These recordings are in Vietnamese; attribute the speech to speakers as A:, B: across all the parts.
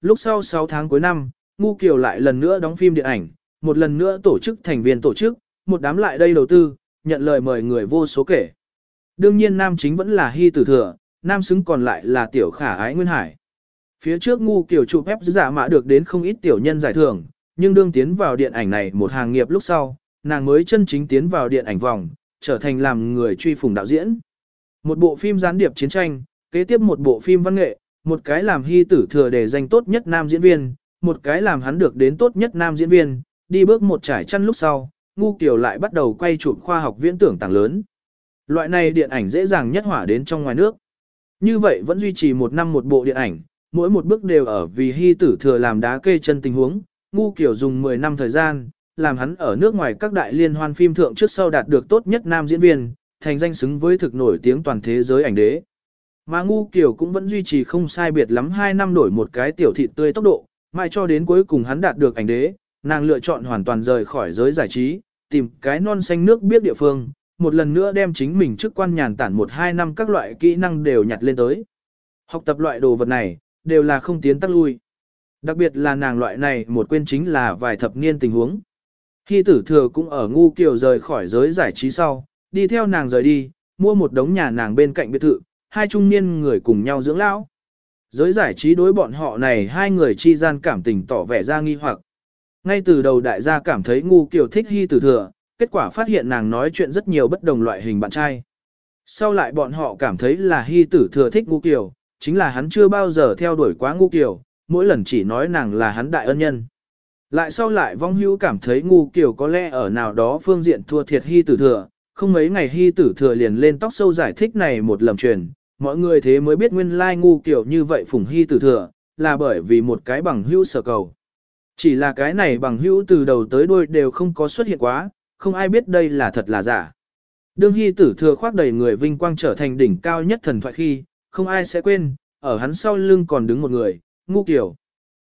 A: lúc sau 6 tháng cuối năm, Ngu Kiều lại lần nữa đóng phim điện ảnh, một lần nữa tổ chức thành viên tổ chức, một đám lại đây đầu tư, nhận lời mời người vô số kể. Đương nhiên nam chính vẫn là Hy Tử Thừa, nam xứng còn lại là tiểu khả ái Nguyên Hải. Phía trước ngu kiều chụp ép giả mã được đến không ít tiểu nhân giải thưởng, nhưng đương tiến vào điện ảnh này một hàng nghiệp lúc sau, nàng mới chân chính tiến vào điện ảnh vòng, trở thành làm người truy phùng đạo diễn. Một bộ phim gián điệp chiến tranh, kế tiếp một bộ phim văn nghệ, một cái làm hy tử thừa để giành tốt nhất nam diễn viên, một cái làm hắn được đến tốt nhất nam diễn viên, đi bước một trải chăn lúc sau, ngu kiểu lại bắt đầu quay chụp khoa học viễn tưởng tàng lớn. Loại này điện ảnh dễ dàng nhất hỏa đến trong ngoài nước. Như vậy vẫn duy trì một năm một bộ điện ảnh, mỗi một bước đều ở vì hy tử thừa làm đá kê chân tình huống, ngu kiểu dùng 10 năm thời gian, làm hắn ở nước ngoài các đại liên hoan phim thượng trước sau đạt được tốt nhất nam diễn viên, thành danh xứng với thực nổi tiếng toàn thế giới ảnh đế. Mà ngu kiểu cũng vẫn duy trì không sai biệt lắm 2 năm đổi một cái tiểu thịt tươi tốc độ, mãi cho đến cuối cùng hắn đạt được ảnh đế, nàng lựa chọn hoàn toàn rời khỏi giới giải trí, tìm cái non xanh nước biết địa phương, một lần nữa đem chính mình chức quan nhàn tản một hai năm các loại kỹ năng đều nhặt lên tới. Học tập loại đồ vật này, đều là không tiến tắc lui. Đặc biệt là nàng loại này một quên chính là vài thập niên tình huống. Khi tử thừa cũng ở ngu kiều rời khỏi giới giải trí sau, đi theo nàng rời đi, mua một đống nhà nàng bên cạnh biệt thự, hai trung niên người cùng nhau dưỡng lão. Giới giải trí đối bọn họ này hai người chi gian cảm tình tỏ vẻ ra nghi hoặc. Ngay từ đầu đại gia cảm thấy ngu kiều thích hy tử thừa, kết quả phát hiện nàng nói chuyện rất nhiều bất đồng loại hình bạn trai. Sau lại bọn họ cảm thấy là hy tử thừa thích ngu kiều, chính là hắn chưa bao giờ theo đuổi quá ngu kiều, mỗi lần chỉ nói nàng là hắn đại ân nhân. Lại sau lại vong hữu cảm thấy ngu kiều có lẽ ở nào đó phương diện thua thiệt hy tử thừa, không mấy ngày hy tử thừa liền lên tóc sâu giải thích này một lầm truyền, mọi người thế mới biết nguyên lai ngu kiều như vậy phùng hy tử thừa, là bởi vì một cái bằng hữu sở cầu. Chỉ là cái này bằng hữu từ đầu tới đuôi đều không có xuất hiện quá, không ai biết đây là thật là giả. Đương hy tử thừa khoác đầy người vinh quang trở thành đỉnh cao nhất thần thoại khi, không ai sẽ quên, ở hắn sau lưng còn đứng một người, ngu kiều.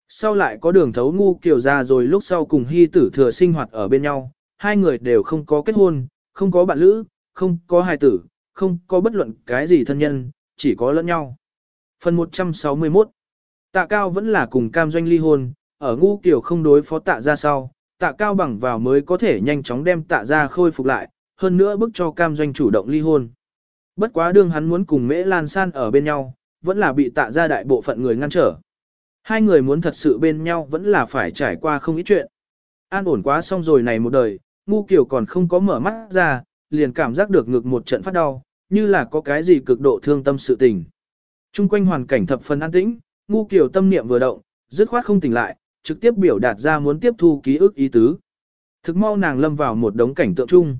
A: Sau lại có đường thấu ngu kiều ra rồi lúc sau cùng hy tử thừa sinh hoạt ở bên nhau, hai người đều không có kết hôn, không có bạn lữ, không có hài tử, không có bất luận cái gì thân nhân, chỉ có lẫn nhau. Phần 161 Tạ Cao vẫn là cùng cam doanh ly hôn, ở ngu kiều không đối phó tạ ra sau, tạ Cao bằng vào mới có thể nhanh chóng đem tạ ra khôi phục lại, hơn nữa bức cho cam doanh chủ động ly hôn. Bất quá đương hắn muốn cùng Mễ Lan San ở bên nhau, vẫn là bị tạ ra đại bộ phận người ngăn trở. Hai người muốn thật sự bên nhau vẫn là phải trải qua không ít chuyện. An ổn quá xong rồi này một đời, ngu kiểu còn không có mở mắt ra, liền cảm giác được ngực một trận phát đau, như là có cái gì cực độ thương tâm sự tình. Trung quanh hoàn cảnh thập phần an tĩnh, ngu kiểu tâm niệm vừa động, dứt khoát không tỉnh lại, trực tiếp biểu đạt ra muốn tiếp thu ký ức ý tứ. Thực mau nàng lâm vào một đống cảnh tượng chung.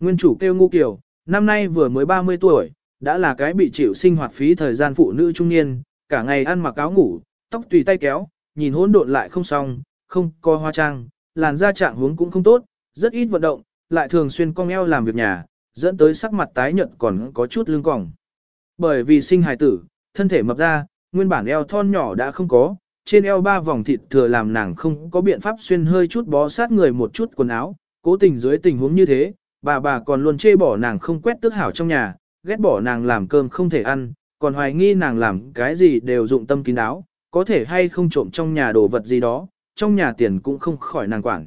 A: Nguyên chủ kêu ngu kiểu, năm nay vừa mới 30 tuổi, đã là cái bị chịu sinh hoạt phí thời gian phụ nữ trung niên, cả ngày ăn mặc áo ngủ, tóc tùy tay kéo, nhìn hỗn độn lại không xong, không coi hoa trang, làn da trạng huống cũng không tốt, rất ít vận động, lại thường xuyên cong eo làm việc nhà, dẫn tới sắc mặt tái nhợt còn có chút lưng còng. Bởi vì sinh hài tử, thân thể mập ra, nguyên bản eo thon nhỏ đã không có, trên eo ba vòng thịt thừa làm nàng không có biện pháp xuyên hơi chút bó sát người một chút quần áo, cố tình dưới tình huống như thế, bà bà còn luôn chê bỏ nàng không quét tước hảo trong nhà, ghét bỏ nàng làm cơm không thể ăn, còn hoài nghi nàng làm cái gì đều dụng tâm kín đáo, có thể hay không trộm trong nhà đồ vật gì đó, trong nhà tiền cũng không khỏi nàng quản.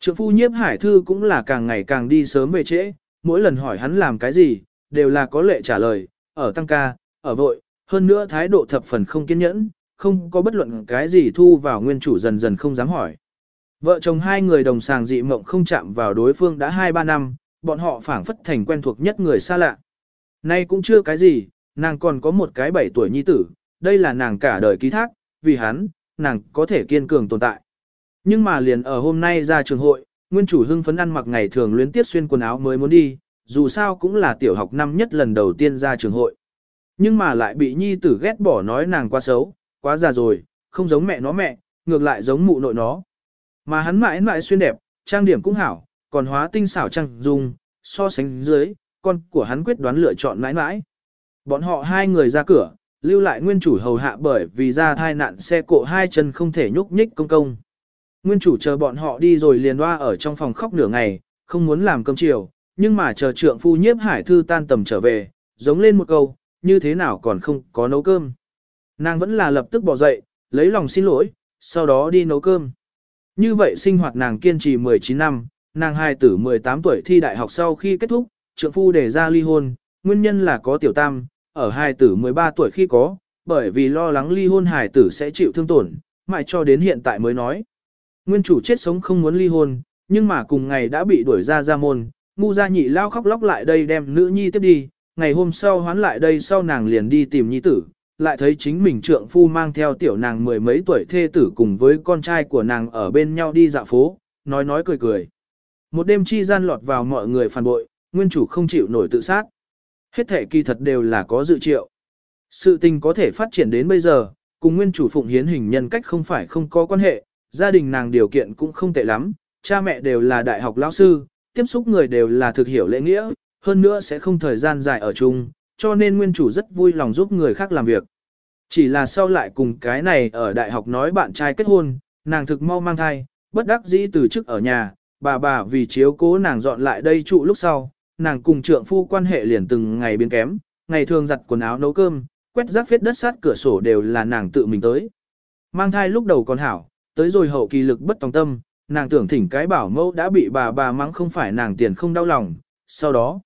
A: Trượng phu nhiếp hải thư cũng là càng ngày càng đi sớm về trễ, mỗi lần hỏi hắn làm cái gì, đều là có lệ trả lời, ở tăng ca, ở vội, hơn nữa thái độ thập phần không kiên nhẫn, không có bất luận cái gì thu vào nguyên chủ dần dần không dám hỏi. Vợ chồng hai người đồng sàng dị mộng không chạm vào đối phương đã 2-3 năm, bọn họ phảng phất thành quen thuộc nhất người xa lạ. Nay cũng chưa cái gì, nàng còn có một cái 7 tuổi nhi tử, đây là nàng cả đời ký thác, vì hắn, nàng có thể kiên cường tồn tại. Nhưng mà liền ở hôm nay ra trường hội, nguyên chủ hưng phấn ăn mặc ngày thường luyến tiết xuyên quần áo mới muốn đi, dù sao cũng là tiểu học năm nhất lần đầu tiên ra trường hội. Nhưng mà lại bị nhi tử ghét bỏ nói nàng quá xấu, quá già rồi, không giống mẹ nó mẹ, ngược lại giống mụ nội nó. Mà hắn mãi mãi xuyên đẹp, trang điểm cũng hảo, còn hóa tinh xảo trang dung, so sánh dưới, con của hắn quyết đoán lựa chọn mãi mãi. Bọn họ hai người ra cửa, lưu lại nguyên chủ hầu hạ bởi vì ra thai nạn xe cộ hai chân không thể nhúc nhích công công. Nguyên chủ chờ bọn họ đi rồi liền loa ở trong phòng khóc nửa ngày, không muốn làm cơm chiều, nhưng mà chờ trượng phu nhiếp hải thư tan tầm trở về, giống lên một câu, như thế nào còn không có nấu cơm. Nàng vẫn là lập tức bỏ dậy, lấy lòng xin lỗi, sau đó đi nấu cơm. Như vậy sinh hoạt nàng kiên trì 19 năm, nàng hai tử 18 tuổi thi đại học sau khi kết thúc, trượng phu đề ra ly hôn, nguyên nhân là có tiểu tam, ở hai tử 13 tuổi khi có, bởi vì lo lắng ly hôn hài tử sẽ chịu thương tổn, mãi cho đến hiện tại mới nói. Nguyên chủ chết sống không muốn ly hôn, nhưng mà cùng ngày đã bị đuổi ra ra môn, ngu gia nhị lao khóc lóc lại đây đem nữ nhi tiếp đi, ngày hôm sau hoán lại đây sau nàng liền đi tìm nhi tử, lại thấy chính mình trượng phu mang theo tiểu nàng mười mấy tuổi thê tử cùng với con trai của nàng ở bên nhau đi dạo phố, nói nói cười cười. Một đêm chi gian lọt vào mọi người phản bội, nguyên chủ không chịu nổi tự sát. Hết thể kỳ thật đều là có dự triệu. Sự tình có thể phát triển đến bây giờ, cùng nguyên chủ phụng hiến hình nhân cách không phải không có quan hệ, gia đình nàng điều kiện cũng không tệ lắm, cha mẹ đều là đại học lão sư, tiếp xúc người đều là thực hiểu lễ nghĩa, hơn nữa sẽ không thời gian dài ở chung, cho nên nguyên chủ rất vui lòng giúp người khác làm việc. Chỉ là sau lại cùng cái này ở đại học nói bạn trai kết hôn, nàng thực mau mang thai, bất đắc dĩ từ chức ở nhà, bà bà vì chiếu cố nàng dọn lại đây trụ lúc sau, nàng cùng trượng phu quan hệ liền từng ngày biến kém, ngày thường giặt quần áo nấu cơm, quét rác phết đất sát cửa sổ đều là nàng tự mình tới. Mang thai lúc đầu còn hảo, tới rồi hậu kỳ lực bất tòng tâm, nàng tưởng thỉnh cái bảo mẫu đã bị bà bà mắng không phải nàng tiền không đau lòng, sau đó,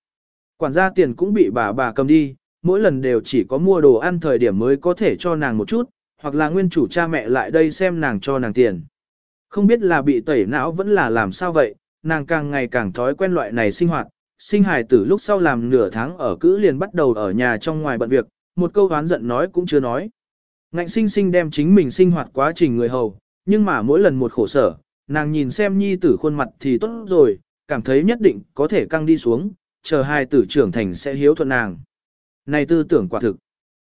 A: quản gia tiền cũng bị bà bà cầm đi, mỗi lần đều chỉ có mua đồ ăn thời điểm mới có thể cho nàng một chút, hoặc là nguyên chủ cha mẹ lại đây xem nàng cho nàng tiền. Không biết là bị tẩy não vẫn là làm sao vậy, nàng càng ngày càng thói quen loại này sinh hoạt, sinh hài tử lúc sau làm nửa tháng ở cữ liền bắt đầu ở nhà trong ngoài bận việc, một câu oán giận nói cũng chưa nói. Ngạnh sinh sinh đem chính mình sinh hoạt quá trình người hầu, nhưng mà mỗi lần một khổ sở, nàng nhìn xem nhi tử khuôn mặt thì tốt rồi, cảm thấy nhất định có thể căng đi xuống, chờ hai tử trưởng thành sẽ hiếu thuận nàng. Này tư tưởng quả thực.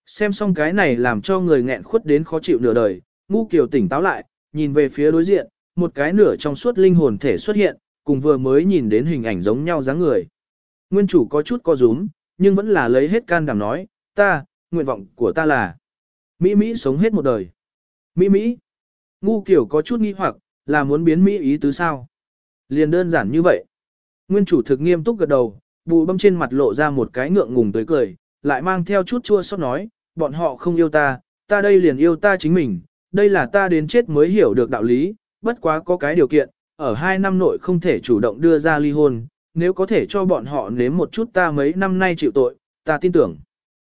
A: Xem xong cái này làm cho người nghẹn khuất đến khó chịu nửa đời, ngu kiều tỉnh táo lại, nhìn về phía đối diện, một cái nửa trong suốt linh hồn thể xuất hiện, cùng vừa mới nhìn đến hình ảnh giống nhau dáng người. Nguyên chủ có chút co rúm, nhưng vẫn là lấy hết can đảm nói, ta, nguyện vọng của ta là Mỹ Mỹ sống hết một đời. Mỹ Mỹ. Ngu kiểu có chút nghi hoặc, là muốn biến Mỹ ý tứ sao? Liền đơn giản như vậy. Nguyên chủ thực nghiêm túc gật đầu, bù bâm trên mặt lộ ra một cái ngượng ngùng tới cười, lại mang theo chút chua xót nói, bọn họ không yêu ta, ta đây liền yêu ta chính mình, đây là ta đến chết mới hiểu được đạo lý, bất quá có cái điều kiện, ở hai năm nội không thể chủ động đưa ra ly hôn, nếu có thể cho bọn họ nếm một chút ta mấy năm nay chịu tội, ta tin tưởng.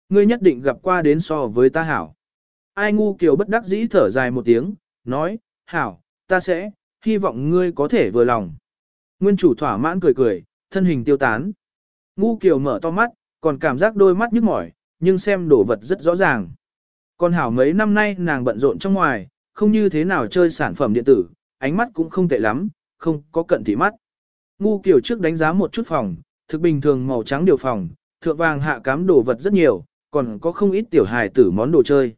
A: Ngươi nhất định gặp qua đến so với ta hảo. Ai ngu kiều bất đắc dĩ thở dài một tiếng, nói, hảo, ta sẽ, hy vọng ngươi có thể vừa lòng. Nguyên chủ thỏa mãn cười cười, thân hình tiêu tán. Ngu kiều mở to mắt, còn cảm giác đôi mắt nhức mỏi, nhưng xem đồ vật rất rõ ràng. Còn hảo mấy năm nay nàng bận rộn trong ngoài, không như thế nào chơi sản phẩm điện tử, ánh mắt cũng không tệ lắm, không có cận thị mắt. Ngu kiểu trước đánh giá một chút phòng, thực bình thường màu trắng điều phòng, thượng vàng hạ cám đồ vật rất nhiều, còn có không ít tiểu hài tử món đồ chơi.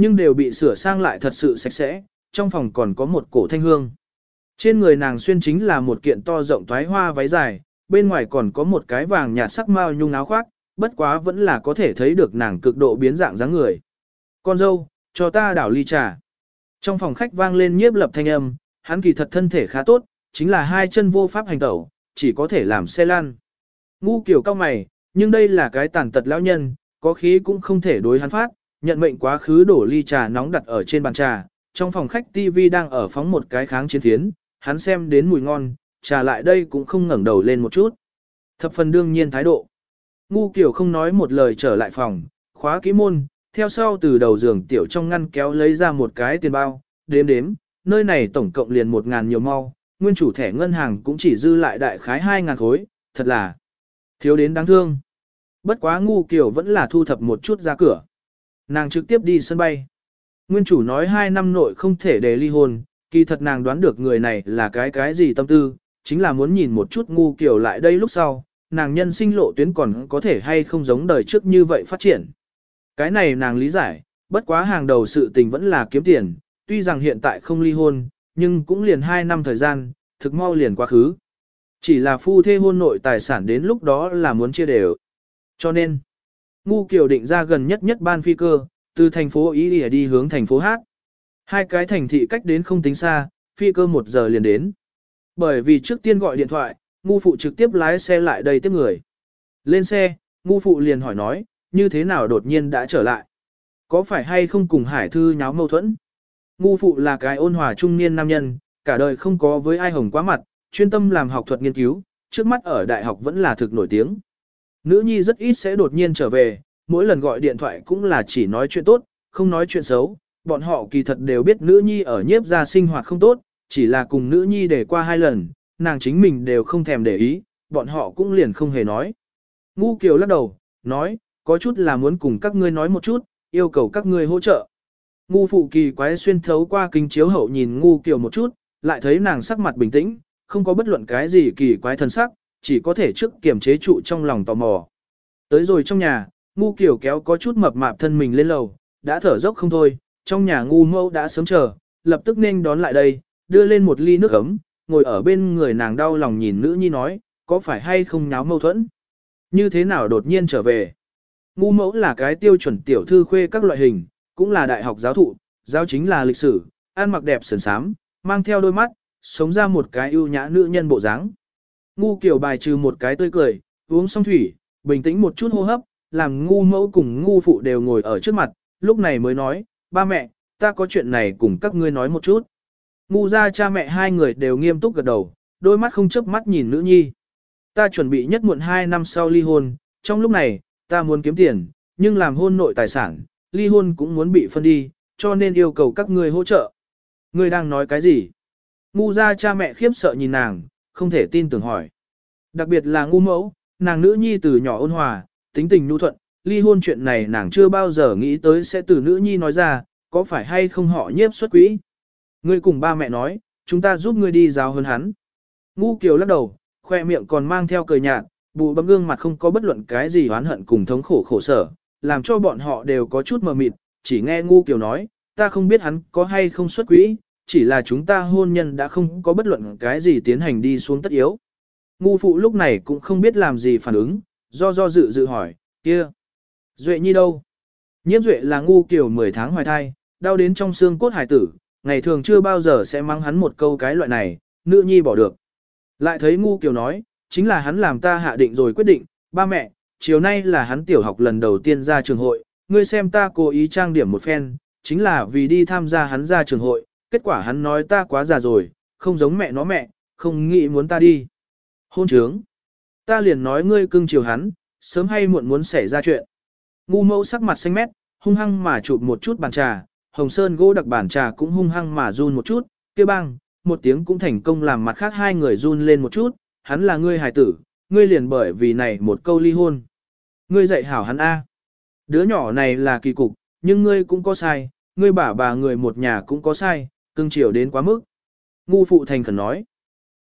A: Nhưng đều bị sửa sang lại thật sự sạch sẽ, trong phòng còn có một cổ thanh hương. Trên người nàng xuyên chính là một kiện to rộng toái hoa váy dài, bên ngoài còn có một cái vàng nhạt sắc mao nhung áo khoác, bất quá vẫn là có thể thấy được nàng cực độ biến dạng dáng người. Con dâu, cho ta đảo ly trà. Trong phòng khách vang lên nhiếp lập thanh âm, hắn kỳ thật thân thể khá tốt, chính là hai chân vô pháp hành tẩu, chỉ có thể làm xe lăn. Ngu kiểu cao mày, nhưng đây là cái tàn tật lão nhân, có khí cũng không thể đối hắn phát, nhận mệnh quá khứ đổ ly trà nóng đặt ở trên bàn trà, trong phòng khách TV đang ở phóng một cái kháng chiến thiến, hắn xem đến mùi ngon, trà lại đây cũng không ngẩng đầu lên một chút. Thập phần đương nhiên thái độ. Ngu kiểu không nói một lời trở lại phòng, khóa kỹ môn, theo sau từ đầu giường tiểu trong ngăn kéo lấy ra một cái tiền bao, đếm đếm, nơi này tổng cộng liền một ngàn nhiều mau, nguyên chủ thẻ ngân hàng cũng chỉ dư lại đại khái hai ngàn khối, thật là thiếu đến đáng thương. Bất quá ngu kiểu vẫn là thu thập một chút ra cửa. Nàng trực tiếp đi sân bay. Nguyên chủ nói hai năm nội không thể để ly hôn, kỳ thật nàng đoán được người này là cái cái gì tâm tư, chính là muốn nhìn một chút ngu kiểu lại đây lúc sau, nàng nhân sinh lộ tuyến còn có thể hay không giống đời trước như vậy phát triển. Cái này nàng lý giải, bất quá hàng đầu sự tình vẫn là kiếm tiền, tuy rằng hiện tại không ly hôn, nhưng cũng liền 2 năm thời gian, thực mau liền quá khứ. Chỉ là phu thê hôn nội tài sản đến lúc đó là muốn chia đều. Cho nên, ngu kiều định ra gần nhất nhất ban phi cơ, từ thành phố Ý đi hướng thành phố Hát. Hai cái thành thị cách đến không tính xa, phi cơ một giờ liền đến. Bởi vì trước tiên gọi điện thoại, ngu phụ trực tiếp lái xe lại đây tiếp người. Lên xe, ngu phụ liền hỏi nói, như thế nào đột nhiên đã trở lại? Có phải hay không cùng hải thư nháo mâu thuẫn? Ngu phụ là cái ôn hòa trung niên nam nhân, cả đời không có với ai hồng quá mặt, chuyên tâm làm học thuật nghiên cứu, trước mắt ở đại học vẫn là thực nổi tiếng. Nữ nhi rất ít sẽ đột nhiên trở về, mỗi lần gọi điện thoại cũng là chỉ nói chuyện tốt, không nói chuyện xấu. Bọn họ kỳ thật đều biết nữ nhi ở nhiếp gia sinh hoạt không tốt, chỉ là cùng nữ nhi để qua hai lần, nàng chính mình đều không thèm để ý, bọn họ cũng liền không hề nói. Ngu Kiều lắc đầu, nói, có chút là muốn cùng các ngươi nói một chút, yêu cầu các ngươi hỗ trợ. Ngu phụ kỳ quái xuyên thấu qua kính chiếu hậu nhìn ngu Kiều một chút, lại thấy nàng sắc mặt bình tĩnh, không có bất luận cái gì kỳ quái thân sắc, chỉ có thể trước kiềm chế trụ trong lòng tò mò. Tới rồi trong nhà, ngu Kiều kéo có chút mập mạp thân mình lên lầu, đã thở dốc không thôi, trong nhà ngu mẫu đã sớm chờ, lập tức nên đón lại đây, đưa lên một ly nước ấm, ngồi ở bên người nàng đau lòng nhìn nữ nhi nói, có phải hay không nháo mâu thuẫn? Như thế nào đột nhiên trở về? Ngu mẫu là cái tiêu chuẩn tiểu thư khuê các loại hình, cũng là đại học giáo thụ, giáo chính là lịch sử, ăn mặc đẹp sườn sám, mang theo đôi mắt, sống ra một cái ưu nhã nữ nhân bộ dáng. Ngu kiểu bài trừ một cái tươi cười, uống xong thủy, bình tĩnh một chút hô hấp, làm ngu mẫu cùng ngu phụ đều ngồi ở trước mặt, lúc này mới nói, ba mẹ, ta có chuyện này cùng các ngươi nói một chút. Ngu ra cha mẹ hai người đều nghiêm túc gật đầu, đôi mắt không chớp mắt nhìn nữ nhi. Ta chuẩn bị nhất muộn hai năm sau ly hôn, trong lúc này, ta muốn kiếm tiền, nhưng làm hôn nội tài sản, ly hôn cũng muốn bị phân đi, cho nên yêu cầu các ngươi hỗ trợ. Ngươi đang nói cái gì? Ngu ra cha mẹ khiếp sợ nhìn nàng, không thể tin tưởng hỏi. Đặc biệt là ngu mẫu, nàng nữ nhi từ nhỏ ôn hòa, tính tình nhu thuận, ly hôn chuyện này nàng chưa bao giờ nghĩ tới sẽ từ nữ nhi nói ra, có phải hay không họ nhiếp xuất quỹ. Ngươi cùng ba mẹ nói, chúng ta giúp ngươi đi giáo hơn hắn. Ngu kiều lắc đầu, khoe miệng còn mang theo cười nhạt, bụ bấm gương mặt không có bất luận cái gì oán hận cùng thống khổ khổ sở, làm cho bọn họ đều có chút mờ mịt, chỉ nghe ngu kiều nói, ta không biết hắn có hay không xuất quỹ, chỉ là chúng ta hôn nhân đã không có bất luận cái gì tiến hành đi xuống tất yếu. Ngu phụ lúc này cũng không biết làm gì phản ứng, do do dự dự hỏi, kia, Duệ nhi đâu? Nhiễm Duệ là ngu kiểu 10 tháng hoài thai, đau đến trong xương cốt hải tử, ngày thường chưa bao giờ sẽ mang hắn một câu cái loại này, nữ nhi bỏ được. Lại thấy ngu kiểu nói, chính là hắn làm ta hạ định rồi quyết định, ba mẹ, chiều nay là hắn tiểu học lần đầu tiên ra trường hội, ngươi xem ta cố ý trang điểm một phen, chính là vì đi tham gia hắn ra trường hội, kết quả hắn nói ta quá già rồi, không giống mẹ nó mẹ, không nghĩ muốn ta đi. Hôn trướng. Ta liền nói ngươi cưng chiều hắn, sớm hay muộn muốn xảy ra chuyện. Ngu mẫu sắc mặt xanh mét, hung hăng mà chụp một chút bàn trà, hồng sơn gỗ đặc bàn trà cũng hung hăng mà run một chút, kia băng, một tiếng cũng thành công làm mặt khác hai người run lên một chút, hắn là ngươi hài tử, ngươi liền bởi vì này một câu ly hôn. Ngươi dạy hảo hắn A. Đứa nhỏ này là kỳ cục, nhưng ngươi cũng có sai, ngươi bả bà người một nhà cũng có sai, cưng chiều đến quá mức. Ngu phụ thành khẩn nói.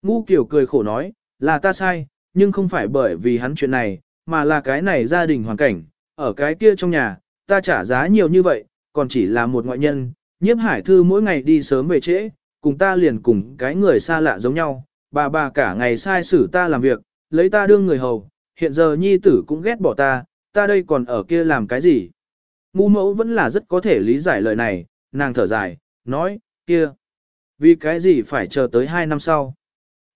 A: Ngu kiểu cười khổ nói, là ta sai, nhưng không phải bởi vì hắn chuyện này, mà là cái này gia đình hoàn cảnh, ở cái kia trong nhà, ta trả giá nhiều như vậy, còn chỉ là một ngoại nhân, nhiếp hải thư mỗi ngày đi sớm về trễ, cùng ta liền cùng cái người xa lạ giống nhau, bà bà cả ngày sai xử ta làm việc, lấy ta đương người hầu, hiện giờ nhi tử cũng ghét bỏ ta, ta đây còn ở kia làm cái gì? Ngu mẫu vẫn là rất có thể lý giải lời này, nàng thở dài, nói, kia, vì cái gì phải chờ tới 2 năm sau?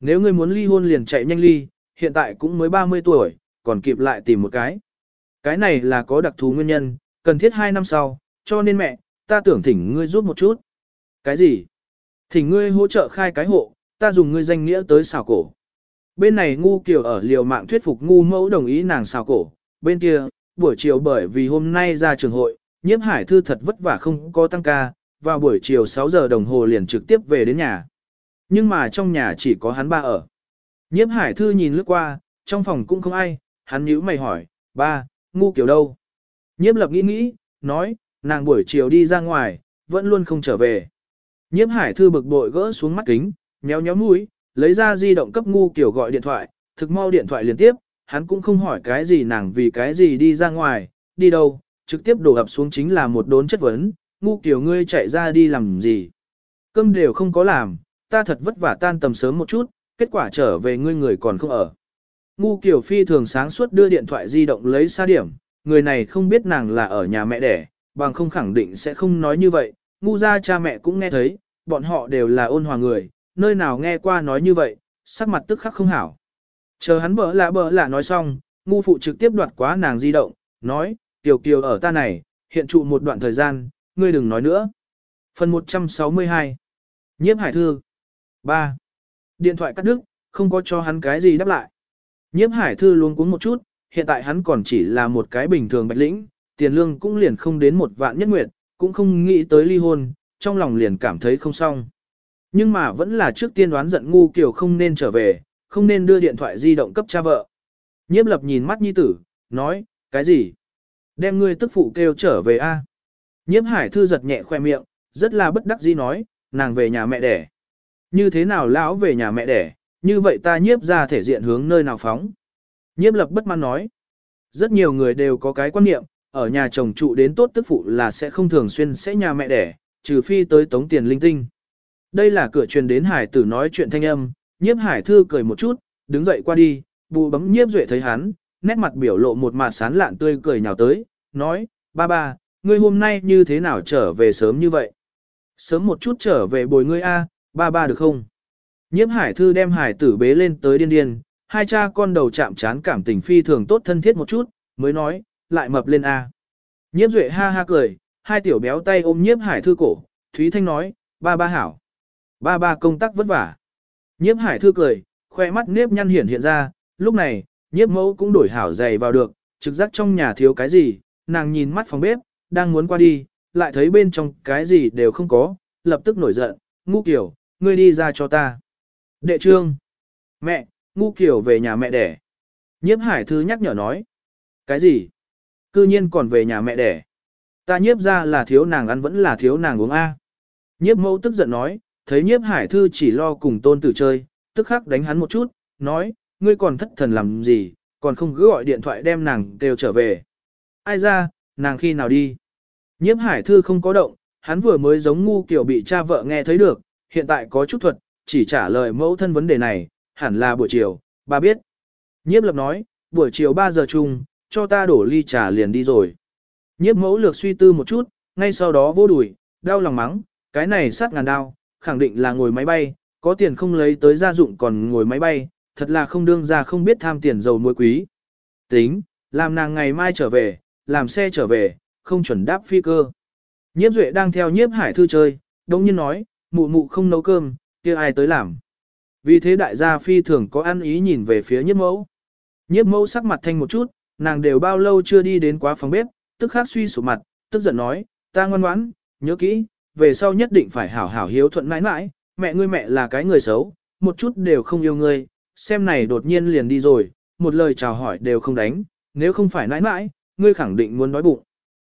A: Nếu ngươi muốn ly hôn liền chạy nhanh ly, hiện tại cũng mới 30 tuổi, còn kịp lại tìm một cái. Cái này là có đặc thù nguyên nhân, cần thiết 2 năm sau, cho nên mẹ, ta tưởng thỉnh ngươi giúp một chút. Cái gì? Thỉnh ngươi hỗ trợ khai cái hộ, ta dùng ngươi danh nghĩa tới xào cổ. Bên này ngu kiểu ở liều mạng thuyết phục ngu mẫu đồng ý nàng xào cổ. Bên kia, buổi chiều bởi vì hôm nay ra trường hội, nhiếp hải thư thật vất vả không có tăng ca, vào buổi chiều 6 giờ đồng hồ liền trực tiếp về đến nhà. Nhưng mà trong nhà chỉ có hắn ba ở. Nhiếp hải thư nhìn lướt qua, trong phòng cũng không ai, hắn nhíu mày hỏi, ba, ngu kiểu đâu? Nhiếp lập nghĩ nghĩ, nói, nàng buổi chiều đi ra ngoài, vẫn luôn không trở về. Nhiếp hải thư bực bội gỡ xuống mắt kính, nhéo nhéo mũi, lấy ra di động cấp ngu kiểu gọi điện thoại, thực mau điện thoại liên tiếp, hắn cũng không hỏi cái gì nàng vì cái gì đi ra ngoài, đi đâu, trực tiếp đổ ập xuống chính là một đốn chất vấn, ngu kiểu ngươi chạy ra đi làm gì. Cơm đều không có làm, ta thật vất vả tan tầm sớm một chút, kết quả trở về ngươi người còn không ở. Ngu kiểu phi thường sáng suốt đưa điện thoại di động lấy xa điểm, người này không biết nàng là ở nhà mẹ đẻ, bằng không khẳng định sẽ không nói như vậy, ngu ra cha mẹ cũng nghe thấy, bọn họ đều là ôn hòa người, nơi nào nghe qua nói như vậy, sắc mặt tức khắc không hảo. Chờ hắn bỡ lạ bỡ lạ nói xong, ngu phụ trực tiếp đoạt quá nàng di động, nói, Kiều Kiều ở ta này, hiện trụ một đoạn thời gian, ngươi đừng nói nữa. Phần 162 Nhiếp Hải Thư 3. Điện thoại cắt đứt, không có cho hắn cái gì đáp lại. Nhiếp Hải Thư luôn cuống một chút, hiện tại hắn còn chỉ là một cái bình thường bạch lĩnh, tiền lương cũng liền không đến một vạn nhất nguyện, cũng không nghĩ tới ly hôn, trong lòng liền cảm thấy không xong. Nhưng mà vẫn là trước tiên đoán giận ngu kiểu không nên trở về, không nên đưa điện thoại di động cấp cha vợ. Nhiếp lập nhìn mắt nhi tử, nói, cái gì? Đem ngươi tức phụ kêu trở về a. Nhiếp hải thư giật nhẹ khoe miệng, rất là bất đắc dĩ nói, nàng về nhà mẹ đẻ. Như thế nào lão về nhà mẹ đẻ, như vậy ta nhiếp ra thể diện hướng nơi nào phóng. Nhiếp lập bất mãn nói, rất nhiều người đều có cái quan niệm, ở nhà chồng trụ đến tốt tức phụ là sẽ không thường xuyên sẽ nhà mẹ đẻ, trừ phi tới tống tiền linh tinh. Đây là cửa truyền đến hải tử nói chuyện thanh âm, nhiếp hải thư cười một chút, đứng dậy qua đi, bù bấm nhiếp duệ thấy hắn, nét mặt biểu lộ một mặt sán lạn tươi cười nhào tới, nói, ba ba, ngươi hôm nay như thế nào trở về sớm như vậy? Sớm một chút trở về bồi ngươi a, ba ba được không? Nhiếp hải thư đem hải tử bế lên tới điên điên, hai cha con đầu chạm chán cảm tình phi thường tốt thân thiết một chút, mới nói, lại mập lên a. Nhiếp duệ ha ha cười, hai tiểu béo tay ôm nhiếp hải thư cổ, Thúy Thanh nói, ba ba hảo. Ba ba công tác vất vả. Nhiếp hải thư cười, khoe mắt nếp nhăn hiển hiện ra, lúc này, nhiếp mẫu cũng đổi hảo giày vào được, trực giác trong nhà thiếu cái gì, nàng nhìn mắt phòng bếp, đang muốn qua đi, lại thấy bên trong cái gì đều không có, lập tức nổi giận, ngu kiểu, ngươi đi ra cho ta. Đệ trương, mẹ, ngu kiểu về nhà mẹ đẻ. Nhiếp hải thư nhắc nhở nói, cái gì? Cư nhiên còn về nhà mẹ đẻ. Ta nhiếp ra là thiếu nàng ăn vẫn là thiếu nàng uống A. Nhiếp mẫu tức giận nói, thấy nhiếp hải thư chỉ lo cùng tôn tử chơi, tức khắc đánh hắn một chút, nói, ngươi còn thất thần làm gì, còn không cứ gọi điện thoại đem nàng đều trở về. Ai ra, nàng khi nào đi? Nhiếp hải thư không có động, hắn vừa mới giống ngu kiểu bị cha vợ nghe thấy được, hiện tại có chút thuật, chỉ trả lời mẫu thân vấn đề này, hẳn là buổi chiều, bà biết. Nhiếp lập nói, buổi chiều 3 giờ chung, cho ta đổ ly trà liền đi rồi. Nhiếp mẫu lược suy tư một chút, ngay sau đó vô đùi, đau lòng mắng, cái này sát ngàn đau, khẳng định là ngồi máy bay, có tiền không lấy tới gia dụng còn ngồi máy bay, thật là không đương ra không biết tham tiền dầu muối quý. Tính, làm nàng ngày mai trở về, làm xe trở về, không chuẩn đáp phi cơ. Nhiếp Duệ đang theo nhiếp hải thư chơi, đống nhiên nói, mụ mụ không nấu cơm, kia ai tới làm. Vì thế đại gia phi thường có ăn ý nhìn về phía nhiếp mẫu. Nhiếp mẫu sắc mặt thanh một chút, nàng đều bao lâu chưa đi đến quá phòng bếp, tức khắc suy sụp mặt, tức giận nói, ta ngoan ngoãn, nhớ kỹ, về sau nhất định phải hảo hảo hiếu thuận mãi mãi, mẹ ngươi mẹ là cái người xấu, một chút đều không yêu ngươi, xem này đột nhiên liền đi rồi, một lời chào hỏi đều không đánh, nếu không phải mãi mãi, ngươi khẳng định muốn nói bụng.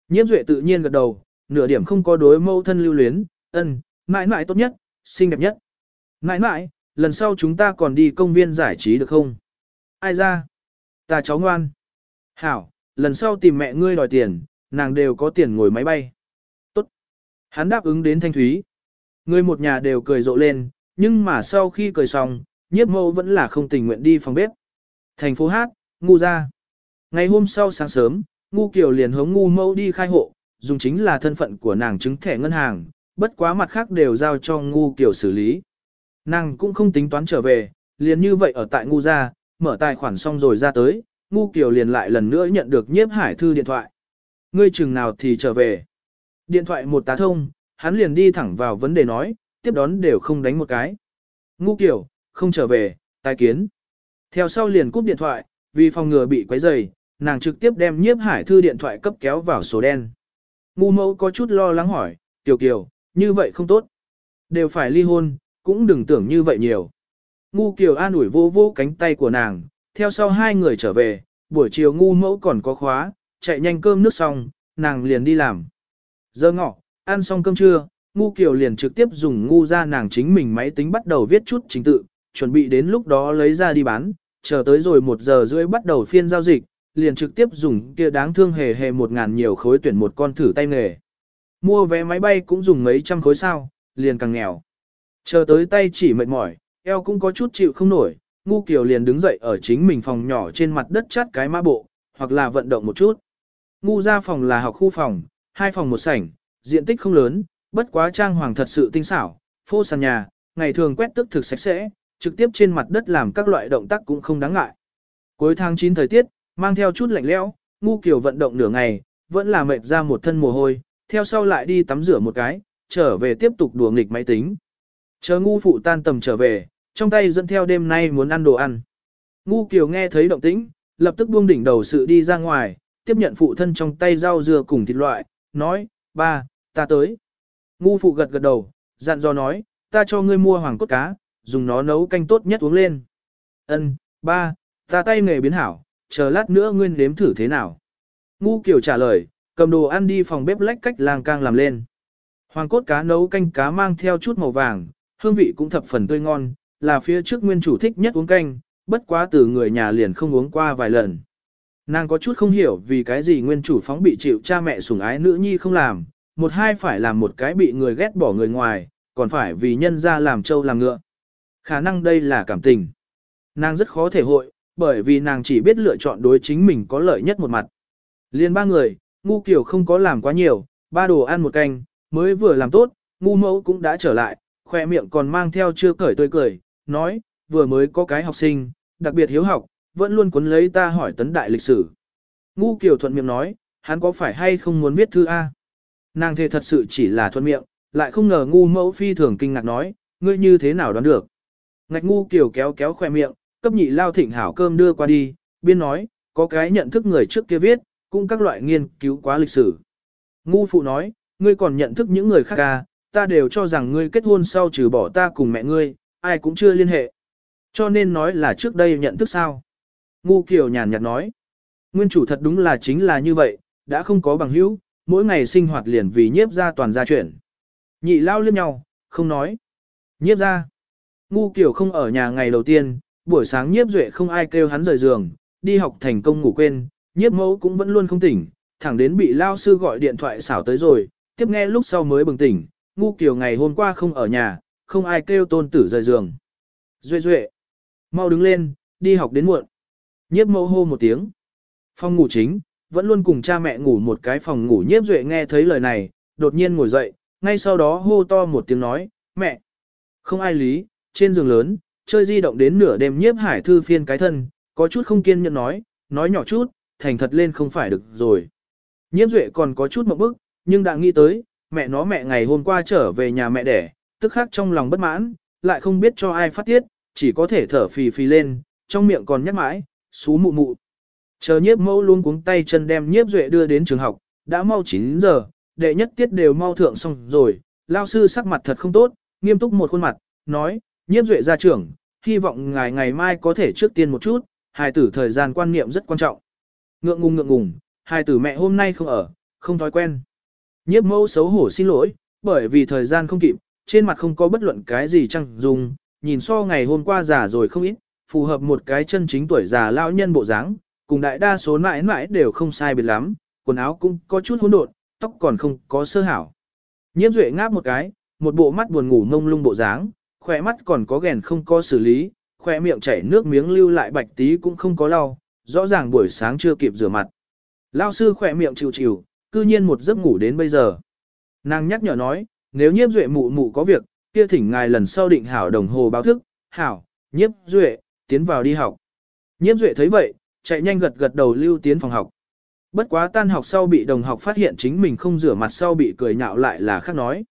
A: Nhiễm duệ tự nhiên gật đầu, nửa điểm không có đối mâu thân lưu luyến, ân, mãi mãi tốt nhất, xinh đẹp nhất. Mãi mãi, lần sau chúng ta còn đi công viên giải trí được không? Ai ra? Ta cháu ngoan. Hảo, lần sau tìm mẹ ngươi đòi tiền, nàng đều có tiền ngồi máy bay. Tốt. Hắn đáp ứng đến thanh thúy. Người một nhà đều cười rộ lên, nhưng mà sau khi cười xong, nhiếp mâu vẫn là không tình nguyện đi phòng bếp. Thành phố Hát, ngu ra. Ngày hôm sau sáng sớm, ngu kiều liền hướng ngu Mẫu đi khai hộ, dùng chính là thân phận của nàng chứng thẻ ngân hàng, bất quá mặt khác đều giao cho ngu kiều xử lý. Nàng cũng không tính toán trở về, liền như vậy ở tại ngu gia mở tài khoản xong rồi ra tới, ngu kiều liền lại lần nữa nhận được nhiếp hải thư điện thoại. Ngươi chừng nào thì trở về. Điện thoại một tá thông, hắn liền đi thẳng vào vấn đề nói, tiếp đón đều không đánh một cái. Ngu kiều, không trở về, tai kiến. Theo sau liền cúp điện thoại, vì phòng ngừa bị quấy rầy, nàng trực tiếp đem nhiếp hải thư điện thoại cấp kéo vào số đen. Ngu mẫu có chút lo lắng hỏi, Tiểu Kiều, như vậy không tốt. Đều phải ly hôn, cũng đừng tưởng như vậy nhiều. Ngu Kiều an ủi vô vô cánh tay của nàng, theo sau hai người trở về, buổi chiều ngu mẫu còn có khóa, chạy nhanh cơm nước xong, nàng liền đi làm. Giờ ngọ, ăn xong cơm trưa, ngu Kiều liền trực tiếp dùng ngu ra nàng chính mình máy tính bắt đầu viết chút trình tự, chuẩn bị đến lúc đó lấy ra đi bán, chờ tới rồi một giờ rưỡi bắt đầu phiên giao dịch, liền trực tiếp dùng kia đáng thương hề hề một ngàn nhiều khối tuyển một con thử tay nghề. Mua vé máy bay cũng dùng mấy trăm khối sao, liền càng nghèo. Chờ tới tay chỉ mệt mỏi, eo cũng có chút chịu không nổi, ngu kiều liền đứng dậy ở chính mình phòng nhỏ trên mặt đất chát cái mã bộ, hoặc là vận động một chút. Ngu ra phòng là học khu phòng, hai phòng một sảnh, diện tích không lớn, bất quá trang hoàng thật sự tinh xảo, phô sàn nhà, ngày thường quét tức thực sạch sẽ, trực tiếp trên mặt đất làm các loại động tác cũng không đáng ngại. Cuối tháng 9 thời tiết, mang theo chút lạnh lẽo, ngu kiểu vận động nửa ngày, vẫn là mệt ra một thân mồ hôi, theo sau lại đi tắm rửa một cái, trở về tiếp tục đùa nghịch máy tính. Chờ ngu phụ tan tầm trở về, trong tay dẫn theo đêm nay muốn ăn đồ ăn. Ngu Kiều nghe thấy động tĩnh, lập tức buông đỉnh đầu sự đi ra ngoài, tiếp nhận phụ thân trong tay rau dưa cùng thịt loại, nói, ba, ta tới. Ngu phụ gật gật đầu, dặn dò nói, ta cho ngươi mua hoàng cốt cá, dùng nó nấu canh tốt nhất uống lên. Ân, ba, ta tay nghề biến hảo, chờ lát nữa ngươi nếm thử thế nào. Ngu Kiều trả lời, cầm đồ ăn đi phòng bếp lách cách lang cang làm lên. Hoàng cốt cá nấu canh cá mang theo chút màu vàng, hương vị cũng thập phần tươi ngon, là phía trước nguyên chủ thích nhất uống canh, bất quá từ người nhà liền không uống qua vài lần. Nàng có chút không hiểu vì cái gì nguyên chủ phóng bị chịu cha mẹ sủng ái nữ nhi không làm, một hai phải làm một cái bị người ghét bỏ người ngoài, còn phải vì nhân ra làm trâu làm ngựa. Khả năng đây là cảm tình. Nàng rất khó thể hội, bởi vì nàng chỉ biết lựa chọn đối chính mình có lợi nhất một mặt. Liên ba người, ngu kiểu không có làm quá nhiều, ba đồ ăn một canh, mới vừa làm tốt, ngu mẫu cũng đã trở lại, khoe miệng còn mang theo chưa cởi tươi cười, nói, vừa mới có cái học sinh, đặc biệt hiếu học, vẫn luôn cuốn lấy ta hỏi tấn đại lịch sử. Ngu kiểu thuận miệng nói, hắn có phải hay không muốn viết thư A? Nàng thề thật sự chỉ là thuận miệng, lại không ngờ ngu mẫu phi thường kinh ngạc nói, ngươi như thế nào đoán được. Ngạch ngu kiểu kéo kéo khoe miệng, cấp nhị lao thịnh hảo cơm đưa qua đi, biên nói, có cái nhận thức người trước kia viết, cũng các loại nghiên cứu quá lịch sử. Ngu phụ nói, ngươi còn nhận thức những người khác ca, ta đều cho rằng ngươi kết hôn sau trừ bỏ ta cùng mẹ ngươi, ai cũng chưa liên hệ. Cho nên nói là trước đây nhận thức sao. Ngu Kiều nhàn nhạt nói. Nguyên chủ thật đúng là chính là như vậy, đã không có bằng hữu, mỗi ngày sinh hoạt liền vì nhiếp ra toàn gia chuyển. Nhị lao liếc nhau, không nói. Nhiếp ra. Ngu kiểu không ở nhà ngày đầu tiên, buổi sáng nhiếp duệ không ai kêu hắn rời giường, đi học thành công ngủ quên, nhiếp mẫu cũng vẫn luôn không tỉnh, thẳng đến bị lao sư gọi điện thoại xảo tới rồi, tiếp nghe lúc sau mới bừng tỉnh, ngu Kiều ngày hôm qua không ở nhà, không ai kêu tôn tử rời giường. Duệ duệ, mau đứng lên, đi học đến muộn. Nhiếp mẫu hô một tiếng. Phòng ngủ chính, vẫn luôn cùng cha mẹ ngủ một cái phòng ngủ nhiếp duệ nghe thấy lời này, đột nhiên ngồi dậy, ngay sau đó hô to một tiếng nói, mẹ. Không ai lý, trên giường lớn, chơi di động đến nửa đêm nhiếp hải thư phiên cái thân, có chút không kiên nhẫn nói, nói nhỏ chút, thành thật lên không phải được rồi. Nhiếp duệ còn có chút một bức, nhưng đã nghĩ tới, mẹ nó mẹ ngày hôm qua trở về nhà mẹ đẻ, tức khắc trong lòng bất mãn, lại không biết cho ai phát tiết, chỉ có thể thở phì phì lên, trong miệng còn nhắc mãi, xú mụ mụ. Chờ nhiếp mẫu luôn cuống tay chân đem nhiếp duệ đưa đến trường học, đã mau 9 giờ, đệ nhất tiết đều mau thượng xong rồi, lao sư sắc mặt thật không tốt, nghiêm túc một khuôn mặt, nói, nhiếp duệ gia trưởng, hy vọng ngài ngày mai có thể trước tiên một chút, hài tử thời gian quan niệm rất quan trọng. Ngượng ngùng ngượng ngùng, hài tử mẹ hôm nay không ở, không thói quen. Nhiếp mẫu xấu hổ xin lỗi, bởi vì thời gian không kịp, trên mặt không có bất luận cái gì chăng dùng, nhìn so ngày hôm qua già rồi không ít, phù hợp một cái chân chính tuổi già lão nhân bộ dáng, cùng đại đa số mãi mãi đều không sai biệt lắm, quần áo cũng có chút hỗn độn, tóc còn không có sơ hảo. Nhiễm Duệ ngáp một cái, một bộ mắt buồn ngủ ngông lung bộ dáng, khỏe mắt còn có ghèn không có xử lý, khỏe miệng chảy nước miếng lưu lại bạch tí cũng không có lau, rõ ràng buổi sáng chưa kịp rửa mặt. Lao sư khỏe miệng chịu chịu, cư nhiên một giấc ngủ đến bây giờ. Nàng nhắc nhở nói, nếu nhiếp duệ mụ mụ có việc, kia thỉnh ngài lần sau định hảo đồng hồ báo thức, hảo, nhiếp duệ, tiến vào đi học. Nhiếp duệ thấy vậy, chạy nhanh gật gật đầu lưu tiến phòng học. Bất quá tan học sau bị đồng học phát hiện chính mình không rửa mặt sau bị cười nhạo lại là khác nói.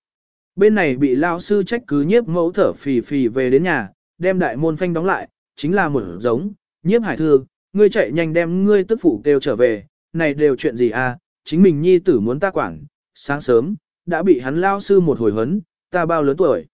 A: Bên này bị lao sư trách cứ nhiếp mẫu thở phì phì về đến nhà, đem đại môn phanh đóng lại, chính là một giống, nhiếp hải thư, ngươi chạy nhanh đem ngươi tức phụ kêu trở về, này đều chuyện gì à, chính mình nhi tử muốn ta quản, sáng sớm, đã bị hắn lao sư một hồi hấn, ta bao lớn tuổi.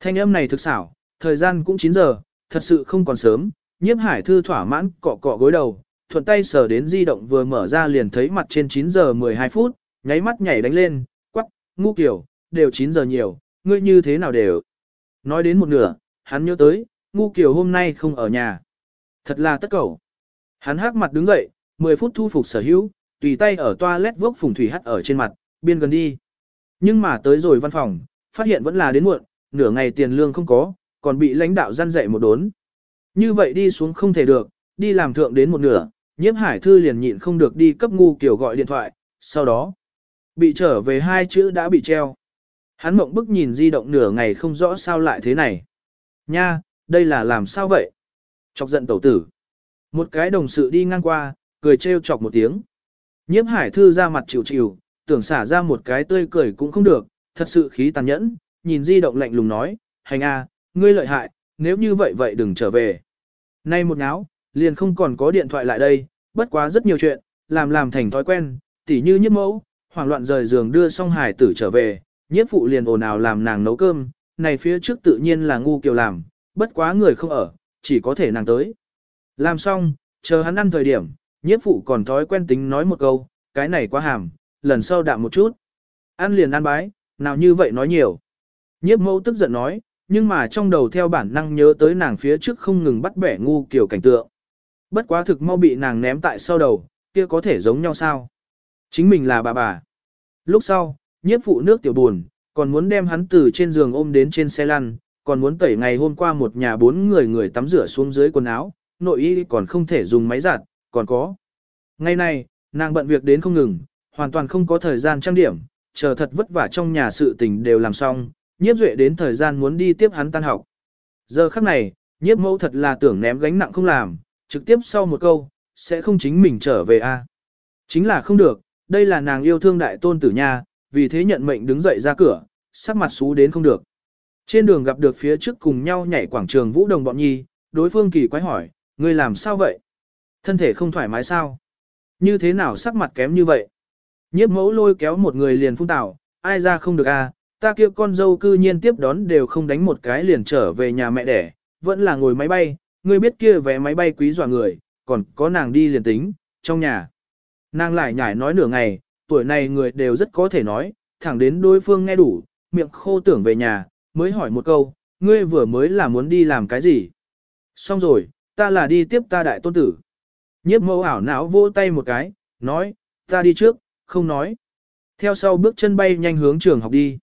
A: Thanh âm này thực xảo, thời gian cũng 9 giờ, thật sự không còn sớm, nhiếp hải thư thỏa mãn cọ cọ gối đầu, thuận tay sờ đến di động vừa mở ra liền thấy mặt trên 9 giờ 12 phút, nháy mắt nhảy đánh lên, quắc, ngu kiểu, đều 9 giờ nhiều, ngươi như thế nào đều. Nói đến một nửa, hắn nhớ tới, ngu kiểu hôm nay không ở nhà. Thật là tất cầu. Hắn hắc mặt đứng dậy, 10 phút thu phục sở hữu, tùy tay ở toilet vốc phùng thủy hắt ở trên mặt, biên gần đi. Nhưng mà tới rồi văn phòng, phát hiện vẫn là đến muộn, nửa ngày tiền lương không có, còn bị lãnh đạo gian dạy một đốn. Như vậy đi xuống không thể được, đi làm thượng đến một nửa, nhiếp hải thư liền nhịn không được đi cấp ngu kiểu gọi điện thoại, sau đó, bị trở về hai chữ đã bị treo. Hắn mộng bức nhìn di động nửa ngày không rõ sao lại thế này. Nha, đây là làm sao vậy? Chọc giận tẩu tử. Một cái đồng sự đi ngang qua, cười trêu chọc một tiếng. Nhiếp hải thư ra mặt chịu chịu, tưởng xả ra một cái tươi cười cũng không được, thật sự khí tàn nhẫn, nhìn di động lạnh lùng nói, hành a, ngươi lợi hại, nếu như vậy vậy đừng trở về. Nay một ngáo, liền không còn có điện thoại lại đây, bất quá rất nhiều chuyện, làm làm thành thói quen, tỉ như nhiếp mẫu, hoảng loạn rời giường đưa xong hải tử trở về, nhiếp phụ liền ồn ào làm nàng nấu cơm, này phía trước tự nhiên là ngu kiều làm, bất quá người không ở, chỉ có thể nàng tới. Làm xong, chờ hắn ăn thời điểm, nhiếp phụ còn thói quen tính nói một câu, cái này quá hàm, lần sau đạm một chút. Ăn liền ăn bái, nào như vậy nói nhiều. Nhiếp mẫu tức giận nói, nhưng mà trong đầu theo bản năng nhớ tới nàng phía trước không ngừng bắt bẻ ngu kiểu cảnh tượng. Bất quá thực mau bị nàng ném tại sau đầu, kia có thể giống nhau sao? Chính mình là bà bà. Lúc sau, nhiếp phụ nước tiểu buồn, còn muốn đem hắn từ trên giường ôm đến trên xe lăn, còn muốn tẩy ngày hôm qua một nhà bốn người người tắm rửa xuống dưới quần áo, nội y còn không thể dùng máy giặt, còn có. Ngày nay nàng bận việc đến không ngừng, hoàn toàn không có thời gian trang điểm, chờ thật vất vả trong nhà sự tình đều làm xong, nhiếp duệ đến thời gian muốn đi tiếp hắn tan học. Giờ khắc này, nhiếp mẫu thật là tưởng ném gánh nặng không làm, trực tiếp sau một câu, sẽ không chính mình trở về a Chính là không được, đây là nàng yêu thương đại tôn tử nha, vì thế nhận mệnh đứng dậy ra cửa, sắc mặt xú đến không được. Trên đường gặp được phía trước cùng nhau nhảy quảng trường vũ đồng bọn nhi, đối phương kỳ quái hỏi, ngươi làm sao vậy? Thân thể không thoải mái sao? Như thế nào sắc mặt kém như vậy? Nhiếp mẫu lôi kéo một người liền phun tảo, ai ra không được a à? ta kia con dâu cư nhiên tiếp đón đều không đánh một cái liền trở về nhà mẹ đẻ, vẫn là ngồi máy bay, ngươi biết kia vé máy bay quý dọa người, còn có nàng đi liền tính, trong nhà. Nàng lại nhảy nói nửa ngày, tuổi này người đều rất có thể nói, thẳng đến đối phương nghe đủ, miệng khô tưởng về nhà, mới hỏi một câu, ngươi vừa mới là muốn đi làm cái gì? Xong rồi, ta là đi tiếp ta đại tôn tử. Nhiếp mẫu ảo não vô tay một cái, nói, ta đi trước, không nói. Theo sau bước chân bay nhanh hướng trường học đi.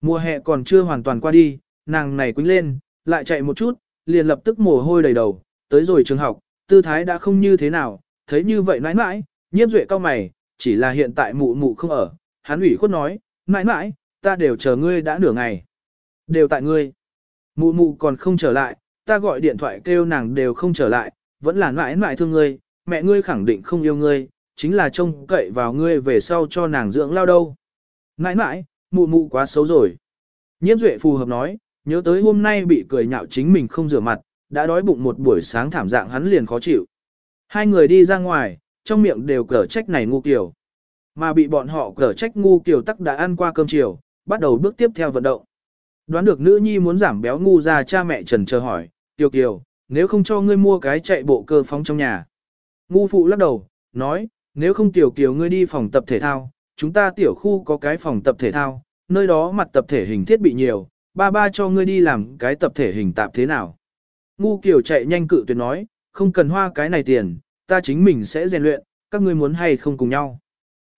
A: Mùa hè còn chưa hoàn toàn qua đi, nàng này quýnh lên, lại chạy một chút, liền lập tức mồ hôi đầy đầu, tới rồi trường học, tư thái đã không như thế nào, thấy như vậy nãi mãi, nhiếp duệ cao mày, chỉ là hiện tại mụ mụ không ở, hắn ủy khuất nói, mãi mãi, ta đều chờ ngươi đã nửa ngày. Đều tại ngươi. Mụ mụ còn không trở lại, ta gọi điện thoại kêu nàng đều không trở lại, vẫn là mãi mãi thương ngươi, mẹ ngươi khẳng định không yêu ngươi, chính là trông cậy vào ngươi về sau cho nàng dưỡng lao đâu. Mãi mãi, mụ mụ quá xấu rồi. Nhiễm duệ phù hợp nói, nhớ tới hôm nay bị cười nhạo chính mình không rửa mặt, đã đói bụng một buổi sáng thảm dạng hắn liền khó chịu. Hai người đi ra ngoài, trong miệng đều cở trách này ngu kiểu. Mà bị bọn họ cở trách ngu kiểu tắc đã ăn qua cơm chiều, bắt đầu bước tiếp theo vận động. Đoán được nữ nhi muốn giảm béo ngu ra cha mẹ trần chờ hỏi, Tiêu Kiều, nếu không cho ngươi mua cái chạy bộ cơ phóng trong nhà. Ngu phụ lắc đầu, nói, nếu không Tiểu Kiều ngươi đi phòng tập thể thao, chúng ta tiểu khu có cái phòng tập thể thao, nơi đó mặt tập thể hình thiết bị nhiều, ba ba cho ngươi đi làm cái tập thể hình tạp thế nào. Ngu Kiều chạy nhanh cự tuyệt nói, không cần hoa cái này tiền, ta chính mình sẽ rèn luyện, các ngươi muốn hay không cùng nhau.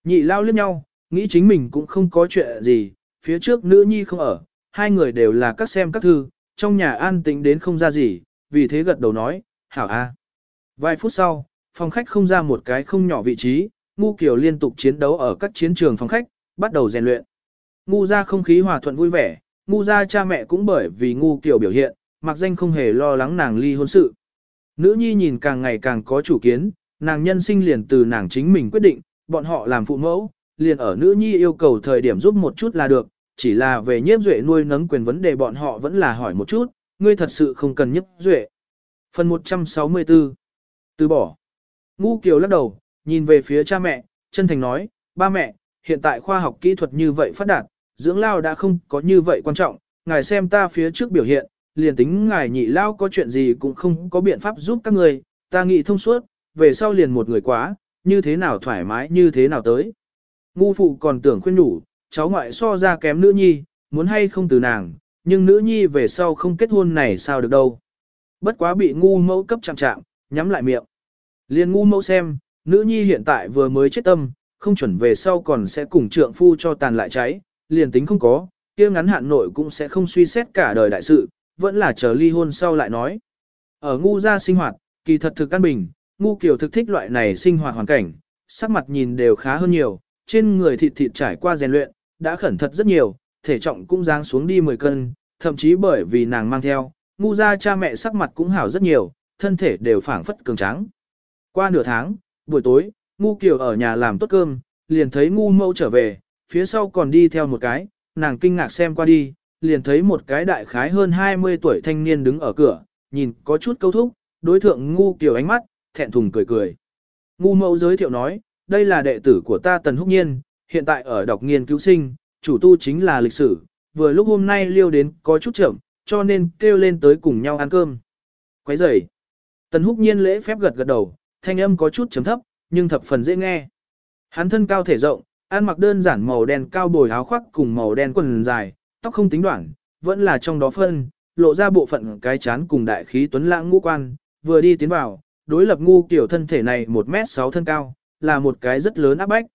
A: Nhị lao liếc nhau, nghĩ chính mình cũng không có chuyện gì, phía trước nữ nhi không ở, hai người đều là các xem các thư, trong nhà an tĩnh đến không ra gì, vì thế gật đầu nói, hảo a. Vài phút sau, phòng khách không ra một cái không nhỏ vị trí, ngu kiểu liên tục chiến đấu ở các chiến trường phòng khách, bắt đầu rèn luyện. Ngu ra không khí hòa thuận vui vẻ, ngu ra cha mẹ cũng bởi vì ngu kiểu biểu hiện, mặc danh không hề lo lắng nàng ly hôn sự. Nữ nhi nhìn càng ngày càng có chủ kiến, nàng nhân sinh liền từ nàng chính mình quyết định, bọn họ làm phụ mẫu, liền ở nữ nhi yêu cầu thời điểm giúp một chút là được, chỉ là về nhiếp duệ nuôi nấng quyền vấn đề bọn họ vẫn là hỏi một chút, ngươi thật sự không cần nhiếp duệ. Phần 164 Từ bỏ Ngu Kiều lắc đầu, nhìn về phía cha mẹ, chân thành nói, ba mẹ, hiện tại khoa học kỹ thuật như vậy phát đạt, dưỡng lao đã không có như vậy quan trọng, ngài xem ta phía trước biểu hiện, liền tính ngài nhị lao có chuyện gì cũng không có biện pháp giúp các người, ta nghĩ thông suốt, về sau liền một người quá, như thế nào thoải mái như thế nào tới. Ngu phụ còn tưởng khuyên nhủ, cháu ngoại so ra kém nữ nhi, muốn hay không từ nàng, nhưng nữ nhi về sau không kết hôn này sao được đâu. Bất quá bị ngu mẫu cấp chạm chạm, nhắm lại miệng. liền ngu mẫu xem, nữ nhi hiện tại vừa mới chết tâm, không chuẩn về sau còn sẽ cùng trượng phu cho tàn lại cháy, liền tính không có, kia ngắn hạn nội cũng sẽ không suy xét cả đời đại sự, vẫn là chờ ly hôn sau lại nói. Ở ngu gia sinh hoạt, kỳ thật thực căn bình, ngu kiểu thực thích loại này sinh hoạt hoàn cảnh, sắc mặt nhìn đều khá hơn nhiều, trên người thịt thịt trải qua rèn luyện, đã khẩn thật rất nhiều, thể trọng cũng giáng xuống đi 10 cân, thậm chí bởi vì nàng mang theo, ngu gia cha mẹ sắc mặt cũng hảo rất nhiều, thân thể đều phảng phất cường tráng. Qua nửa tháng, buổi tối, ngu kiều ở nhà làm tốt cơm, liền thấy ngu mẫu trở về, phía sau còn đi theo một cái, nàng kinh ngạc xem qua đi, liền thấy một cái đại khái hơn 20 tuổi thanh niên đứng ở cửa, nhìn có chút câu thúc, đối thượng ngu kiểu ánh mắt, thẹn thùng cười cười. Ngu mẫu giới thiệu nói, đây là đệ tử của ta Tần Húc Nhiên, hiện tại ở đọc nghiên cứu sinh, chủ tu chính là lịch sử, vừa lúc hôm nay liêu đến có chút chậm, cho nên kêu lên tới cùng nhau ăn cơm. Quấy rầy. Tần Húc Nhiên lễ phép gật gật đầu, thanh âm có chút chấm thấp, nhưng thập phần dễ nghe. Hắn thân cao thể rộng, ăn mặc đơn giản màu đen cao bồi áo khoác cùng màu đen quần dài, tóc không tính đoạn, vẫn là trong đó phân, lộ ra bộ phận cái chán cùng đại khí tuấn lãng ngũ quan, vừa đi tiến vào, đối lập ngu kiểu thân thể này 1m6 thân cao, là một cái rất lớn áp bách.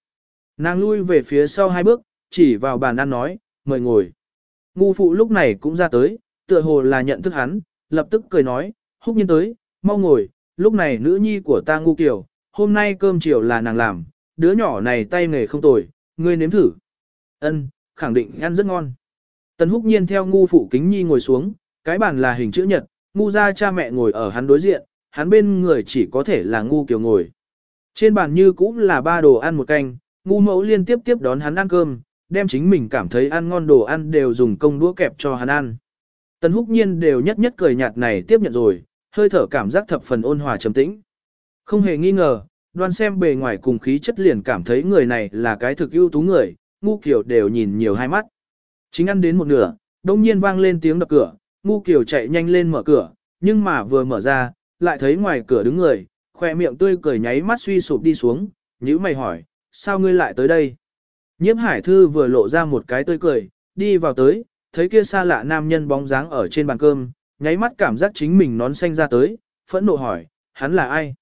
A: Nàng lui về phía sau hai bước, chỉ vào bàn ăn nói, mời ngồi. Ngu phụ lúc này cũng ra tới, tựa hồ là nhận thức hắn, lập tức cười nói, húc nhiên tới, mau ngồi, lúc này nữ nhi của ta ngu kiểu, hôm nay cơm chiều là nàng làm, đứa nhỏ này tay nghề không tồi, ngươi nếm thử. Ân, khẳng định ăn rất ngon. Tần húc nhiên theo ngu phụ kính nhi ngồi xuống, cái bàn là hình chữ nhật, ngu ra cha mẹ ngồi ở hắn đối diện, hắn bên người chỉ có thể là ngu kiểu ngồi. Trên bàn như cũng là ba đồ ăn một canh, ngu mẫu liên tiếp tiếp đón hắn ăn cơm, đem chính mình cảm thấy ăn ngon đồ ăn đều dùng công đũa kẹp cho hắn ăn. Tần húc nhiên đều nhất nhất cười nhạt này tiếp nhận rồi, hơi thở cảm giác thập phần ôn hòa trầm tĩnh. Không hề nghi ngờ, đoan xem bề ngoài cùng khí chất liền cảm thấy người này là cái thực ưu tú người, ngu kiểu đều nhìn nhiều hai mắt. Chính ăn đến một nửa, đông nhiên vang lên tiếng đập cửa, ngu kiểu chạy nhanh lên mở cửa, nhưng mà vừa mở ra, lại thấy ngoài cửa đứng người, khoe miệng tươi cười nháy mắt suy sụp đi xuống, nhữ mày hỏi, sao ngươi lại tới đây? Nhiễm hải thư vừa lộ ra một cái tươi cười, đi vào tới, thấy kia xa lạ nam nhân bóng dáng ở trên bàn cơm, nháy mắt cảm giác chính mình nón xanh ra tới, phẫn nộ hỏi, hắn là ai?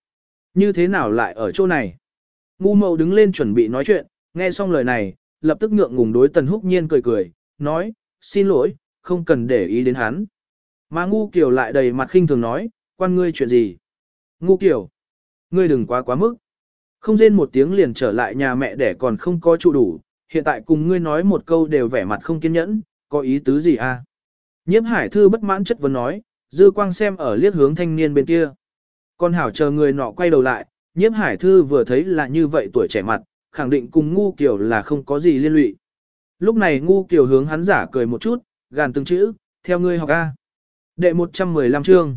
A: Như thế nào lại ở chỗ này? Ngu mậu đứng lên chuẩn bị nói chuyện, nghe xong lời này, lập tức ngượng ngùng đối tần húc nhiên cười cười, nói, xin lỗi, không cần để ý đến hắn. Mà ngu kiểu lại đầy mặt khinh thường nói, quan ngươi chuyện gì? Ngu kiểu, ngươi đừng quá quá mức. Không rên một tiếng liền trở lại nhà mẹ để còn không có trụ đủ, hiện tại cùng ngươi nói một câu đều vẻ mặt không kiên nhẫn, có ý tứ gì à? Nhiếp hải thư bất mãn chất vấn nói, dư quang xem ở liếc hướng thanh niên bên kia. Con hảo chờ người nọ quay đầu lại, nhiếp hải thư vừa thấy là như vậy tuổi trẻ mặt, khẳng định cùng ngu kiểu là không có gì liên lụy. Lúc này ngu kiểu hướng hắn giả cười một chút, gàn từng chữ, theo ngươi học A. Đệ 115 chương.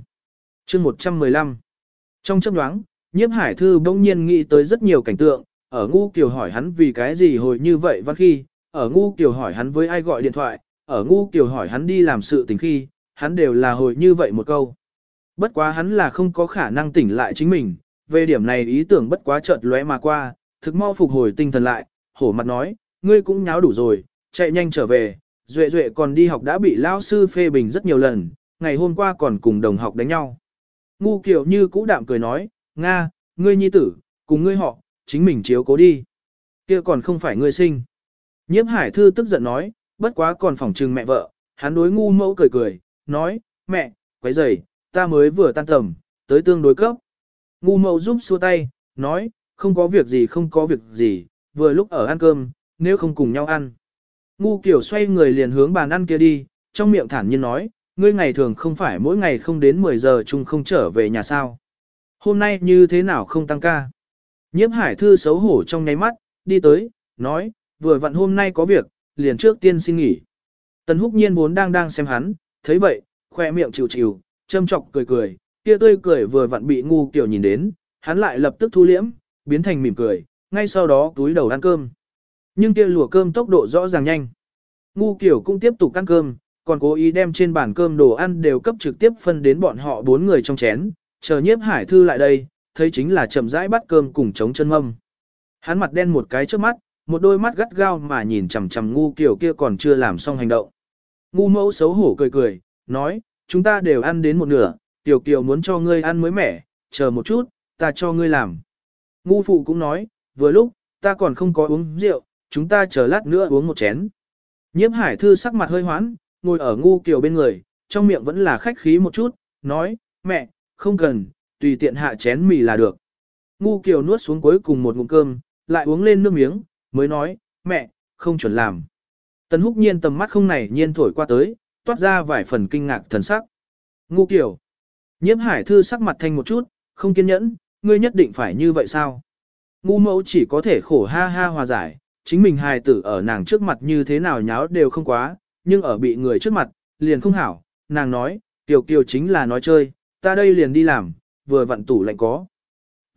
A: Chương 115. Trong chấp đoáng, nhiếp hải thư bỗng nhiên nghĩ tới rất nhiều cảnh tượng, ở ngu kiểu hỏi hắn vì cái gì hồi như vậy văn khi, ở ngu kiểu hỏi hắn với ai gọi điện thoại, ở ngu kiểu hỏi hắn đi làm sự tình khi, hắn đều là hồi như vậy một câu. Bất quá hắn là không có khả năng tỉnh lại chính mình, về điểm này ý tưởng bất quá chợt lóe mà qua, thực mau phục hồi tinh thần lại, hổ mặt nói, ngươi cũng nháo đủ rồi, chạy nhanh trở về, duệ duệ còn đi học đã bị lao sư phê bình rất nhiều lần, ngày hôm qua còn cùng đồng học đánh nhau. Ngu kiểu như cũ đạm cười nói, Nga, ngươi nhi tử, cùng ngươi họ, chính mình chiếu cố đi. kia còn không phải ngươi sinh. Nhiếp hải thư tức giận nói, bất quá còn phỏng trừng mẹ vợ, hắn đối ngu mẫu cười cười, nói, mẹ, quấy rầy, ta mới vừa tan tầm, tới tương đối cấp. Ngu mẫu giúp xua tay, nói, không có việc gì không có việc gì, vừa lúc ở ăn cơm, nếu không cùng nhau ăn. Ngu kiểu xoay người liền hướng bàn ăn kia đi, trong miệng thản nhiên nói, ngươi ngày thường không phải mỗi ngày không đến 10 giờ chung không trở về nhà sao. Hôm nay như thế nào không tăng ca. Nhiếp hải thư xấu hổ trong nháy mắt, đi tới, nói, vừa vặn hôm nay có việc, liền trước tiên xin nghỉ. Tần húc nhiên vốn đang đang xem hắn, thấy vậy, khoe miệng chịu chịu, châm chọc cười cười, kia tươi cười vừa vặn bị ngu kiểu nhìn đến, hắn lại lập tức thu liễm, biến thành mỉm cười, ngay sau đó túi đầu ăn cơm. Nhưng kia lùa cơm tốc độ rõ ràng nhanh. Ngu kiểu cũng tiếp tục ăn cơm, còn cố ý đem trên bàn cơm đồ ăn đều cấp trực tiếp phân đến bọn họ bốn người trong chén, chờ nhiếp hải thư lại đây, thấy chính là chậm rãi bắt cơm cùng chống chân mâm. Hắn mặt đen một cái trước mắt, một đôi mắt gắt gao mà nhìn chằm chằm ngu kiểu kia còn chưa làm xong hành động. Ngu mẫu xấu hổ cười cười, nói, chúng ta đều ăn đến một nửa, tiểu kiều muốn cho ngươi ăn mới mẻ, chờ một chút, ta cho ngươi làm. Ngu phụ cũng nói, vừa lúc, ta còn không có uống rượu, chúng ta chờ lát nữa uống một chén. Nhiếp hải thư sắc mặt hơi hoán, ngồi ở ngu kiều bên người, trong miệng vẫn là khách khí một chút, nói, mẹ, không cần, tùy tiện hạ chén mì là được. Ngu kiều nuốt xuống cuối cùng một ngụm cơm, lại uống lên nước miếng, mới nói, mẹ, không chuẩn làm. Tần húc nhiên tầm mắt không này nhiên thổi qua tới, toát ra vài phần kinh ngạc thần sắc. Ngu kiều. Nhiếp hải thư sắc mặt thanh một chút, không kiên nhẫn, ngươi nhất định phải như vậy sao? Ngu mẫu chỉ có thể khổ ha ha hòa giải, chính mình hài tử ở nàng trước mặt như thế nào nháo đều không quá, nhưng ở bị người trước mặt, liền không hảo, nàng nói, Tiểu Kiều chính là nói chơi, ta đây liền đi làm, vừa vặn tủ lạnh có.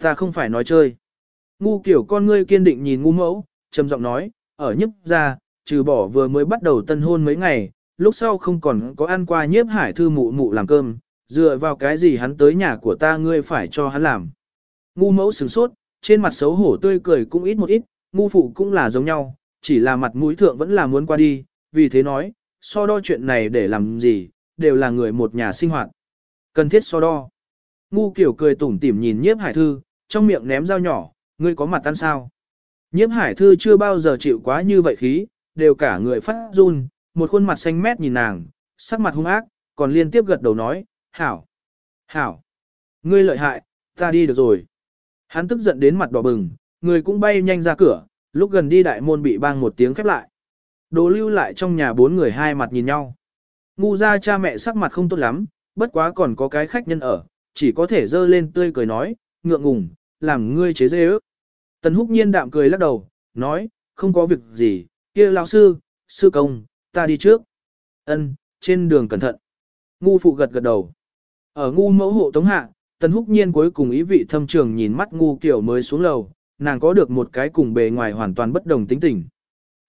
A: Ta không phải nói chơi. Ngu kiểu con ngươi kiên định nhìn ngu mẫu, trầm giọng nói, ở nhấp ra, trừ bỏ vừa mới bắt đầu tân hôn mấy ngày, lúc sau không còn có ăn qua nhiếp hải thư mụ mụ làm cơm, dựa vào cái gì hắn tới nhà của ta ngươi phải cho hắn làm. Ngu mẫu sửng sốt, trên mặt xấu hổ tươi cười cũng ít một ít, ngu phụ cũng là giống nhau, chỉ là mặt mũi thượng vẫn là muốn qua đi, vì thế nói, so đo chuyện này để làm gì, đều là người một nhà sinh hoạt. Cần thiết so đo. Ngu kiểu cười tủm tỉm nhìn nhiếp hải thư, trong miệng ném dao nhỏ, ngươi có mặt tan sao? Nhiếp hải thư chưa bao giờ chịu quá như vậy khí, đều cả người phát run, một khuôn mặt xanh mét nhìn nàng, sắc mặt hung ác, còn liên tiếp gật đầu nói, hảo, hảo, ngươi lợi hại, ta đi được rồi. Hắn tức giận đến mặt đỏ bừng, người cũng bay nhanh ra cửa, lúc gần đi đại môn bị bang một tiếng khép lại. Đồ lưu lại trong nhà bốn người hai mặt nhìn nhau. Ngu ra cha mẹ sắc mặt không tốt lắm, bất quá còn có cái khách nhân ở, chỉ có thể dơ lên tươi cười nói, ngượng ngùng, làm ngươi chế dê ước. Tần húc nhiên đạm cười lắc đầu, nói, không có việc gì, kia lão sư, sư công, ta đi trước. Ân, trên đường cẩn thận. Ngu phụ gật gật đầu. Ở ngu mẫu hộ tống hạ, tần húc nhiên cuối cùng ý vị thâm trường nhìn mắt ngu kiểu mới xuống lầu, nàng có được một cái cùng bề ngoài hoàn toàn bất đồng tính tình.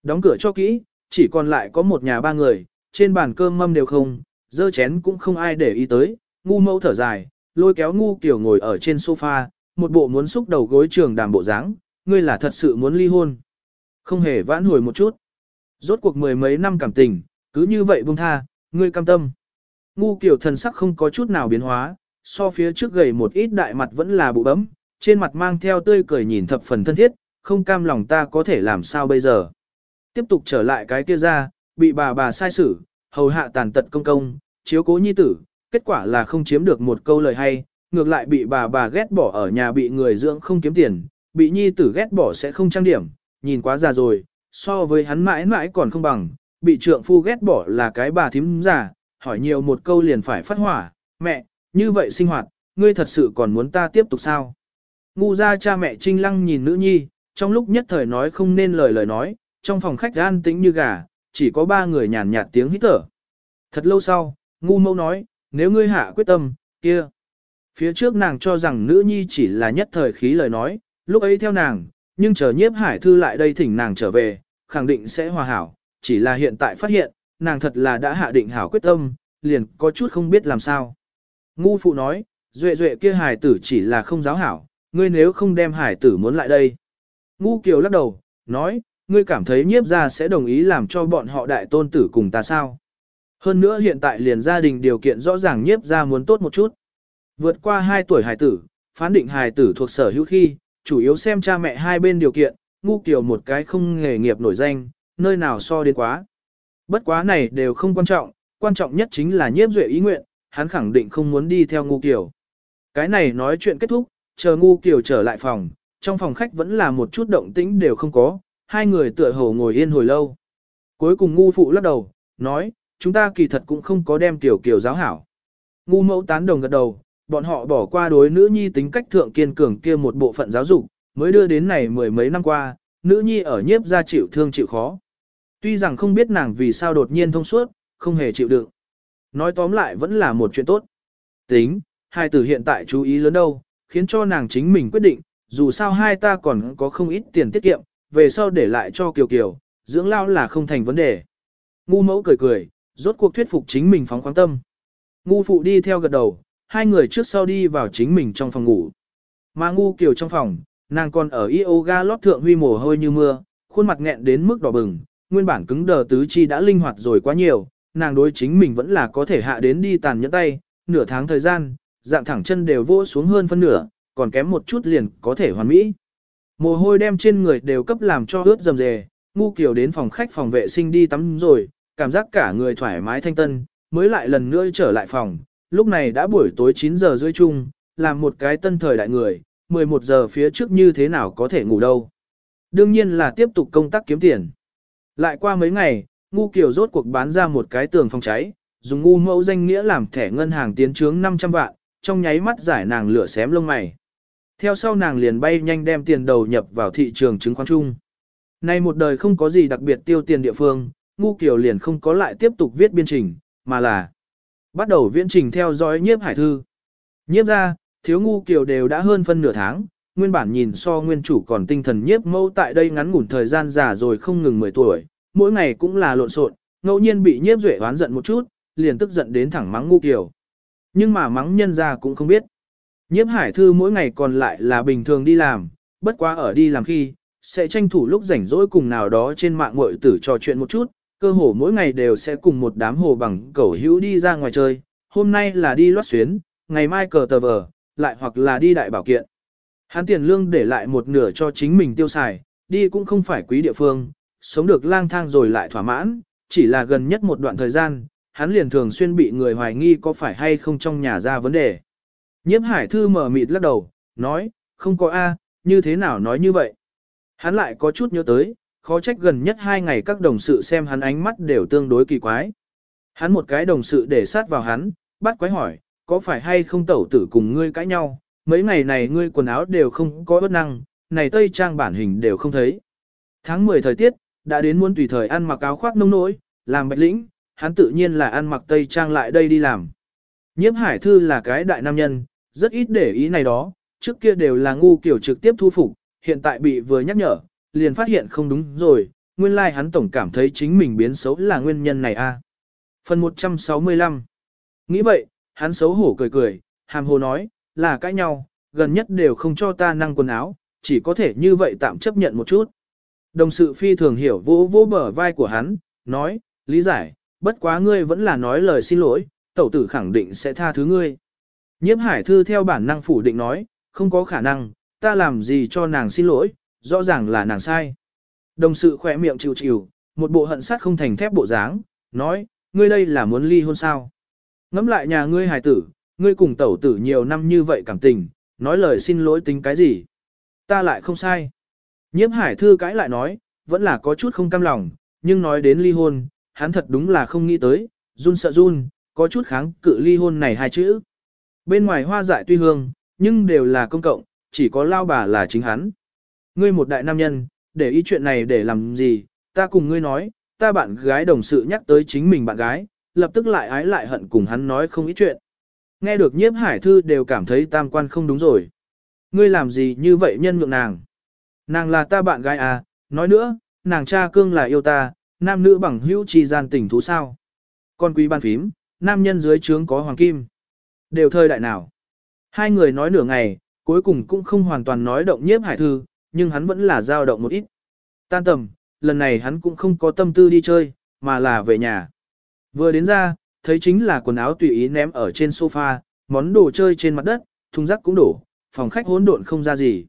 A: Đóng cửa cho kỹ, chỉ còn lại có một nhà ba người, trên bàn cơm mâm đều không, dơ chén cũng không ai để ý tới, ngu mẫu thở dài, lôi kéo ngu kiểu ngồi ở trên sofa, một bộ muốn xúc đầu gối trường đàm bộ dáng, ngươi là thật sự muốn ly hôn. Không hề vãn hồi một chút. Rốt cuộc mười mấy năm cảm tình, cứ như vậy buông tha, ngươi cam tâm. Ngu kiểu thần sắc không có chút nào biến hóa, so phía trước gầy một ít đại mặt vẫn là bụ bấm, trên mặt mang theo tươi cười nhìn thập phần thân thiết, không cam lòng ta có thể làm sao bây giờ. Tiếp tục trở lại cái kia ra, bị bà bà sai xử, hầu hạ tàn tật công công, chiếu cố nhi tử, kết quả là không chiếm được một câu lời hay, ngược lại bị bà bà ghét bỏ ở nhà bị người dưỡng không kiếm tiền, bị nhi tử ghét bỏ sẽ không trang điểm, nhìn quá già rồi, so với hắn mãi mãi còn không bằng, bị trượng phu ghét bỏ là cái bà thím già, hỏi nhiều một câu liền phải phát hỏa, mẹ, như vậy sinh hoạt, ngươi thật sự còn muốn ta tiếp tục sao? Ngu ra cha mẹ trinh lăng nhìn nữ nhi, trong lúc nhất thời nói không nên lời lời nói, trong phòng khách an tĩnh như gà, chỉ có ba người nhàn nhạt tiếng hít thở. Thật lâu sau, ngu mẫu nói, nếu ngươi hạ quyết tâm, kia. Phía trước nàng cho rằng nữ nhi chỉ là nhất thời khí lời nói, lúc ấy theo nàng, nhưng chờ nhiếp hải thư lại đây thỉnh nàng trở về, khẳng định sẽ hòa hảo, chỉ là hiện tại phát hiện, nàng thật là đã hạ định hảo quyết tâm, liền có chút không biết làm sao. Ngu phụ nói, duệ duệ kia hải tử chỉ là không giáo hảo, ngươi nếu không đem hải tử muốn lại đây. Ngu kiều lắc đầu, nói, ngươi cảm thấy nhiếp ra sẽ đồng ý làm cho bọn họ đại tôn tử cùng ta sao. Hơn nữa hiện tại liền gia đình điều kiện rõ ràng nhiếp ra muốn tốt một chút. Vượt qua 2 tuổi hải tử, phán định hải tử thuộc sở hữu khi, chủ yếu xem cha mẹ hai bên điều kiện, ngu Kiều một cái không nghề nghiệp nổi danh, nơi nào so đến quá. Bất quá này đều không quan trọng, quan trọng nhất chính là nhiếp duệ ý nguyện, hắn khẳng định không muốn đi theo ngu Kiều. Cái này nói chuyện kết thúc, chờ ngu kiểu trở lại phòng, trong phòng khách vẫn là một chút động tĩnh đều không có, hai người tựa hồ ngồi yên hồi lâu. Cuối cùng ngu phụ lắc đầu, nói, chúng ta kỳ thật cũng không có đem tiểu kiểu giáo hảo. Ngu mẫu tán đồng gật đầu, bọn họ bỏ qua đối nữ nhi tính cách thượng kiên cường kia một bộ phận giáo dục, mới đưa đến này mười mấy năm qua, nữ nhi ở nhiếp ra chịu thương chịu khó. Tuy rằng không biết nàng vì sao đột nhiên thông suốt, không hề chịu đựng. Nói tóm lại vẫn là một chuyện tốt. Tính, hai tử hiện tại chú ý lớn đâu, khiến cho nàng chính mình quyết định, dù sao hai ta còn có không ít tiền tiết kiệm, về sau để lại cho Kiều Kiều, dưỡng lao là không thành vấn đề. Ngu mẫu cười cười, rốt cuộc thuyết phục chính mình phóng khoáng tâm. Ngu phụ đi theo gật đầu, hai người trước sau đi vào chính mình trong phòng ngủ. Mà ngu kiều trong phòng, nàng còn ở yoga lót thượng huy mồ hôi như mưa, khuôn mặt nghẹn đến mức đỏ bừng, nguyên bản cứng đờ tứ chi đã linh hoạt rồi quá nhiều, nàng đối chính mình vẫn là có thể hạ đến đi tàn nhẫn tay, nửa tháng thời gian, dạng thẳng chân đều vô xuống hơn phân nửa, còn kém một chút liền có thể hoàn mỹ. Mồ hôi đem trên người đều cấp làm cho ướt dầm dề, ngu kiều đến phòng khách phòng vệ sinh đi tắm rồi, cảm giác cả người thoải mái thanh tân, mới lại lần nữa trở lại phòng, lúc này đã buổi tối 9 giờ rưỡi chung, làm một cái tân thời đại người, 11 giờ phía trước như thế nào có thể ngủ đâu. Đương nhiên là tiếp tục công tác kiếm tiền. Lại qua mấy ngày, ngu kiều rốt cuộc bán ra một cái tường phòng cháy, dùng ngu mẫu danh nghĩa làm thẻ ngân hàng tiến trướng 500 vạn, trong nháy mắt giải nàng lửa xém lông mày. Theo sau nàng liền bay nhanh đem tiền đầu nhập vào thị trường chứng khoán chung. Nay một đời không có gì đặc biệt tiêu tiền địa phương, ngu kiểu liền không có lại tiếp tục viết biên trình, mà là bắt đầu viễn trình theo dõi nhiếp hải thư. Nhiếp ra, thiếu ngu kiểu đều đã hơn phân nửa tháng, nguyên bản nhìn so nguyên chủ còn tinh thần nhiếp mâu tại đây ngắn ngủn thời gian già rồi không ngừng 10 tuổi, mỗi ngày cũng là lộn xộn, ngẫu nhiên bị nhiếp duệ oán giận một chút, liền tức giận đến thẳng mắng ngu kiểu. Nhưng mà mắng nhân ra cũng không biết. Nhiếp hải thư mỗi ngày còn lại là bình thường đi làm, bất quá ở đi làm khi, sẽ tranh thủ lúc rảnh rỗi cùng nào đó trên mạng mội tử trò chuyện một chút, cơ hồ mỗi ngày đều sẽ cùng một đám hồ bằng cẩu hữu đi ra ngoài chơi, hôm nay là đi loát xuyến, ngày mai cờ tờ vờ, lại hoặc là đi đại bảo kiện. Hắn tiền lương để lại một nửa cho chính mình tiêu xài, đi cũng không phải quý địa phương, sống được lang thang rồi lại thỏa mãn, chỉ là gần nhất một đoạn thời gian, hắn liền thường xuyên bị người hoài nghi có phải hay không trong nhà ra vấn đề. Nhiếp hải thư mở mịt lắc đầu, nói, không có A, như thế nào nói như vậy. Hắn lại có chút nhớ tới, khó trách gần nhất hai ngày các đồng sự xem hắn ánh mắt đều tương đối kỳ quái. Hắn một cái đồng sự để sát vào hắn, bắt quái hỏi, có phải hay không tẩu tử cùng ngươi cãi nhau, mấy ngày này ngươi quần áo đều không có bất năng, này tây trang bản hình đều không thấy. Tháng 10 thời tiết, đã đến muốn tùy thời ăn mặc áo khoác nông nỗi, làm bạch lĩnh, hắn tự nhiên là ăn mặc tây trang lại đây đi làm. Nhiếp hải thư là cái đại nam nhân, rất ít để ý này đó, trước kia đều là ngu kiểu trực tiếp thu phục, hiện tại bị vừa nhắc nhở, liền phát hiện không đúng rồi, nguyên lai like hắn tổng cảm thấy chính mình biến xấu là nguyên nhân này a. Phần 165 Nghĩ vậy, hắn xấu hổ cười cười, hàm hồ nói, là cãi nhau, gần nhất đều không cho ta năng quần áo, chỉ có thể như vậy tạm chấp nhận một chút. Đồng sự phi thường hiểu vỗ vỗ bờ vai của hắn, nói, lý giải, bất quá ngươi vẫn là nói lời xin lỗi, tẩu tử khẳng định sẽ tha thứ ngươi. Nhiếp hải thư theo bản năng phủ định nói, không có khả năng, ta làm gì cho nàng xin lỗi, rõ ràng là nàng sai. Đồng sự khỏe miệng chịu chịu, một bộ hận sát không thành thép bộ dáng, nói, ngươi đây là muốn ly hôn sao. Ngắm lại nhà ngươi hài tử, ngươi cùng tẩu tử nhiều năm như vậy cảm tình, nói lời xin lỗi tính cái gì. Ta lại không sai. Nhiếp hải thư cãi lại nói, vẫn là có chút không cam lòng, nhưng nói đến ly hôn, hắn thật đúng là không nghĩ tới, run sợ run, có chút kháng cự ly hôn này hai chữ. Bên ngoài hoa dại tuy hương, nhưng đều là công cộng, chỉ có lao bà là chính hắn. Ngươi một đại nam nhân, để ý chuyện này để làm gì, ta cùng ngươi nói, ta bạn gái đồng sự nhắc tới chính mình bạn gái, lập tức lại ái lại hận cùng hắn nói không ít chuyện. Nghe được nhiếp hải thư đều cảm thấy tam quan không đúng rồi. Ngươi làm gì như vậy nhân nhượng nàng? Nàng là ta bạn gái à, nói nữa, nàng cha cương là yêu ta, nam nữ bằng hữu chi gian tình thú sao. Con quý ban phím, nam nhân dưới trướng có hoàng kim. Đều thời đại nào. Hai người nói nửa ngày, cuối cùng cũng không hoàn toàn nói động nhiếp hải thư, nhưng hắn vẫn là dao động một ít. Tan tầm, lần này hắn cũng không có tâm tư đi chơi, mà là về nhà. Vừa đến ra, thấy chính là quần áo tùy ý ném ở trên sofa, món đồ chơi trên mặt đất, thùng rác cũng đổ, phòng khách hỗn độn không ra gì.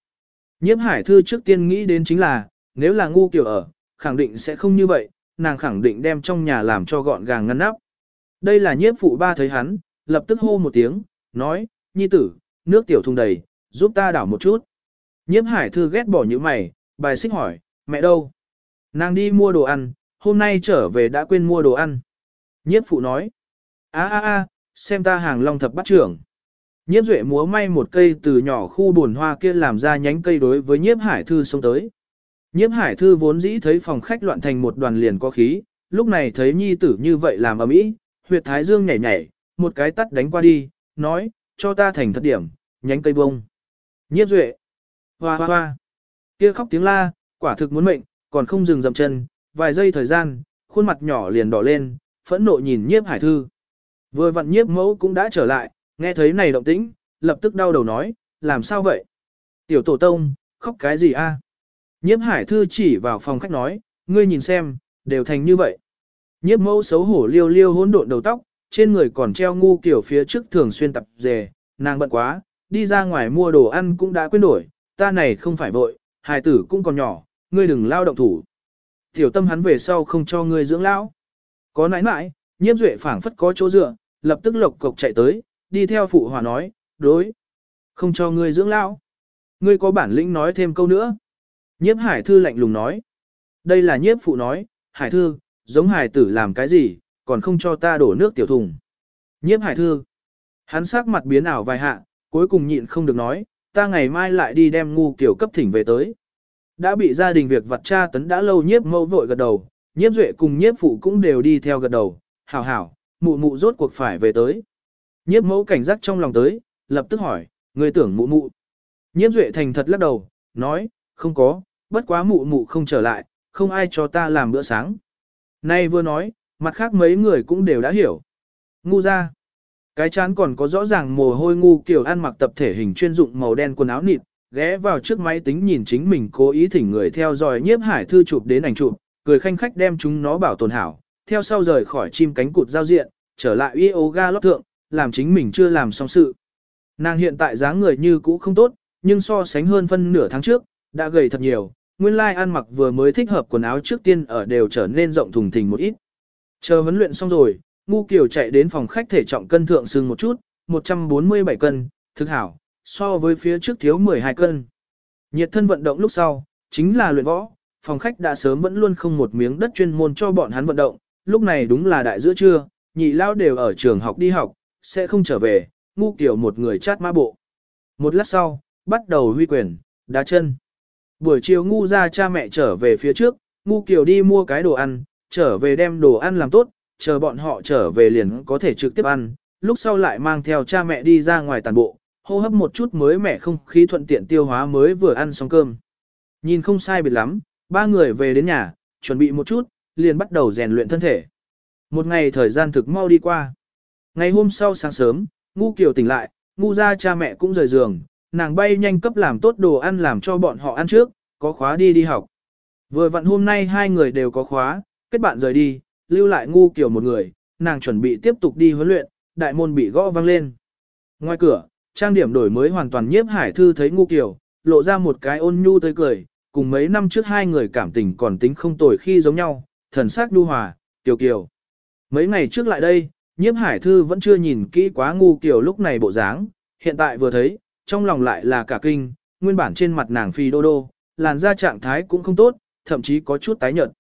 A: Nhiếp hải thư trước tiên nghĩ đến chính là, nếu là ngu kiểu ở, khẳng định sẽ không như vậy, nàng khẳng định đem trong nhà làm cho gọn gàng ngăn nắp. Đây là nhiếp phụ ba thấy hắn, lập tức hô một tiếng, nói, nhi tử, nước tiểu thùng đầy, giúp ta đảo một chút. Nhiếp hải thư ghét bỏ như mày, bài xích hỏi, mẹ đâu? Nàng đi mua đồ ăn, hôm nay trở về đã quên mua đồ ăn. Nhiếp phụ nói, a a a, xem ta hàng long thập bắt trưởng. Nhiếp duệ múa may một cây từ nhỏ khu buồn hoa kia làm ra nhánh cây đối với nhiếp hải thư xông tới. Nhiếp hải thư vốn dĩ thấy phòng khách loạn thành một đoàn liền có khí, lúc này thấy nhi tử như vậy làm ở mỹ, huyệt thái dương nhảy nhảy, một cái tắt đánh qua đi, nói, cho ta thành thật điểm, nhánh cây bông. Nhiếp duệ, hoa hoa hoa, kia khóc tiếng la, quả thực muốn mệnh, còn không dừng dậm chân, vài giây thời gian, khuôn mặt nhỏ liền đỏ lên, phẫn nộ nhìn nhiếp hải thư. Vừa vặn nhiếp mẫu cũng đã trở lại, nghe thấy này động tĩnh, lập tức đau đầu nói, làm sao vậy? Tiểu tổ tông, khóc cái gì a? Nhiếp hải thư chỉ vào phòng khách nói, ngươi nhìn xem, đều thành như vậy. Nhiếp mẫu xấu hổ liêu liêu hỗn độn đầu tóc, trên người còn treo ngu kiểu phía trước thường xuyên tập dề, nàng bận quá, đi ra ngoài mua đồ ăn cũng đã quên đổi, ta này không phải vội, hài tử cũng còn nhỏ, ngươi đừng lao động thủ. Tiểu tâm hắn về sau không cho ngươi dưỡng lão. Có nãi nãi, nhiếp duệ phảng phất có chỗ dựa, lập tức lộc cộc chạy tới, đi theo phụ hòa nói, đối. Không cho ngươi dưỡng lão. Ngươi có bản lĩnh nói thêm câu nữa. Nhiếp hải thư lạnh lùng nói. Đây là nhiếp phụ nói, hải thư, giống hải tử làm cái gì, còn không cho ta đổ nước tiểu thùng. Nhiếp hải thư. Hắn sắc mặt biến ảo vài hạ, cuối cùng nhịn không được nói, ta ngày mai lại đi đem ngu kiểu cấp thỉnh về tới. Đã bị gia đình việc vặt cha tấn đã lâu nhiếp mẫu vội gật đầu, nhiếp duệ cùng nhiếp phụ cũng đều đi theo gật đầu, hảo hảo, mụ mụ rốt cuộc phải về tới. Nhiếp mẫu cảnh giác trong lòng tới, lập tức hỏi, người tưởng mụ mụ. Nhiếp duệ thành thật lắc đầu, nói, không có, bất quá mụ mụ không trở lại, không ai cho ta làm bữa sáng. Nay vừa nói, mặt khác mấy người cũng đều đã hiểu. Ngu ra. Cái chán còn có rõ ràng mồ hôi ngu kiểu ăn mặc tập thể hình chuyên dụng màu đen quần áo nịt, ghé vào trước máy tính nhìn chính mình cố ý thỉnh người theo dõi nhiếp hải thư chụp đến ảnh chụp, cười khanh khách đem chúng nó bảo tồn hảo, theo sau rời khỏi chim cánh cụt giao diện, trở lại yoga lót thượng, làm chính mình chưa làm xong sự. Nàng hiện tại dáng người như cũ không tốt, nhưng so sánh hơn phân nửa tháng trước, đã gầy thật nhiều, nguyên lai ăn mặc vừa mới thích hợp quần áo trước tiên ở đều trở nên rộng thùng thình một ít. Chờ huấn luyện xong rồi, Ngu Kiều chạy đến phòng khách thể trọng cân thượng sưng một chút, 147 cân, thực hảo, so với phía trước thiếu 12 cân. Nhiệt thân vận động lúc sau, chính là luyện võ, phòng khách đã sớm vẫn luôn không một miếng đất chuyên môn cho bọn hắn vận động, lúc này đúng là đại giữa trưa, nhị lao đều ở trường học đi học, sẽ không trở về, ngu kiểu một người chát mã bộ. Một lát sau, bắt đầu huy quyền, đá chân. Buổi chiều ngu ra cha mẹ trở về phía trước, ngu Kiều đi mua cái đồ ăn, trở về đem đồ ăn làm tốt, chờ bọn họ trở về liền có thể trực tiếp ăn, lúc sau lại mang theo cha mẹ đi ra ngoài tàn bộ, hô hấp một chút mới mẻ không khí thuận tiện tiêu hóa mới vừa ăn xong cơm. Nhìn không sai biệt lắm, ba người về đến nhà, chuẩn bị một chút, liền bắt đầu rèn luyện thân thể. Một ngày thời gian thực mau đi qua. Ngày hôm sau sáng sớm, ngu kiều tỉnh lại, ngu ra cha mẹ cũng rời giường, nàng bay nhanh cấp làm tốt đồ ăn làm cho bọn họ ăn trước, có khóa đi đi học. Vừa vặn hôm nay hai người đều có khóa, kết bạn rời đi, lưu lại ngu kiều một người, nàng chuẩn bị tiếp tục đi huấn luyện, đại môn bị gõ vang lên. Ngoài cửa, trang điểm đổi mới hoàn toàn nhiếp hải thư thấy ngu kiều, lộ ra một cái ôn nhu tới cười, cùng mấy năm trước hai người cảm tình còn tính không tồi khi giống nhau, thần sắc nhu hòa, kiều kiều. Mấy ngày trước lại đây, nhiếp hải thư vẫn chưa nhìn kỹ quá ngu kiều lúc này bộ dáng, hiện tại vừa thấy, trong lòng lại là cả kinh, nguyên bản trên mặt nàng phi đô đô, làn da trạng thái cũng không tốt, thậm chí có chút tái nhợt.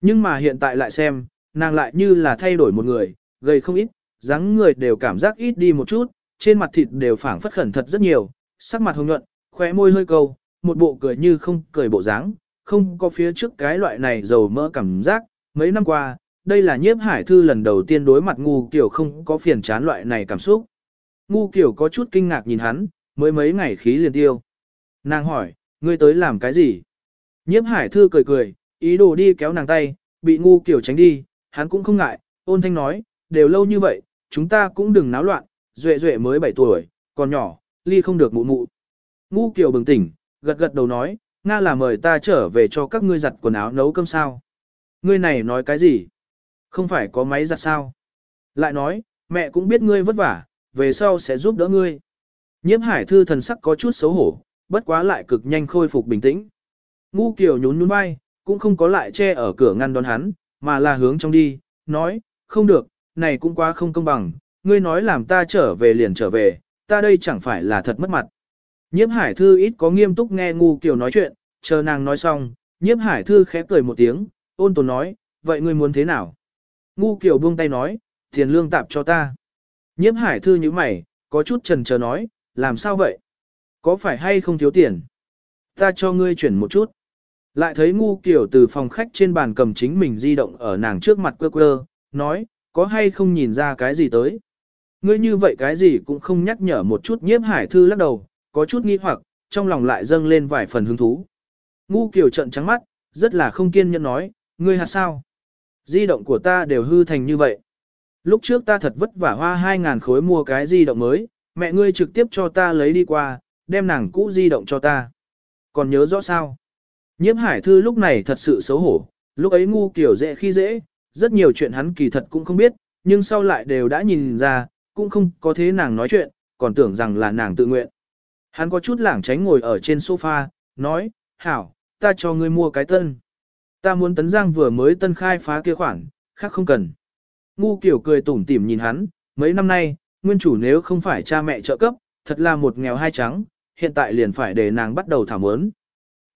A: Nhưng mà hiện tại lại xem, nàng lại như là thay đổi một người, gầy không ít, dáng người đều cảm giác ít đi một chút, trên mặt thịt đều phảng phất khẩn thật rất nhiều, sắc mặt hồng nhuận, khóe môi hơi câu, một bộ cười như không cười bộ dáng, không có phía trước cái loại này dầu mỡ cảm giác, mấy năm qua, đây là nhiếp hải thư lần đầu tiên đối mặt ngu kiểu không có phiền chán loại này cảm xúc. Ngu kiểu có chút kinh ngạc nhìn hắn, mới mấy ngày khí liền tiêu. Nàng hỏi, ngươi tới làm cái gì? Nhiếp hải thư cười cười, ý đồ đi kéo nàng tay, bị ngu kiểu tránh đi, hắn cũng không ngại, ôn thanh nói, đều lâu như vậy, chúng ta cũng đừng náo loạn, duệ duệ mới 7 tuổi, còn nhỏ, ly không được mụ mụ. Ngu kiểu bừng tỉnh, gật gật đầu nói, Nga là mời ta trở về cho các ngươi giặt quần áo nấu cơm sao. Ngươi này nói cái gì? Không phải có máy giặt sao? Lại nói, mẹ cũng biết ngươi vất vả, về sau sẽ giúp đỡ ngươi. Nhiếp hải thư thần sắc có chút xấu hổ, bất quá lại cực nhanh khôi phục bình tĩnh. Ngu kiểu nhún nhún vai, cũng không có lại che ở cửa ngăn đón hắn, mà là hướng trong đi, nói, không được, này cũng quá không công bằng, ngươi nói làm ta trở về liền trở về, ta đây chẳng phải là thật mất mặt. Nhiếp hải thư ít có nghiêm túc nghe ngu kiểu nói chuyện, chờ nàng nói xong, nhiếp hải thư khẽ cười một tiếng, ôn tồn nói, vậy ngươi muốn thế nào? Ngu kiểu buông tay nói, tiền lương tạp cho ta. Nhiếp hải thư như mày, có chút trần chờ nói, làm sao vậy? Có phải hay không thiếu tiền? Ta cho ngươi chuyển một chút. Lại thấy ngu kiểu từ phòng khách trên bàn cầm chính mình di động ở nàng trước mặt quơ quơ, nói, có hay không nhìn ra cái gì tới? Ngươi như vậy cái gì cũng không nhắc nhở một chút nhiếp hải thư lắc đầu, có chút nghi hoặc, trong lòng lại dâng lên vài phần hứng thú. Ngu kiểu trận trắng mắt, rất là không kiên nhẫn nói, ngươi hạt sao? Di động của ta đều hư thành như vậy. Lúc trước ta thật vất vả hoa 2.000 khối mua cái di động mới, mẹ ngươi trực tiếp cho ta lấy đi qua, đem nàng cũ di động cho ta. Còn nhớ rõ sao? Nhiếp hải thư lúc này thật sự xấu hổ, lúc ấy ngu kiểu dễ khi dễ, rất nhiều chuyện hắn kỳ thật cũng không biết, nhưng sau lại đều đã nhìn ra, cũng không có thế nàng nói chuyện, còn tưởng rằng là nàng tự nguyện. Hắn có chút lảng tránh ngồi ở trên sofa, nói, hảo, ta cho ngươi mua cái tân. Ta muốn tấn giang vừa mới tân khai phá kia khoản, khác không cần. Ngu kiểu cười tủm tỉm nhìn hắn, mấy năm nay, nguyên chủ nếu không phải cha mẹ trợ cấp, thật là một nghèo hai trắng, hiện tại liền phải để nàng bắt đầu thảo mớn.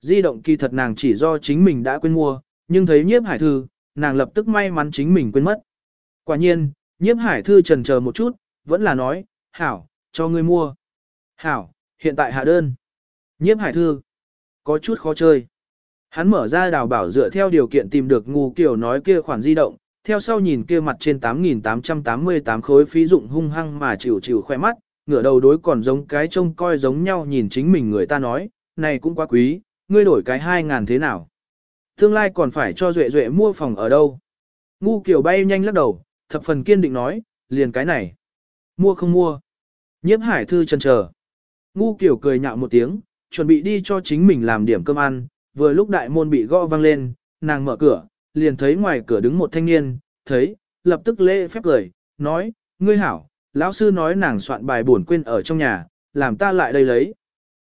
A: Di động kỳ thật nàng chỉ do chính mình đã quên mua, nhưng thấy nhiếp hải thư, nàng lập tức may mắn chính mình quên mất. Quả nhiên, nhiếp hải thư trần chờ một chút, vẫn là nói, hảo, cho ngươi mua. Hảo, hiện tại hạ đơn. Nhiếp hải thư, có chút khó chơi. Hắn mở ra đào bảo dựa theo điều kiện tìm được ngu kiểu nói kia khoản di động, theo sau nhìn kia mặt trên 8.888 khối phí dụng hung hăng mà chịu chịu khoe mắt, ngửa đầu đối còn giống cái trông coi giống nhau nhìn chính mình người ta nói, này cũng quá quý, ngươi đổi cái 2.000 thế nào. Tương lai còn phải cho Duệ Duệ mua phòng ở đâu. Ngu kiểu bay nhanh lắc đầu, thập phần kiên định nói, liền cái này. Mua không mua. Nhiếp hải thư chân chờ. Ngu kiểu cười nhạo một tiếng, chuẩn bị đi cho chính mình làm điểm cơm ăn, vừa lúc đại môn bị gõ vang lên, nàng mở cửa, liền thấy ngoài cửa đứng một thanh niên, thấy, lập tức lễ phép cười, nói, ngươi hảo, lão sư nói nàng soạn bài buồn quên ở trong nhà, làm ta lại đây lấy.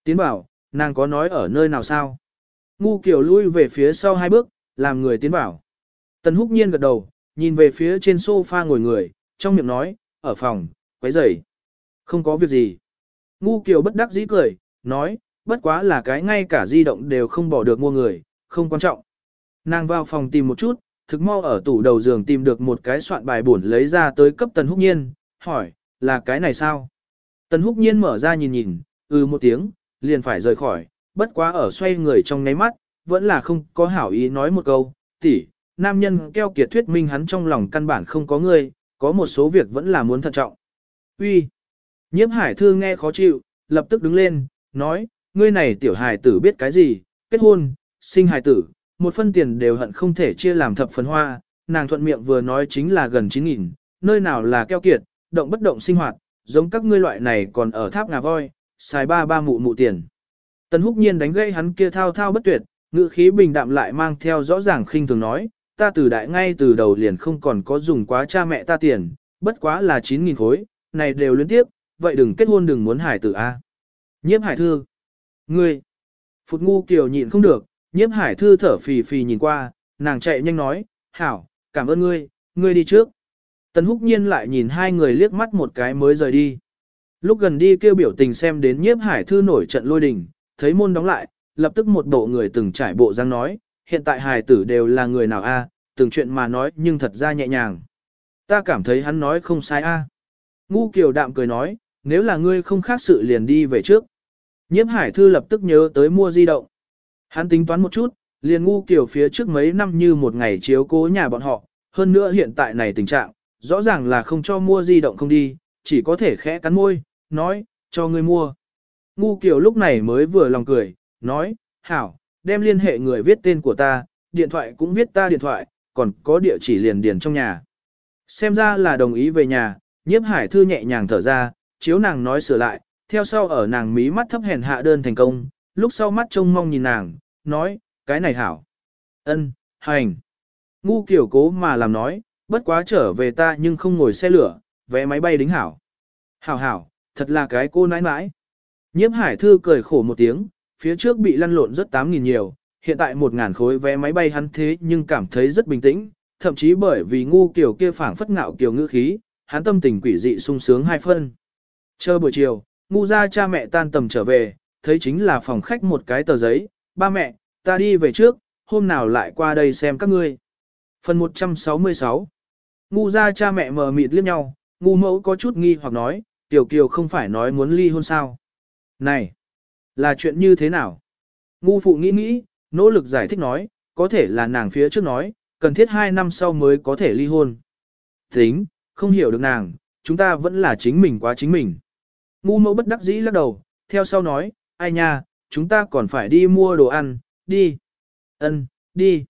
A: Tiến bảo, nàng có nói ở nơi nào sao? Ngu kiểu lui về phía sau hai bước, làm người tiến bảo. Tần húc nhiên gật đầu, nhìn về phía trên sofa ngồi người, trong miệng nói, ở phòng, quấy rầy. Không có việc gì. Ngu kiều bất đắc dĩ cười, nói, bất quá là cái ngay cả di động đều không bỏ được mua người, không quan trọng. Nàng vào phòng tìm một chút, thực mau ở tủ đầu giường tìm được một cái soạn bài buồn lấy ra tới cấp tần húc nhiên, hỏi, là cái này sao? Tần húc nhiên mở ra nhìn nhìn, ừ một tiếng, liền phải rời khỏi, bất quá ở xoay người trong ngáy mắt, vẫn là không có hảo ý nói một câu, tỷ, nam nhân keo kiệt thuyết minh hắn trong lòng căn bản không có người, có một số việc vẫn là muốn thận trọng. Uy, Nhiễm hải thư nghe khó chịu, lập tức đứng lên, nói, ngươi này tiểu hài tử biết cái gì, kết hôn, sinh hài tử, một phân tiền đều hận không thể chia làm thập phần hoa, nàng thuận miệng vừa nói chính là gần 9.000, nơi nào là keo kiệt, động bất động sinh hoạt, giống các ngươi loại này còn ở tháp ngà voi, xài ba ba mụ mụ tiền. Tần húc nhiên đánh gây hắn kia thao thao bất tuyệt, ngữ khí bình đạm lại mang theo rõ ràng khinh thường nói, ta từ đại ngay từ đầu liền không còn có dùng quá cha mẹ ta tiền, bất quá là 9.000 khối, này đều liên tiếp, vậy đừng kết hôn đừng muốn hải tử A. Nhiếp hải thư. Ngươi. Phụt ngu kiều nhịn không được, nhiếp hải thư thở phì phì nhìn qua, nàng chạy nhanh nói, hảo, cảm ơn ngươi, ngươi đi trước. Tần húc nhiên lại nhìn hai người liếc mắt một cái mới rời đi. Lúc gần đi kêu biểu tình xem đến nhiếp hải thư nổi trận lôi đình, thấy môn đóng lại, lập tức một bộ người từng trải bộ răng nói, hiện tại hài tử đều là người nào a, từng chuyện mà nói nhưng thật ra nhẹ nhàng. Ta cảm thấy hắn nói không sai a. Ngu kiều đạm cười nói, nếu là ngươi không khác sự liền đi về trước. Nhiếp hải thư lập tức nhớ tới mua di động. Hắn tính toán một chút, liền ngu kiểu phía trước mấy năm như một ngày chiếu cố nhà bọn họ, hơn nữa hiện tại này tình trạng, rõ ràng là không cho mua di động không đi, chỉ có thể khẽ cắn môi, nói, cho ngươi mua. Ngu kiểu lúc này mới vừa lòng cười, nói, hảo, đem liên hệ người viết tên của ta, điện thoại cũng viết ta điện thoại, còn có địa chỉ liền điền trong nhà. Xem ra là đồng ý về nhà, nhiếp hải thư nhẹ nhàng thở ra, chiếu nàng nói sửa lại, theo sau ở nàng mí mắt thấp hèn hạ đơn thành công, lúc sau mắt trông mong nhìn nàng, nói, cái này hảo. ân, hành. Ngu kiểu cố mà làm nói, bất quá trở về ta nhưng không ngồi xe lửa, vé máy bay đính hảo. Hảo hảo, thật là cái cô nãi nãi. Nhiếp hải thư cười khổ một tiếng, phía trước bị lăn lộn rất 8.000 nhiều, hiện tại 1.000 khối vé máy bay hắn thế nhưng cảm thấy rất bình tĩnh, thậm chí bởi vì ngu kiểu kia phảng phất ngạo kiểu ngữ khí, hắn tâm tình quỷ dị sung sướng hai phân. Chờ buổi chiều, ngu ra cha mẹ tan tầm trở về, thấy chính là phòng khách một cái tờ giấy, ba mẹ, ta đi về trước, hôm nào lại qua đây xem các ngươi. Phần 166 Ngu ra cha mẹ mờ mịt liếc nhau, ngu mẫu có chút nghi hoặc nói, tiểu kiều không phải nói muốn ly hôn sao. Này, là chuyện như thế nào? Ngu phụ nghĩ nghĩ, nỗ lực giải thích nói, có thể là nàng phía trước nói, cần thiết 2 năm sau mới có thể ly hôn. Tính, không hiểu được nàng, chúng ta vẫn là chính mình quá chính mình. Ngu mẫu bất đắc dĩ lắc đầu, theo sau nói, ai nha, chúng ta còn phải đi mua đồ ăn, đi. Ân, đi.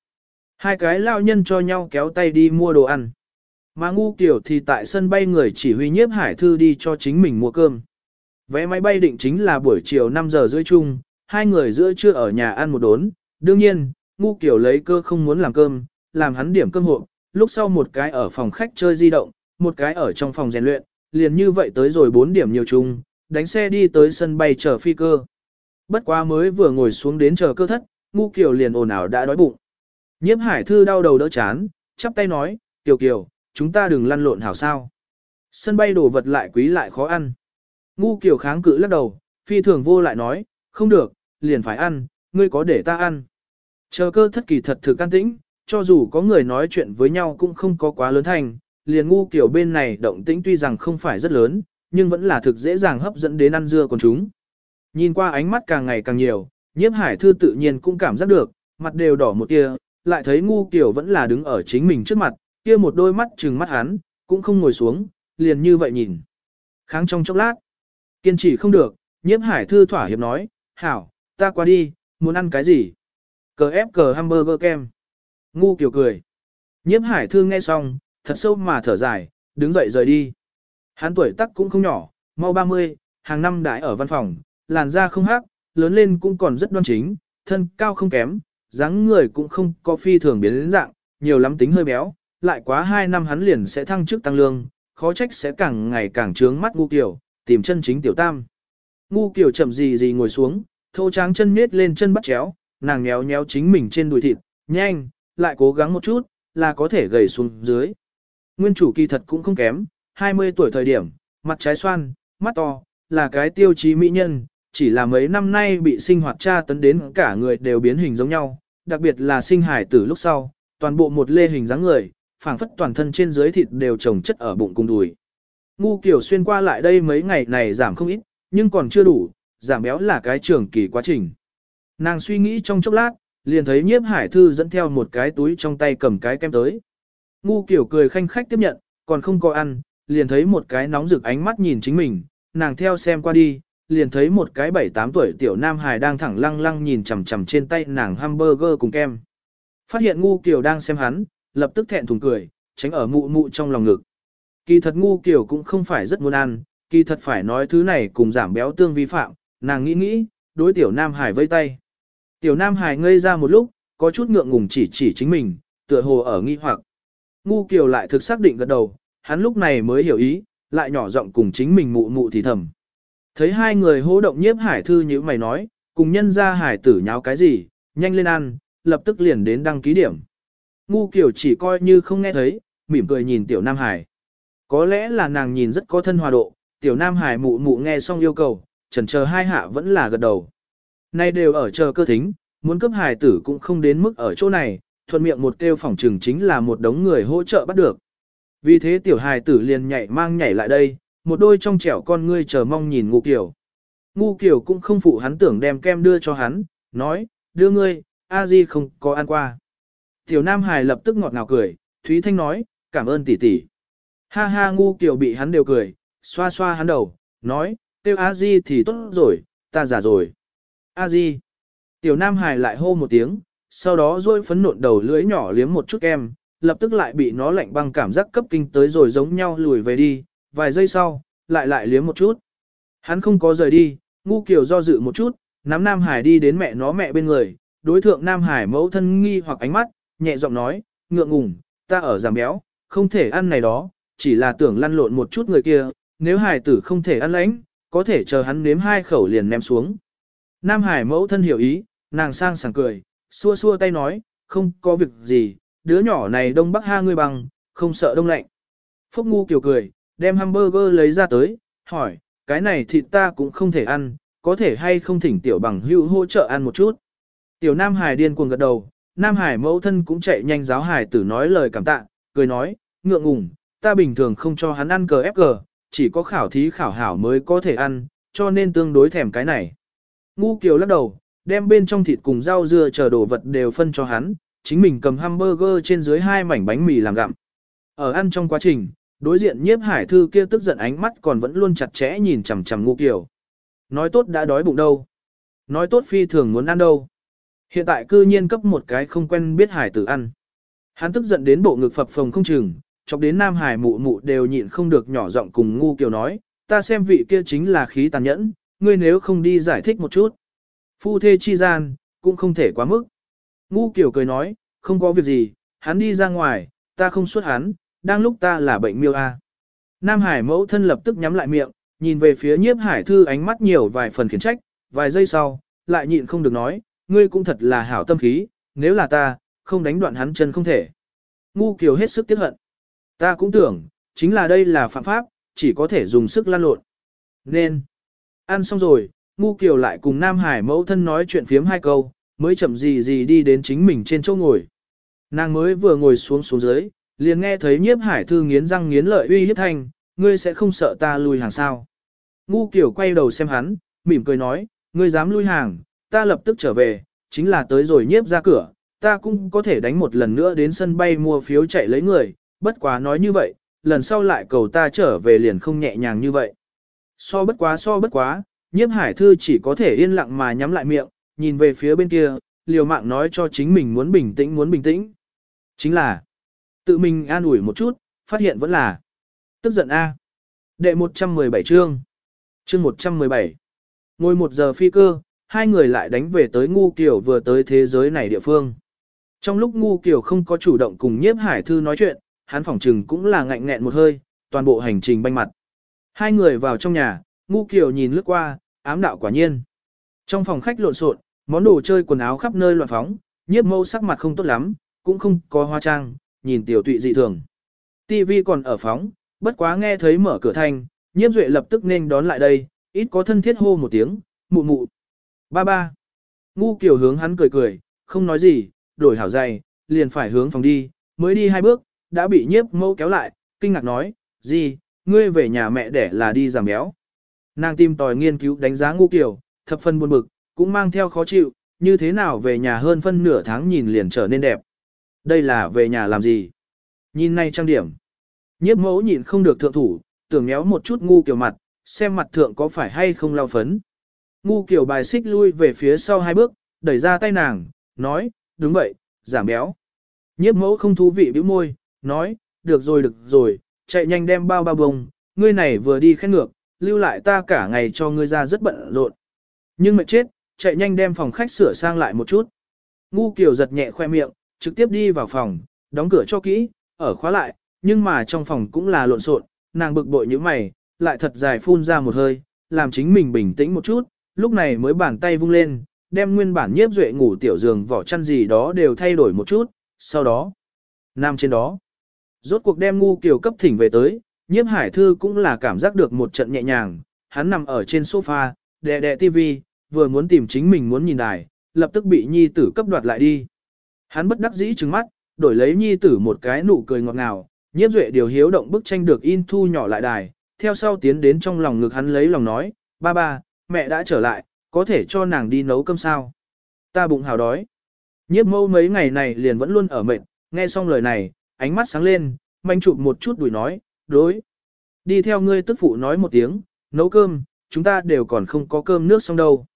A: Hai cái lao nhân cho nhau kéo tay đi mua đồ ăn. Mà ngu kiểu thì tại sân bay người chỉ huy nhiếp hải thư đi cho chính mình mua cơm. Vé máy bay định chính là buổi chiều 5 giờ rưỡi chung, hai người giữa trưa ở nhà ăn một đốn. Đương nhiên, ngu kiểu lấy cơ không muốn làm cơm, làm hắn điểm cơm hộ, lúc sau một cái ở phòng khách chơi di động, một cái ở trong phòng rèn luyện, liền như vậy tới rồi 4 điểm nhiều chung, đánh xe đi tới sân bay chờ phi cơ. Bất quá mới vừa ngồi xuống đến chờ cơ thất, ngu kiều liền ồn ào đã đói bụng. Nhiếp hải thư đau đầu đỡ chán, chắp tay nói, kiều kiều, chúng ta đừng lăn lộn hảo sao. Sân bay đồ vật lại quý lại khó ăn. Ngu kiều kháng cự lắc đầu, phi thường vô lại nói, không được, liền phải ăn, ngươi có để ta ăn. Chờ cơ thất kỳ thật thực can tĩnh, cho dù có người nói chuyện với nhau cũng không có quá lớn thành, liền ngu kiểu bên này động tĩnh tuy rằng không phải rất lớn, nhưng vẫn là thực dễ dàng hấp dẫn đến ăn dưa của chúng. Nhìn qua ánh mắt càng ngày càng nhiều, nhiếp hải thư tự nhiên cũng cảm giác được, mặt đều đỏ một tia, lại thấy ngu kiểu vẫn là đứng ở chính mình trước mặt, kia một đôi mắt trừng mắt hắn, cũng không ngồi xuống, liền như vậy nhìn. Kháng trong chốc lát, kiên trì không được, nhiếp hải thư thỏa hiệp nói, hảo, ta qua đi, muốn ăn cái gì? Cờ ép cờ hamburger kem. Ngu kiểu cười. Nhiếp hải thư nghe xong, thật sâu mà thở dài, đứng dậy rời đi. Hắn tuổi tác cũng không nhỏ, mau 30, hàng năm đãi ở văn phòng, làn da không hắc, lớn lên cũng còn rất đoan chính, thân cao không kém, dáng người cũng không có phi thường biến đến dạng, nhiều lắm tính hơi béo, lại quá 2 năm hắn liền sẽ thăng chức tăng lương, khó trách sẽ càng ngày càng trướng mắt ngu kiểu, tìm chân chính tiểu tam. Ngu kiểu chậm gì gì ngồi xuống, thô tráng chân miết lên chân bắt chéo, nàng nhéo nhéo chính mình trên đùi thịt, nhanh, lại cố gắng một chút, là có thể gầy xuống dưới. Nguyên chủ kỳ thật cũng không kém, 20 tuổi thời điểm, mặt trái xoan, mắt to, là cái tiêu chí mỹ nhân, chỉ là mấy năm nay bị sinh hoạt tra tấn đến cả người đều biến hình giống nhau, đặc biệt là sinh hải tử lúc sau, toàn bộ một lê hình dáng người, phảng phất toàn thân trên dưới thịt đều trồng chất ở bụng cùng đùi. Ngu kiểu xuyên qua lại đây mấy ngày này giảm không ít, nhưng còn chưa đủ, giảm béo là cái trường kỳ quá trình. Nàng suy nghĩ trong chốc lát, liền thấy nhiếp hải thư dẫn theo một cái túi trong tay cầm cái kem tới. Ngu kiểu cười khanh khách tiếp nhận, còn không có ăn, liền thấy một cái nóng rực ánh mắt nhìn chính mình, nàng theo xem qua đi, liền thấy một cái 7-8 tuổi tiểu nam hài đang thẳng lăng lăng nhìn chằm chằm trên tay nàng hamburger cùng kem. Phát hiện ngu kiểu đang xem hắn, lập tức thẹn thùng cười, tránh ở mụ mụ trong lòng ngực. Kỳ thật ngu kiểu cũng không phải rất muốn ăn, kỳ thật phải nói thứ này cùng giảm béo tương vi phạm, nàng nghĩ nghĩ, đối tiểu nam hải vây tay. Tiểu nam hải ngây ra một lúc, có chút ngượng ngùng chỉ chỉ chính mình, tựa hồ ở nghi hoặc. Ngu kiều lại thực xác định gật đầu, hắn lúc này mới hiểu ý, lại nhỏ giọng cùng chính mình mụ mụ thì thầm. Thấy hai người hô động nhiếp hải thư như mày nói, cùng nhân ra hải tử nháo cái gì, nhanh lên ăn, lập tức liền đến đăng ký điểm. Ngu kiểu chỉ coi như không nghe thấy, mỉm cười nhìn tiểu nam hải. Có lẽ là nàng nhìn rất có thân hòa độ, tiểu nam hải mụ mụ nghe xong yêu cầu, chần chờ hai hạ vẫn là gật đầu. Nay đều ở chờ cơ thính, muốn cấp hải tử cũng không đến mức ở chỗ này, thuận miệng một kêu phỏng trừng chính là một đống người hỗ trợ bắt được. Vì thế tiểu hài tử liền nhảy mang nhảy lại đây, một đôi trong trẻo con ngươi chờ mong nhìn ngu kiểu. Ngu kiểu cũng không phụ hắn tưởng đem kem đưa cho hắn, nói, đưa ngươi, a di không có ăn qua. Tiểu nam hải lập tức ngọt ngào cười, Thúy Thanh nói, cảm ơn tỷ tỷ. Ha ha ngu kiểu bị hắn đều cười, xoa xoa hắn đầu, nói, tiêu a di thì tốt rồi, ta già rồi. A di. Tiểu nam hải lại hô một tiếng, sau đó rôi phấn nộn đầu lưỡi nhỏ liếm một chút kem, lập tức lại bị nó lạnh băng cảm giác cấp kinh tới rồi giống nhau lùi về đi, vài giây sau, lại lại liếm một chút. Hắn không có rời đi, ngu kiểu do dự một chút, nắm Nam Hải đi đến mẹ nó mẹ bên người, đối thượng Nam Hải mẫu thân nghi hoặc ánh mắt, nhẹ giọng nói, ngượng ngùng, ta ở giảm béo, không thể ăn này đó, chỉ là tưởng lăn lộn một chút người kia, nếu hải tử không thể ăn lãnh, có thể chờ hắn nếm hai khẩu liền ném xuống. Nam Hải mẫu thân hiểu ý, nàng sang sảng cười, xua xua tay nói, không có việc gì, đứa nhỏ này đông bắc ha ngươi bằng, không sợ đông lạnh. Phúc ngu kiểu cười, đem hamburger lấy ra tới, hỏi, cái này thịt ta cũng không thể ăn, có thể hay không thỉnh tiểu bằng hữu hỗ trợ ăn một chút. Tiểu Nam Hải điên cuồng gật đầu, Nam Hải mẫu thân cũng chạy nhanh giáo hải tử nói lời cảm tạ, cười nói, ngượng ngùng, ta bình thường không cho hắn ăn cờ ép cờ, chỉ có khảo thí khảo hảo mới có thể ăn, cho nên tương đối thèm cái này. Ngu Kiều lắc đầu, đem bên trong thịt cùng rau dưa chờ đồ vật đều phân cho hắn, chính mình cầm hamburger trên dưới hai mảnh bánh mì làm gặm. Ở ăn trong quá trình, đối diện nhiếp hải thư kia tức giận ánh mắt còn vẫn luôn chặt chẽ nhìn chằm chằm ngu kiểu. Nói tốt đã đói bụng đâu. Nói tốt phi thường muốn ăn đâu. Hiện tại cư nhiên cấp một cái không quen biết hải tử ăn. Hắn tức giận đến bộ ngực phập phồng không chừng, chọc đến nam hải mụ mụ đều nhịn không được nhỏ giọng cùng ngu kiểu nói, ta xem vị kia chính là khí tàn nhẫn, ngươi nếu không đi giải thích một chút. Phu thê chi gian, cũng không thể quá mức. Ngu kiểu cười nói, không có việc gì, hắn đi ra ngoài, ta không xuất hắn, đang lúc ta là bệnh miêu a. Nam Hải mẫu thân lập tức nhắm lại miệng, nhìn về phía nhiếp hải thư ánh mắt nhiều vài phần khiển trách, vài giây sau, lại nhịn không được nói, ngươi cũng thật là hảo tâm khí, nếu là ta, không đánh đoạn hắn chân không thể. Ngu kiều hết sức tiếc hận. Ta cũng tưởng, chính là đây là phạm pháp, chỉ có thể dùng sức lan lộn. Nên, ăn xong rồi, ngu kiều lại cùng Nam Hải mẫu thân nói chuyện phiếm hai câu, mới chậm gì gì đi đến chính mình trên chỗ ngồi. Nàng mới vừa ngồi xuống xuống dưới, liền nghe thấy nhiếp hải thư nghiến răng nghiến lợi uy hiếp thanh, ngươi sẽ không sợ ta lui hàng sao. Ngu kiểu quay đầu xem hắn, mỉm cười nói, ngươi dám lui hàng, ta lập tức trở về, chính là tới rồi nhiếp ra cửa, ta cũng có thể đánh một lần nữa đến sân bay mua phiếu chạy lấy người, bất quá nói như vậy, lần sau lại cầu ta trở về liền không nhẹ nhàng như vậy. So bất quá so bất quá, nhiếp hải thư chỉ có thể yên lặng mà nhắm lại miệng, nhìn về phía bên kia, liều mạng nói cho chính mình muốn bình tĩnh muốn bình tĩnh. Chính là, tự mình an ủi một chút, phát hiện vẫn là tức giận A. Đệ 117 chương. Chương 117. Ngồi một giờ phi cơ, hai người lại đánh về tới ngu kiểu vừa tới thế giới này địa phương. Trong lúc ngu kiểu không có chủ động cùng nhiếp hải thư nói chuyện, hắn phỏng trừng cũng là ngạnh nghẹn một hơi, toàn bộ hành trình banh mặt. Hai người vào trong nhà, ngu kiểu nhìn lướt qua, ám đạo quả nhiên. Trong phòng khách lộn xộn, món đồ chơi quần áo khắp nơi loạn phóng, nhiếp mâu sắc mặt không tốt lắm, cũng không có hoa trang, nhìn tiểu tụy dị thường. TV còn ở phóng, bất quá nghe thấy mở cửa thanh, nhiếp duệ lập tức nên đón lại đây, ít có thân thiết hô một tiếng, mụ mụ. Ba ba. Ngu kiểu hướng hắn cười cười, không nói gì, đổi hảo dày, liền phải hướng phòng đi, mới đi hai bước, đã bị nhiếp mâu kéo lại, kinh ngạc nói, gì, ngươi về nhà mẹ để là đi giảm béo. Nàng tìm tòi nghiên cứu đánh giá ngu kiểu, thập phân buồn bực, cũng mang theo khó chịu, như thế nào về nhà hơn phân nửa tháng nhìn liền trở nên đẹp. Đây là về nhà làm gì? Nhìn nay trang điểm. Nhiếp mẫu nhìn không được thượng thủ, tưởng méo một chút ngu kiểu mặt, xem mặt thượng có phải hay không lau phấn. Ngu kiểu bài xích lui về phía sau hai bước, đẩy ra tay nàng, nói, đúng vậy, giảm béo. Nhiếp mẫu không thú vị bĩu môi, nói, được rồi được rồi, chạy nhanh đem bao bao bông, ngươi này vừa đi khét ngược, lưu lại ta cả ngày cho ngươi ra rất bận rộn. Nhưng mệt chết, chạy nhanh đem phòng khách sửa sang lại một chút. Ngu kiểu giật nhẹ khoe miệng, trực tiếp đi vào phòng, đóng cửa cho kỹ, ở khóa lại, nhưng mà trong phòng cũng là lộn xộn, nàng bực bội như mày, lại thật dài phun ra một hơi, làm chính mình bình tĩnh một chút, lúc này mới bàn tay vung lên, đem nguyên bản nhiếp duệ ngủ tiểu giường vỏ chăn gì đó đều thay đổi một chút, sau đó, nằm trên đó. Rốt cuộc đem ngu kiểu cấp thỉnh về tới, nhiếp hải thư cũng là cảm giác được một trận nhẹ nhàng, hắn nằm ở trên sofa, đè đè tivi, vừa muốn tìm chính mình muốn nhìn đài, lập tức bị nhi tử cấp đoạt lại đi. Hắn bất đắc dĩ trừng mắt, đổi lấy nhi tử một cái nụ cười ngọt ngào, nhiếp duệ điều hiếu động bức tranh được in thu nhỏ lại đài, theo sau tiến đến trong lòng ngực hắn lấy lòng nói, ba ba, mẹ đã trở lại, có thể cho nàng đi nấu cơm sao. Ta bụng hào đói. Nhiếp mâu mấy ngày này liền vẫn luôn ở mệt, nghe xong lời này, ánh mắt sáng lên, manh chụp một chút đuổi nói, đối. Đi theo ngươi tức phụ nói một tiếng, nấu cơm, chúng ta đều còn không có cơm nước xong đâu.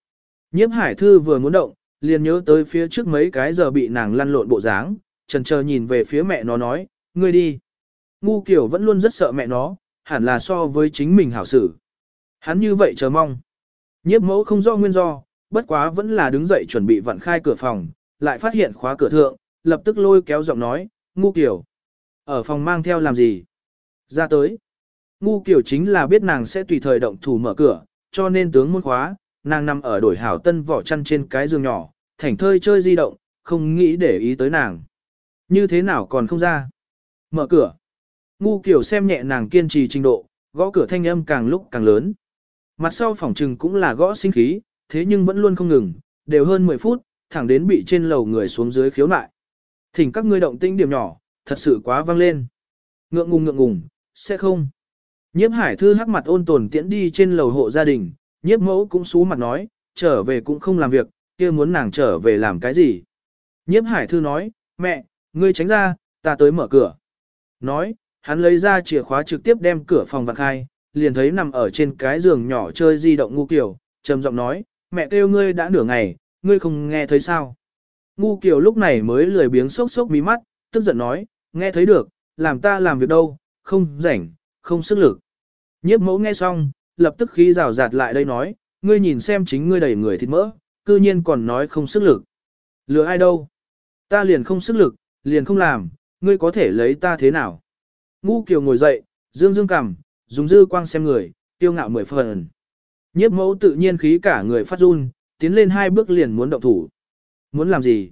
A: Nhiếp hải thư vừa muốn động, liền nhớ tới phía trước mấy cái giờ bị nàng lăn lộn bộ dáng, trần chờ nhìn về phía mẹ nó nói, ngươi đi. Ngu kiểu vẫn luôn rất sợ mẹ nó, hẳn là so với chính mình hảo xử. Hắn như vậy chờ mong. Nhiếp mẫu không do nguyên do, bất quá vẫn là đứng dậy chuẩn bị vặn khai cửa phòng, lại phát hiện khóa cửa thượng, lập tức lôi kéo giọng nói, ngu kiểu. Ở phòng mang theo làm gì? Ra tới. Ngu kiểu chính là biết nàng sẽ tùy thời động thủ mở cửa, cho nên tướng môn khóa, nàng nằm ở đổi hảo tân vỏ chăn trên cái giường nhỏ, thảnh thơi chơi di động, không nghĩ để ý tới nàng. Như thế nào còn không ra? Mở cửa. Ngu kiểu xem nhẹ nàng kiên trì trình độ, gõ cửa thanh âm càng lúc càng lớn. Mặt sau phòng trừng cũng là gõ sinh khí, thế nhưng vẫn luôn không ngừng, đều hơn 10 phút, thẳng đến bị trên lầu người xuống dưới khiếu nại. Thỉnh các ngươi động tĩnh điểm nhỏ, thật sự quá vang lên. Ngượng ngùng ngượng ngùng, sẽ không. Nhiếp hải thư hắc mặt ôn tồn tiễn đi trên lầu hộ gia đình, nhiếp mẫu cũng xú mặt nói, trở về cũng không làm việc, kia muốn nàng trở về làm cái gì. Nhiếp hải thư nói, mẹ, ngươi tránh ra, ta tới mở cửa. Nói, hắn lấy ra chìa khóa trực tiếp đem cửa phòng vặn khai, liền thấy nằm ở trên cái giường nhỏ chơi di động ngu kiểu, trầm giọng nói, mẹ kêu ngươi đã nửa ngày, ngươi không nghe thấy sao. Ngu kiểu lúc này mới lười biếng sốc sốc mí mắt, tức giận nói, nghe thấy được, làm ta làm việc đâu, không rảnh, không sức lực. Nhiếp mẫu nghe xong, lập tức khí rào rạt lại đây nói, ngươi nhìn xem chính ngươi đầy người thịt mỡ, cư nhiên còn nói không sức lực. Lừa ai đâu? Ta liền không sức lực, liền không làm, ngươi có thể lấy ta thế nào? Ngu kiều ngồi dậy, dương dương cằm, dùng dư quang xem người, tiêu ngạo mười phần. Nhiếp mẫu tự nhiên khí cả người phát run, tiến lên hai bước liền muốn động thủ. Muốn làm gì?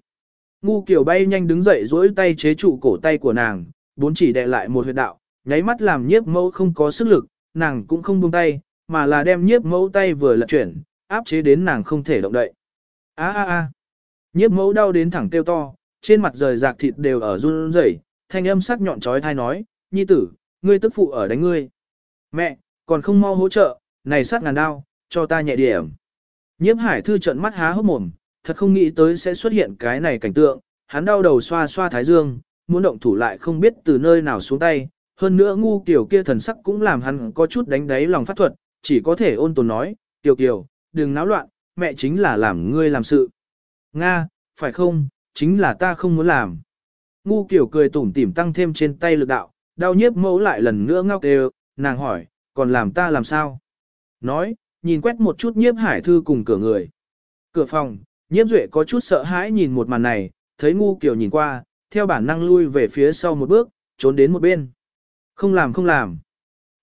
A: Ngu kiều bay nhanh đứng dậy duỗi tay chế trụ cổ tay của nàng, bốn chỉ đè lại một huyệt đạo, nháy mắt làm nhiếp mẫu không có sức lực, nàng cũng không buông tay, mà là đem nhiếp mẫu tay vừa lật chuyển, áp chế đến nàng không thể động đậy. A a a. Nhiếp mẫu đau đến thẳng tiêu to, trên mặt rời rạc thịt đều ở run rẩy, thanh âm sắc nhọn chói tai nói, "Nhi tử, ngươi tức phụ ở đánh ngươi." "Mẹ, còn không mau hỗ trợ, này sát ngàn đau, cho ta nhẹ điểm." Nhiếp Hải thư trợn mắt há hốc mồm, thật không nghĩ tới sẽ xuất hiện cái này cảnh tượng, hắn đau đầu xoa xoa thái dương, muốn động thủ lại không biết từ nơi nào xuống tay, hơn nữa ngu kiểu kia thần sắc cũng làm hắn có chút đánh đáy lòng phát thuật, chỉ có thể ôn tồn nói, tiểu kiều, đừng náo loạn, mẹ chính là làm ngươi làm sự. Nga, phải không, chính là ta không muốn làm. Ngu kiểu cười tủm tỉm tăng thêm trên tay lực đạo, đau nhiếp mẫu lại lần nữa ngóc đều, nàng hỏi, còn làm ta làm sao? Nói, nhìn quét một chút nhiếp hải thư cùng cửa người. Cửa phòng, nhiếp duệ có chút sợ hãi nhìn một màn này, thấy ngu kiểu nhìn qua, theo bản năng lui về phía sau một bước, trốn đến một bên. Không làm không làm.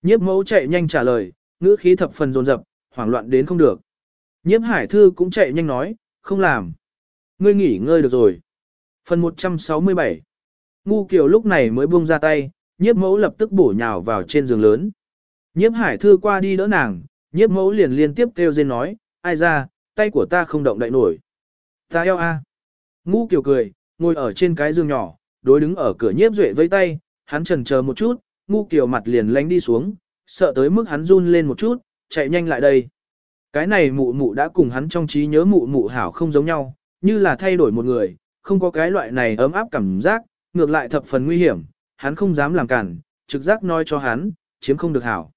A: Nhiếp mẫu chạy nhanh trả lời, ngữ khí thập phần dồn dập, hoảng loạn đến không được. Nhiếp hải thư cũng chạy nhanh nói, không làm. Ngươi nghỉ ngơi được rồi. Phần 167 Ngu kiều lúc này mới buông ra tay, nhiếp mẫu lập tức bổ nhào vào trên giường lớn. Nhiếp hải thư qua đi đỡ nàng, nhiếp mẫu liền liên tiếp kêu lên nói, ai ra, tay của ta không động đậy nổi. Ta eo a. Ngu kiều cười, ngồi ở trên cái giường nhỏ, đối đứng ở cửa nhiếp duệ với tay, hắn trần chờ một chút, ngu kiều mặt liền lánh đi xuống, sợ tới mức hắn run lên một chút, chạy nhanh lại đây. Cái này mụ mụ đã cùng hắn trong trí nhớ mụ mụ hảo không giống nhau, như là thay đổi một người, không có cái loại này ấm áp cảm giác, ngược lại thập phần nguy hiểm, hắn không dám làm cản, trực giác nói cho hắn, chiếm không được hảo.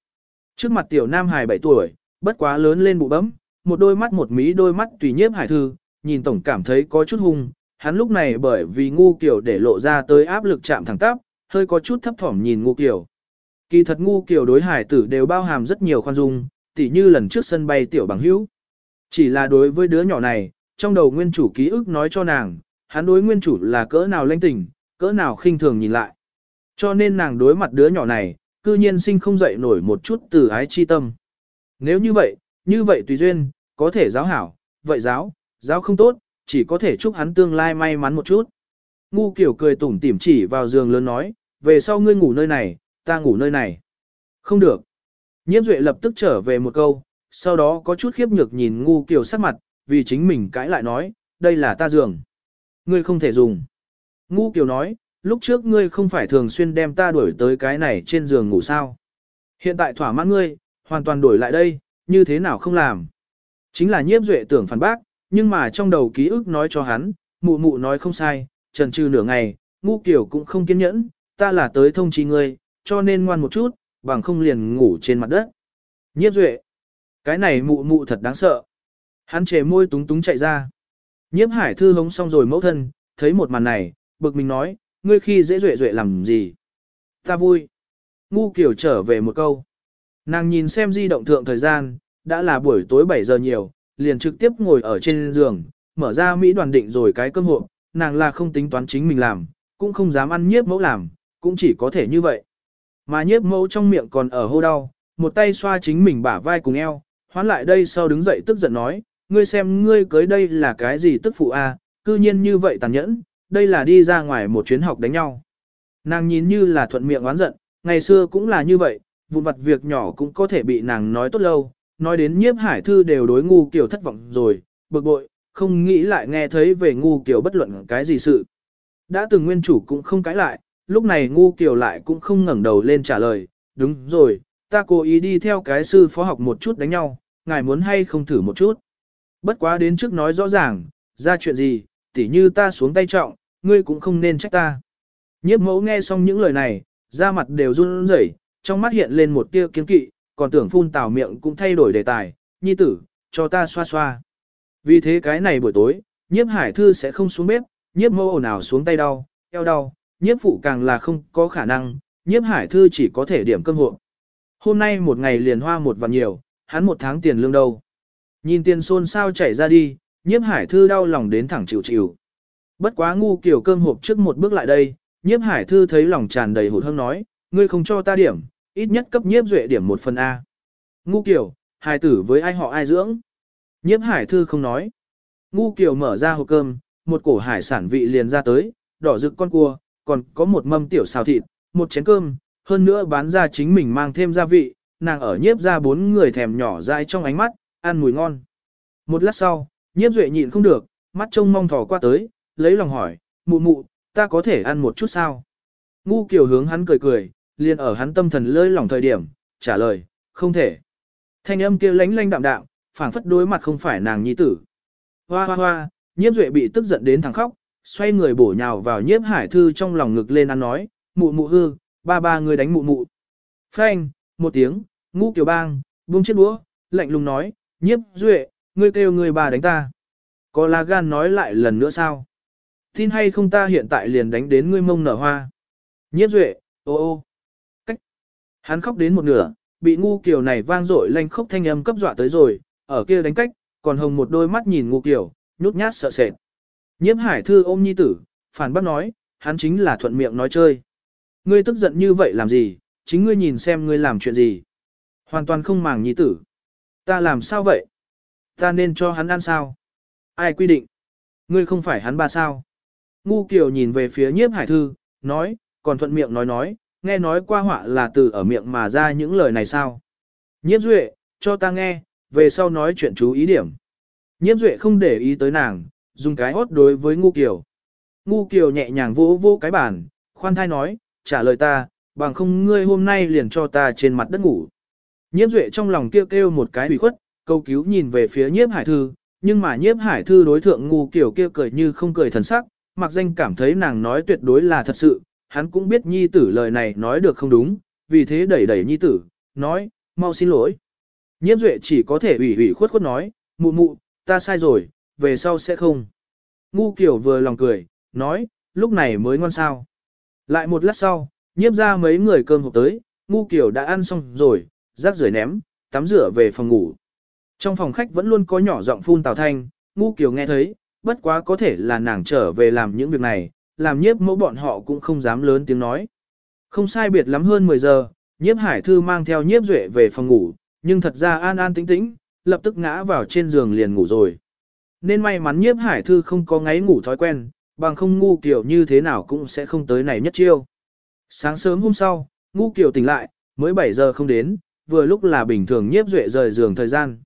A: Trước mặt tiểu nam hài 7 tuổi, bất quá lớn lên bụ bấm, một đôi mắt một mí đôi mắt tùy nhiếp hải thư, nhìn tổng cảm thấy có chút hung, hắn lúc này bởi vì ngu kiểu để lộ ra tới áp lực chạm thẳng tắp, hơi có chút thấp thỏm nhìn ngu kiểu. Kỳ thật ngu kiểu đối hải tử đều bao hàm rất nhiều khoan dung, tỉ như lần trước sân bay tiểu bằng hữu. Chỉ là đối với đứa nhỏ này, trong đầu nguyên chủ ký ức nói cho nàng, hắn đối nguyên chủ là cỡ nào lanh tình, cỡ nào khinh thường nhìn lại. Cho nên nàng đối mặt đứa nhỏ này, cư nhiên sinh không dậy nổi một chút từ ái chi tâm. Nếu như vậy, như vậy tùy duyên, có thể giáo hảo, vậy giáo, giáo không tốt, chỉ có thể chúc hắn tương lai may mắn một chút. Ngu kiểu cười tủm tỉm chỉ vào giường lớn nói, về sau ngươi ngủ nơi này, ta ngủ nơi này. Không được. Nhiễm Duệ lập tức trở về một câu, sau đó có chút khiếp nhược nhìn ngu kiểu sắc mặt, vì chính mình cãi lại nói, đây là ta giường. Ngươi không thể dùng. Ngu kiểu nói, lúc trước ngươi không phải thường xuyên đem ta đuổi tới cái này trên giường ngủ sao. Hiện tại thỏa mãn ngươi, hoàn toàn đổi lại đây, như thế nào không làm. Chính là nhiếp duệ tưởng phản bác, nhưng mà trong đầu ký ức nói cho hắn, mụ mụ nói không sai, trần trừ nửa ngày, ngu kiểu cũng không kiên nhẫn, ta là tới thông chi ngươi, cho nên ngoan một chút, bằng không liền ngủ trên mặt đất. Nhiếp duệ, cái này mụ mụ thật đáng sợ. Hắn chề môi túng túng chạy ra. Nhiếp hải thư hống xong rồi mẫu thân, thấy một màn này, bực mình nói, ngươi khi dễ duệ duệ làm gì. Ta vui. Ngu kiểu trở về một câu. Nàng nhìn xem di động thượng thời gian, đã là buổi tối 7 giờ nhiều, liền trực tiếp ngồi ở trên giường, mở ra Mỹ đoàn định rồi cái cơm hộp, nàng là không tính toán chính mình làm, cũng không dám ăn nhiếp mẫu làm, cũng chỉ có thể như vậy. Mà nhiếp mẫu trong miệng còn ở hô đau, một tay xoa chính mình bả vai cùng eo, hoán lại đây sau đứng dậy tức giận nói, ngươi xem ngươi cưới đây là cái gì tức phụ a, cư nhiên như vậy tàn nhẫn, đây là đi ra ngoài một chuyến học đánh nhau. Nàng nhìn như là thuận miệng oán giận, ngày xưa cũng là như vậy, vụn vặt việc nhỏ cũng có thể bị nàng nói tốt lâu, nói đến nhiếp hải thư đều đối ngu kiểu thất vọng rồi, bực bội, không nghĩ lại nghe thấy về ngu kiểu bất luận cái gì sự. Đã từng nguyên chủ cũng không cãi lại, lúc này ngu kiểu lại cũng không ngẩng đầu lên trả lời, đúng rồi, ta cố ý đi theo cái sư phó học một chút đánh nhau, ngài muốn hay không thử một chút. Bất quá đến trước nói rõ ràng, ra chuyện gì, tỉ như ta xuống tay trọng, ngươi cũng không nên trách ta. Nhiếp mẫu nghe xong những lời này, da mặt đều run rẩy, trong mắt hiện lên một tia kiến kỵ, còn tưởng phun tào miệng cũng thay đổi đề tài, nhi tử, cho ta xoa xoa. Vì thế cái này buổi tối, nhiếp hải thư sẽ không xuống bếp, nhiếp mẫu ồn ào xuống tay đau, eo đau, nhiếp phụ càng là không có khả năng, nhiếp hải thư chỉ có thể điểm cơm hộ. Hôm nay một ngày liền hoa một vạn nhiều, hắn một tháng tiền lương đâu. Nhìn tiền xôn sao chảy ra đi, nhiếp hải thư đau lòng đến thẳng chịu chịu. Bất quá ngu kiểu cơm hộp trước một bước lại đây, nhiếp hải thư thấy lòng tràn đầy hụt hăng nói, ngươi không cho ta điểm, ít nhất cấp nhiếp duệ điểm một phần A. Ngu kiểu, hài tử với ai họ ai dưỡng. Nhiếp hải thư không nói. Ngu kiểu mở ra hộp cơm, một cổ hải sản vị liền ra tới, đỏ rực con cua, còn có một mâm tiểu xào thịt, một chén cơm, hơn nữa bán ra chính mình mang thêm gia vị, nàng ở nhiếp ra bốn người thèm nhỏ dãi trong ánh mắt, ăn mùi ngon. Một lát sau, nhiếp duệ nhịn không được, mắt trông mong thò qua tới, lấy lòng hỏi, mụ mụ, ta có thể ăn một chút sao? Ngu kiểu hướng hắn cười cười, liền ở hắn tâm thần lơi lòng thời điểm, trả lời, không thể. Thanh âm kia lánh lánh đạm đạm, phảng phất đối mặt không phải nàng nhi tử. Hoa hoa hoa, nhiếp duệ bị tức giận đến thẳng khóc, xoay người bổ nhào vào nhiếp hải thư trong lòng ngực lên ăn nói, mụ mụ hư, ba ba người đánh mụ mụ. Phanh, một tiếng, ngũ kiều bang, buông chiếc đũa, lạnh lùng nói, nhiếp duệ, ngươi kêu người bà đánh ta. Có lá gan nói lại lần nữa sao? Tin hay không ta hiện tại liền đánh đến ngươi mông nở hoa. Nhiếp duệ, ô ô. Cách. Hắn khóc đến một nửa, bị ngu kiều này vang dội lanh khóc thanh âm cấp dọa tới rồi, ở kia đánh cách, còn hồng một đôi mắt nhìn ngu kiều, nhút nhát sợ sệt. Nhiếp hải thư ôm nhi tử, phản bác nói, hắn chính là thuận miệng nói chơi. Ngươi tức giận như vậy làm gì, chính ngươi nhìn xem ngươi làm chuyện gì. Hoàn toàn không màng nhi tử. Ta làm sao vậy? Ta nên cho hắn ăn sao? Ai quy định? Ngươi không phải hắn ba sao? Ngu Kiều nhìn về phía nhiếp hải thư, nói, còn thuận miệng nói nói, nghe nói qua họa là từ ở miệng mà ra những lời này sao? Nhiếp duệ, cho ta nghe, về sau nói chuyện chú ý điểm. Nhiếp duệ không để ý tới nàng, dùng cái hốt đối với ngu Kiều. Ngu Kiều nhẹ nhàng vỗ vỗ cái bàn, khoan thai nói, trả lời ta, bằng không ngươi hôm nay liền cho ta trên mặt đất ngủ. Nhiếp duệ trong lòng kêu kêu một cái ủy khuất, câu cứu nhìn về phía nhiếp hải thư, nhưng mà nhiếp hải thư đối thượng ngu kiểu kia cười như không cười thần sắc, mặc danh cảm thấy nàng nói tuyệt đối là thật sự, hắn cũng biết nhi tử lời này nói được không đúng, vì thế đẩy đẩy nhi tử, nói, mau xin lỗi. Nhiếp duệ chỉ có thể ủy ủy khuất khuất nói, mụ mụ, ta sai rồi, về sau sẽ không. Ngu kiểu vừa lòng cười, nói, lúc này mới ngon sao. Lại một lát sau, nhiếp ra mấy người cơm hộp tới, ngu kiểu đã ăn xong rồi, rác rưởi ném, tắm rửa về phòng ngủ. Trong phòng khách vẫn luôn có nhỏ giọng phun tào thanh, ngu kiểu nghe thấy, bất quá có thể là nàng trở về làm những việc này, làm nhiếp mẫu bọn họ cũng không dám lớn tiếng nói. Không sai biệt lắm hơn 10 giờ, nhiếp hải thư mang theo nhiếp duệ về phòng ngủ, nhưng thật ra an an tĩnh tĩnh, lập tức ngã vào trên giường liền ngủ rồi. Nên may mắn nhiếp hải thư không có ngáy ngủ thói quen, bằng không ngu kiểu như thế nào cũng sẽ không tới này nhất chiêu. Sáng sớm hôm sau, ngu kiểu tỉnh lại, mới 7 giờ không đến, vừa lúc là bình thường nhiếp duệ rời giường thời gian.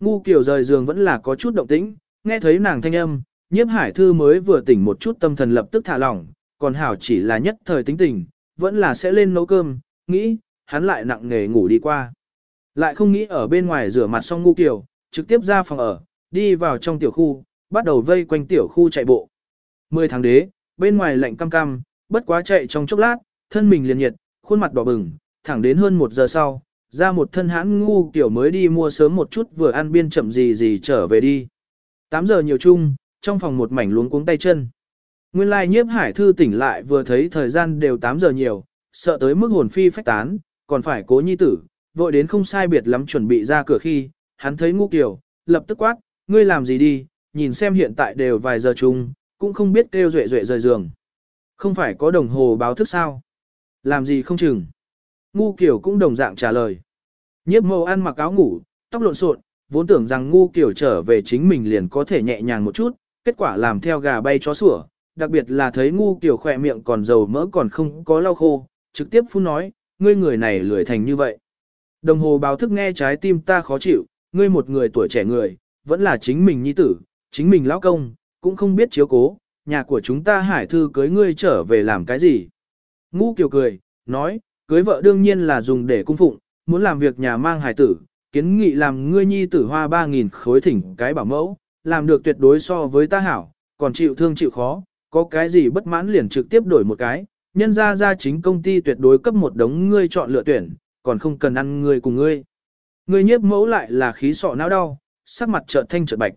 A: Ngu kiểu rời giường vẫn là có chút động tĩnh, nghe thấy nàng thanh âm, nhiếp hải thư mới vừa tỉnh một chút tâm thần lập tức thả lỏng, còn hảo chỉ là nhất thời tính tình, vẫn là sẽ lên nấu cơm, nghĩ, hắn lại nặng nghề ngủ đi qua. Lại không nghĩ ở bên ngoài rửa mặt xong ngu kiểu, trực tiếp ra phòng ở, đi vào trong tiểu khu, bắt đầu vây quanh tiểu khu chạy bộ. Mười tháng đế, bên ngoài lạnh cam cam, bất quá chạy trong chốc lát, thân mình liền nhiệt, khuôn mặt đỏ bừng, thẳng đến hơn một giờ sau, ra một thân hãn ngu kiểu mới đi mua sớm một chút vừa ăn biên chậm gì gì trở về đi. 8 giờ nhiều chung, trong phòng một mảnh luống cuống tay chân. Nguyên lai nhiếp hải thư tỉnh lại vừa thấy thời gian đều 8 giờ nhiều, sợ tới mức hồn phi phách tán, còn phải cố nhi tử, vội đến không sai biệt lắm chuẩn bị ra cửa khi, hắn thấy ngu kiểu, lập tức quát, ngươi làm gì đi, nhìn xem hiện tại đều vài giờ chung, cũng không biết kêu duệ duệ rời giường. Không phải có đồng hồ báo thức sao? Làm gì không chừng? Ngu kiểu cũng đồng dạng trả lời. Nhiếp mâu ăn mặc áo ngủ, tóc lộn xộn, vốn tưởng rằng ngu kiểu trở về chính mình liền có thể nhẹ nhàng một chút, kết quả làm theo gà bay chó sủa, đặc biệt là thấy ngu kiểu khỏe miệng còn dầu mỡ còn không có lau khô, trực tiếp phun nói, ngươi người này lười thành như vậy. Đồng hồ báo thức nghe trái tim ta khó chịu, ngươi một người tuổi trẻ người, vẫn là chính mình nhi tử, chính mình lão công, cũng không biết chiếu cố, nhà của chúng ta hải thư cưới ngươi trở về làm cái gì. Ngu kiều cười, nói, cưới vợ đương nhiên là dùng để cung phụng, muốn làm việc nhà mang hải tử, kiến nghị làm ngươi nhi tử hoa 3.000 khối thỉnh cái bảo mẫu, làm được tuyệt đối so với ta hảo, còn chịu thương chịu khó, có cái gì bất mãn liền trực tiếp đổi một cái, nhân ra ra chính công ty tuyệt đối cấp một đống ngươi chọn lựa tuyển, còn không cần ăn ngươi cùng ngươi. Ngươi nhiếp mẫu lại là khí sọ não đau, sắc mặt chợt thanh chợt bạch.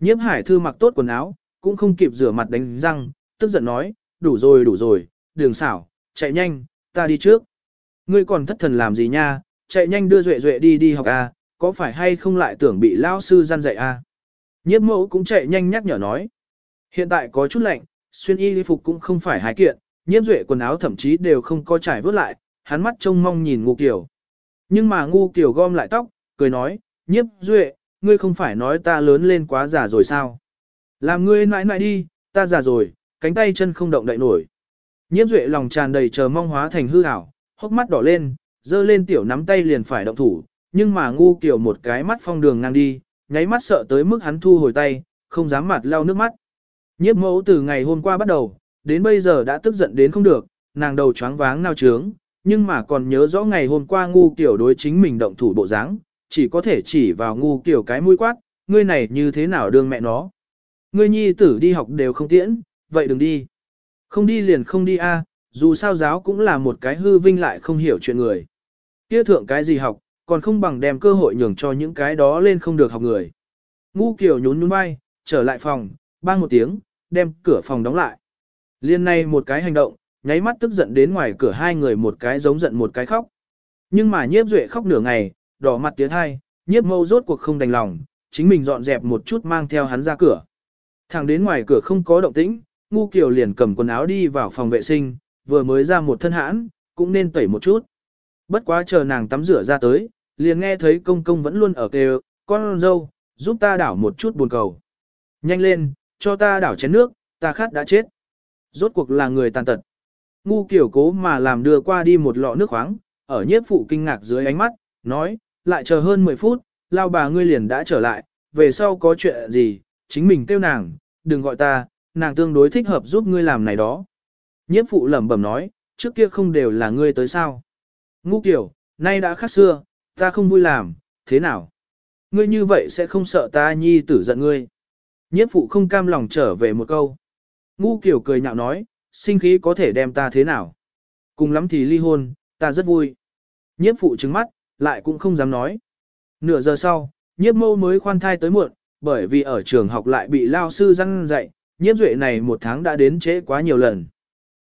A: Nhiếp hải thư mặc tốt quần áo, cũng không kịp rửa mặt đánh răng, tức giận nói, đủ rồi đủ rồi, đường xảo, chạy nhanh, ta đi trước. Ngươi còn thất thần làm gì nha, chạy nhanh đưa Duệ Duệ đi đi học a, à, có phải hay không lại tưởng bị lao sư gian dạy a? À? Nhiếp mẫu cũng chạy nhanh nhắc nhở nói. Hiện tại có chút lạnh, xuyên y phục cũng không phải hai kiện, nhiếp duệ quần áo thậm chí đều không có trải vớt lại, hắn mắt trông mong nhìn ngu kiểu. Nhưng mà ngu kiểu gom lại tóc, cười nói, nhiếp duệ, ngươi không phải nói ta lớn lên quá già rồi sao? Làm ngươi nãi nãi đi, ta già rồi, cánh tay chân không động đậy nổi. Nhiếp duệ lòng tràn đầy chờ mong hóa thành hư ảo, hốc mắt đỏ lên, dơ lên tiểu nắm tay liền phải động thủ, nhưng mà ngu kiểu một cái mắt phong đường ngang đi, nháy mắt sợ tới mức hắn thu hồi tay, không dám mặt lau nước mắt. Nhiếp mẫu từ ngày hôm qua bắt đầu, đến bây giờ đã tức giận đến không được, nàng đầu choáng váng nao trướng, nhưng mà còn nhớ rõ ngày hôm qua ngu kiểu đối chính mình động thủ bộ dáng, chỉ có thể chỉ vào ngu kiểu cái mũi quát, ngươi này như thế nào đương mẹ nó. Ngươi nhi tử đi học đều không tiễn, vậy đừng đi. Không đi liền không đi a, à, dù sao giáo cũng là một cái hư vinh lại không hiểu chuyện người. Kia thượng cái gì học, còn không bằng đem cơ hội nhường cho những cái đó lên không được học người. Ngu kiểu nhún nhún vai, trở lại phòng, bang một tiếng, đem cửa phòng đóng lại. Liên này một cái hành động, nháy mắt tức giận đến ngoài cửa hai người một cái giống giận một cái khóc. Nhưng mà nhiếp duệ khóc nửa ngày, đỏ mặt tiếng hai, nhiếp mâu rốt cuộc không đành lòng, chính mình dọn dẹp một chút mang theo hắn ra cửa. Thẳng đến ngoài cửa không có động tĩnh, ngu kiều liền cầm quần áo đi vào phòng vệ sinh, vừa mới ra một thân hãn, cũng nên tẩy một chút. Bất quá chờ nàng tắm rửa ra tới, liền nghe thấy công công vẫn luôn ở kêu, con dâu, giúp ta đảo một chút buồn cầu. Nhanh lên, cho ta đảo chén nước, ta khát đã chết. Rốt cuộc là người tàn tật. Ngu kiểu cố mà làm đưa qua đi một lọ nước khoáng, ở nhiếp phụ kinh ngạc dưới ánh mắt, nói, lại chờ hơn 10 phút, lao bà ngươi liền đã trở lại, về sau có chuyện gì, chính mình kêu nàng, đừng gọi ta, nàng tương đối thích hợp giúp ngươi làm này đó. Nhiếp phụ lẩm bẩm nói, trước kia không đều là ngươi tới sao. Ngu kiểu, nay đã khác xưa, ta không vui làm, thế nào? Ngươi như vậy sẽ không sợ ta nhi tử giận ngươi. Nhiếp phụ không cam lòng trở về một câu. Ngu kiểu cười nhạo nói, sinh khí có thể đem ta thế nào? Cùng lắm thì ly hôn, ta rất vui. Nhiếp phụ trứng mắt, lại cũng không dám nói. Nửa giờ sau, nhiếp mâu mới khoan thai tới muộn, bởi vì ở trường học lại bị lao sư răng dạy, nhiếp duệ này một tháng đã đến trễ quá nhiều lần.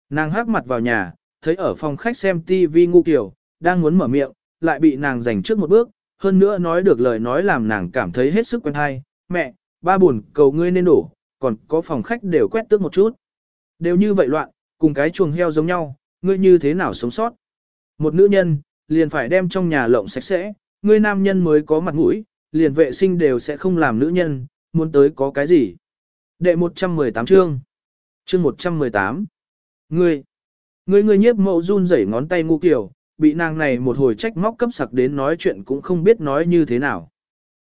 A: Nàng hắc mặt vào nhà, thấy ở phòng khách xem TV ngu kiểu, đang muốn mở miệng, lại bị nàng giành trước một bước, hơn nữa nói được lời nói làm nàng cảm thấy hết sức quen hay. Mẹ, ba buồn cầu ngươi nên đổ, còn có phòng khách đều quét tước một chút. Đều như vậy loạn, cùng cái chuồng heo giống nhau, ngươi như thế nào sống sót. Một nữ nhân, liền phải đem trong nhà lộng sạch sẽ, ngươi nam nhân mới có mặt mũi, liền vệ sinh đều sẽ không làm nữ nhân, muốn tới có cái gì. Đệ 118 chương. Chương 118. Ngươi. Ngươi ngươi nhiếp mậu run rẩy ngón tay ngu kiểu, bị nàng này một hồi trách móc cấp sặc đến nói chuyện cũng không biết nói như thế nào.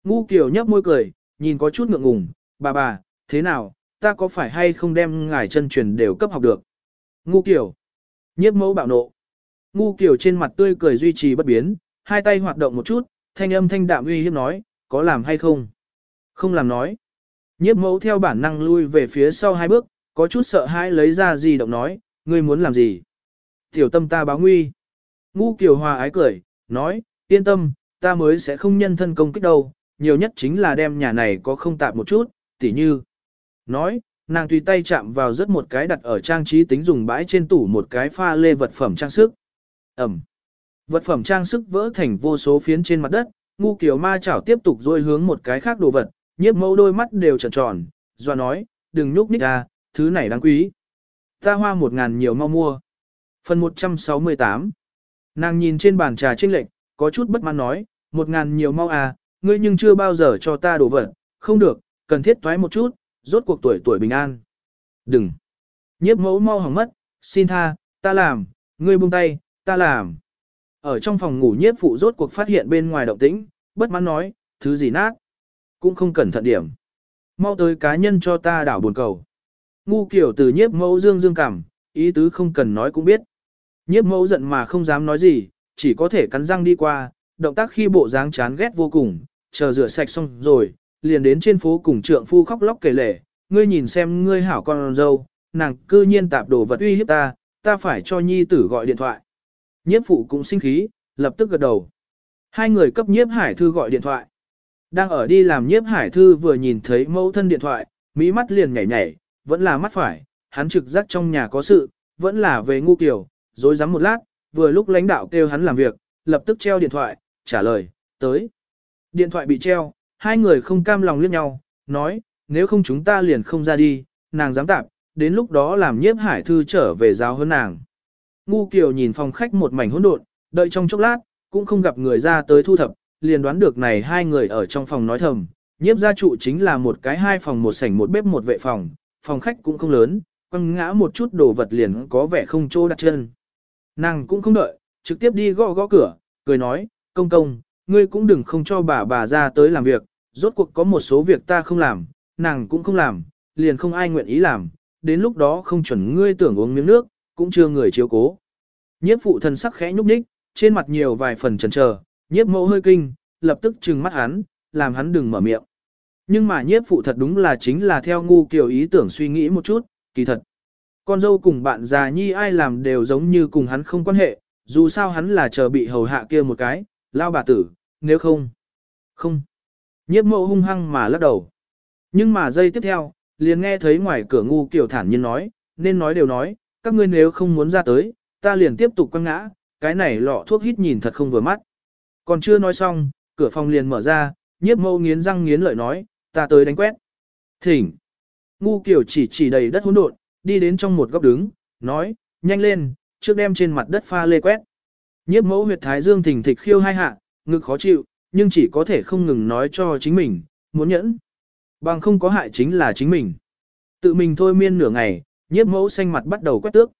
A: Ngu kiểu nhấp môi cười, nhìn có chút ngượng ngùng, bà bà, thế nào, ta có phải hay không đem ngài chân truyền đều cấp học được. Ngu kiểu. Nhiếp mẫu bạo nộ. Ngu kiểu trên mặt tươi cười duy trì bất biến, hai tay hoạt động một chút, thanh âm thanh đạm uy hiếp nói, có làm hay không? Không làm nói. Nhiếp mẫu theo bản năng lui về phía sau hai bước, có chút sợ hãi lấy ra gì động nói, ngươi muốn làm gì? Tiểu tâm ta báo nguy. Ngu kiều hòa ái cười, nói, yên tâm, ta mới sẽ không nhân thân công kích đâu, nhiều nhất chính là đem nhà này có không tạp một chút, tỉ như. Nói, nàng tùy tay chạm vào rất một cái đặt ở trang trí tính dùng bãi trên tủ một cái pha lê vật phẩm trang sức. Ẩm. Vật phẩm trang sức vỡ thành vô số phiến trên mặt đất, ngu kiểu ma chảo tiếp tục dôi hướng một cái khác đồ vật, nhiếp mẫu đôi mắt đều tròn tròn, doa nói, đừng nhúc nhích ra, thứ này đáng quý. Ta hoa một ngàn nhiều mau mua. Phần 168 Nàng nhìn trên bàn trà trinh lệnh, có chút bất mãn nói, một ngàn nhiều mau à, ngươi nhưng chưa bao giờ cho ta đồ vật, không được, cần thiết thoái một chút, rốt cuộc tuổi tuổi bình an. Đừng. Nhiếp mẫu mau hỏng mất, xin tha, ta làm, ngươi buông tay, ta làm. Ở trong phòng ngủ nhiếp phụ rốt cuộc phát hiện bên ngoài động tĩnh, bất mãn nói, thứ gì nát. Cũng không cẩn thận điểm. Mau tới cá nhân cho ta đảo buồn cầu. Ngu kiểu từ nhiếp mẫu dương dương cảm, ý tứ không cần nói cũng biết. Nhiếp mẫu giận mà không dám nói gì, chỉ có thể cắn răng đi qua, động tác khi bộ dáng chán ghét vô cùng, chờ rửa sạch xong rồi, liền đến trên phố cùng trượng phu khóc lóc kể lể, ngươi nhìn xem ngươi hảo con dâu, nàng cư nhiên tạp đồ vật uy hiếp ta, ta phải cho nhi tử gọi điện thoại. Nhiếp phụ cũng sinh khí, lập tức gật đầu. Hai người cấp nhiếp hải thư gọi điện thoại. Đang ở đi làm nhiếp hải thư vừa nhìn thấy mẫu thân điện thoại, mỹ mắt liền nhảy nhảy, vẫn là mắt phải, hắn trực giác trong nhà có sự, vẫn là về ngu kiểu, dối rắm một lát, vừa lúc lãnh đạo kêu hắn làm việc, lập tức treo điện thoại, trả lời, tới. Điện thoại bị treo, hai người không cam lòng liếc nhau, nói, nếu không chúng ta liền không ra đi, nàng dám tạp, đến lúc đó làm nhiếp hải thư trở về giáo hơn nàng. Ngu Kiều nhìn phòng khách một mảnh hỗn độn, đợi trong chốc lát, cũng không gặp người ra tới thu thập, liền đoán được này hai người ở trong phòng nói thầm. Nhiếp gia trụ chính là một cái hai phòng một sảnh một bếp một vệ phòng, phòng khách cũng không lớn, quăng ngã một chút đồ vật liền có vẻ không chỗ đặt chân. Nàng cũng không đợi, trực tiếp đi gõ gõ cửa, cười nói, công công, ngươi cũng đừng không cho bà bà ra tới làm việc, rốt cuộc có một số việc ta không làm, nàng cũng không làm, liền không ai nguyện ý làm, đến lúc đó không chuẩn ngươi tưởng uống miếng nước, cũng chưa người chiếu cố. Nhiếp phụ thần sắc khẽ nhúc nhích, trên mặt nhiều vài phần chần chờ, nhiếp mẫu hơi kinh, lập tức trừng mắt hắn, làm hắn đừng mở miệng. Nhưng mà nhiếp phụ thật đúng là chính là theo ngu kiểu ý tưởng suy nghĩ một chút, kỳ thật. Con dâu cùng bạn già nhi ai làm đều giống như cùng hắn không quan hệ, dù sao hắn là chờ bị hầu hạ kia một cái, lao bà tử, nếu không. Không. Nhiếp mộ hung hăng mà lắc đầu. Nhưng mà giây tiếp theo, liền nghe thấy ngoài cửa ngu kiểu thản nhiên nói, nên nói đều nói, các ngươi nếu không muốn ra tới, ta liền tiếp tục quăng ngã, cái này lọ thuốc hít nhìn thật không vừa mắt. Còn chưa nói xong, cửa phòng liền mở ra, nhiếp mâu nghiến răng nghiến lợi nói, ta tới đánh quét. Thỉnh. Ngu kiểu chỉ chỉ đầy đất hỗn độn, đi đến trong một góc đứng, nói, nhanh lên, trước đem trên mặt đất pha lê quét. Nhiếp mẫu huyệt thái dương thình thịch khiêu hai hạ, ngực khó chịu, nhưng chỉ có thể không ngừng nói cho chính mình, muốn nhẫn. Bằng không có hại chính là chính mình. Tự mình thôi miên nửa ngày, nhiếp mẫu xanh mặt bắt đầu quét tước.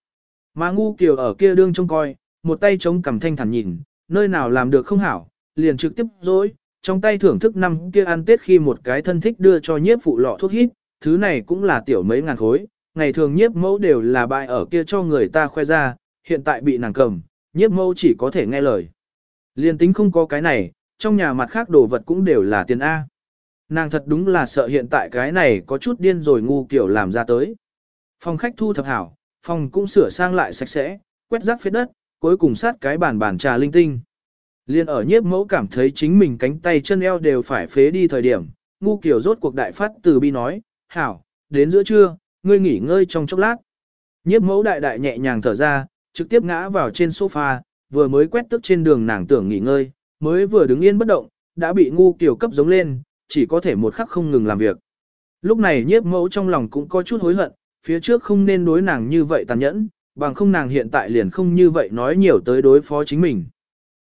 A: Mà ngu kiều ở kia đương trông coi, một tay chống cầm thanh thản nhìn, nơi nào làm được không hảo, liền trực tiếp dối, trong tay thưởng thức năm kia ăn tết khi một cái thân thích đưa cho nhiếp phụ lọ thuốc hít, thứ này cũng là tiểu mấy ngàn khối, ngày thường nhiếp mẫu đều là bại ở kia cho người ta khoe ra, hiện tại bị nàng cầm, nhiếp mẫu chỉ có thể nghe lời. liền tính không có cái này, trong nhà mặt khác đồ vật cũng đều là tiền A. Nàng thật đúng là sợ hiện tại cái này có chút điên rồi ngu kiểu làm ra tới. Phòng khách thu thập hảo, phòng cũng sửa sang lại sạch sẽ, quét rác phết đất, cuối cùng sát cái bàn bàn trà linh tinh. Liên ở nhiếp mẫu cảm thấy chính mình cánh tay chân eo đều phải phế đi thời điểm, ngu kiểu rốt cuộc đại phát từ bi nói, hảo, đến giữa trưa, ngươi nghỉ ngơi trong chốc lát. Nhiếp mẫu đại đại nhẹ nhàng thở ra, trực tiếp ngã vào trên sofa, vừa mới quét tức trên đường nàng tưởng nghỉ ngơi, mới vừa đứng yên bất động, đã bị ngu kiểu cấp giống lên, chỉ có thể một khắc không ngừng làm việc. Lúc này nhiếp mẫu trong lòng cũng có chút hối hận, phía trước không nên đối nàng như vậy tàn nhẫn, bằng không nàng hiện tại liền không như vậy nói nhiều tới đối phó chính mình.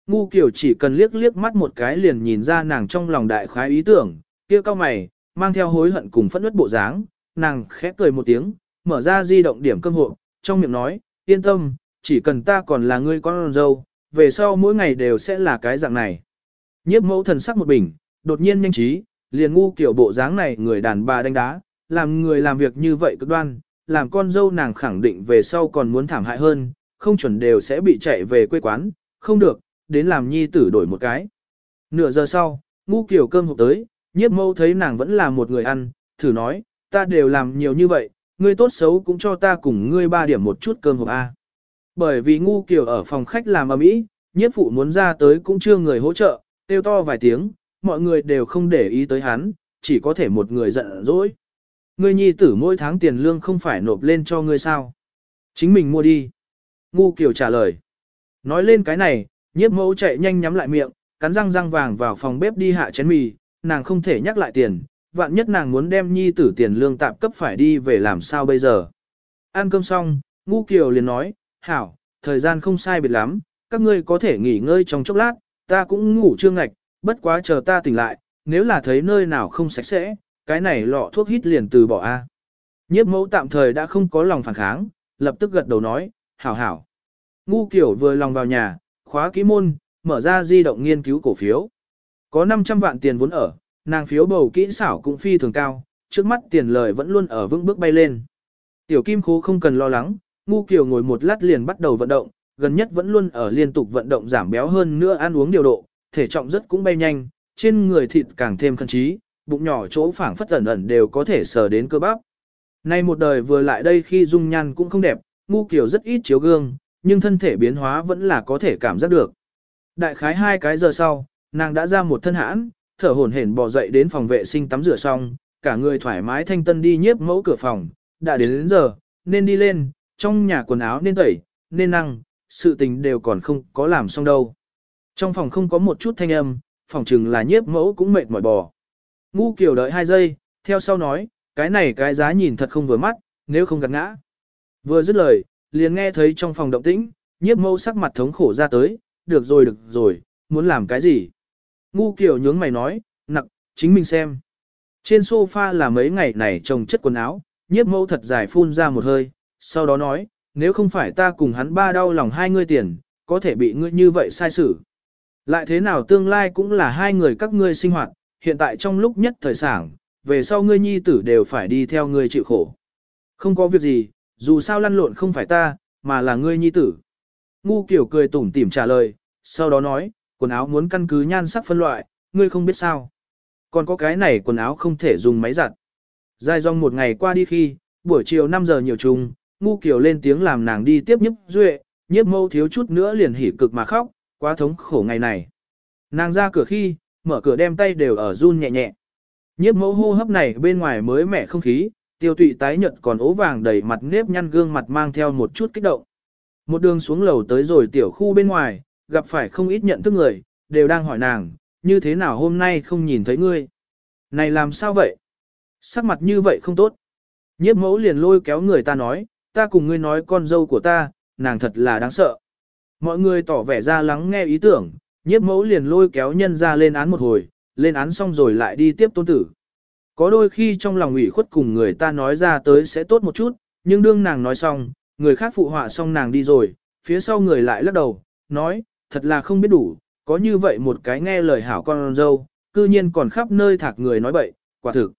A: Ngu kiểu chỉ cần liếc liếc mắt một cái liền nhìn ra nàng trong lòng đại khái ý tưởng, kia cao mày, mang theo hối hận cùng phẫn nứt bộ dáng, nàng khẽ cười một tiếng, mở ra di động điểm cơm hộ, trong miệng nói, yên tâm, chỉ cần ta còn là ngươi con dâu, về sau mỗi ngày đều sẽ là cái dạng này. Nhiếp mẫu thần sắc một bình, đột nhiên nhanh trí, liền ngu kiểu bộ dáng này người đàn bà đánh đá, làm người làm việc như vậy cực đoan, làm con dâu nàng khẳng định về sau còn muốn thảm hại hơn, không chuẩn đều sẽ bị chạy về quê quán, không được, đến làm nhi tử đổi một cái. Nửa giờ sau, ngu kiểu cơm hộp tới, nhiếp mâu thấy nàng vẫn là một người ăn, thử nói, ta đều làm nhiều như vậy, ngươi tốt xấu cũng cho ta cùng ngươi ba điểm một chút cơm hộp A. Bởi vì ngu kiểu ở phòng khách làm ở mỹ, nhiếp phụ muốn ra tới cũng chưa người hỗ trợ, kêu to vài tiếng, mọi người đều không để ý tới hắn, chỉ có thể một người giận dỗi. Ngươi nhi tử mỗi tháng tiền lương không phải nộp lên cho ngươi sao? Chính mình mua đi. Ngu kiểu trả lời. Nói lên cái này, nhiếp mẫu chạy nhanh nhắm lại miệng, cắn răng răng vàng vào phòng bếp đi hạ chén mì, nàng không thể nhắc lại tiền, vạn nhất nàng muốn đem nhi tử tiền lương tạm cấp phải đi về làm sao bây giờ. Ăn cơm xong, ngu kiều liền nói, hảo, thời gian không sai biệt lắm, các ngươi có thể nghỉ ngơi trong chốc lát, ta cũng ngủ chưa ngạch, bất quá chờ ta tỉnh lại, nếu là thấy nơi nào không sạch sẽ, cái này lọ thuốc hít liền từ bỏ a. Nhiếp mẫu tạm thời đã không có lòng phản kháng, lập tức gật đầu nói, hảo hảo. Ngu kiểu vừa lòng vào nhà, khóa ký môn, mở ra di động nghiên cứu cổ phiếu. Có 500 vạn tiền vốn ở, nàng phiếu bầu kỹ xảo cũng phi thường cao, trước mắt tiền lời vẫn luôn ở vững bước bay lên. Tiểu kim khố không cần lo lắng, ngu kiểu ngồi một lát liền bắt đầu vận động, gần nhất vẫn luôn ở liên tục vận động giảm béo hơn nữa ăn uống điều độ, thể trọng rất cũng bay nhanh, trên người thịt càng thêm cân trí, bụng nhỏ chỗ phảng phất ẩn ẩn đều có thể sờ đến cơ bắp. Nay một đời vừa lại đây khi dung nhan cũng không đẹp, ngu kiểu rất ít chiếu gương, nhưng thân thể biến hóa vẫn là có thể cảm giác được. Đại khái hai cái giờ sau, nàng đã ra một thân hãn, thở hổn hển bò dậy đến phòng vệ sinh tắm rửa xong, cả người thoải mái thanh tân đi nhiếp mẫu cửa phòng, đã đến đến giờ, nên đi lên, trong nhà quần áo nên tẩy, nên năng, sự tình đều còn không có làm xong đâu. Trong phòng không có một chút thanh âm, phòng chừng là nhiếp mẫu cũng mệt mỏi bò. Ngu kiểu đợi hai giây, theo sau nói, cái này cái giá nhìn thật không vừa mắt, nếu không gạt ngã. Vừa dứt lời, liền nghe thấy trong phòng động tĩnh, nhiếp mẫu sắc mặt thống khổ ra tới, được rồi được rồi, muốn làm cái gì? Ngu kiểu nhướng mày nói, nặng, chính mình xem. Trên sofa là mấy ngày này trồng chất quần áo, nhiếp mẫu thật dài phun ra một hơi, sau đó nói, nếu không phải ta cùng hắn ba đau lòng hai ngươi tiền, có thể bị ngươi như vậy sai xử. Lại thế nào tương lai cũng là hai người các ngươi sinh hoạt, hiện tại trong lúc nhất thời sảng, về sau ngươi nhi tử đều phải đi theo ngươi chịu khổ. Không có việc gì, dù sao lăn lộn không phải ta, mà là ngươi nhi tử. Ngu kiểu cười tủm tỉm trả lời, sau đó nói, quần áo muốn căn cứ nhan sắc phân loại, ngươi không biết sao. còn có cái này quần áo không thể dùng máy giặt. Dài dòng một ngày qua đi khi, buổi chiều 5 giờ nhiều trùng, ngu kiểu lên tiếng làm nàng đi tiếp nhiếp duệ, nhiếp mâu thiếu chút nữa liền hỉ cực mà khóc, quá thống khổ ngày này. Nàng ra cửa khi, mở cửa đem tay đều ở run nhẹ nhẹ. Nhiếp mẫu hô hấp này bên ngoài mới mẻ không khí, tiêu tụy tái nhợt còn ố vàng đầy mặt nếp nhăn gương mặt mang theo một chút kích động. Một đường xuống lầu tới rồi tiểu khu bên ngoài, gặp phải không ít nhận thức người, đều đang hỏi nàng, như thế nào hôm nay không nhìn thấy ngươi? Này làm sao vậy? Sắc mặt như vậy không tốt. Nhiếp mẫu liền lôi kéo người ta nói, ta cùng ngươi nói con dâu của ta, nàng thật là đáng sợ. Mọi người tỏ vẻ ra lắng nghe ý tưởng, nhiếp mẫu liền lôi kéo nhân ra lên án một hồi, lên án xong rồi lại đi tiếp tôn tử. Có đôi khi trong lòng ủy khuất cùng người ta nói ra tới sẽ tốt một chút, nhưng đương nàng nói xong, người khác phụ họa xong nàng đi rồi, phía sau người lại lắc đầu, nói, thật là không biết đủ, có như vậy một cái nghe lời hảo con dâu, cư nhiên còn khắp nơi thạc người nói bậy, quả thực.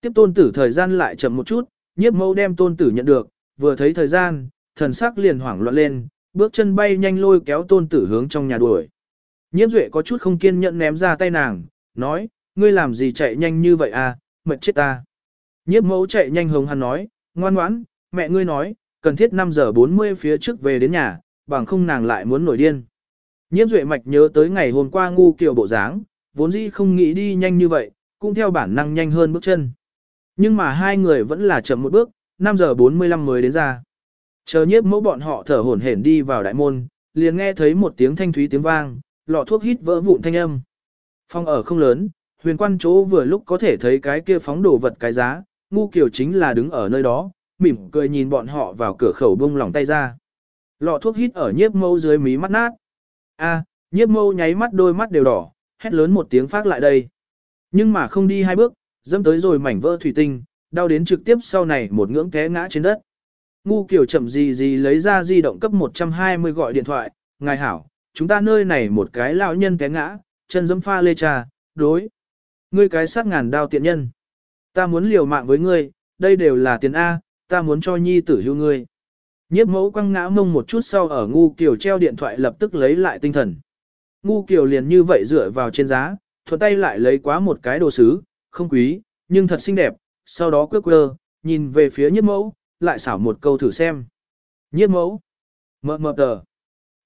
A: Tiếp tôn tử thời gian lại chậm một chút, nhiếp mẫu đem tôn tử nhận được, vừa thấy thời gian, thần sắc liền hoảng loạn lên, bước chân bay nhanh lôi kéo tôn tử hướng trong nhà đuổi. Nhiễm duệ có chút không kiên nhẫn ném ra tay nàng, nói, ngươi làm gì chạy nhanh như vậy à, mệt chết ta. Nhiếp mẫu chạy nhanh hống hắn nói, ngoan ngoãn, mẹ ngươi nói, cần thiết 5 giờ 40 phía trước về đến nhà, bằng không nàng lại muốn nổi điên. Nhiễm duệ mạch nhớ tới ngày hôm qua ngu kiểu bộ dáng, vốn dĩ không nghĩ đi nhanh như vậy, cũng theo bản năng nhanh hơn bước chân. Nhưng mà hai người vẫn là chậm một bước, 5 giờ 45 mới đến ra. Chờ nhiếp mẫu bọn họ thở hổn hển đi vào đại môn, liền nghe thấy một tiếng thanh thúy tiếng vang, lọ thuốc hít vỡ vụn thanh âm. Phòng ở không lớn, huyền quan chỗ vừa lúc có thể thấy cái kia phóng đồ vật cái giá, ngu kiểu chính là đứng ở nơi đó, mỉm cười nhìn bọn họ vào cửa khẩu bông lỏng tay ra. Lọ thuốc hít ở nhiếp mâu dưới mí mắt nát. A, nhiếp mâu nháy mắt đôi mắt đều đỏ, hét lớn một tiếng phát lại đây. Nhưng mà không đi hai bước, dâm tới rồi mảnh vỡ thủy tinh, đau đến trực tiếp sau này một ngưỡng té ngã trên đất. Ngu kiểu chậm gì gì lấy ra di động cấp 120 gọi điện thoại, ngài hảo, chúng ta nơi này một cái lão nhân té ngã, chân dẫm pha lê trà, đối. Ngươi cái sát ngàn đao tiện nhân. Ta muốn liều mạng với ngươi, đây đều là tiền A, ta muốn cho nhi tử hưu ngươi. Nhiếp mẫu quăng ngã mông một chút sau ở ngu kiều treo điện thoại lập tức lấy lại tinh thần. Ngu kiều liền như vậy dựa vào trên giá, thuận tay lại lấy quá một cái đồ sứ, không quý, nhưng thật xinh đẹp, sau đó quơ quơ, nhìn về phía nhiếp mẫu, lại xảo một câu thử xem. Nhiếp mẫu, mờ mờ tờ.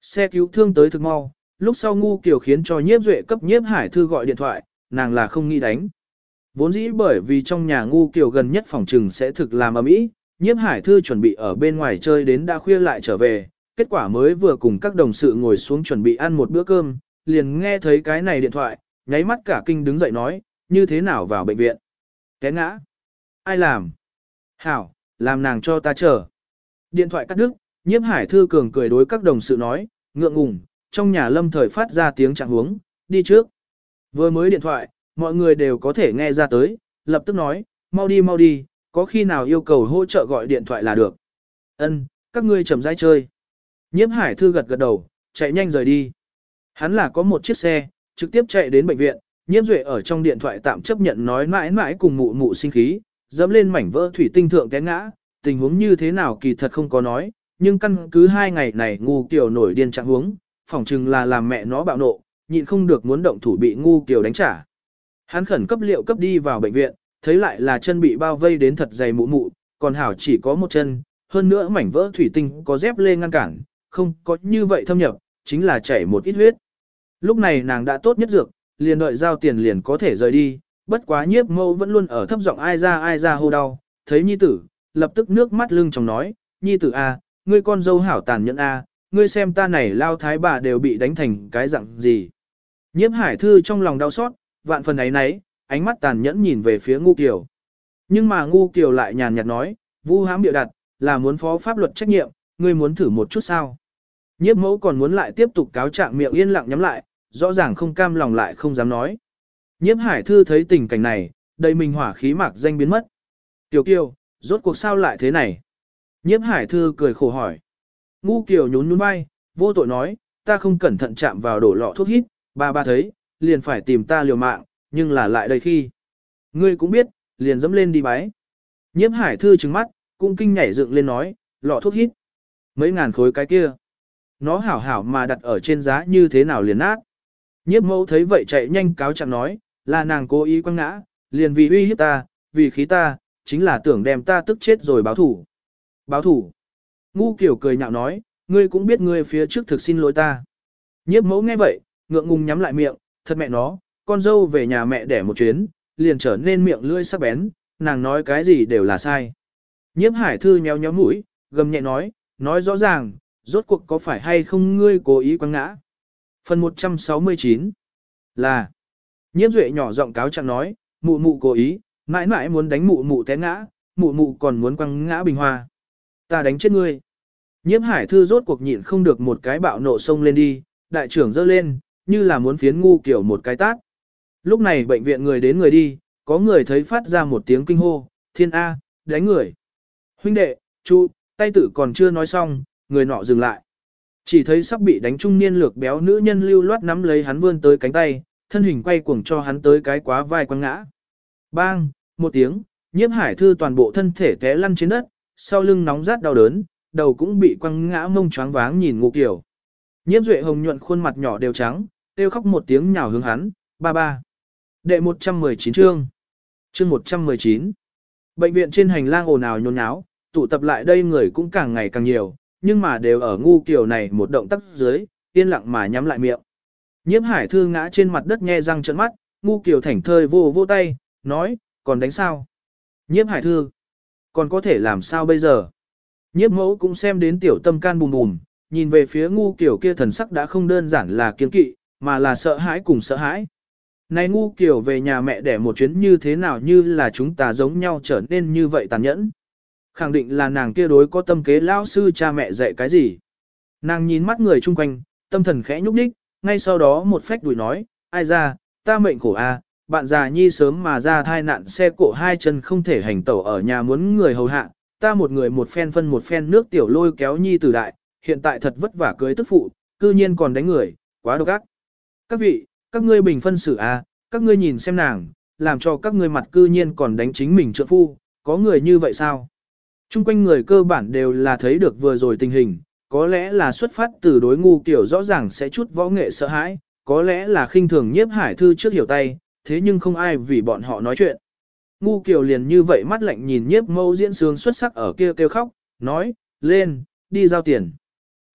A: Xe cứu thương tới thực mau, lúc sau ngu kiều khiến cho nhiếp duệ cấp nhiếp hải thư gọi điện thoại, nàng là không nghĩ đánh. Vốn dĩ bởi vì trong nhà ngu kiều gần nhất phòng trừng sẽ thực làm ầm ĩ, nhiếp hải thư chuẩn bị ở bên ngoài chơi đến đã khuya lại trở về, kết quả mới vừa cùng các đồng sự ngồi xuống chuẩn bị ăn một bữa cơm, liền nghe thấy cái này điện thoại, nháy mắt cả kinh đứng dậy nói, như thế nào vào bệnh viện. Té ngã. Ai làm? Hảo, làm nàng cho ta chờ. Điện thoại cắt đứt, nhiếp hải thư cường cười đối các đồng sự nói, ngượng ngùng, trong nhà lâm thời phát ra tiếng trạng huống, đi trước. Vừa mới điện thoại, mọi người đều có thể nghe ra tới, lập tức nói, mau đi mau đi, có khi nào yêu cầu hỗ trợ gọi điện thoại là được. Ân, các ngươi chậm rãi chơi. Nhiếp hải thư gật gật đầu, chạy nhanh rời đi. Hắn là có một chiếc xe, trực tiếp chạy đến bệnh viện, nhiếp duệ ở trong điện thoại tạm chấp nhận nói mãi mãi cùng mụ mụ sinh khí, dẫm lên mảnh vỡ thủy tinh thượng té ngã, tình huống như thế nào kỳ thật không có nói, nhưng căn cứ hai ngày này ngu kiểu nổi điên trạng huống, phỏng chừng là làm mẹ nó bạo nộ, nhịn không được muốn động thủ bị ngu kiểu đánh trả. Hắn khẩn cấp liệu cấp đi vào bệnh viện, thấy lại là chân bị bao vây đến thật dày mụ mụ, còn hảo chỉ có một chân, hơn nữa mảnh vỡ thủy tinh có dép lê ngăn cản, không có như vậy thâm nhập, chính là chảy một ít huyết. Lúc này nàng đã tốt nhất dược, liền đợi giao tiền liền có thể rời đi, bất quá nhiếp mâu vẫn luôn ở thấp giọng ai ra ai ra hô đau, thấy nhi tử, lập tức nước mắt lưng trong nói, nhi tử a, ngươi con dâu hảo tàn nhẫn a, ngươi xem ta này lao thái bà đều bị đánh thành cái dạng gì. Nhiếp hải thư trong lòng đau xót, vạn phần ấy nấy, ánh mắt tàn nhẫn nhìn về phía ngu kiều. Nhưng mà ngu kiều lại nhàn nhạt nói, vu hãm bịa đặt, là muốn phó pháp luật trách nhiệm, ngươi muốn thử một chút sao. Nhiếp mẫu còn muốn lại tiếp tục cáo trạng miệng yên lặng nhắm lại, rõ ràng không cam lòng lại không dám nói. Nhiếp hải thư thấy tình cảnh này, đầy mình hỏa khí mạc danh biến mất. Tiểu kiều, rốt cuộc sao lại thế này? Nhiếp hải thư cười khổ hỏi. Ngu kiều nhún nhún vai, vô tội nói, ta không cẩn thận chạm vào đổ lọ thuốc hít, ba ba thấy, liền phải tìm ta liều mạng, nhưng là lại đây khi. Ngươi cũng biết, liền dẫm lên đi bái. Nhiếp hải thư trừng mắt, cũng kinh nhảy dựng lên nói, lọ thuốc hít. Mấy ngàn khối cái kia. Nó hảo hảo mà đặt ở trên giá như thế nào liền nát. Nhiếp mẫu thấy vậy chạy nhanh cáo trạng nói, là nàng cố ý quăng ngã, liền vì uy hiếp ta, vì khí ta, chính là tưởng đem ta tức chết rồi báo thủ. Báo thủ. Ngu kiểu cười nhạo nói, ngươi cũng biết ngươi phía trước thực xin lỗi ta. Nhiếp mẫu nghe vậy, ngượng ngùng nhắm lại miệng, thật mẹ nó, con dâu về nhà mẹ đẻ một chuyến, liền trở nên miệng lưỡi sắc bén, nàng nói cái gì đều là sai. Nhiếp hải thư nhéo nhéo mũi, gầm nhẹ nói, nói rõ ràng, rốt cuộc có phải hay không ngươi cố ý quăng ngã. Phần 169 là Nhiếp duệ nhỏ giọng cáo trạng nói, mụ mụ cố ý, mãi mãi muốn đánh mụ mụ té ngã, mụ mụ còn muốn quăng ngã bình hoa. Ta đánh chết ngươi. Nhiễm hải thư rốt cuộc nhịn không được một cái bạo nộ sông lên đi, đại trưởng dơ lên, như là muốn phiến ngu kiểu một cái tát. Lúc này bệnh viện người đến người đi, có người thấy phát ra một tiếng kinh hô, thiên A, đánh người. Huynh đệ, chú, tay tử còn chưa nói xong, người nọ dừng lại. Chỉ thấy sắp bị đánh trung niên lược béo nữ nhân lưu loát nắm lấy hắn vươn tới cánh tay, thân hình quay cuồng cho hắn tới cái quá vai quăng ngã. Bang, một tiếng, nhiếp hải thư toàn bộ thân thể té lăn trên đất, sau lưng nóng rát đau đớn, đầu cũng bị quăng ngã mông choáng váng nhìn ngô kiểu. nhiễm duệ hồng nhuận khuôn mặt nhỏ đều trắng, kêu khóc một tiếng nhào hướng hắn, ba ba. Đệ 119 chương. Chương 119. Bệnh viện trên hành lang ồn ào nhốn nháo, tụ tập lại đây người cũng càng ngày càng nhiều, nhưng mà đều ở ngu kiểu này một động tác dưới, yên lặng mà nhắm lại miệng. nhiễm hải thư ngã trên mặt đất nghe răng trợn mắt, ngu kiểu thảnh thơi vô vô tay, nói, còn đánh sao? nhiễm hải thư, còn có thể làm sao bây giờ? Nhiếp mẫu cũng xem đến tiểu tâm can bùm bùm, nhìn về phía ngu kiểu kia thần sắc đã không đơn giản là kiên kỵ, mà là sợ hãi cùng sợ hãi. Này ngu kiểu về nhà mẹ để một chuyến như thế nào như là chúng ta giống nhau trở nên như vậy tàn nhẫn. Khẳng định là nàng kia đối có tâm kế lão sư cha mẹ dạy cái gì. Nàng nhìn mắt người chung quanh, tâm thần khẽ nhúc đích, ngay sau đó một phách đùi nói, ai ra, ta mệnh khổ a, bạn già nhi sớm mà ra thai nạn xe cộ hai chân không thể hành tẩu ở nhà muốn người hầu hạ, ta một người một phen phân một phen nước tiểu lôi kéo nhi tử đại, hiện tại thật vất vả cưới tức phụ, cư nhiên còn đánh người, quá độc ác. Các vị, các ngươi bình phân xử a, các ngươi nhìn xem nàng, làm cho các ngươi mặt cư nhiên còn đánh chính mình trợ phu, có người như vậy sao? Trung quanh người cơ bản đều là thấy được vừa rồi tình hình, có lẽ là xuất phát từ đối ngu kiểu rõ ràng sẽ chút võ nghệ sợ hãi, có lẽ là khinh thường nhiếp hải thư trước hiểu tay, thế nhưng không ai vì bọn họ nói chuyện. Ngu kiều liền như vậy mắt lạnh nhìn nhiếp mâu diễn sướng xuất sắc ở kia kêu khóc, nói, lên, đi giao tiền.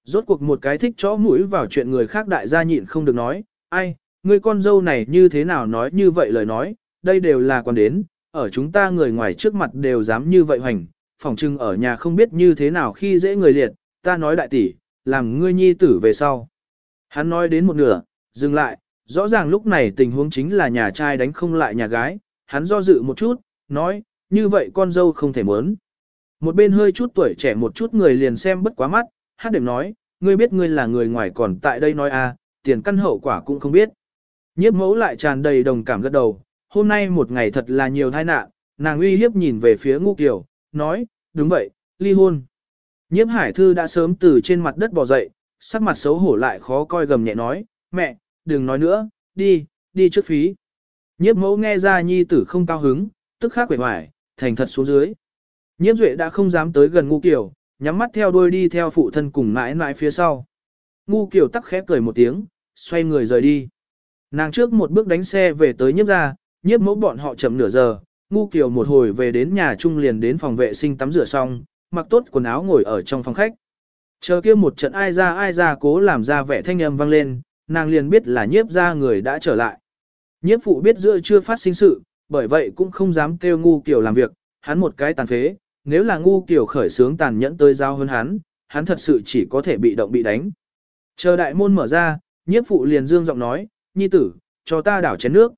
A: Rốt cuộc một cái thích chó mũi vào chuyện người khác đại gia nhịn không được nói, ai, người con dâu này như thế nào nói như vậy lời nói, đây đều là còn đến, ở chúng ta người ngoài trước mặt đều dám như vậy hoành, phỏng chừng ở nhà không biết như thế nào khi dễ người liệt, ta nói đại tỷ, làm ngươi nhi tử về sau. Hắn nói đến một nửa, dừng lại, rõ ràng lúc này tình huống chính là nhà trai đánh không lại nhà gái, hắn do dự một chút, nói, như vậy con dâu không thể muốn. Một bên hơi chút tuổi trẻ một chút người liền xem bất quá mắt, hát điểm nói, ngươi biết ngươi là người ngoài còn tại đây nói à, tiền căn hậu quả cũng không biết. Nhiếp mẫu lại tràn đầy đồng cảm gật đầu, hôm nay một ngày thật là nhiều tai nạn, nàng uy hiếp nhìn về phía ngu kiểu, nói, đúng vậy, ly hôn. Nhiếp hải thư đã sớm từ trên mặt đất bò dậy, sắc mặt xấu hổ lại khó coi gầm nhẹ nói, mẹ, đừng nói nữa, đi, đi trước phí. Nhiếp mẫu nghe ra nhi tử không cao hứng, tức khắc quể hoài, thành thật xuống dưới. Nhiếp duệ đã không dám tới gần ngu kiểu, nhắm mắt theo đuôi đi theo phụ thân cùng mãi mãi phía sau. Ngu kiểu tắc khẽ cười một tiếng, xoay người rời đi. Nàng trước một bước đánh xe về tới nhiếp ra, nhiếp mẫu bọn họ chậm nửa giờ, ngu kiểu một hồi về đến nhà chung liền đến phòng vệ sinh tắm rửa xong, mặc tốt quần áo ngồi ở trong phòng khách. Chờ kia một trận ai ra ai ra cố làm ra vẻ thanh âm vang lên, nàng liền biết là nhiếp ra người đã trở lại. Nhiếp phụ biết giữa chưa phát sinh sự, bởi vậy cũng không dám kêu ngu kiểu làm việc, hắn một cái tàn phế, nếu là ngu kiểu khởi sướng tàn nhẫn tới giao hơn hắn, hắn thật sự chỉ có thể bị động bị đánh. Chờ đại môn mở ra, nhiếp phụ liền dương giọng nói, nhi tử, cho ta đảo chén nước.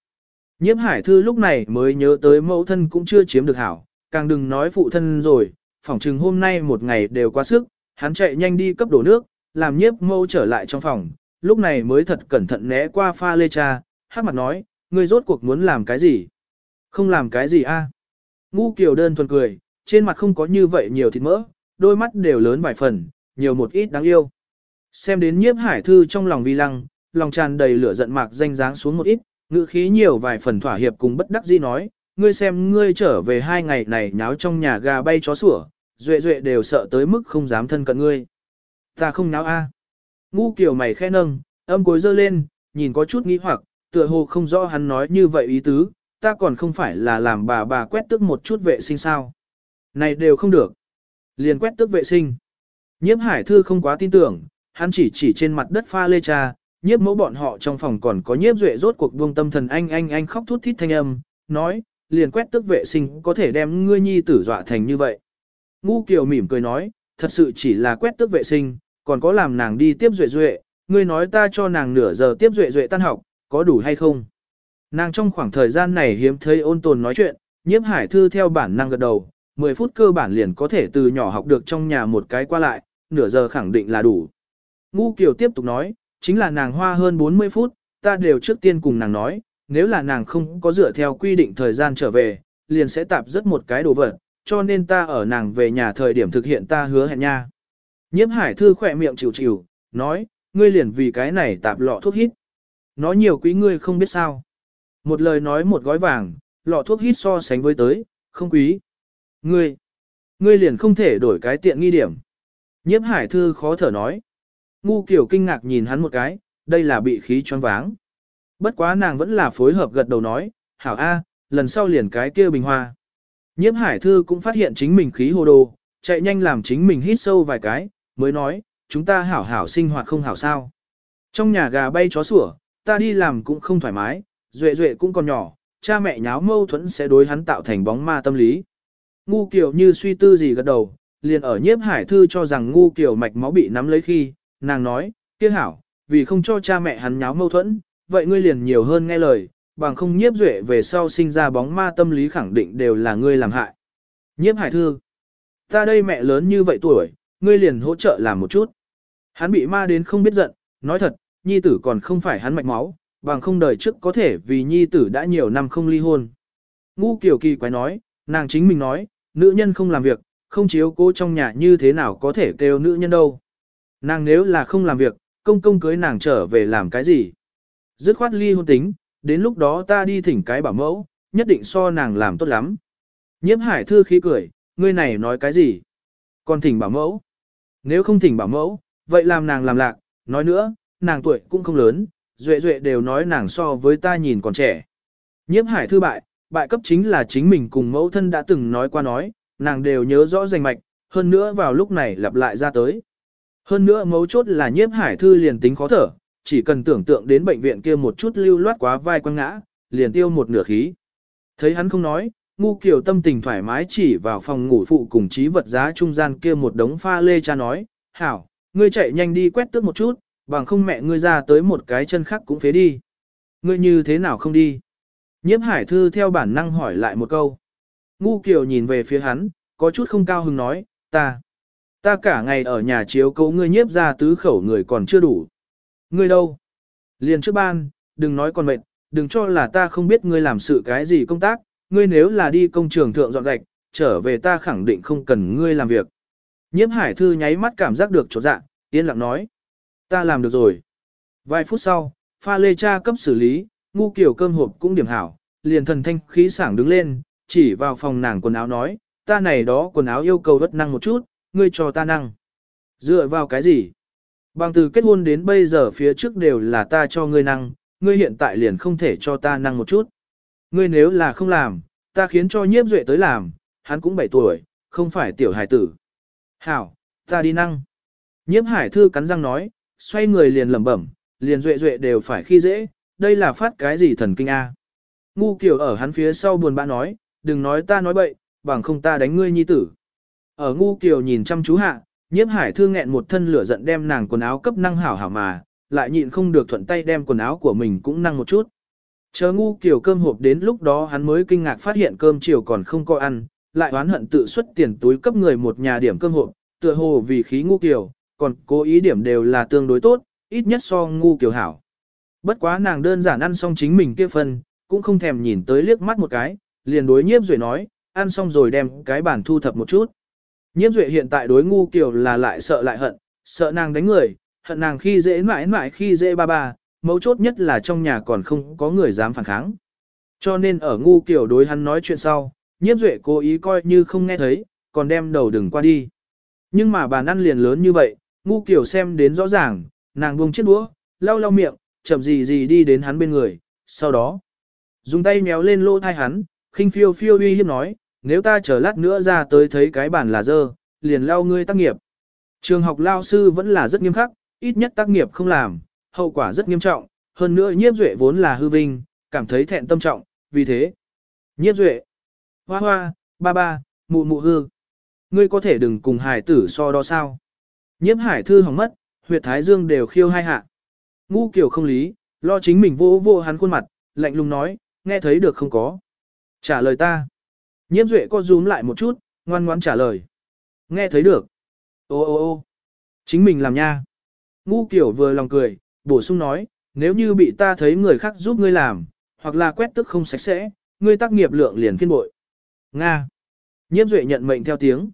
A: Nhiếp hải thư lúc này mới nhớ tới mẫu thân cũng chưa chiếm được hảo, càng đừng nói phụ thân rồi, phỏng chừng hôm nay một ngày đều quá sức, hắn chạy nhanh đi cấp đổ nước, làm nhiếp mẫu trở lại trong phòng, lúc này mới thật cẩn thận né qua pha lê cha, hát mặt nói, ngươi rốt cuộc muốn làm cái gì? Không làm cái gì a? Ngu kiều đơn thuần cười, trên mặt không có như vậy nhiều thịt mỡ, đôi mắt đều lớn vài phần, nhiều một ít đáng yêu. Xem đến nhiếp hải thư trong lòng vi lăng, lòng tràn đầy lửa giận mạc danh dáng xuống một ít, ngữ khí nhiều vài phần thỏa hiệp cùng bất đắc dĩ nói, ngươi xem ngươi trở về hai ngày này nháo trong nhà gà bay chó sủa, duệ duệ đều sợ tới mức không dám thân cận ngươi. Ta không náo a. Ngu kiểu mày khẽ nâng, âm cối dơ lên, nhìn có chút nghĩ hoặc, tựa hồ không rõ hắn nói như vậy ý tứ, ta còn không phải là làm bà bà quét tước một chút vệ sinh sao. Này đều không được. Liền quét tước vệ sinh. Nhiếp hải thư không quá tin tưởng, hắn chỉ chỉ trên mặt đất pha lê trà, nhiếp mẫu bọn họ trong phòng còn có nhiếp duệ rốt cuộc buông tâm thần anh anh anh khóc thút thít thanh âm, nói, liền quét tước vệ sinh có thể đem ngươi nhi tử dọa thành như vậy. Ngu kiều mỉm cười nói, thật sự chỉ là quét tước vệ sinh, còn có làm nàng đi tiếp duệ duệ, ngươi nói ta cho nàng nửa giờ tiếp duệ duệ tan học, có đủ hay không? Nàng trong khoảng thời gian này hiếm thấy ôn tồn nói chuyện, nhiếp hải thư theo bản năng gật đầu, 10 phút cơ bản liền có thể từ nhỏ học được trong nhà một cái qua lại, nửa giờ khẳng định là đủ. Ngu Kiều tiếp tục nói, chính là nàng hoa hơn 40 phút, ta đều trước tiên cùng nàng nói, nếu là nàng không có dựa theo quy định thời gian trở về, liền sẽ tạp rất một cái đồ vật, cho nên ta ở nàng về nhà thời điểm thực hiện ta hứa hẹn nha. Nhiếp hải thư khỏe miệng chịu chịu, nói, ngươi liền vì cái này tạp lọ thuốc hít. Nói nhiều quý ngươi không biết sao. Một lời nói một gói vàng, lọ thuốc hít so sánh với tới, không quý. Ngươi, ngươi liền không thể đổi cái tiện nghi điểm. Nhiếp hải thư khó thở nói. Ngu kiểu kinh ngạc nhìn hắn một cái, đây là bị khí choáng váng. Bất quá nàng vẫn là phối hợp gật đầu nói, hảo A, lần sau liền cái kia bình hoa. Nhiếp hải thư cũng phát hiện chính mình khí hồ đồ, chạy nhanh làm chính mình hít sâu vài cái, mới nói, chúng ta hảo hảo sinh hoạt không hảo sao. Trong nhà gà bay chó sủa, ta đi làm cũng không thoải mái, duệ duệ cũng còn nhỏ, cha mẹ nháo mâu thuẫn sẽ đối hắn tạo thành bóng ma tâm lý. Ngu kiểu như suy tư gì gật đầu, liền ở nhiếp hải thư cho rằng ngu kiểu mạch máu bị nắm lấy khi, nàng nói, kia hảo, vì không cho cha mẹ hắn nháo mâu thuẫn, vậy ngươi liền nhiều hơn nghe lời, bằng không nhiếp duệ về sau sinh ra bóng ma tâm lý khẳng định đều là ngươi làm hại. Nhiếp hải thư, ta đây mẹ lớn như vậy tuổi, ngươi liền hỗ trợ làm một chút. Hắn bị ma đến không biết giận, nói thật, nhi tử còn không phải hắn mạch máu, bằng không đời trước có thể vì nhi tử đã nhiều năm không ly hôn. Ngu kiểu kỳ quái nói, nàng chính mình nói, nữ nhân không làm việc, không chiếu cố trong nhà như thế nào có thể kêu nữ nhân đâu. Nàng nếu là không làm việc, công công cưới nàng trở về làm cái gì? Dứt khoát ly hôn tính, đến lúc đó ta đi thỉnh cái bảo mẫu, nhất định so nàng làm tốt lắm. Nhiếp hải thư khí cười, ngươi này nói cái gì? Còn thỉnh bảo mẫu. Nếu không thỉnh bảo mẫu, vậy làm nàng làm lạc, nói nữa, nàng tuổi cũng không lớn, duệ duệ đều nói nàng so với ta nhìn còn trẻ. Nhiếp hải thư bại, bại cấp chính là chính mình cùng mẫu thân đã từng nói qua nói, nàng đều nhớ rõ danh mạch, hơn nữa vào lúc này lặp lại ra tới. Hơn nữa mấu chốt là nhiếp hải thư liền tính khó thở, chỉ cần tưởng tượng đến bệnh viện kia một chút lưu loát quá vai quăng ngã, liền tiêu một nửa khí. Thấy hắn không nói, ngu kiểu tâm tình thoải mái chỉ vào phòng ngủ phụ cùng trí vật giá trung gian kia một đống pha lê cha nói, hảo, ngươi chạy nhanh đi quét tước một chút, bằng không mẹ ngươi ra tới một cái chân khác cũng phế đi. Ngươi như thế nào không đi? Nhiếp hải thư theo bản năng hỏi lại một câu. Ngu kiều nhìn về phía hắn, có chút không cao hứng nói, ta. Ta cả ngày ở nhà chiếu cố ngươi nhiếp ra tứ khẩu người còn chưa đủ. Ngươi đâu? Liền trước ban, đừng nói còn mệt, đừng cho là ta không biết ngươi làm sự cái gì công tác, ngươi nếu là đi công trường thượng dọn gạch, trở về ta khẳng định không cần ngươi làm việc. Nhiếp hải thư nháy mắt cảm giác được chỗ dạ, yên lặng nói. Ta làm được rồi. Vài phút sau, pha lê cha cấp xử lý, ngu kiểu cơm hộp cũng điểm hảo, liền thần thanh khí sảng đứng lên, chỉ vào phòng nàng quần áo nói, ta này đó quần áo yêu cầu đất năng một chút, ngươi cho ta năng. Dựa vào cái gì? Bằng từ kết hôn đến bây giờ phía trước đều là ta cho ngươi năng, ngươi hiện tại liền không thể cho ta năng một chút. Ngươi nếu là không làm, ta khiến cho nhiếp duệ tới làm, hắn cũng 7 tuổi, không phải tiểu hải tử. Hảo, ta đi năng. Nhiếp hải thư cắn răng nói, xoay người liền lẩm bẩm, liền duệ duệ đều phải khi dễ, đây là phát cái gì thần kinh a? Ngu kiểu ở hắn phía sau buồn bã nói, đừng nói ta nói bậy, bằng không ta đánh ngươi nhi tử. Ở ngu kiều nhìn chăm chú hạ, nhiếp hải thư nghẹn một thân lửa giận đem nàng quần áo cấp năng hảo hảo mà, lại nhịn không được thuận tay đem quần áo của mình cũng năng một chút. Chờ ngu kiều cơm hộp đến lúc đó hắn mới kinh ngạc phát hiện cơm chiều còn không có ăn, lại oán hận tự xuất tiền túi cấp người một nhà điểm cơm hộp, tựa hồ vì khí ngu kiều, còn cố ý điểm đều là tương đối tốt, ít nhất so ngu kiều hảo. Bất quá nàng đơn giản ăn xong chính mình kia phần, cũng không thèm nhìn tới liếc mắt một cái, liền đối nhiếp rồi nói, ăn xong rồi đem cái bàn thu thập một chút. Nhiếp duệ hiện tại đối ngu kiều là lại sợ lại hận, sợ nàng đánh người, hận nàng khi dễ mãi mãi khi dễ ba ba, mấu chốt nhất là trong nhà còn không có người dám phản kháng. Cho nên ở ngu kiểu đối hắn nói chuyện sau, nhiếp duệ cố ý coi như không nghe thấy, còn đem đầu đừng qua đi. Nhưng mà bàn ăn liền lớn như vậy, ngu kiểu xem đến rõ ràng, nàng buông chiếc đũa, lau lau miệng, chậm gì gì đi đến hắn bên người, sau đó, dùng tay méo lên lỗ thai hắn, khinh phiêu phiêu uy hiếp nói, nếu ta chờ lát nữa ra tới thấy cái bản là dơ, liền lao ngươi tác nghiệp. Trường học lao sư vẫn là rất nghiêm khắc, ít nhất tác nghiệp không làm, hậu quả rất nghiêm trọng, hơn nữa nhiếp duệ vốn là hư vinh, cảm thấy thẹn tâm trọng, vì thế. Nhiếp duệ, hoa hoa, ba ba, mụ mụ hư. Ngươi có thể đừng cùng hải tử so đo sao. Nhiếp hải thư hỏng mất, huyệt thái dương đều khiêu hai hạ. Ngu kiểu không lý, lo chính mình vô vô hắn khuôn mặt, lạnh lùng nói, nghe thấy được không có. Trả lời ta. Nhiếp duệ co rúm lại một chút, ngoan ngoãn trả lời. Nghe thấy được. Ô ô ô chính mình làm nha. Ngu kiểu vừa lòng cười, bổ sung nói, nếu như bị ta thấy người khác giúp ngươi làm, hoặc là quét tức không sạch sẽ, ngươi tác nghiệp lượng liền phiên bội. Nga. Nhiếp duệ nhận mệnh theo tiếng.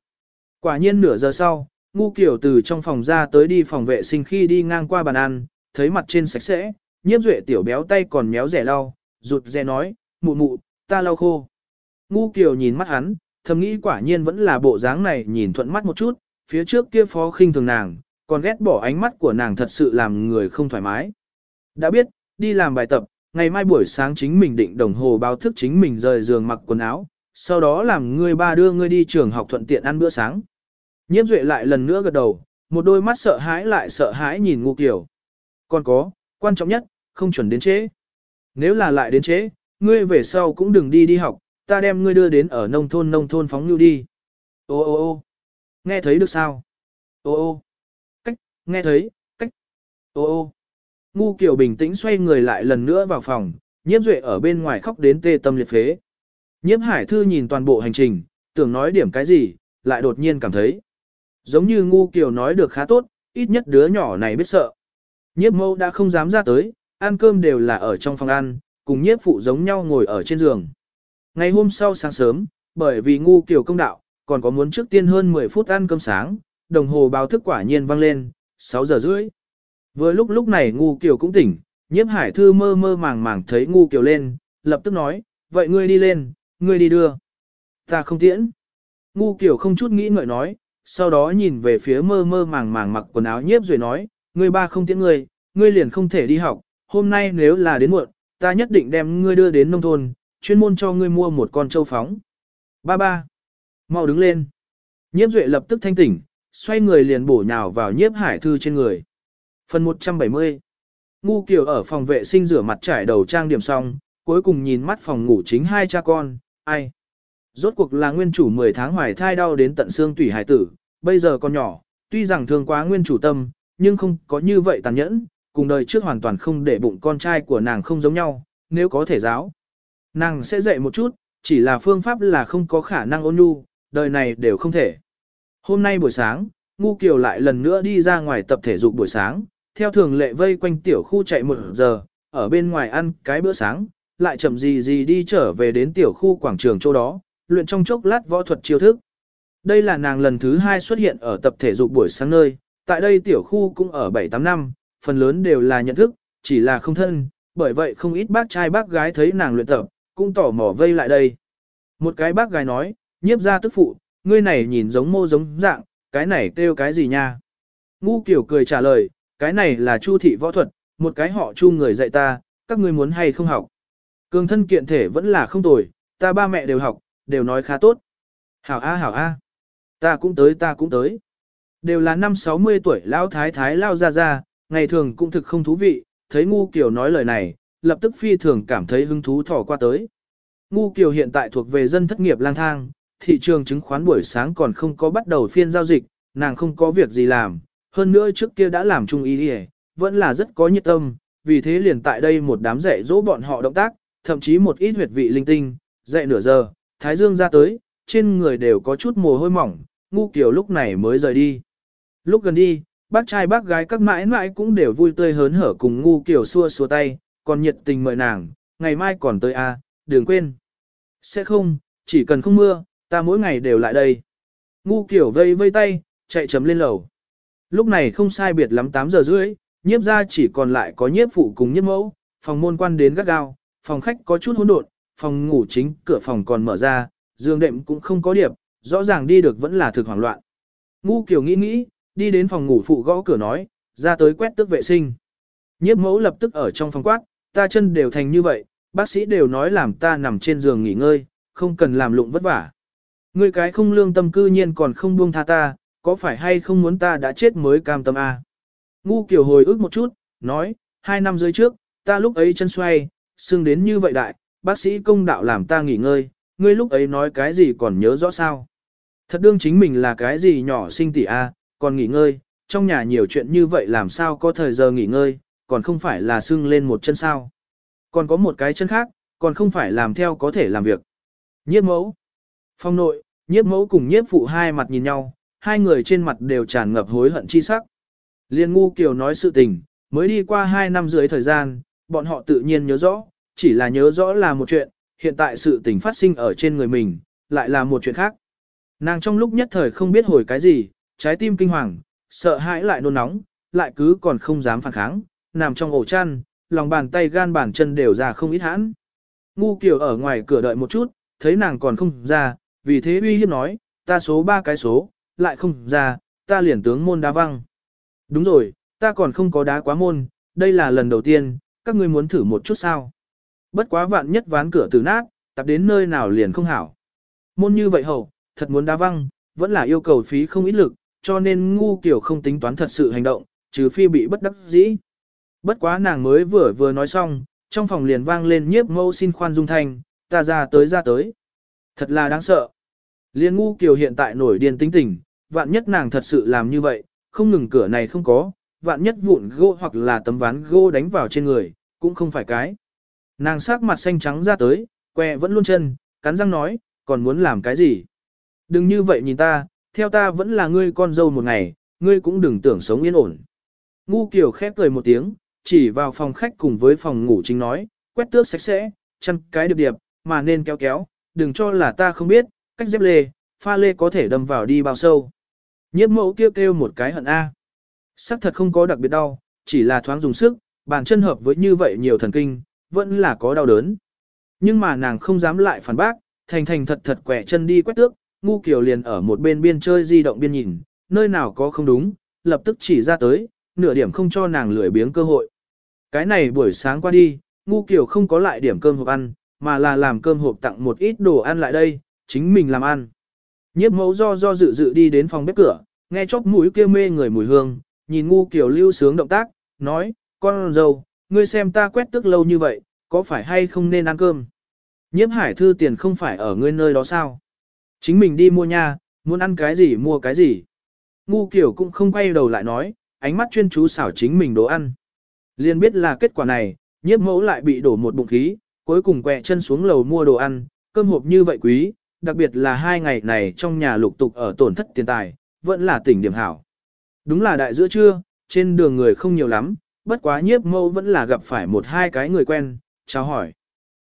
A: Quả nhiên nửa giờ sau, ngu kiểu từ trong phòng ra tới đi phòng vệ sinh khi đi ngang qua bàn ăn, thấy mặt trên sạch sẽ, nhiếp duệ tiểu béo tay còn méo rẻ lau, rụt rè nói, mụ mụ, ta lau khô. Ngu kiểu nhìn mắt hắn, thầm nghĩ quả nhiên vẫn là bộ dáng này nhìn thuận mắt một chút, phía trước kia phó khinh thường nàng, còn ghét bỏ ánh mắt của nàng thật sự làm người không thoải mái. Đã biết, đi làm bài tập, ngày mai buổi sáng chính mình định đồng hồ báo thức chính mình rời giường mặc quần áo, sau đó làm người ba đưa ngươi đi trường học thuận tiện ăn bữa sáng. Nhiễm Duệ lại lần nữa gật đầu, một đôi mắt sợ hãi lại sợ hãi nhìn Ngô Kiều. Còn có, quan trọng nhất, không chuẩn đến chế. Nếu là lại đến chế, ngươi về sau cũng đừng đi đi học, ta đem ngươi đưa đến ở nông thôn nông thôn phóng lưu đi. Ô ô ô nghe thấy được sao? Ô ô nghe thấy, cách. Ô ô Ngu Kiều bình tĩnh xoay người lại lần nữa vào phòng, nhiếp duệ ở bên ngoài khóc đến tê tâm liệt phế. Nhiếp hải thư nhìn toàn bộ hành trình, tưởng nói điểm cái gì, lại đột nhiên cảm thấy. Giống như ngu Kiều nói được khá tốt, ít nhất đứa nhỏ này biết sợ. Nhiếp mâu đã không dám ra tới, ăn cơm đều là ở trong phòng ăn, cùng nhiếp phụ giống nhau ngồi ở trên giường. Ngày hôm sau sáng sớm, bởi vì ngu Kiều công đạo, còn có muốn trước tiên hơn 10 phút ăn cơm sáng, đồng hồ báo thức quả nhiên vang lên, 6 giờ rưỡi. Vừa lúc lúc này ngu kiều cũng tỉnh, nhiếp hải thư mơ mơ màng màng thấy ngu kiều lên, lập tức nói, vậy ngươi đi lên, ngươi đi đưa. Ta không tiễn. Ngu kiều không chút nghĩ ngợi nói, sau đó nhìn về phía mơ mơ màng màng mặc quần áo nhiếp rồi nói, ngươi ba không tiễn ngươi, ngươi liền không thể đi học, hôm nay nếu là đến muộn, ta nhất định đem ngươi đưa đến nông thôn, chuyên môn cho ngươi mua một con trâu phóng. Ba ba. Mau đứng lên. Nhiếp duệ lập tức thanh tỉnh, xoay người liền bổ nhào vào nhiếp hải thư trên người. Phần 170 Ngu Kiều ở phòng vệ sinh rửa mặt trải đầu trang điểm xong, cuối cùng nhìn mắt phòng ngủ chính hai cha con, ai. Rốt cuộc là nguyên chủ 10 tháng hoài thai đau đến tận xương tủy hải tử, bây giờ còn nhỏ, tuy rằng thương quá nguyên chủ tâm, nhưng không có như vậy tàn nhẫn, cùng đời trước hoàn toàn không để bụng con trai của nàng không giống nhau, nếu có thể giáo. Nàng sẽ dạy một chút, chỉ là phương pháp là không có khả năng ôn nhu, đời này đều không thể. Hôm nay buổi sáng, Ngu Kiều lại lần nữa đi ra ngoài tập thể dục buổi sáng, theo thường lệ vây quanh tiểu khu chạy một giờ, ở bên ngoài ăn cái bữa sáng, lại chậm gì gì đi trở về đến tiểu khu quảng trường chỗ đó, luyện trong chốc lát võ thuật chiêu thức. Đây là nàng lần thứ hai xuất hiện ở tập thể dục buổi sáng nơi, tại đây tiểu khu cũng ở 7-8 năm, phần lớn đều là nhận thức, chỉ là không thân, bởi vậy không ít bác trai bác gái thấy nàng luyện tập, cũng tỏ mò vây lại đây. Một cái bác gái nói, nhiếp ra tức phụ, ngươi này nhìn giống mô giống dạng, cái này kêu cái gì nha? Ngu kiểu cười trả lời, cái này là chu thị võ thuật, một cái họ chu người dạy ta, các ngươi muốn hay không học. Cường thân kiện thể vẫn là không tồi, ta ba mẹ đều học, đều nói khá tốt. Hảo A hảo A. Ta cũng tới ta cũng tới. Đều là năm 60 tuổi lão thái thái lao ra ra, ngày thường cũng thực không thú vị, thấy ngu kiểu nói lời này, lập tức phi thường cảm thấy hứng thú thỏ qua tới. Ngu kiều hiện tại thuộc về dân thất nghiệp lang thang, thị trường chứng khoán buổi sáng còn không có bắt đầu phiên giao dịch, nàng không có việc gì làm, hơn nữa trước kia đã làm trung ý đi vẫn là rất có nhiệt tâm, vì thế liền tại đây một đám dạy dỗ bọn họ động tác, thậm chí một ít huyệt vị linh tinh, dạy nửa giờ, thái dương ra tới, trên người đều có chút mồ hôi mỏng, ngu kiểu lúc này mới rời đi. Lúc gần đi, bác trai bác gái các mãi mãi cũng đều vui tươi hớn hở cùng ngu kiểu xua xua tay, còn nhiệt tình mời nàng, ngày mai còn tới à, đừng quên. Sẽ không, chỉ cần không mưa, ta mỗi ngày đều lại đây. Ngu kiểu vây vây tay, chạy chấm lên lầu. Lúc này không sai biệt lắm 8 giờ rưỡi, nhiếp ra chỉ còn lại có nhiếp phụ cùng nhiếp mẫu, phòng môn quan đến gắt gao, phòng khách có chút hỗn độn, phòng ngủ chính, cửa phòng còn mở ra, giường đệm cũng không có điệp, rõ ràng đi được vẫn là thực hoảng loạn. Ngu kiểu nghĩ nghĩ, đi đến phòng ngủ phụ gõ cửa nói, ra tới quét tước vệ sinh. Nhiếp mẫu lập tức ở trong phòng quát, ta chân đều thành như vậy, bác sĩ đều nói làm ta nằm trên giường nghỉ ngơi, không cần làm lụng vất vả. Ngươi cái không lương tâm cư nhiên còn không buông tha ta, có phải hay không muốn ta đã chết mới cam tâm à? Ngu kiểu hồi ức một chút, nói, hai năm dưới trước, ta lúc ấy chân xoay, xương đến như vậy đại, bác sĩ công đạo làm ta nghỉ ngơi, ngươi lúc ấy nói cái gì còn nhớ rõ sao? Thật đương chính mình là cái gì nhỏ sinh tỷ a, à, còn nghỉ ngơi, trong nhà nhiều chuyện như vậy làm sao có thời giờ nghỉ ngơi, còn không phải là xương lên một chân sao? Còn có một cái chân khác, còn không phải làm theo có thể làm việc. Nhiếp mẫu. Phong nội, nhiếp mẫu cùng nhiếp phụ hai mặt nhìn nhau, hai người trên mặt đều tràn ngập hối hận chi sắc. Liên ngu kiều nói sự tình, mới đi qua hai năm dưới thời gian, bọn họ tự nhiên nhớ rõ, chỉ là nhớ rõ là một chuyện, hiện tại sự tình phát sinh ở trên người mình, lại là một chuyện khác. Nàng trong lúc nhất thời không biết hồi cái gì, trái tim kinh hoàng, sợ hãi lại nôn nóng, lại cứ còn không dám phản kháng, nằm trong ổ chăn, lòng bàn tay gan bàn chân đều ra không ít hãn. Ngu Kiều ở ngoài cửa đợi một chút, thấy nàng còn không ra, vì thế uy hiếp nói, ta số ba cái số, lại không ra, ta liền tướng môn đá văng. Đúng rồi, ta còn không có đá quá môn, đây là lần đầu tiên, các ngươi muốn thử một chút sao. Bất quá vạn nhất ván cửa từ nát, tập đến nơi nào liền không hảo. Môn như vậy hầu, thật muốn đá văng, vẫn là yêu cầu phí không ít lực, cho nên ngu kiểu không tính toán thật sự hành động, trừ phi bị bất đắc dĩ. Bất quá nàng mới vừa vừa nói xong, trong phòng liền vang lên nhiếp mâu xin khoan dung thanh, ta ra tới ra tới. Thật là đáng sợ. Liên ngu kiều hiện tại nổi điên tính tình, vạn nhất nàng thật sự làm như vậy, không ngừng cửa này không có, vạn nhất vụn gỗ hoặc là tấm ván gỗ đánh vào trên người, cũng không phải cái. Nàng sắc mặt xanh trắng ra tới, que vẫn luôn chân, cắn răng nói, còn muốn làm cái gì? Đừng như vậy nhìn ta, theo ta vẫn là ngươi con dâu một ngày, ngươi cũng đừng tưởng sống yên ổn. Ngu Kiều khép cười một tiếng, chỉ vào phòng khách cùng với phòng ngủ chính nói, quét tước sạch sẽ, chăn cái điệp điệp, mà nên kéo kéo, đừng cho là ta không biết, cách dép lê, pha lê có thể đâm vào đi bao sâu. Nhiếp mẫu kêu kêu một cái hận A. Sắc thật không có đặc biệt đau, chỉ là thoáng dùng sức, bàn chân hợp với như vậy nhiều thần kinh, vẫn là có đau đớn. Nhưng mà nàng không dám lại phản bác, thành thành thật thật quẻ chân đi quét tước, ngu kiều liền ở một bên biên chơi di động biên nhìn, nơi nào có không đúng, lập tức chỉ ra tới, nửa điểm không cho nàng lười biếng cơ hội. Cái này buổi sáng qua đi, ngu kiều không có lại điểm cơm hộp ăn, mà là làm cơm hộp tặng một ít đồ ăn lại đây, chính mình làm ăn. Nhiếp mẫu do do dự dự đi đến phòng bếp cửa, nghe chốc mũi kia mê người mùi hương, nhìn ngu kiểu lưu sướng động tác, nói, con dâu, ngươi xem ta quét tức lâu như vậy, có phải hay không nên ăn cơm? Nhiếp hải thư tiền không phải ở ngươi nơi đó sao? Chính mình đi mua nha, muốn ăn cái gì mua cái gì. Ngu kiểu cũng không quay đầu lại nói, ánh mắt chuyên chú xảo chính mình đồ ăn. Liên biết là kết quả này, nhiếp mẫu lại bị đổ một bụng khí, cuối cùng quẹ chân xuống lầu mua đồ ăn, cơm hộp như vậy quý, đặc biệt là hai ngày này trong nhà lục tục ở tổn thất tiền tài, vẫn là tỉnh điểm hảo. Đúng là đại giữa trưa, trên đường người không nhiều lắm, bất quá nhiếp mâu vẫn là gặp phải một hai cái người quen, chào hỏi.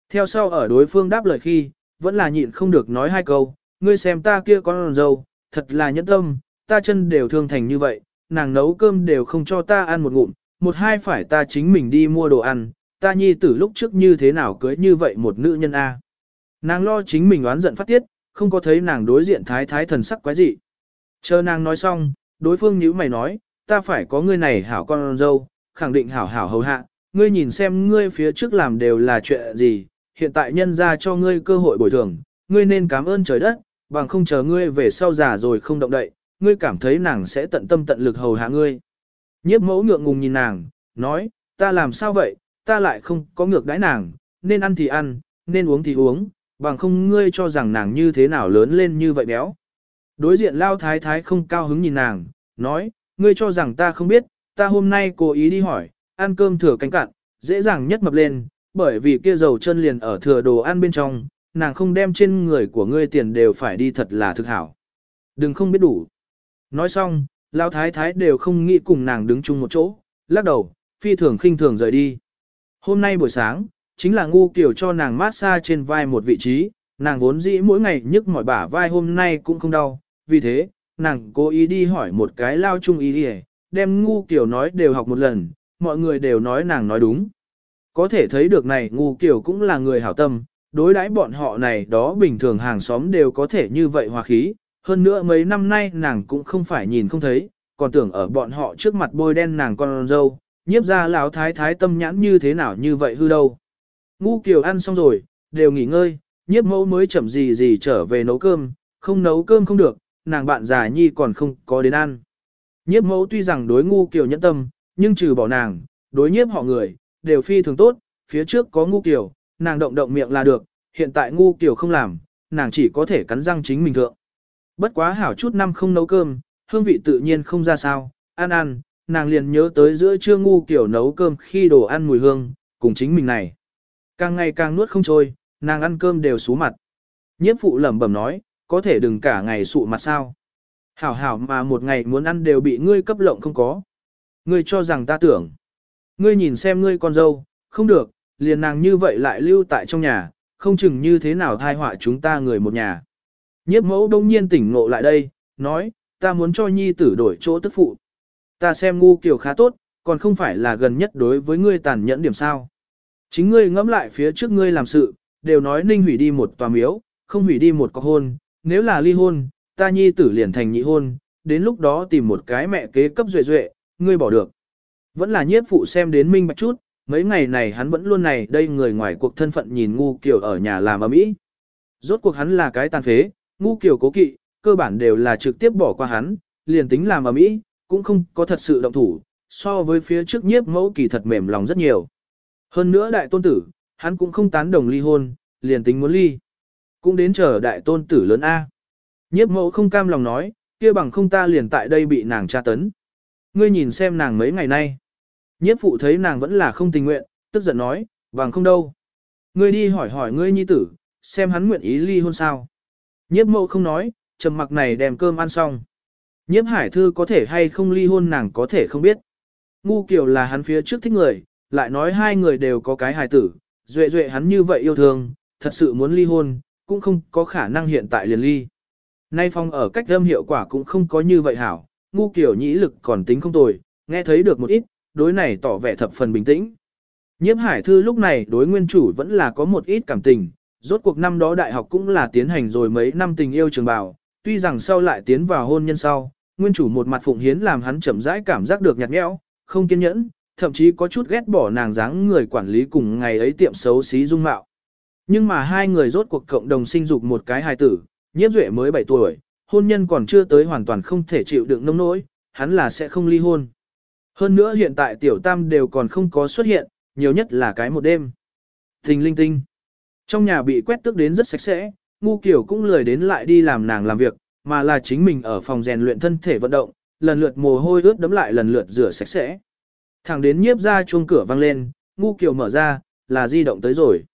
A: Theo sau ở đối phương đáp lời khi, vẫn là nhịn không được nói hai câu, ngươi xem ta kia con dâu, thật là nhẫn tâm, ta chân đều thương thành như vậy, nàng nấu cơm đều không cho ta ăn một ngụm, một hai phải ta chính mình đi mua đồ ăn, ta nhi tử lúc trước như thế nào cưới như vậy một nữ nhân A. Nàng lo chính mình oán giận phát tiết, không có thấy nàng đối diện thái thái thần sắc quái gì. Chờ nàng nói xong, đối phương nhíu mày nói, ta phải có ngươi này hảo con dâu, khẳng định hảo hảo hầu hạ, ngươi nhìn xem ngươi phía trước làm đều là chuyện gì, hiện tại nhân ra cho ngươi cơ hội bồi thường, ngươi nên cảm ơn trời đất, bằng không chờ ngươi về sau già rồi không động đậy, ngươi cảm thấy nàng sẽ tận tâm tận lực hầu hạ ngươi. Nhiếp mẫu ngượng ngùng nhìn nàng, nói, ta làm sao vậy, ta lại không có ngược đãi nàng, nên ăn thì ăn, nên uống thì uống, bằng không ngươi cho rằng nàng như thế nào lớn lên như vậy béo. Đối diện lao thái thái không cao hứng nhìn nàng, nói, ngươi cho rằng ta không biết, ta hôm nay cố ý đi hỏi, ăn cơm thừa cánh cạn, dễ dàng nhất mập lên, bởi vì kia dầu chân liền ở thừa đồ ăn bên trong, nàng không đem trên người của ngươi tiền đều phải đi thật là thực hảo. Đừng không biết đủ. Nói xong, lao thái thái đều không nghĩ cùng nàng đứng chung một chỗ, lắc đầu, phi thường khinh thường rời đi. Hôm nay buổi sáng, chính là ngu kiểu cho nàng mát xa trên vai một vị trí, nàng vốn dĩ mỗi ngày nhức mỏi bả vai hôm nay cũng không đau, vì thế, nàng cố ý đi hỏi một cái lao chung ý đi đem ngu kiểu nói đều học một lần, mọi người đều nói nàng nói đúng. Có thể thấy được này ngu kiểu cũng là người hảo tâm, đối đãi bọn họ này đó bình thường hàng xóm đều có thể như vậy hòa khí, hơn nữa mấy năm nay nàng cũng không phải nhìn không thấy, còn tưởng ở bọn họ trước mặt bôi đen nàng con dâu, nhiếp ra lão thái thái tâm nhãn như thế nào như vậy hư đâu. Ngu kiều ăn xong rồi, đều nghỉ ngơi, nhiếp mẫu mới chậm gì gì trở về nấu cơm, không nấu cơm không được, nàng bạn già nhi còn không có đến ăn. Nhiếp mẫu tuy rằng đối ngu kiều nhẫn tâm, nhưng trừ bỏ nàng, đối nhiếp họ người, đều phi thường tốt, phía trước có ngu kiều, nàng động động miệng là được, hiện tại ngu kiều không làm, nàng chỉ có thể cắn răng chính mình thượng. Bất quá hảo chút năm không nấu cơm, hương vị tự nhiên không ra sao, ăn ăn, nàng liền nhớ tới giữa trưa ngu kiểu nấu cơm khi đồ ăn mùi hương, cùng chính mình này. Càng ngày càng nuốt không trôi, nàng ăn cơm đều sú mặt. Nhiếp phụ lẩm bẩm nói, có thể đừng cả ngày sụ mặt sao. Hảo hảo mà một ngày muốn ăn đều bị ngươi cấp lộng không có. Ngươi cho rằng ta tưởng. Ngươi nhìn xem ngươi con dâu, không được, liền nàng như vậy lại lưu tại trong nhà, không chừng như thế nào thai họa chúng ta người một nhà. Nhiếp mẫu đông nhiên tỉnh ngộ lại đây, nói, ta muốn cho nhi tử đổi chỗ tức phụ. Ta xem ngu kiểu khá tốt, còn không phải là gần nhất đối với ngươi tàn nhẫn điểm sao. Chính ngươi ngẫm lại phía trước ngươi làm sự, đều nói ninh hủy đi một tòa miếu, không hủy đi một cọc hôn, nếu là ly hôn, ta nhi tử liền thành nhị hôn, đến lúc đó tìm một cái mẹ kế cấp duệ duệ, ngươi bỏ được. Vẫn là nhiếp phụ xem đến minh bạch chút, mấy ngày này hắn vẫn luôn này đây người ngoài cuộc thân phận nhìn ngu kiểu ở nhà làm ở mỹ. Rốt cuộc hắn là cái tàn phế, ngu kiểu cố kỵ, cơ bản đều là trực tiếp bỏ qua hắn, liền tính làm ở mỹ, cũng không có thật sự động thủ, so với phía trước nhiếp mẫu kỳ thật mềm lòng rất nhiều. Hơn nữa đại tôn tử, hắn cũng không tán đồng ly hôn, liền tính muốn ly. Cũng đến chờ đại tôn tử lớn A. Nhiếp mẫu không cam lòng nói, kia bằng không ta liền tại đây bị nàng tra tấn. Ngươi nhìn xem nàng mấy ngày nay. Nhiếp phụ thấy nàng vẫn là không tình nguyện, tức giận nói, bằng không đâu. Ngươi đi hỏi hỏi ngươi nhi tử, xem hắn nguyện ý ly hôn sao. Nhiếp mẫu không nói, trầm mặc này đem cơm ăn xong. Nhiếp hải thư có thể hay không ly hôn nàng có thể không biết. Ngu kiểu là hắn phía trước thích người, lại nói hai người đều có cái hài tử, duệ duệ hắn như vậy yêu thương, thật sự muốn ly hôn, cũng không có khả năng hiện tại liền ly. Nay phong ở cách âm hiệu quả cũng không có như vậy hảo, ngu kiểu nhĩ lực còn tính không tồi, nghe thấy được một ít, đối này tỏ vẻ thập phần bình tĩnh. Nhiếp hải thư lúc này đối nguyên chủ vẫn là có một ít cảm tình, rốt cuộc năm đó đại học cũng là tiến hành rồi mấy năm tình yêu trường bào, tuy rằng sau lại tiến vào hôn nhân sau, nguyên chủ một mặt phụng hiến làm hắn chậm rãi cảm giác được nhạt nhẽo, không kiên nhẫn, thậm chí có chút ghét bỏ nàng dáng người quản lý cùng ngày ấy tiệm xấu xí dung mạo. Nhưng mà hai người rốt cuộc cộng đồng sinh dục một cái hài tử, nhiếp duệ mới 7 tuổi, hôn nhân còn chưa tới hoàn toàn không thể chịu đựng nông nỗi, hắn là sẽ không ly hôn. Hơn nữa hiện tại tiểu tam đều còn không có xuất hiện, nhiều nhất là cái một đêm. Tình linh tinh. Trong nhà bị quét tước đến rất sạch sẽ, ngu kiểu cũng lười đến lại đi làm nàng làm việc, mà là chính mình ở phòng rèn luyện thân thể vận động, lần lượt mồ hôi ướt đấm lại lần lượt rửa sạch sẽ. Thẳng đến nhiếp ra chuông cửa vang lên, ngu kiểu mở ra, là di động tới rồi.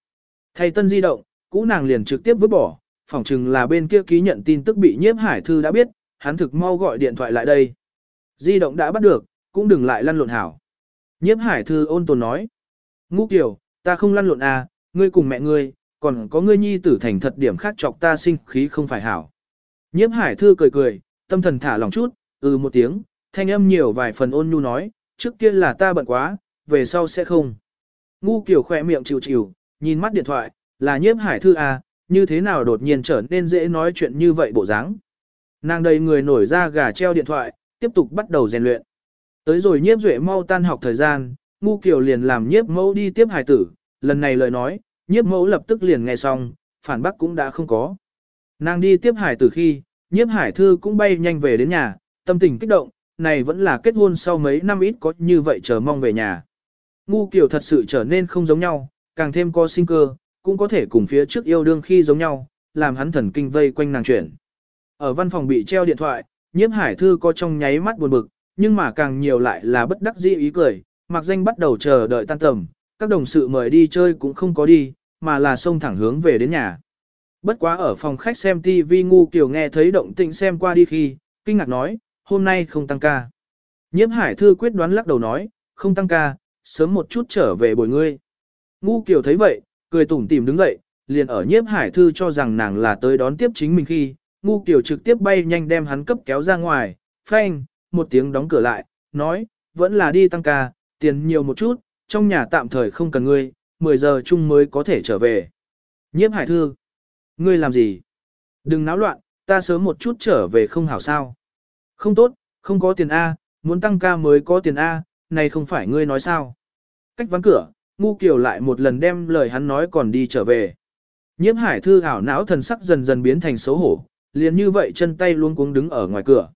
A: Thay tân di động, cũ nàng liền trực tiếp vứt bỏ, phỏng chừng là bên kia ký nhận tin tức bị nhiếp hải thư đã biết, hắn thực mau gọi điện thoại lại đây. Di động đã bắt được, cũng đừng lại lăn lộn hảo. Nhiếp hải thư ôn tồn nói. ngu kiểu, ta không lăn lộn à, ngươi cùng mẹ ngươi, còn có ngươi nhi tử thành thật điểm khác chọc ta sinh khí không phải hảo. Nhiếp hải thư cười cười, tâm thần thả lòng chút, ừ một tiếng, thanh âm nhiều vài phần ôn nhu nói, trước kia là ta bận quá, về sau sẽ không. Ngu kiểu khỏe miệng chịu chịu, nhìn mắt điện thoại, là nhiếp hải thư à, như thế nào đột nhiên trở nên dễ nói chuyện như vậy bộ dáng. Nàng đầy người nổi ra gà treo điện thoại, tiếp tục bắt đầu rèn luyện. Tới rồi nhiếp duệ mau tan học thời gian, ngu kiều liền làm nhiếp mẫu đi tiếp hải tử, lần này lời nói, nhiếp mẫu lập tức liền nghe xong, phản bác cũng đã không có. Nàng đi tiếp hải tử khi, nhiếp hải thư cũng bay nhanh về đến nhà, tâm tình kích động, này vẫn là kết hôn sau mấy năm ít có như vậy chờ mong về nhà. Ngu kiều thật sự trở nên không giống nhau, càng thêm có sinh cơ, cũng có thể cùng phía trước yêu đương khi giống nhau, làm hắn thần kinh vây quanh nàng chuyển. Ở văn phòng bị treo điện thoại, nhiếp hải thư có trong nháy mắt buồn bực, nhưng mà càng nhiều lại là bất đắc dĩ ý cười, mặc danh bắt đầu chờ đợi tan tầm, các đồng sự mời đi chơi cũng không có đi, mà là xông thẳng hướng về đến nhà. Bất quá ở phòng khách xem TV ngu kiểu nghe thấy động tĩnh xem qua đi khi, kinh ngạc nói, hôm nay không tăng ca. Nhiếp hải thư quyết đoán lắc đầu nói, không tăng ca, sớm một chút trở về bồi ngươi. Ngu kiểu thấy vậy, cười tủm tỉm đứng dậy, liền ở nhiếp hải thư cho rằng nàng là tới đón tiếp chính mình khi, ngu kiểu trực tiếp bay nhanh đem hắn cấp kéo ra ngoài, phanh, một tiếng đóng cửa lại, nói, vẫn là đi tăng ca, tiền nhiều một chút, trong nhà tạm thời không cần ngươi, 10 giờ chung mới có thể trở về. Nhiếp hải thư, ngươi làm gì? Đừng náo loạn, ta sớm một chút trở về không hảo sao. Không tốt, không có tiền A, muốn tăng ca mới có tiền A, này không phải ngươi nói sao. Cách vắng cửa, ngu kiều lại một lần đem lời hắn nói còn đi trở về. Nhiếp hải thư ảo não thần sắc dần dần biến thành xấu hổ, liền như vậy chân tay luôn cuống đứng ở ngoài cửa.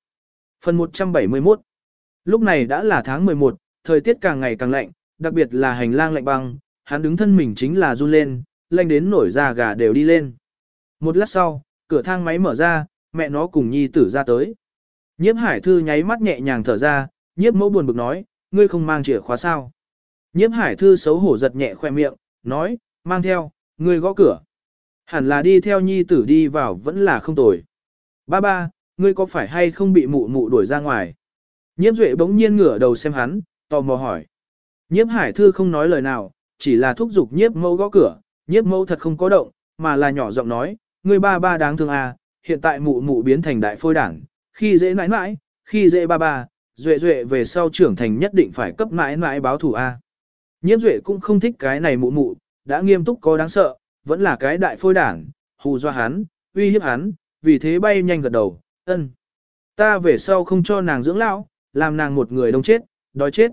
A: Phần 171 Lúc này đã là tháng 11, thời tiết càng ngày càng lạnh, đặc biệt là hành lang lạnh băng, hắn đứng thân mình chính là run lên, lạnh đến nổi da gà đều đi lên. Một lát sau, cửa thang máy mở ra, mẹ nó cùng nhi tử ra tới. Nhiếp hải thư nháy mắt nhẹ nhàng thở ra, nhiếp mẫu buồn bực nói, ngươi không mang chìa khóa sao. Nhiếp hải thư xấu hổ giật nhẹ khoe miệng, nói, mang theo, ngươi gõ cửa. Hẳn là đi theo nhi tử đi vào vẫn là không tồi. Ba ba, ngươi có phải hay không bị mụ mụ đuổi ra ngoài? Nhiếp duệ bỗng nhiên ngửa đầu xem hắn, tò mò hỏi. Nhiếp hải thư không nói lời nào, chỉ là thúc giục nhiếp mẫu gõ cửa, nhiếp mẫu thật không có động, mà là nhỏ giọng nói, ngươi ba ba đáng thương à, hiện tại mụ mụ biến thành đại phôi đảng, khi dễ nãi nãi, khi dễ ba ba, duệ duệ về sau trưởng thành nhất định phải cấp nãi nãi báo thủ a. nhiễm duệ cũng không thích cái này mụ mụ, đã nghiêm túc có đáng sợ, vẫn là cái đại phôi đảng, hù dọa hắn, uy hiếp hắn, vì thế bay nhanh gật đầu, ân. Ta về sau không cho nàng dưỡng lão, làm nàng một người đông chết, đói chết.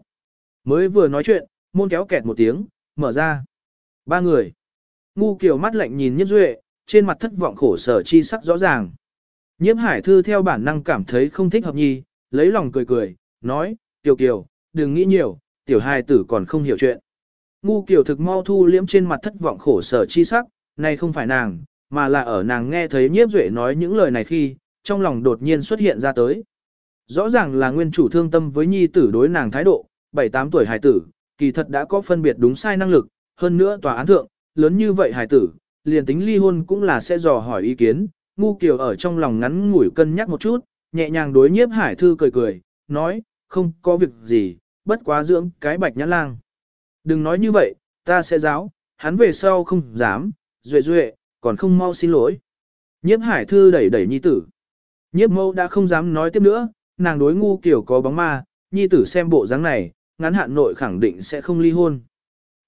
A: Mới vừa nói chuyện, môn kéo kẹt một tiếng, mở ra. Ba người. Ngu kiểu mắt lạnh nhìn nhiếp duệ, trên mặt thất vọng khổ sở chi sắc rõ ràng. Nhiếp hải thư theo bản năng cảm thấy không thích hợp nhi, lấy lòng cười cười, nói, tiểu kiều, đừng nghĩ nhiều, tiểu hài tử còn không hiểu chuyện. Ngu kiểu thực mau thu liễm trên mặt thất vọng khổ sở chi sắc, này không phải nàng, mà là ở nàng nghe thấy nhiếp duệ nói những lời này khi, trong lòng đột nhiên xuất hiện ra tới. Rõ ràng là nguyên chủ thương tâm với nhi tử đối nàng thái độ, 7-8 tuổi hài tử, kỳ thật đã có phân biệt đúng sai năng lực, hơn nữa tòa án thượng, lớn như vậy hài tử, liền tính ly hôn cũng là sẽ dò hỏi ý kiến, ngu kiều ở trong lòng ngắn ngủi cân nhắc một chút, nhẹ nhàng đối nhiếp hải thư cười cười, nói, không có việc gì, bất quá dưỡng cái bạch nhãn lang. Đừng nói như vậy, ta sẽ giáo, hắn về sau không dám, duệ duệ, còn không mau xin lỗi. Nhiếp hải thư đẩy đẩy nhi tử. Nhiếp mâu đã không dám nói tiếp nữa, nàng đối ngu kiểu có bóng ma, nhi tử xem bộ dáng này, ngắn hạn nội khẳng định sẽ không ly hôn.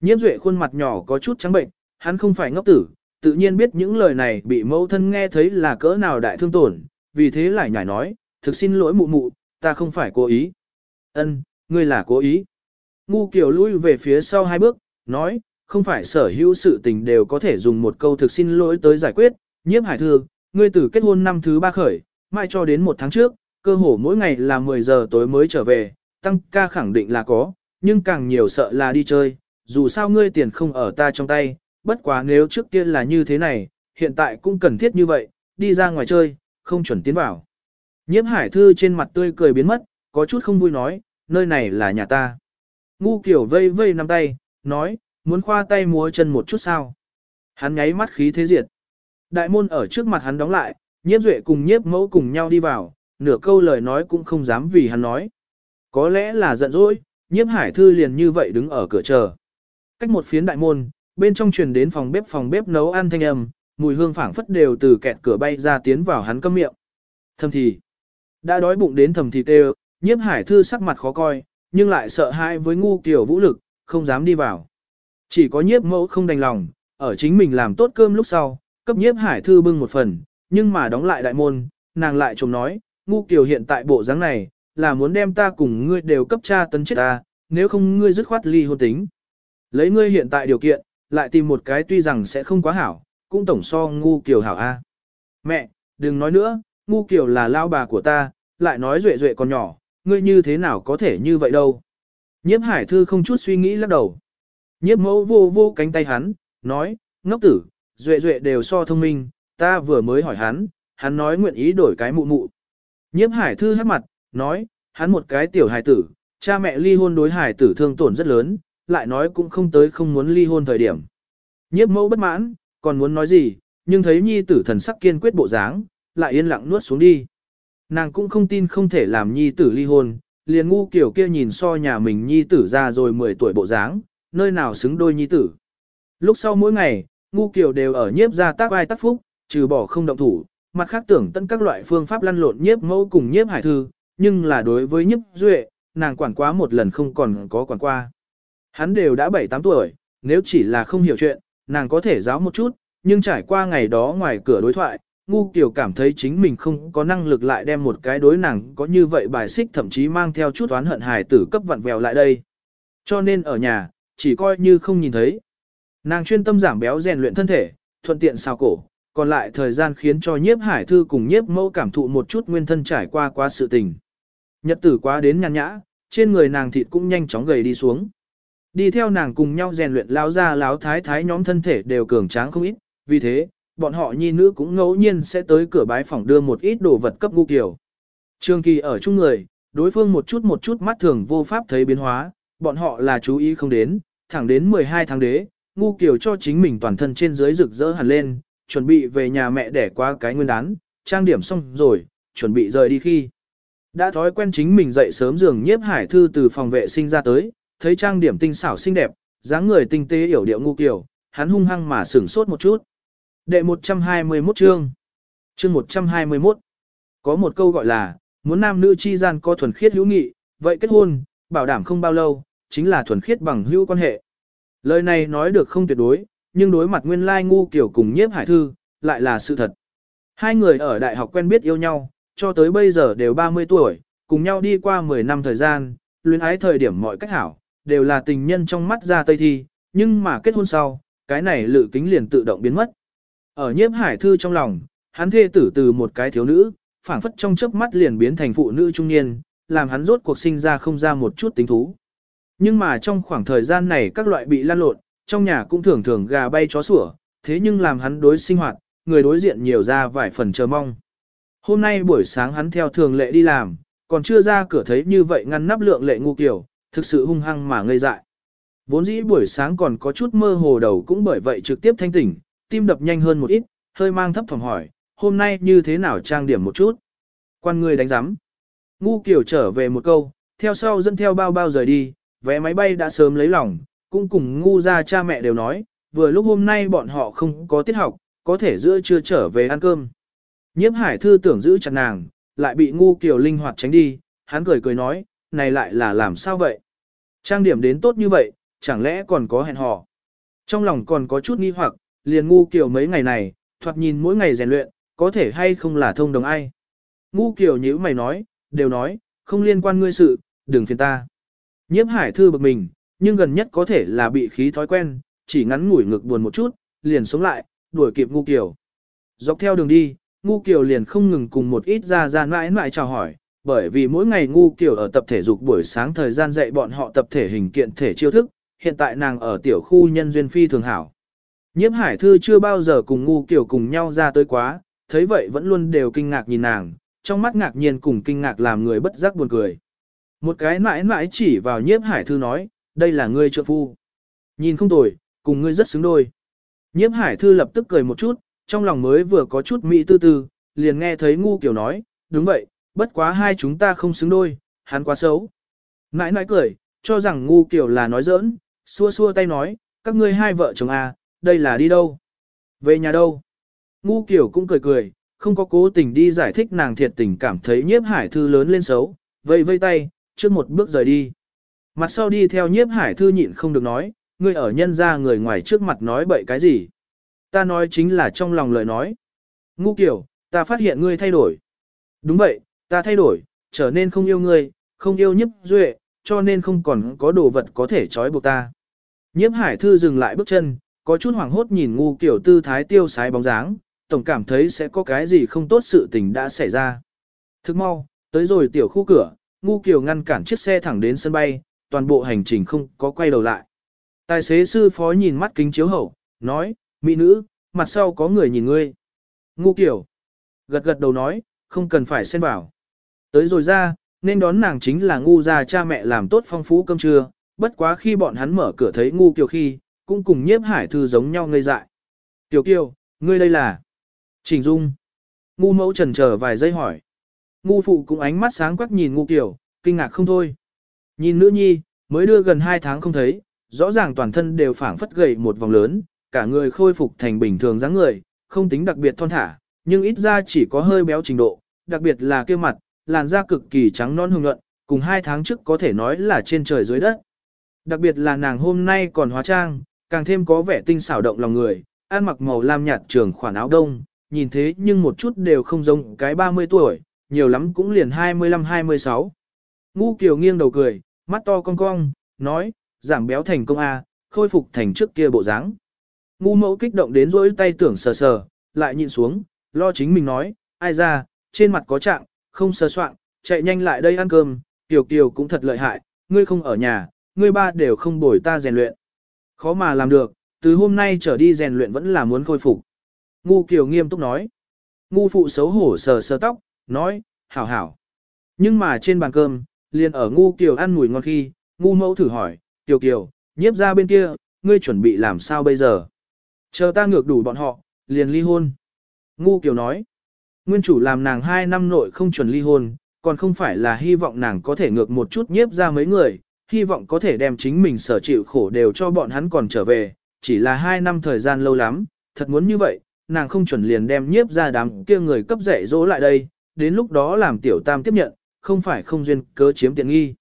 A: Nhiếp duệ khuôn mặt nhỏ có chút trắng bệnh, hắn không phải ngốc tử, tự nhiên biết những lời này bị mẫu thân nghe thấy là cỡ nào đại thương tổn, vì thế lại nhảy nói, thực xin lỗi mụ mụ, ta không phải cố ý. Ân, ngươi là cố ý. Ngu kiểu lui về phía sau hai bước, nói, không phải sở hữu sự tình đều có thể dùng một câu thực xin lỗi tới giải quyết, nhiếp hải thương, ngươi từ kết hôn năm thứ ba khởi, mai cho đến một tháng trước, cơ hồ mỗi ngày là 10 giờ tối mới trở về, tăng ca khẳng định là có, nhưng càng nhiều sợ là đi chơi, dù sao ngươi tiền không ở ta trong tay, bất quá nếu trước kia là như thế này, hiện tại cũng cần thiết như vậy, đi ra ngoài chơi, không chuẩn tiến vào. Nhiếp hải thư trên mặt tươi cười biến mất, có chút không vui nói, nơi này là nhà ta. Ngu kiểu vây vây nắm tay, nói, muốn khoa tay múa chân một chút sao. Hắn nháy mắt khí thế diệt. Đại môn ở trước mặt hắn đóng lại, nhiếp duệ cùng nhiếp mẫu cùng nhau đi vào, nửa câu lời nói cũng không dám vì hắn nói. Có lẽ là giận dỗi, nhiếp hải thư liền như vậy đứng ở cửa chờ. Cách một phiến đại môn, bên trong truyền đến phòng bếp phòng bếp nấu ăn thanh âm, mùi hương phảng phất đều từ kẹt cửa bay ra tiến vào hắn câm miệng. Thầm thì, đã đói bụng đến thầm thì tê nhiếp hải thư sắc mặt khó coi, nhưng lại sợ hãi với ngu kiểu vũ lực, không dám đi vào. Chỉ có nhiếp mẫu không đành lòng, ở chính mình làm tốt cơm lúc sau, cấp nhiếp hải thư bưng một phần, nhưng mà đóng lại đại môn, nàng lại trông nói, ngu kiểu hiện tại bộ dáng này, là muốn đem ta cùng ngươi đều cấp cha tấn chết ta, nếu không ngươi dứt khoát ly hôn tính. Lấy ngươi hiện tại điều kiện, lại tìm một cái tuy rằng sẽ không quá hảo, cũng tổng so ngu kiểu hảo a. Mẹ, đừng nói nữa, ngu kiểu là lao bà của ta, lại nói duệ duệ còn nhỏ, ngươi như thế nào có thể như vậy đâu. Nhiếp hải thư không chút suy nghĩ lắc đầu. Nhiếp mẫu vô vô cánh tay hắn, nói, ngốc tử, duệ duệ đều so thông minh, ta vừa mới hỏi hắn, hắn nói nguyện ý đổi cái mụ mụ. Nhiếp hải thư hát mặt, nói, hắn một cái tiểu hài tử, cha mẹ ly hôn đối hài tử thương tổn rất lớn, lại nói cũng không tới không muốn ly hôn thời điểm. Nhiếp mẫu bất mãn, còn muốn nói gì, nhưng thấy nhi tử thần sắc kiên quyết bộ dáng, lại yên lặng nuốt xuống đi. Nàng cũng không tin không thể làm nhi tử ly hôn, liền ngu kiểu kia nhìn so nhà mình nhi tử ra rồi 10 tuổi bộ dáng, nơi nào xứng đôi nhi tử. Lúc sau mỗi ngày, ngu kiểu đều ở nhiếp ra tác vai tác phúc, trừ bỏ không động thủ, mặt khác tưởng tận các loại phương pháp lăn lộn nhiếp mẫu cùng nhiếp hải thư, nhưng là đối với nhiếp duệ, nàng quản quá một lần không còn có quản qua. Hắn đều đã 7-8 tuổi, nếu chỉ là không hiểu chuyện, nàng có thể giáo một chút, nhưng trải qua ngày đó ngoài cửa đối thoại, ngu kiểu cảm thấy chính mình không có năng lực lại đem một cái đối nàng có như vậy bài xích thậm chí mang theo chút oán hận hài tử cấp vặn vẹo lại đây. Cho nên ở nhà, chỉ coi như không nhìn thấy. Nàng chuyên tâm giảm béo rèn luyện thân thể, thuận tiện xào cổ, còn lại thời gian khiến cho nhiếp hải thư cùng nhiếp mẫu cảm thụ một chút nguyên thân trải qua qua sự tình. Nhật tử quá đến nhàn nhã, trên người nàng thịt cũng nhanh chóng gầy đi xuống. Đi theo nàng cùng nhau rèn luyện lão ra lão thái thái nhóm thân thể đều cường tráng không ít, vì thế, bọn họ nhi nữ cũng ngẫu nhiên sẽ tới cửa bái phòng đưa một ít đồ vật cấp ngu kiểu. Trường kỳ ở chung người, đối phương một chút một chút mắt thường vô pháp thấy biến hóa, bọn họ là chú ý không đến, thẳng đến 12 tháng đế, ngu kiểu cho chính mình toàn thân trên dưới rực rỡ hẳn lên, chuẩn bị về nhà mẹ để qua cái nguyên đán, trang điểm xong rồi, chuẩn bị rời đi khi. Đã thói quen chính mình dậy sớm giường nhiếp hải thư từ phòng vệ sinh ra tới, thấy trang điểm tinh xảo xinh đẹp, dáng người tinh tế hiểu điệu ngu kiểu, hắn hung hăng mà sửng sốt một chút. Đệ 121 chương. Chương 121. Có một câu gọi là, muốn nam nữ chi gian có thuần khiết hữu nghị, vậy kết hôn, bảo đảm không bao lâu, chính là thuần khiết bằng hữu quan hệ. Lời này nói được không tuyệt đối, nhưng đối mặt nguyên lai ngu kiểu cùng nhiếp hải thư, lại là sự thật. Hai người ở đại học quen biết yêu nhau, cho tới bây giờ đều 30 tuổi, cùng nhau đi qua 10 năm thời gian, luyến ái thời điểm mọi cách hảo, đều là tình nhân trong mắt ra tây thi, nhưng mà kết hôn sau, cái này lự kính liền tự động biến mất. Ở nhiếp hải thư trong lòng, hắn thê tử từ một cái thiếu nữ, phảng phất trong chớp mắt liền biến thành phụ nữ trung niên, làm hắn rốt cuộc sinh ra không ra một chút tính thú. Nhưng mà trong khoảng thời gian này các loại bị lan lộn, trong nhà cũng thường thường gà bay chó sủa, thế nhưng làm hắn đối sinh hoạt, người đối diện nhiều ra vài phần chờ mong. Hôm nay buổi sáng hắn theo thường lệ đi làm, còn chưa ra cửa thấy như vậy ngăn nắp lượng lệ ngu kiểu, thực sự hung hăng mà ngây dại. Vốn dĩ buổi sáng còn có chút mơ hồ đầu cũng bởi vậy trực tiếp thanh tỉnh, tim đập nhanh hơn một ít, hơi mang thấp phòng hỏi, hôm nay như thế nào trang điểm một chút. Quan người đánh giám. Ngu kiểu trở về một câu, theo sau dẫn theo bao bao rời đi, vé máy bay đã sớm lấy lòng, cũng cùng ngu ra cha mẹ đều nói, vừa lúc hôm nay bọn họ không có tiết học, có thể giữa trưa trở về ăn cơm. Nhiếp hải thư tưởng giữ chặt nàng, lại bị ngu kiểu linh hoạt tránh đi, hắn cười cười nói, này lại là làm sao vậy? Trang điểm đến tốt như vậy, chẳng lẽ còn có hẹn hò? Trong lòng còn có chút nghi hoặc, liền ngu kiểu mấy ngày này, thoạt nhìn mỗi ngày rèn luyện, có thể hay không là thông đồng ai? Ngu kiểu nhữ mày nói, đều nói, không liên quan ngươi sự, đừng phiền ta. Nhiếp hải thư bực mình, nhưng gần nhất có thể là bị khí thói quen, chỉ ngắn ngủi ngực buồn một chút, liền sống lại, đuổi kịp ngu kiểu. Dọc theo đường đi, ngu kiểu liền không ngừng cùng một ít ra ra mãi mãi chào hỏi, bởi vì mỗi ngày ngu kiểu ở tập thể dục buổi sáng thời gian dạy bọn họ tập thể hình kiện thể chiêu thức, hiện tại nàng ở tiểu khu nhân duyên phi thường hảo. Nhiếp hải thư chưa bao giờ cùng ngu kiểu cùng nhau ra tới quá, thấy vậy vẫn luôn đều kinh ngạc nhìn nàng, trong mắt ngạc nhiên cùng kinh ngạc làm người bất giác buồn cười. Một cái mãi mãi chỉ vào nhiếp hải thư nói, đây là ngươi trợ phu. Nhìn không tồi, cùng ngươi rất xứng đôi. Nhiếp hải thư lập tức cười một chút, trong lòng mới vừa có chút mỹ tư tư, liền nghe thấy ngu kiểu nói, đúng vậy, bất quá hai chúng ta không xứng đôi, hắn quá xấu. Nãi nãi cười, cho rằng ngu kiểu là nói giỡn, xua xua tay nói, các ngươi hai vợ chồng à, đây là đi đâu? Về nhà đâu? Ngu kiểu cũng cười cười, không có cố tình đi giải thích nàng thiệt tình cảm thấy nhiếp hải thư lớn lên xấu, vây vây tay, trước một bước rời đi. Mặt sau đi theo nhiếp hải thư nhịn không được nói, ngươi ở nhân ra người ngoài trước mặt nói bậy cái gì. Ta nói chính là trong lòng lời nói. Ngu kiểu, ta phát hiện ngươi thay đổi. Đúng vậy, ta thay đổi, trở nên không yêu ngươi, không yêu nhiếp duệ, cho nên không còn có đồ vật có thể trói buộc ta. Nhiếp hải thư dừng lại bước chân, có chút hoảng hốt nhìn ngu kiểu tư thái tiêu sái bóng dáng, tổng cảm thấy sẽ có cái gì không tốt sự tình đã xảy ra. Thức mau, tới rồi tiểu khu cửa, ngu kiểu ngăn cản chiếc xe thẳng đến sân bay, toàn bộ hành trình không có quay đầu lại. Tài xế sư phó nhìn mắt kính chiếu hậu, nói, mỹ nữ, mặt sau có người nhìn ngươi. Ngu kiểu. Gật gật đầu nói, không cần phải xen vào. Tới rồi ra, nên đón nàng chính là ngu gia cha mẹ làm tốt phong phú cơm trưa, bất quá khi bọn hắn mở cửa thấy ngu kiều khi, cũng cùng nhiếp hải thư giống nhau ngây dại. Tiểu kiều, ngươi đây là... Trình Dung. Ngu mẫu trần chờ vài giây hỏi. Ngu phụ cũng ánh mắt sáng quắc nhìn ngu kiều, kinh ngạc không thôi. Nhìn nữ nhi, mới đưa gần 2 tháng không thấy, rõ ràng toàn thân đều phảng phất gầy một vòng lớn, cả người khôi phục thành bình thường dáng người, không tính đặc biệt thon thả, nhưng ít ra chỉ có hơi béo trình độ, đặc biệt là kia mặt, làn da cực kỳ trắng non hồng nhuận, cùng hai tháng trước có thể nói là trên trời dưới đất. Đặc biệt là nàng hôm nay còn hóa trang, càng thêm có vẻ tinh xảo động lòng người, ăn mặc màu lam nhạt trường khoản áo đông, nhìn thế nhưng một chút đều không giống cái 30 tuổi, nhiều lắm cũng liền 25-26. Ngu Kiều nghiêng đầu cười, mắt to cong cong, nói, giảm béo thành công A, khôi phục thành trước kia bộ dáng. Ngu mẫu kích động đến rỗi tay tưởng sờ sờ, lại nhìn xuống, lo chính mình nói, ai ra, trên mặt có trạng, không sơ soạn, chạy nhanh lại đây ăn cơm, Kiều Kiều cũng thật lợi hại, ngươi không ở nhà, ngươi ba đều không bồi ta rèn luyện. Khó mà làm được, từ hôm nay trở đi rèn luyện vẫn là muốn khôi phục. Ngu Kiều nghiêm túc nói. Ngu phụ xấu hổ sờ sờ tóc, nói, hảo hảo. Nhưng mà trên bàn cơm, liền ở ngu Kiều ăn mùi ngon khi, ngu mẫu thử hỏi, Kiều Kiều, nhiếp ra bên kia, ngươi chuẩn bị làm sao bây giờ? Chờ ta ngược đủ bọn họ, liền ly hôn. Ngu Kiều nói, nguyên chủ làm nàng hai năm nội không chuẩn ly hôn, còn không phải là hy vọng nàng có thể ngược một chút nhiếp ra mấy người, hy vọng có thể đem chính mình sở chịu khổ đều cho bọn hắn còn trở về, chỉ là hai năm thời gian lâu lắm, thật muốn như vậy, nàng không chuẩn liền đem nhiếp ra đám kia người cấp dạy dỗ lại đây, đến lúc đó làm tiểu tam tiếp nhận, không phải không duyên cớ chiếm tiện nghi.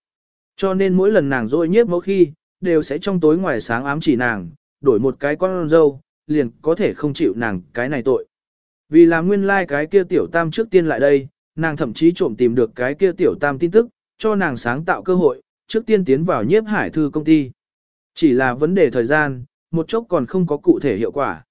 A: Cho nên mỗi lần nàng dỗ nhiếp mỗi khi, đều sẽ trong tối ngoài sáng ám chỉ nàng, đổi một cái con dâu, liền có thể không chịu nàng cái này tội. Vì là nguyên lai like cái kia tiểu tam trước tiên lại đây, nàng thậm chí trộm tìm được cái kia tiểu tam tin tức, cho nàng sáng tạo cơ hội, trước tiên tiến vào nhiếp hải thư công ty. Chỉ là vấn đề thời gian, một chốc còn không có cụ thể hiệu quả.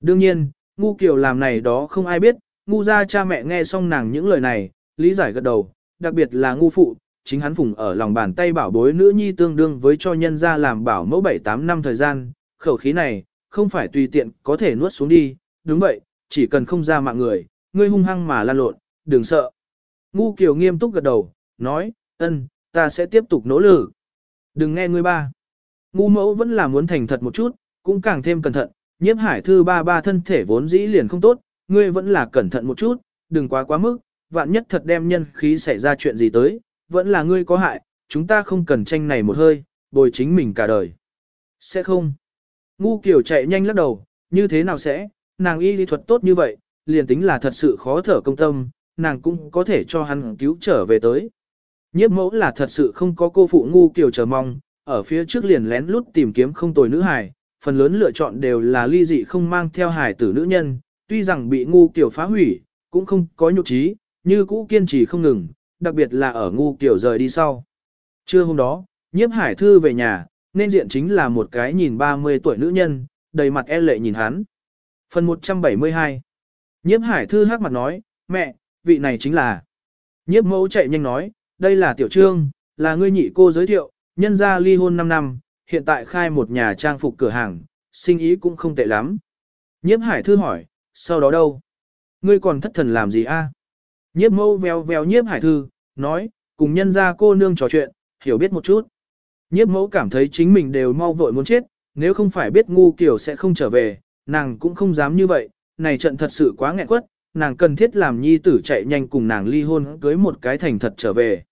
A: Đương nhiên, ngu kiều làm này đó không ai biết, ngu ra cha mẹ nghe xong nàng những lời này, lý giải gật đầu, đặc biệt là ngu phụ, chính hắn phùng ở lòng bàn tay bảo bối nữ nhi tương đương với cho nhân ra làm bảo mẫu 7-8 năm thời gian, khẩu khí này, không phải tùy tiện có thể nuốt xuống đi, đúng vậy, chỉ cần không ra mạng người, ngươi hung hăng mà lan lộn, đừng sợ. Ngu kiều nghiêm túc gật đầu, nói, ân, ta sẽ tiếp tục nỗ lực. Đừng nghe ngươi ba. Ngu mẫu vẫn là muốn thành thật một chút, cũng càng thêm cẩn thận, nhiếp hải thư ba ba thân thể vốn dĩ liền không tốt, ngươi vẫn là cẩn thận một chút, đừng quá quá mức, vạn nhất thật đem nhân khí xảy ra chuyện gì tới, vẫn là ngươi có hại, chúng ta không cần tranh này một hơi, bồi chính mình cả đời. Sẽ không. Ngu kiểu chạy nhanh lắc đầu, như thế nào sẽ, nàng y lý thuật tốt như vậy, liền tính là thật sự khó thở công tâm, nàng cũng có thể cho hắn cứu trở về tới. Nhiếp mẫu là thật sự không có cô phụ ngu kiểu chờ mong, ở phía trước liền lén lút tìm kiếm không tồi nữ hài, phần lớn lựa chọn đều là ly dị không mang theo hài tử nữ nhân, tuy rằng bị ngu kiểu phá hủy, cũng không có nhục trí, như cũ kiên trì không ngừng, đặc biệt là ở ngu kiểu rời đi sau. Trưa hôm đó, nhiếp hải thư về nhà, nên diện chính là một cái nhìn 30 tuổi nữ nhân, đầy mặt e lệ nhìn hắn. Phần 172 Nhiếp hải thư hát mặt nói, mẹ, vị này chính là. Nhiếp mẫu chạy nhanh nói, đây là tiểu trương, là ngươi nhị cô giới thiệu, nhân gia ly hôn 5 năm, hiện tại khai một nhà trang phục cửa hàng, sinh ý cũng không tệ lắm. Nhiếp hải thư hỏi, sau đó đâu? Ngươi còn thất thần làm gì a? Nhiếp mẫu veo veo nhiếp hải thư, nói, cùng nhân gia cô nương trò chuyện, hiểu biết một chút. Nhiếp mẫu cảm thấy chính mình đều mau vội muốn chết, nếu không phải biết ngu kiểu sẽ không trở về, nàng cũng không dám như vậy, này trận thật sự quá nghẹn quất, nàng cần thiết làm nhi tử chạy nhanh cùng nàng ly hôn cưới một cái thành thật trở về.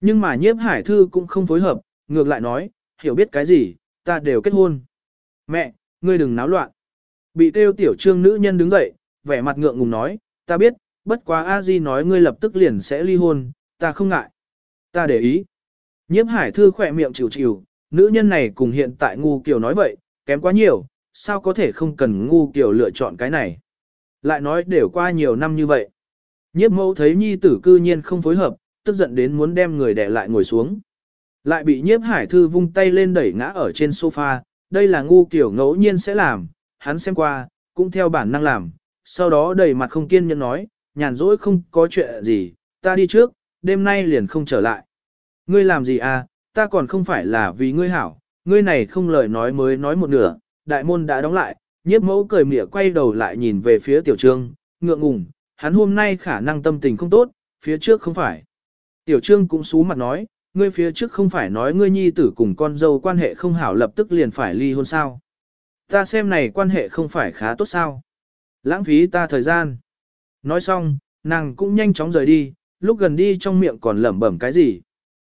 A: Nhưng mà nhiếp hải thư cũng không phối hợp, ngược lại nói, hiểu biết cái gì, ta đều kết hôn. Mẹ, ngươi đừng náo loạn. Bị tiêu tiểu trương nữ nhân đứng dậy, vẻ mặt ngượng ngùng nói, ta biết, bất quá a di nói ngươi lập tức liền sẽ ly hôn, ta không ngại. Ta để ý. Nhiếp hải thư khỏe miệng chịu chịu, nữ nhân này cùng hiện tại ngu kiểu nói vậy, kém quá nhiều, sao có thể không cần ngu kiểu lựa chọn cái này. Lại nói đều qua nhiều năm như vậy. Nhiếp mẫu thấy nhi tử cư nhiên không phối hợp, tức giận đến muốn đem người đẻ lại ngồi xuống. Lại bị nhiếp hải thư vung tay lên đẩy ngã ở trên sofa, đây là ngu kiểu ngẫu nhiên sẽ làm, hắn xem qua, cũng theo bản năng làm, sau đó đầy mặt không kiên nhẫn nói, nhàn rỗi không có chuyện gì, ta đi trước, đêm nay liền không trở lại. Ngươi làm gì à, ta còn không phải là vì ngươi hảo, ngươi này không lời nói mới nói một nửa, đại môn đã đóng lại, nhiếp mẫu cười mỉa quay đầu lại nhìn về phía tiểu trương, ngượng ngùng, hắn hôm nay khả năng tâm tình không tốt, phía trước không phải. Tiểu trương cũng xú mặt nói, ngươi phía trước không phải nói ngươi nhi tử cùng con dâu quan hệ không hảo lập tức liền phải ly hôn sao. Ta xem này quan hệ không phải khá tốt sao. Lãng phí ta thời gian. Nói xong, nàng cũng nhanh chóng rời đi, lúc gần đi trong miệng còn lẩm bẩm cái gì.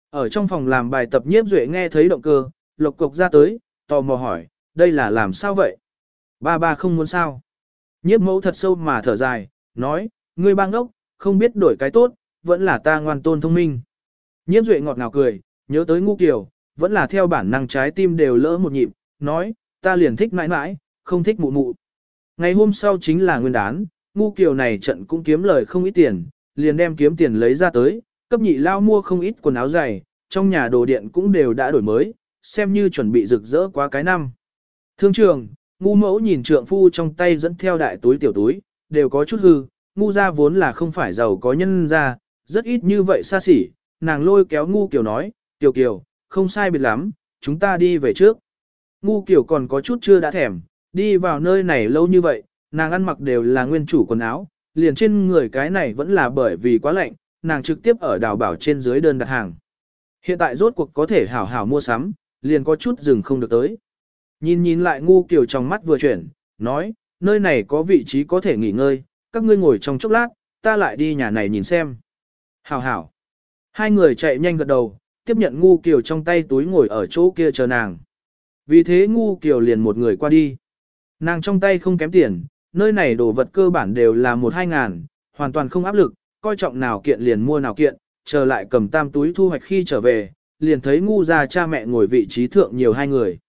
A: Ở trong phòng làm bài tập nhiếp duệ nghe thấy động cơ, lộc cục ra tới, tò mò hỏi, đây là làm sao vậy? Ba ba không muốn sao? Nhiếp mẫu thật sâu mà thở dài, nói, ngươi bang đốc, không biết đổi cái tốt, vẫn là ta ngoan tôn thông minh. Nhiếp duệ ngọt ngào cười, nhớ tới ngu kiều, vẫn là theo bản năng trái tim đều lỡ một nhịp, nói, ta liền thích mãi mãi, không thích mụ mụ. Ngày hôm sau chính là nguyên đán, ngu kiều này trận cũng kiếm lời không ít tiền, liền đem kiếm tiền lấy ra tới, cấp nhị lao mua không ít quần áo dày, trong nhà đồ điện cũng đều đã đổi mới, xem như chuẩn bị rực rỡ quá cái năm. Thương trường, ngu mẫu nhìn trượng phu trong tay dẫn theo đại túi tiểu túi, đều có chút hư, ngu ra vốn là không phải giàu có nhân ra, rất ít như vậy xa xỉ, nàng lôi kéo ngu kiểu nói, tiểu kiểu, không sai biệt lắm, chúng ta đi về trước. Ngu kiểu còn có chút chưa đã thèm, đi vào nơi này lâu như vậy, nàng ăn mặc đều là nguyên chủ quần áo, liền trên người cái này vẫn là bởi vì quá lạnh, nàng trực tiếp ở đào bảo trên dưới đơn đặt hàng. Hiện tại rốt cuộc có thể hảo hảo mua sắm, liền có chút dừng không được tới. Nhìn nhìn lại ngu kiểu trong mắt vừa chuyển, nói, nơi này có vị trí có thể nghỉ ngơi, các ngươi ngồi trong chốc lát, ta lại đi nhà này nhìn xem. Hảo hảo. Hai người chạy nhanh gật đầu, tiếp nhận ngu kiểu trong tay túi ngồi ở chỗ kia chờ nàng. Vì thế ngu kiểu liền một người qua đi. Nàng trong tay không kém tiền, nơi này đồ vật cơ bản đều là một hai ngàn, hoàn toàn không áp lực, coi trọng nào kiện liền mua nào kiện, chờ lại cầm tam túi thu hoạch khi trở về, liền thấy ngu ra cha mẹ ngồi vị trí thượng nhiều hai người.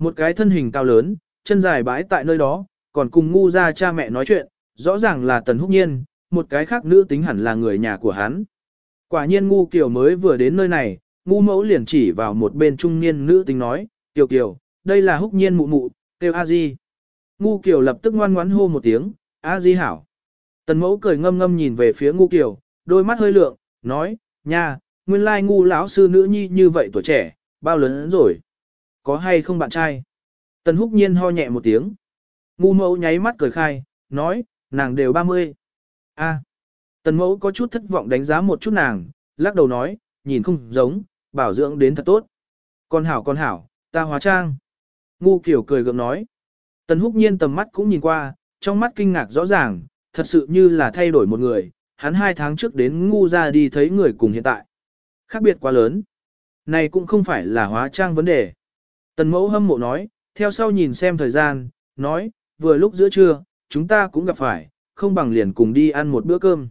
A: Một cái thân hình cao lớn, chân dài bãi tại nơi đó, còn cùng ngu ra cha mẹ nói chuyện, rõ ràng là Tần Húc Nhiên, một cái khác nữ tính hẳn là người nhà của hắn. Quả nhiên ngu kiểu mới vừa đến nơi này, ngu mẫu liền chỉ vào một bên trung niên nữ tính nói, Kiều Kiều, đây là Húc Nhiên mụ mụ, kêu A Di. Ngu kiểu lập tức ngoan ngoãn hô một tiếng, A Di hảo. Tần mẫu cười ngâm ngâm nhìn về phía ngu kiểu, đôi mắt hơi lượng, nói, nha, nguyên lai ngu lão sư nữ nhi như vậy tuổi trẻ, bao lớn rồi. Có hay không bạn trai? Tần húc nhiên ho nhẹ một tiếng. Ngu mẫu nháy mắt cười khai, nói, nàng đều 30. A. Tần mẫu có chút thất vọng đánh giá một chút nàng, lắc đầu nói, nhìn không giống, bảo dưỡng đến thật tốt. Con hảo con hảo, ta hóa trang. Ngu kiểu cười gượng nói. Tần húc nhiên tầm mắt cũng nhìn qua, trong mắt kinh ngạc rõ ràng, thật sự như là thay đổi một người, hắn hai tháng trước đến ngu ra đi thấy người cùng hiện tại. Khác biệt quá lớn. Này cũng không phải là hóa trang vấn đề. Tần mẫu hâm mộ nói, theo sau nhìn xem thời gian, nói, vừa lúc giữa trưa, chúng ta cũng gặp phải, không bằng liền cùng đi ăn một bữa cơm.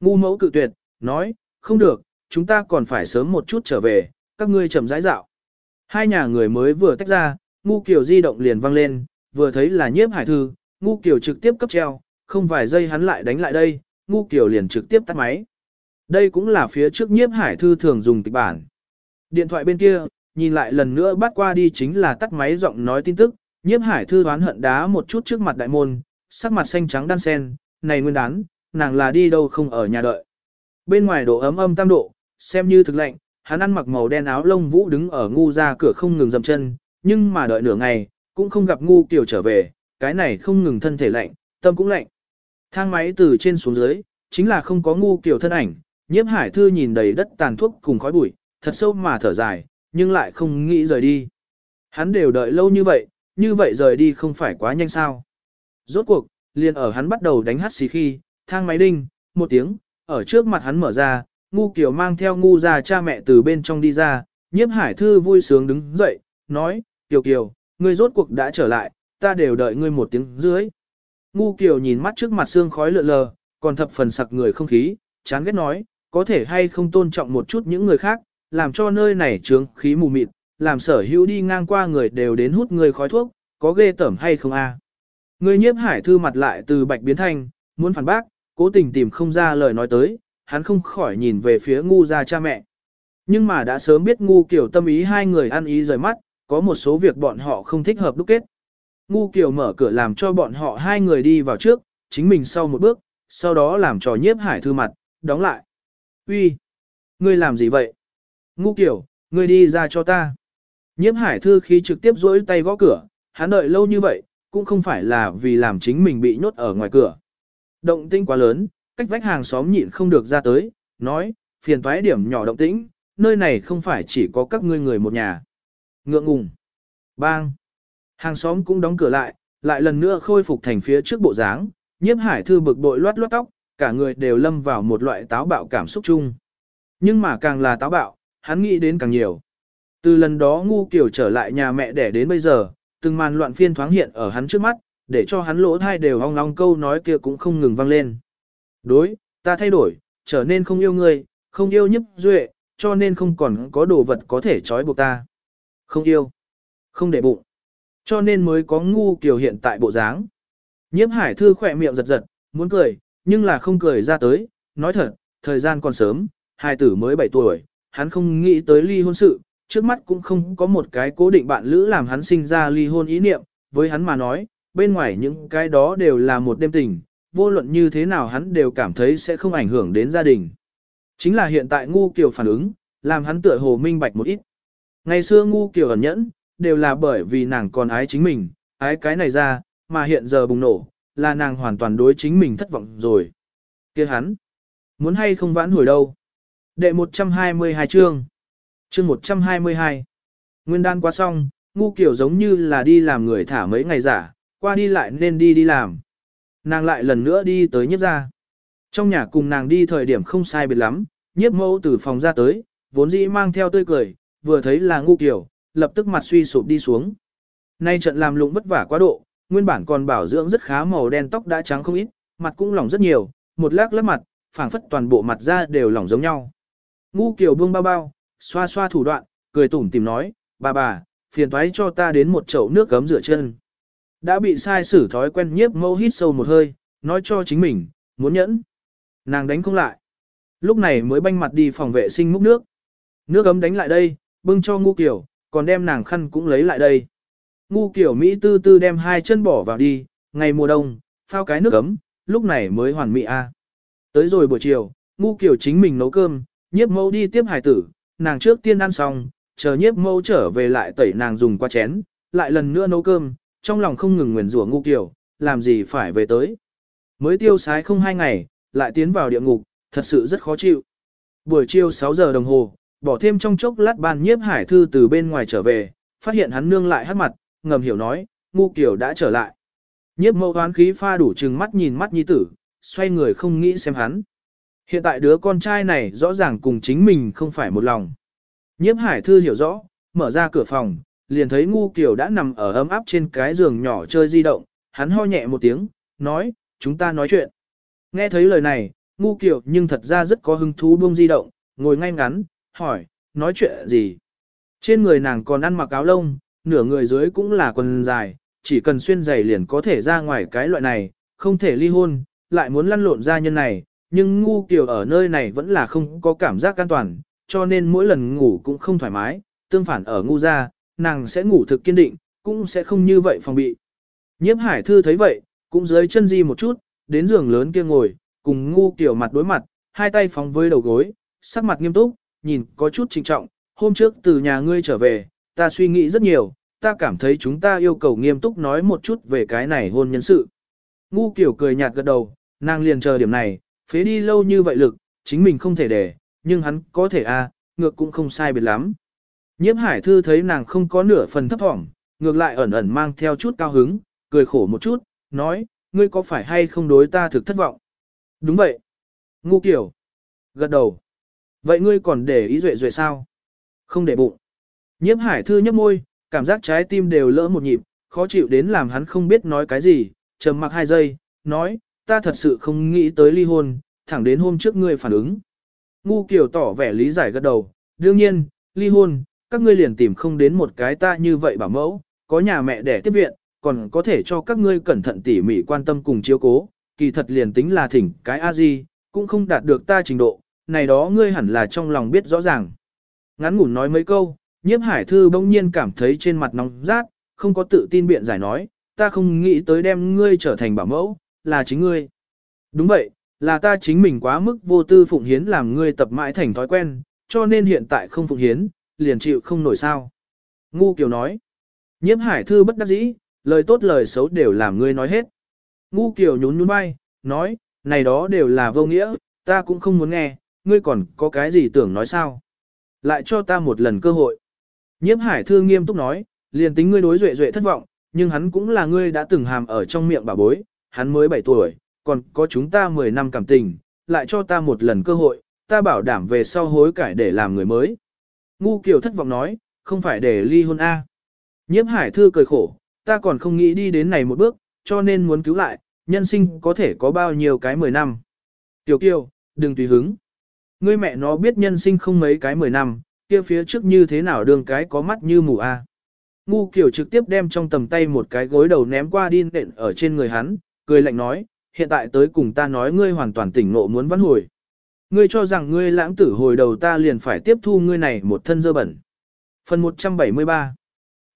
A: Ngu mẫu cự tuyệt, nói, không được, chúng ta còn phải sớm một chút trở về, các ngươi chậm rãi dạo. Hai nhà người mới vừa tách ra, ngu kiểu di động liền vang lên, vừa thấy là nhiếp hải thư, ngu kiểu trực tiếp cấp treo, không vài giây hắn lại đánh lại đây, ngu kiểu liền trực tiếp tắt máy. Đây cũng là phía trước nhiếp hải thư thường dùng kịch bản. Điện thoại bên kia, nhìn lại lần nữa bắt qua đi chính là tắt máy giọng nói tin tức, nhiếp hải thư đoán hận đá một chút trước mặt đại môn, sắc mặt xanh trắng đan sen, này nguyên đán, nàng là đi đâu không ở nhà đợi. Bên ngoài độ ấm âm tam độ, xem như thực lạnh, hắn ăn mặc màu đen áo lông vũ đứng ở ngu ra cửa không ngừng dầm chân, nhưng mà đợi nửa ngày, cũng không gặp ngu kiểu trở về, cái này không ngừng thân thể lạnh, tâm cũng lạnh. Thang máy từ trên xuống dưới, chính là không có ngu kiểu thân ảnh, nhiếp hải thư nhìn đầy đất tàn thuốc cùng khói bụi, thật sâu mà thở dài, nhưng lại không nghĩ rời đi. Hắn đều đợi lâu như vậy, như vậy rời đi không phải quá nhanh sao. Rốt cuộc, liền ở hắn bắt đầu đánh hát xì khi, thang máy đinh, một tiếng, ở trước mặt hắn mở ra, ngu kiểu mang theo ngu ra cha mẹ từ bên trong đi ra, nhiếp hải thư vui sướng đứng dậy, nói, kiều kiều, ngươi rốt cuộc đã trở lại, ta đều đợi ngươi một tiếng dưới. Ngu kiều nhìn mắt trước mặt xương khói lượn lờ, còn thập phần sặc người không khí, chán ghét nói, có thể hay không tôn trọng một chút những người khác, làm cho nơi này trướng khí mù mịt, làm sở hữu đi ngang qua người đều đến hút người khói thuốc, có ghê tởm hay không a? Người nhiếp hải thư mặt lại từ bạch biến thành, muốn phản bác, cố tình tìm không ra lời nói tới, hắn không khỏi nhìn về phía ngu ra cha mẹ. Nhưng mà đã sớm biết ngu kiểu tâm ý hai người ăn ý rời mắt, có một số việc bọn họ không thích hợp đúc kết. Ngu kiểu mở cửa làm cho bọn họ hai người đi vào trước, chính mình sau một bước, sau đó làm trò nhiếp hải thư mặt, đóng lại. Uy, Ngươi làm gì vậy? Ngu kiểu, ngươi đi ra cho ta. Nhiếp hải thư khi trực tiếp dỗi tay gõ cửa, hắn đợi lâu như vậy, cũng không phải là vì làm chính mình bị nhốt ở ngoài cửa. Động tĩnh quá lớn, cách vách hàng xóm nhịn không được ra tới, nói, phiền toái điểm nhỏ động tĩnh, nơi này không phải chỉ có các ngươi người một nhà. Ngượng ngùng. Bang. Hàng xóm cũng đóng cửa lại, lại lần nữa khôi phục thành phía trước bộ dáng, nhiếp hải thư bực bội loát loát tóc, cả người đều lâm vào một loại táo bạo cảm xúc chung. Nhưng mà càng là táo bạo, hắn nghĩ đến càng nhiều. Từ lần đó ngu kiểu trở lại nhà mẹ đẻ đến bây giờ, từng màn loạn phiên thoáng hiện ở hắn trước mắt, để cho hắn lỗ thai đều hong long câu nói kia cũng không ngừng vang lên. Đối, ta thay đổi, trở nên không yêu ngươi, không yêu nhấp duệ, cho nên không còn có đồ vật có thể trói buộc ta. Không yêu, không để bụng, cho nên mới có ngu kiểu hiện tại bộ dáng. Nhiếp hải thư khỏe miệng giật giật, muốn cười, nhưng là không cười ra tới, nói thật, thời gian còn sớm, hai tử mới 7 tuổi, hắn không nghĩ tới ly hôn sự, trước mắt cũng không có một cái cố định bạn lữ làm hắn sinh ra ly hôn ý niệm, với hắn mà nói, bên ngoài những cái đó đều là một đêm tình, vô luận như thế nào hắn đều cảm thấy sẽ không ảnh hưởng đến gia đình. Chính là hiện tại ngu kiểu phản ứng, làm hắn tựa hồ minh bạch một ít. Ngày xưa ngu kiểu ẩn nhẫn, đều là bởi vì nàng còn ái chính mình, ái cái này ra, mà hiện giờ bùng nổ, là nàng hoàn toàn đối chính mình thất vọng rồi. kia hắn, muốn hay không vãn hồi đâu. Đệ 122 chương. Chương 122. Nguyên đan qua xong, ngu kiểu giống như là đi làm người thả mấy ngày giả, qua đi lại nên đi đi làm. Nàng lại lần nữa đi tới nhiếp ra. Trong nhà cùng nàng đi thời điểm không sai biệt lắm, nhiếp mẫu từ phòng ra tới, vốn dĩ mang theo tươi cười, vừa thấy là ngu kiểu, lập tức mặt suy sụp đi xuống. Nay trận làm lụng vất vả quá độ, nguyên bản còn bảo dưỡng rất khá màu đen tóc đã trắng không ít, mặt cũng lỏng rất nhiều, một lát lát mặt, phảng phất toàn bộ mặt da đều lỏng giống nhau. Ngu kiểu buông bao bao, xoa xoa thủ đoạn, cười tủm tìm nói, bà bà, phiền toái cho ta đến một chậu nước gấm rửa chân. Đã bị sai xử thói quen nhiếp mâu hít sâu một hơi, nói cho chính mình, muốn nhẫn. Nàng đánh không lại. Lúc này mới banh mặt đi phòng vệ sinh múc nước. Nước gấm đánh lại đây, bưng cho ngu kiểu, còn đem nàng khăn cũng lấy lại đây. Ngu kiểu Mỹ tư tư đem hai chân bỏ vào đi, ngày mùa đông, phao cái nước gấm, lúc này mới hoàn mỹ a. Tới rồi buổi chiều, ngu kiểu chính mình nấu cơm, nhiếp mẫu đi tiếp hải tử, nàng trước tiên ăn xong, chờ nhiếp mẫu trở về lại tẩy nàng dùng qua chén, lại lần nữa nấu cơm, trong lòng không ngừng nguyền rủa ngu kiểu, làm gì phải về tới. Mới tiêu sái không hai ngày, lại tiến vào địa ngục, thật sự rất khó chịu. Buổi chiều 6 giờ đồng hồ, bỏ thêm trong chốc lát ban nhiếp hải thư từ bên ngoài trở về, phát hiện hắn nương lại hát mặt, ngầm hiểu nói, ngu kiểu đã trở lại. Nhiếp mẫu hoán khí pha đủ trừng mắt nhìn mắt nhi tử, xoay người không nghĩ xem hắn. Hiện tại đứa con trai này rõ ràng cùng chính mình không phải một lòng. Nhiếp hải thư hiểu rõ, mở ra cửa phòng, liền thấy ngu kiểu đã nằm ở ấm áp trên cái giường nhỏ chơi di động, hắn ho nhẹ một tiếng, nói, chúng ta nói chuyện. Nghe thấy lời này, ngu kiểu nhưng thật ra rất có hứng thú buông di động, ngồi ngay ngắn, hỏi, nói chuyện gì? Trên người nàng còn ăn mặc áo lông, nửa người dưới cũng là quần dài, chỉ cần xuyên giày liền có thể ra ngoài cái loại này, không thể ly hôn, lại muốn lăn lộn ra nhân này, nhưng ngu kiểu ở nơi này vẫn là không có cảm giác an toàn, cho nên mỗi lần ngủ cũng không thoải mái, tương phản ở ngu ra, nàng sẽ ngủ thực kiên định, cũng sẽ không như vậy phòng bị. Nhiếp hải thư thấy vậy, cũng dưới chân di một chút, đến giường lớn kia ngồi, cùng ngu kiểu mặt đối mặt, hai tay phóng với đầu gối, sắc mặt nghiêm túc, nhìn có chút trinh trọng, hôm trước từ nhà ngươi trở về, ta suy nghĩ rất nhiều, ta cảm thấy chúng ta yêu cầu nghiêm túc nói một chút về cái này hôn nhân sự. Ngu kiểu cười nhạt gật đầu, nàng liền chờ điểm này, phế đi lâu như vậy lực, chính mình không thể để, nhưng hắn có thể a, à, ngược cũng không sai biệt lắm. Nhiếp hải thư thấy nàng không có nửa phần thấp thỏm, ngược lại ẩn ẩn mang theo chút cao hứng, cười khổ một chút, nói, ngươi có phải hay không đối ta thực thất vọng? Đúng vậy. Ngu kiểu. Gật đầu. Vậy ngươi còn để ý duệ duệ sao? Không để bụng. Nhiếp hải thư nhấp môi, cảm giác trái tim đều lỡ một nhịp, khó chịu đến làm hắn không biết nói cái gì, trầm mặc hai giây, nói, ta thật sự không nghĩ tới ly hôn, thẳng đến hôm trước ngươi phản ứng. Ngu kiểu tỏ vẻ lý giải gật đầu, đương nhiên, ly hôn, các ngươi liền tìm không đến một cái ta như vậy bảo mẫu, có nhà mẹ để tiếp viện, còn có thể cho các ngươi cẩn thận tỉ mỉ quan tâm cùng chiếu cố, kỳ thật liền tính là thỉnh cái a di cũng không đạt được ta trình độ, này đó ngươi hẳn là trong lòng biết rõ ràng. Ngắn ngủn nói mấy câu, nhiếp hải thư bỗng nhiên cảm thấy trên mặt nóng rát, không có tự tin biện giải nói, ta không nghĩ tới đem ngươi trở thành bảo mẫu, là chính ngươi. Đúng vậy, là ta chính mình quá mức vô tư phụng hiến làm ngươi tập mãi thành thói quen, cho nên hiện tại không phụng hiến, liền chịu không nổi sao. Ngu Kiều nói, nhiếp hải thư bất đắc dĩ, lời tốt lời xấu đều làm ngươi nói hết. Ngu Kiều nhún nhún vai, nói, này đó đều là vô nghĩa, ta cũng không muốn nghe, ngươi còn có cái gì tưởng nói sao. Lại cho ta một lần cơ hội. Nhiếp hải thư nghiêm túc nói, liền tính ngươi đối duệ duệ thất vọng, nhưng hắn cũng là ngươi đã từng hàm ở trong miệng bà bối, hắn mới 7 tuổi, còn có chúng ta 10 năm cảm tình, lại cho ta một lần cơ hội, ta bảo đảm về sau hối cải để làm người mới. Ngu Kiều thất vọng nói, không phải để ly hôn A. Nhiếp hải thư cười khổ, ta còn không nghĩ đi đến này một bước, cho nên muốn cứu lại, nhân sinh có thể có bao nhiêu cái 10 năm. Tiểu Kiều, đừng tùy hứng. Ngươi mẹ nó biết nhân sinh không mấy cái 10 năm, kia phía trước như thế nào đường cái có mắt như mù A. Ngu Kiều trực tiếp đem trong tầm tay một cái gối đầu ném qua đi nện ở trên người hắn, cười lạnh nói, hiện tại tới cùng ta nói ngươi hoàn toàn tỉnh ngộ muốn vãn hồi. Ngươi cho rằng ngươi lãng tử hồi đầu ta liền phải tiếp thu ngươi này một thân dơ bẩn. Phần 173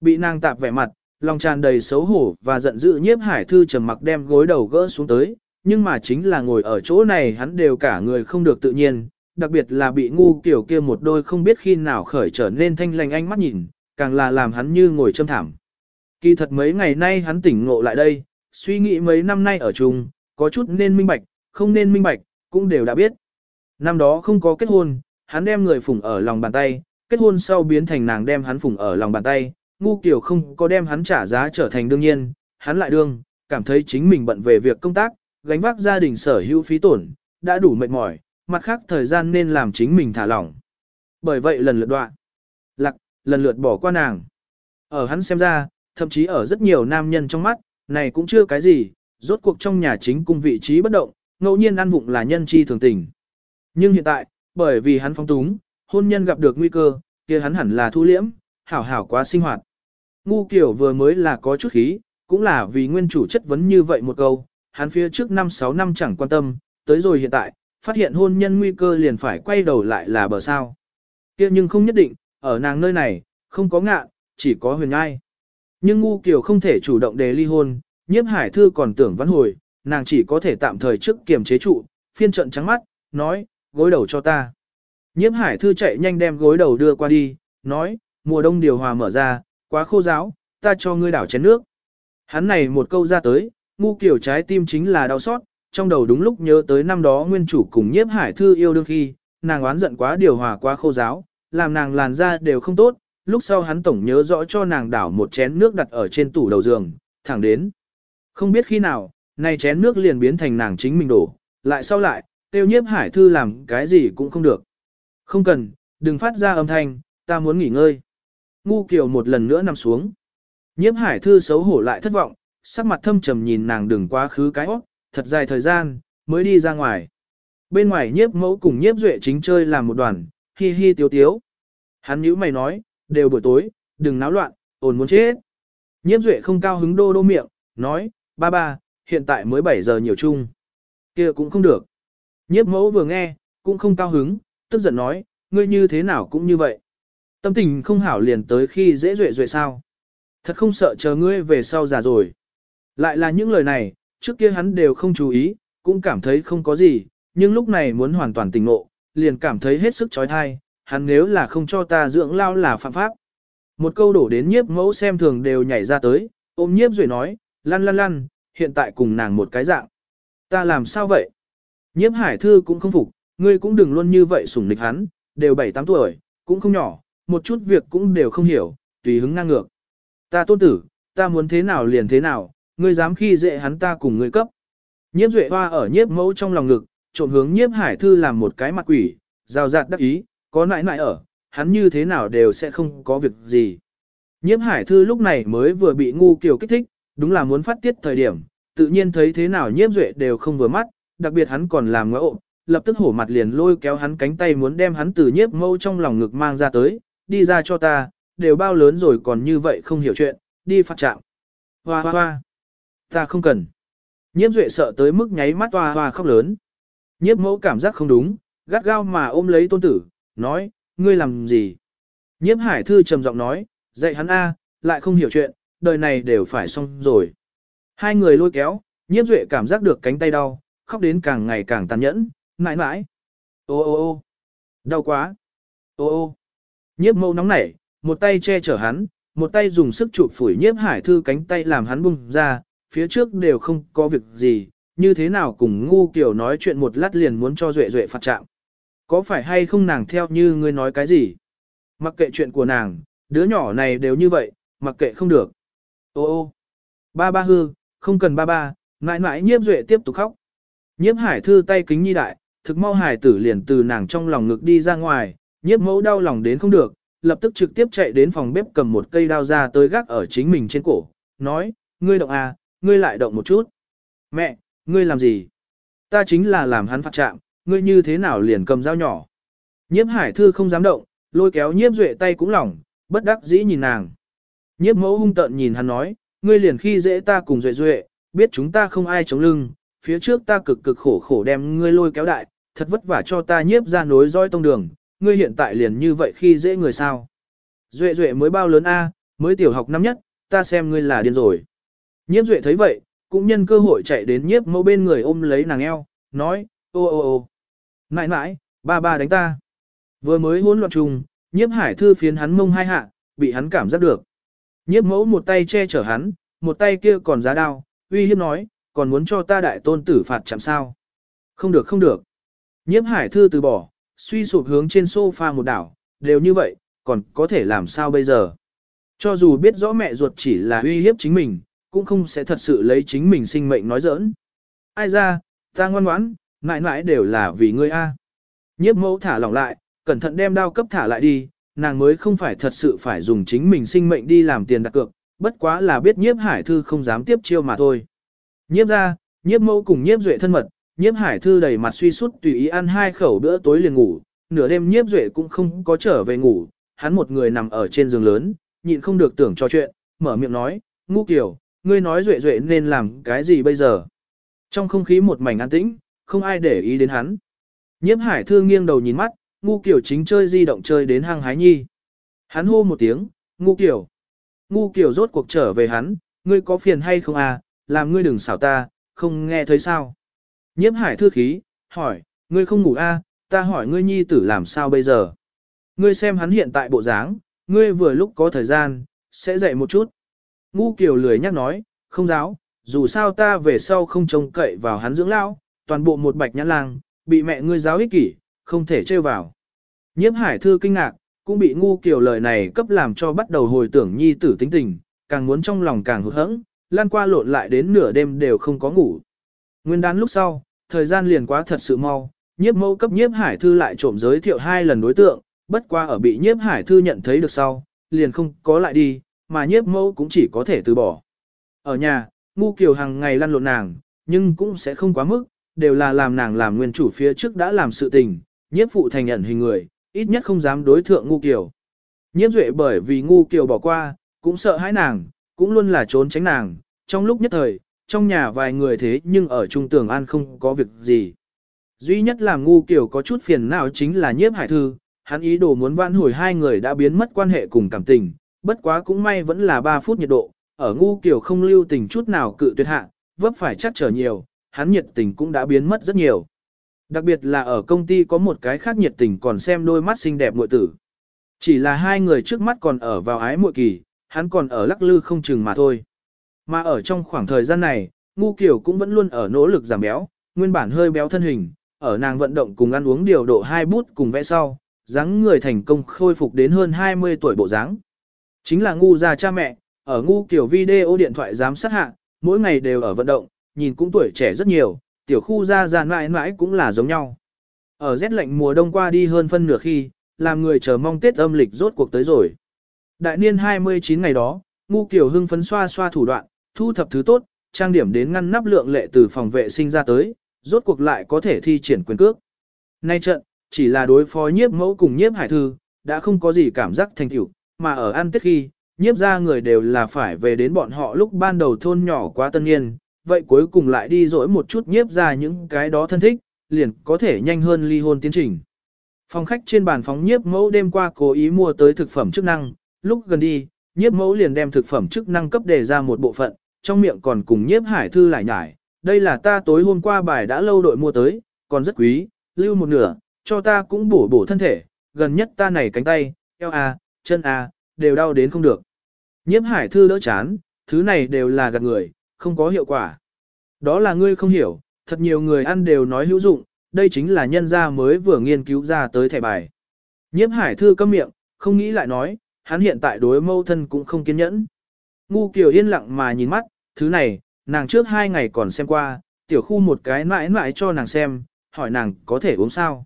A: Bị nàng tạp vẻ mặt, lòng tràn đầy xấu hổ và giận dữ nhiếp hải thư trầm mặc đem gối đầu gỡ xuống tới, nhưng mà chính là ngồi ở chỗ này hắn đều cả người không được tự nhiên, đặc biệt là bị ngu kiểu kia một đôi không biết khi nào khởi trở nên thanh lành ánh mắt nhìn, càng là làm hắn như ngồi châm thảm. Kỳ thật mấy ngày nay hắn tỉnh ngộ lại đây, suy nghĩ mấy năm nay ở chung, có chút nên minh bạch, không nên minh bạch, cũng đều đã biết. Năm đó không có kết hôn, hắn đem người phụng ở lòng bàn tay, kết hôn sau biến thành nàng đem hắn phụng ở lòng bàn tay, ngu kiểu không có đem hắn trả giá trở thành đương nhiên, hắn lại đương, cảm thấy chính mình bận về việc công tác, gánh vác gia đình sở hữu phí tổn, đã đủ mệt mỏi, mặt khác thời gian nên làm chính mình thả lỏng. Bởi vậy lần lượt đoạn, lặc, lần lượt bỏ qua nàng. Ở hắn xem ra, thậm chí ở rất nhiều nam nhân trong mắt, này cũng chưa cái gì, rốt cuộc trong nhà chính cung vị trí bất động, ngẫu nhiên ăn vụng là nhân chi thường tình. Nhưng hiện tại, bởi vì hắn phong túng, hôn nhân gặp được nguy cơ, kia hắn hẳn là thu liễm, hảo hảo quá sinh hoạt. Ngu kiểu vừa mới là có chút khí, cũng là vì nguyên chủ chất vấn như vậy một câu, hắn phía trước 5-6 năm chẳng quan tâm, tới rồi hiện tại, phát hiện hôn nhân nguy cơ liền phải quay đầu lại là bờ sao. kia nhưng không nhất định, ở nàng nơi này, không có ngạ, chỉ có huyền ngai. Nhưng ngu Kiều không thể chủ động đề ly hôn, nhiếp hải thư còn tưởng vãn hồi, nàng chỉ có thể tạm thời trước kiềm chế trụ, phiên trận trắng mắt, nói, gối đầu cho ta. Nhiếp hải thư chạy nhanh đem gối đầu đưa qua đi, nói, mùa đông điều hòa mở ra, quá khô giáo, ta cho ngươi đảo chén nước. Hắn này một câu ra tới, ngu kiểu trái tim chính là đau xót, trong đầu đúng lúc nhớ tới năm đó nguyên chủ cùng nhiếp hải thư yêu đương khi, nàng oán giận quá điều hòa quá khô giáo, làm nàng làn da đều không tốt, lúc sau hắn tổng nhớ rõ cho nàng đảo một chén nước đặt ở trên tủ đầu giường, thẳng đến. Không biết khi nào, này chén nước liền biến thành nàng chính mình đổ, lại sau lại, tiêu nhiếp hải thư làm cái gì cũng không được. Không cần, đừng phát ra âm thanh, ta muốn nghỉ ngơi. Ngu kiều một lần nữa nằm xuống. Nhiếp hải thư xấu hổ lại thất vọng, sắc mặt thâm trầm nhìn nàng đừng quá khứ cái óc, thật dài thời gian, mới đi ra ngoài. Bên ngoài nhiếp mẫu cùng nhiếp duệ chính chơi làm một đoàn, hi hi tiếu tiếu. Hắn nhữ mày nói, đều buổi tối, đừng náo loạn, ồn muốn chết. Nhiễm duệ không cao hứng đô đô miệng, nói, ba ba, hiện tại mới 7 giờ nhiều chung. kia cũng không được. Nhiếp mẫu vừa nghe, cũng không cao hứng, tức giận nói, ngươi như thế nào cũng như vậy. Tâm tình không hảo liền tới khi dễ duệ duệ sao. Thật không sợ chờ ngươi về sau già rồi. Lại là những lời này, trước kia hắn đều không chú ý, cũng cảm thấy không có gì, nhưng lúc này muốn hoàn toàn tỉnh ngộ, liền cảm thấy hết sức chói tai, hắn nếu là không cho ta dưỡng lao là phạm pháp. Một câu đổ đến nhiếp mẫu xem thường đều nhảy ra tới, ôm nhiếp rồi nói, lăn lăn lăn, hiện tại cùng nàng một cái dạng. Ta làm sao vậy? Nhiếp hải thư cũng không phục, ngươi cũng đừng luôn như vậy sủng nịch hắn, đều 7-8 tuổi, cũng không nhỏ, một chút việc cũng đều không hiểu, tùy hứng ngang ngược. Ta tôn tử, ta muốn thế nào liền thế nào, ngươi dám khi dễ hắn ta cùng ngươi cấp. Nhiếp duệ hoa ở nhiếp mẫu trong lòng ngực, trộn hướng nhiếp hải thư làm một cái mặt quỷ, rào rạt đắc ý, có nãi nãi ở, hắn như thế nào đều sẽ không có việc gì. Nhiếp hải thư lúc này mới vừa bị ngu kiều kích thích, đúng là muốn phát tiết thời điểm, tự nhiên thấy thế nào nhiếp duệ đều không vừa mắt, đặc biệt hắn còn làm ngỡ lập tức hổ mặt liền lôi kéo hắn cánh tay muốn đem hắn từ nhiếp mâu trong lòng ngực mang ra tới, đi ra cho ta, đều bao lớn rồi còn như vậy không hiểu chuyện, đi phát trạng. Hoa hoa hoa, ta không cần. Nhiếp duệ sợ tới mức nháy mắt hoa hoa khóc lớn. Nhiếp mẫu cảm giác không đúng, gắt gao mà ôm lấy tôn tử, nói, ngươi làm gì? Nhiếp hải thư trầm giọng nói, dạy hắn A, lại không hiểu chuyện, đời này đều phải xong rồi. Hai người lôi kéo, nhiếp duệ cảm giác được cánh tay đau, khóc đến càng ngày càng tàn nhẫn, mãi mãi. Ô ô ô đau quá. Ô ô nhiếp mâu nóng nảy, một tay che chở hắn, một tay dùng sức chụp phủi nhiếp hải thư cánh tay làm hắn bung ra, phía trước đều không có việc gì, như thế nào cùng ngu kiểu nói chuyện một lát liền muốn cho duệ duệ phạt trạng. Có phải hay không nàng theo như ngươi nói cái gì? Mặc kệ chuyện của nàng, đứa nhỏ này đều như vậy, mặc kệ không được. Ô ô, ba ba hư, không cần ba ba, mãi mãi nhiếp duệ tiếp tục khóc. Nhiếp hải thư tay kính nhi đại, thực mau hải tử liền từ nàng trong lòng ngực đi ra ngoài, nhiếp mẫu đau lòng đến không được, lập tức trực tiếp chạy đến phòng bếp cầm một cây đao ra tới gác ở chính mình trên cổ, nói, ngươi động à, ngươi lại động một chút. Mẹ, ngươi làm gì? Ta chính là làm hắn phạt trạng, ngươi như thế nào liền cầm dao nhỏ. Nhiếp hải thư không dám động, lôi kéo nhiếp duệ tay cũng lỏng, bất đắc dĩ nhìn nàng. Nhiếp mẫu hung tợn nhìn hắn nói, ngươi liền khi dễ ta cùng duệ duệ, biết chúng ta không ai chống lưng, phía trước ta cực cực khổ khổ đem ngươi lôi kéo đại, thật vất vả cho ta nhiếp ra nối roi tông đường, ngươi hiện tại liền như vậy khi dễ người sao. Duệ duệ mới bao lớn A, mới tiểu học năm nhất, ta xem ngươi là điên rồi. Nhiếp duệ thấy vậy, cũng nhân cơ hội chạy đến nhiếp mẫu bên người ôm lấy nàng eo, nói, ô ô ô, mãi mãi, ba ba đánh ta. Vừa mới hỗn loạn trùng, nhiếp hải thư phiến hắn mông hai hạ, bị hắn cảm giác được. Nhiếp mẫu một tay che chở hắn, một tay kia còn giá đao, uy hiếp nói, còn muốn cho ta đại tôn tử phạt chạm sao. Không được không được. Nhiếp hải thư từ bỏ, suy sụp hướng trên sofa một đảo, đều như vậy, còn có thể làm sao bây giờ. Cho dù biết rõ mẹ ruột chỉ là uy hiếp chính mình, cũng không sẽ thật sự lấy chính mình sinh mệnh nói giỡn. Ai ra, ta ngoan ngoãn, mãi mãi đều là vì ngươi a. Nhiếp mẫu thả lỏng lại, cẩn thận đem đao cấp thả lại đi, nàng mới không phải thật sự phải dùng chính mình sinh mệnh đi làm tiền đặt cược, bất quá là biết nhiếp hải thư không dám tiếp chiêu mà thôi. Nhiếp ra, nhiếp mẫu cùng nhiếp duệ thân mật, nhiếp hải thư đầy mặt suy sút tùy ý ăn hai khẩu bữa tối liền ngủ, nửa đêm nhiếp duệ cũng không có trở về ngủ, hắn một người nằm ở trên giường lớn, nhịn không được tưởng cho chuyện, mở miệng nói, ngu kiểu, ngươi nói duệ duệ nên làm cái gì bây giờ. Trong không khí một mảnh an tĩnh, không ai để ý đến hắn. Nhiếp hải thư nghiêng đầu nhìn mắt, ngu kiểu chính chơi di động chơi đến hang hái nhi. Hắn hô một tiếng, ngu kiểu. Ngu kiểu rốt cuộc trở về hắn, ngươi có phiền hay không à, làm ngươi đừng xảo ta, không nghe thấy sao. Nhiếp hải thư khí, hỏi, ngươi không ngủ? À, ta hỏi ngươi nhi tử làm sao bây giờ. Ngươi xem hắn hiện tại bộ dáng, ngươi vừa lúc có thời gian, sẽ dậy một chút. Ngu kiểu lười nhắc nói, không giáo, dù sao ta về sau không trông cậy vào hắn dưỡng lão, toàn bộ một bạch nhãn lang, bị mẹ ngươi giáo ích kỷ, không thể trêu vào. Nhiếp hải thư kinh ngạc, cũng bị ngu kiểu lời này cấp làm cho bắt đầu hồi tưởng nhi tử tính tình, càng muốn trong lòng càng hụt hẫng, lan qua lộn lại đến nửa đêm đều không có ngủ. Nguyên đán lúc sau, thời gian liền quá thật sự mau, nhiếp mẫu cấp nhiếp hải thư lại trộm giới thiệu hai lần đối tượng, bất qua ở bị nhiếp hải thư nhận thấy được sau, liền không có lại đi, mà nhiếp mẫu cũng chỉ có thể từ bỏ. Ở nhà, ngu kiều hàng ngày lăn lộn nàng, nhưng cũng sẽ không quá mức, đều là làm nàng làm nguyên chủ phía trước đã làm sự tình, nhiếp phụ thành nhận hình người, ít nhất không dám đối thượng ngu kiều. Nhiếp duệ bởi vì ngu kiều bỏ qua, cũng sợ hãi nàng, cũng luôn là trốn tránh nàng, trong lúc nhất thời, trong nhà vài người thế nhưng ở trung tường an không có việc gì. Duy nhất là ngu kiều có chút phiền não chính là nhiếp hải thư, hắn ý đồ muốn vãn hồi hai người đã biến mất quan hệ cùng cảm tình, bất quá cũng may vẫn là 3 phút nhiệt độ, ở ngu kiều không lưu tình chút nào cự tuyệt hạ, vấp phải chắc trở nhiều, hắn nhiệt tình cũng đã biến mất rất nhiều. Đặc biệt là ở công ty có một cái khác nhiệt tình còn xem đôi mắt xinh đẹp muội tử. Chỉ là hai người trước mắt còn ở vào ái muội kỳ, hắn còn ở lắc lư không chừng mà thôi. Mà ở trong khoảng thời gian này, ngu kiều cũng vẫn luôn ở nỗ lực giảm béo, nguyên bản hơi béo thân hình, ở nàng vận động cùng ăn uống điều độ hai bút cùng vẽ sau, dáng người thành công khôi phục đến hơn 20 tuổi bộ dáng. Chính là ngu già cha mẹ, ở ngu kiểu video điện thoại giám sát hạ, mỗi ngày đều ở vận động, nhìn cũng tuổi trẻ rất nhiều, tiểu khu ra giàn mãi mãi cũng là giống nhau. Ở rét lạnh mùa đông qua đi hơn phân nửa khi, làm người chờ mong Tết âm lịch rốt cuộc tới rồi. Đại niên 29 ngày đó, ngu kiểu hưng phấn xoa xoa thủ đoạn, thu thập thứ tốt, trang điểm đến ngăn nắp lượng lệ từ phòng vệ sinh ra tới, rốt cuộc lại có thể thi triển quyền cước. Nay trận, chỉ là đối phó nhiếp mẫu cùng nhiếp hải thư, đã không có gì cảm giác thành tựu, mà ở ăn tết khi, nhiếp ra người đều là phải về đến bọn họ lúc ban đầu thôn nhỏ quá tân niên, vậy cuối cùng lại đi dỗi một chút nhiếp ra những cái đó thân thích, liền có thể nhanh hơn ly hôn tiến trình. Phòng khách trên bàn phóng nhiếp mẫu đêm qua cố ý mua tới thực phẩm chức năng, lúc gần đi, nhiếp mẫu liền đem thực phẩm chức năng cấp đề ra một bộ phận, trong miệng còn cùng nhiếp hải thư lại nhải, đây là ta tối hôm qua bài đã lâu đội mua tới, còn rất quý, lưu một nửa, cho ta cũng bổ bổ thân thể, gần nhất ta này cánh tay, eo à, chân à, đều đau đến không được. Nhiếp hải thư đỡ chán, thứ này đều là gạt người, không có hiệu quả. Đó là ngươi không hiểu, thật nhiều người ăn đều nói hữu dụng, đây chính là nhân gia mới vừa nghiên cứu ra tới thẻ bài. Nhiếp hải thư câm miệng, không nghĩ lại nói, hắn hiện tại đối mâu thân cũng không kiên nhẫn. Ngu Kiều yên lặng mà nhìn mắt, thứ này, nàng trước hai ngày còn xem qua, tiểu khu một cái mãi mãi cho nàng xem, hỏi nàng có thể uống sao.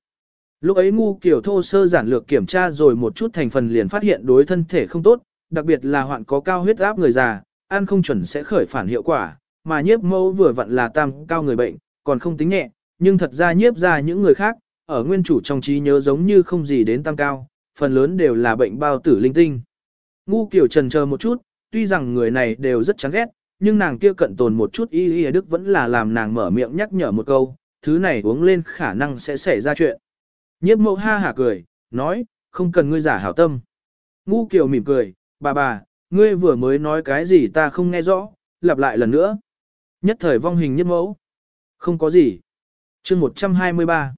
A: Lúc ấy ngu Kiều thô sơ giản lược kiểm tra rồi một chút thành phần liền phát hiện đối thân thể không tốt, đặc biệt là hoạn có cao huyết áp người già, ăn không chuẩn sẽ khởi phản hiệu quả, mà nhiếp mẫu vừa vặn là tam cao người bệnh, còn không tính nhẹ, nhưng thật ra nhiếp ra những người khác, ở nguyên chủ trong trí nhớ giống như không gì đến tam cao, phần lớn đều là bệnh bao tử linh tinh. Ngu kiểu trần chờ một chút, tuy rằng người này đều rất chán ghét, nhưng nàng kia cận tồn một chút y y đức vẫn là làm nàng mở miệng nhắc nhở một câu, thứ này uống lên khả năng sẽ xảy ra chuyện. Nhiếp mẫu ha hả cười, nói, không cần ngươi giả hảo tâm. Ngu kiều mỉm cười, bà bà, ngươi vừa mới nói cái gì ta không nghe rõ, lặp lại lần nữa. Nhất thời vong hình nhất mẫu. Không có gì. chương 123.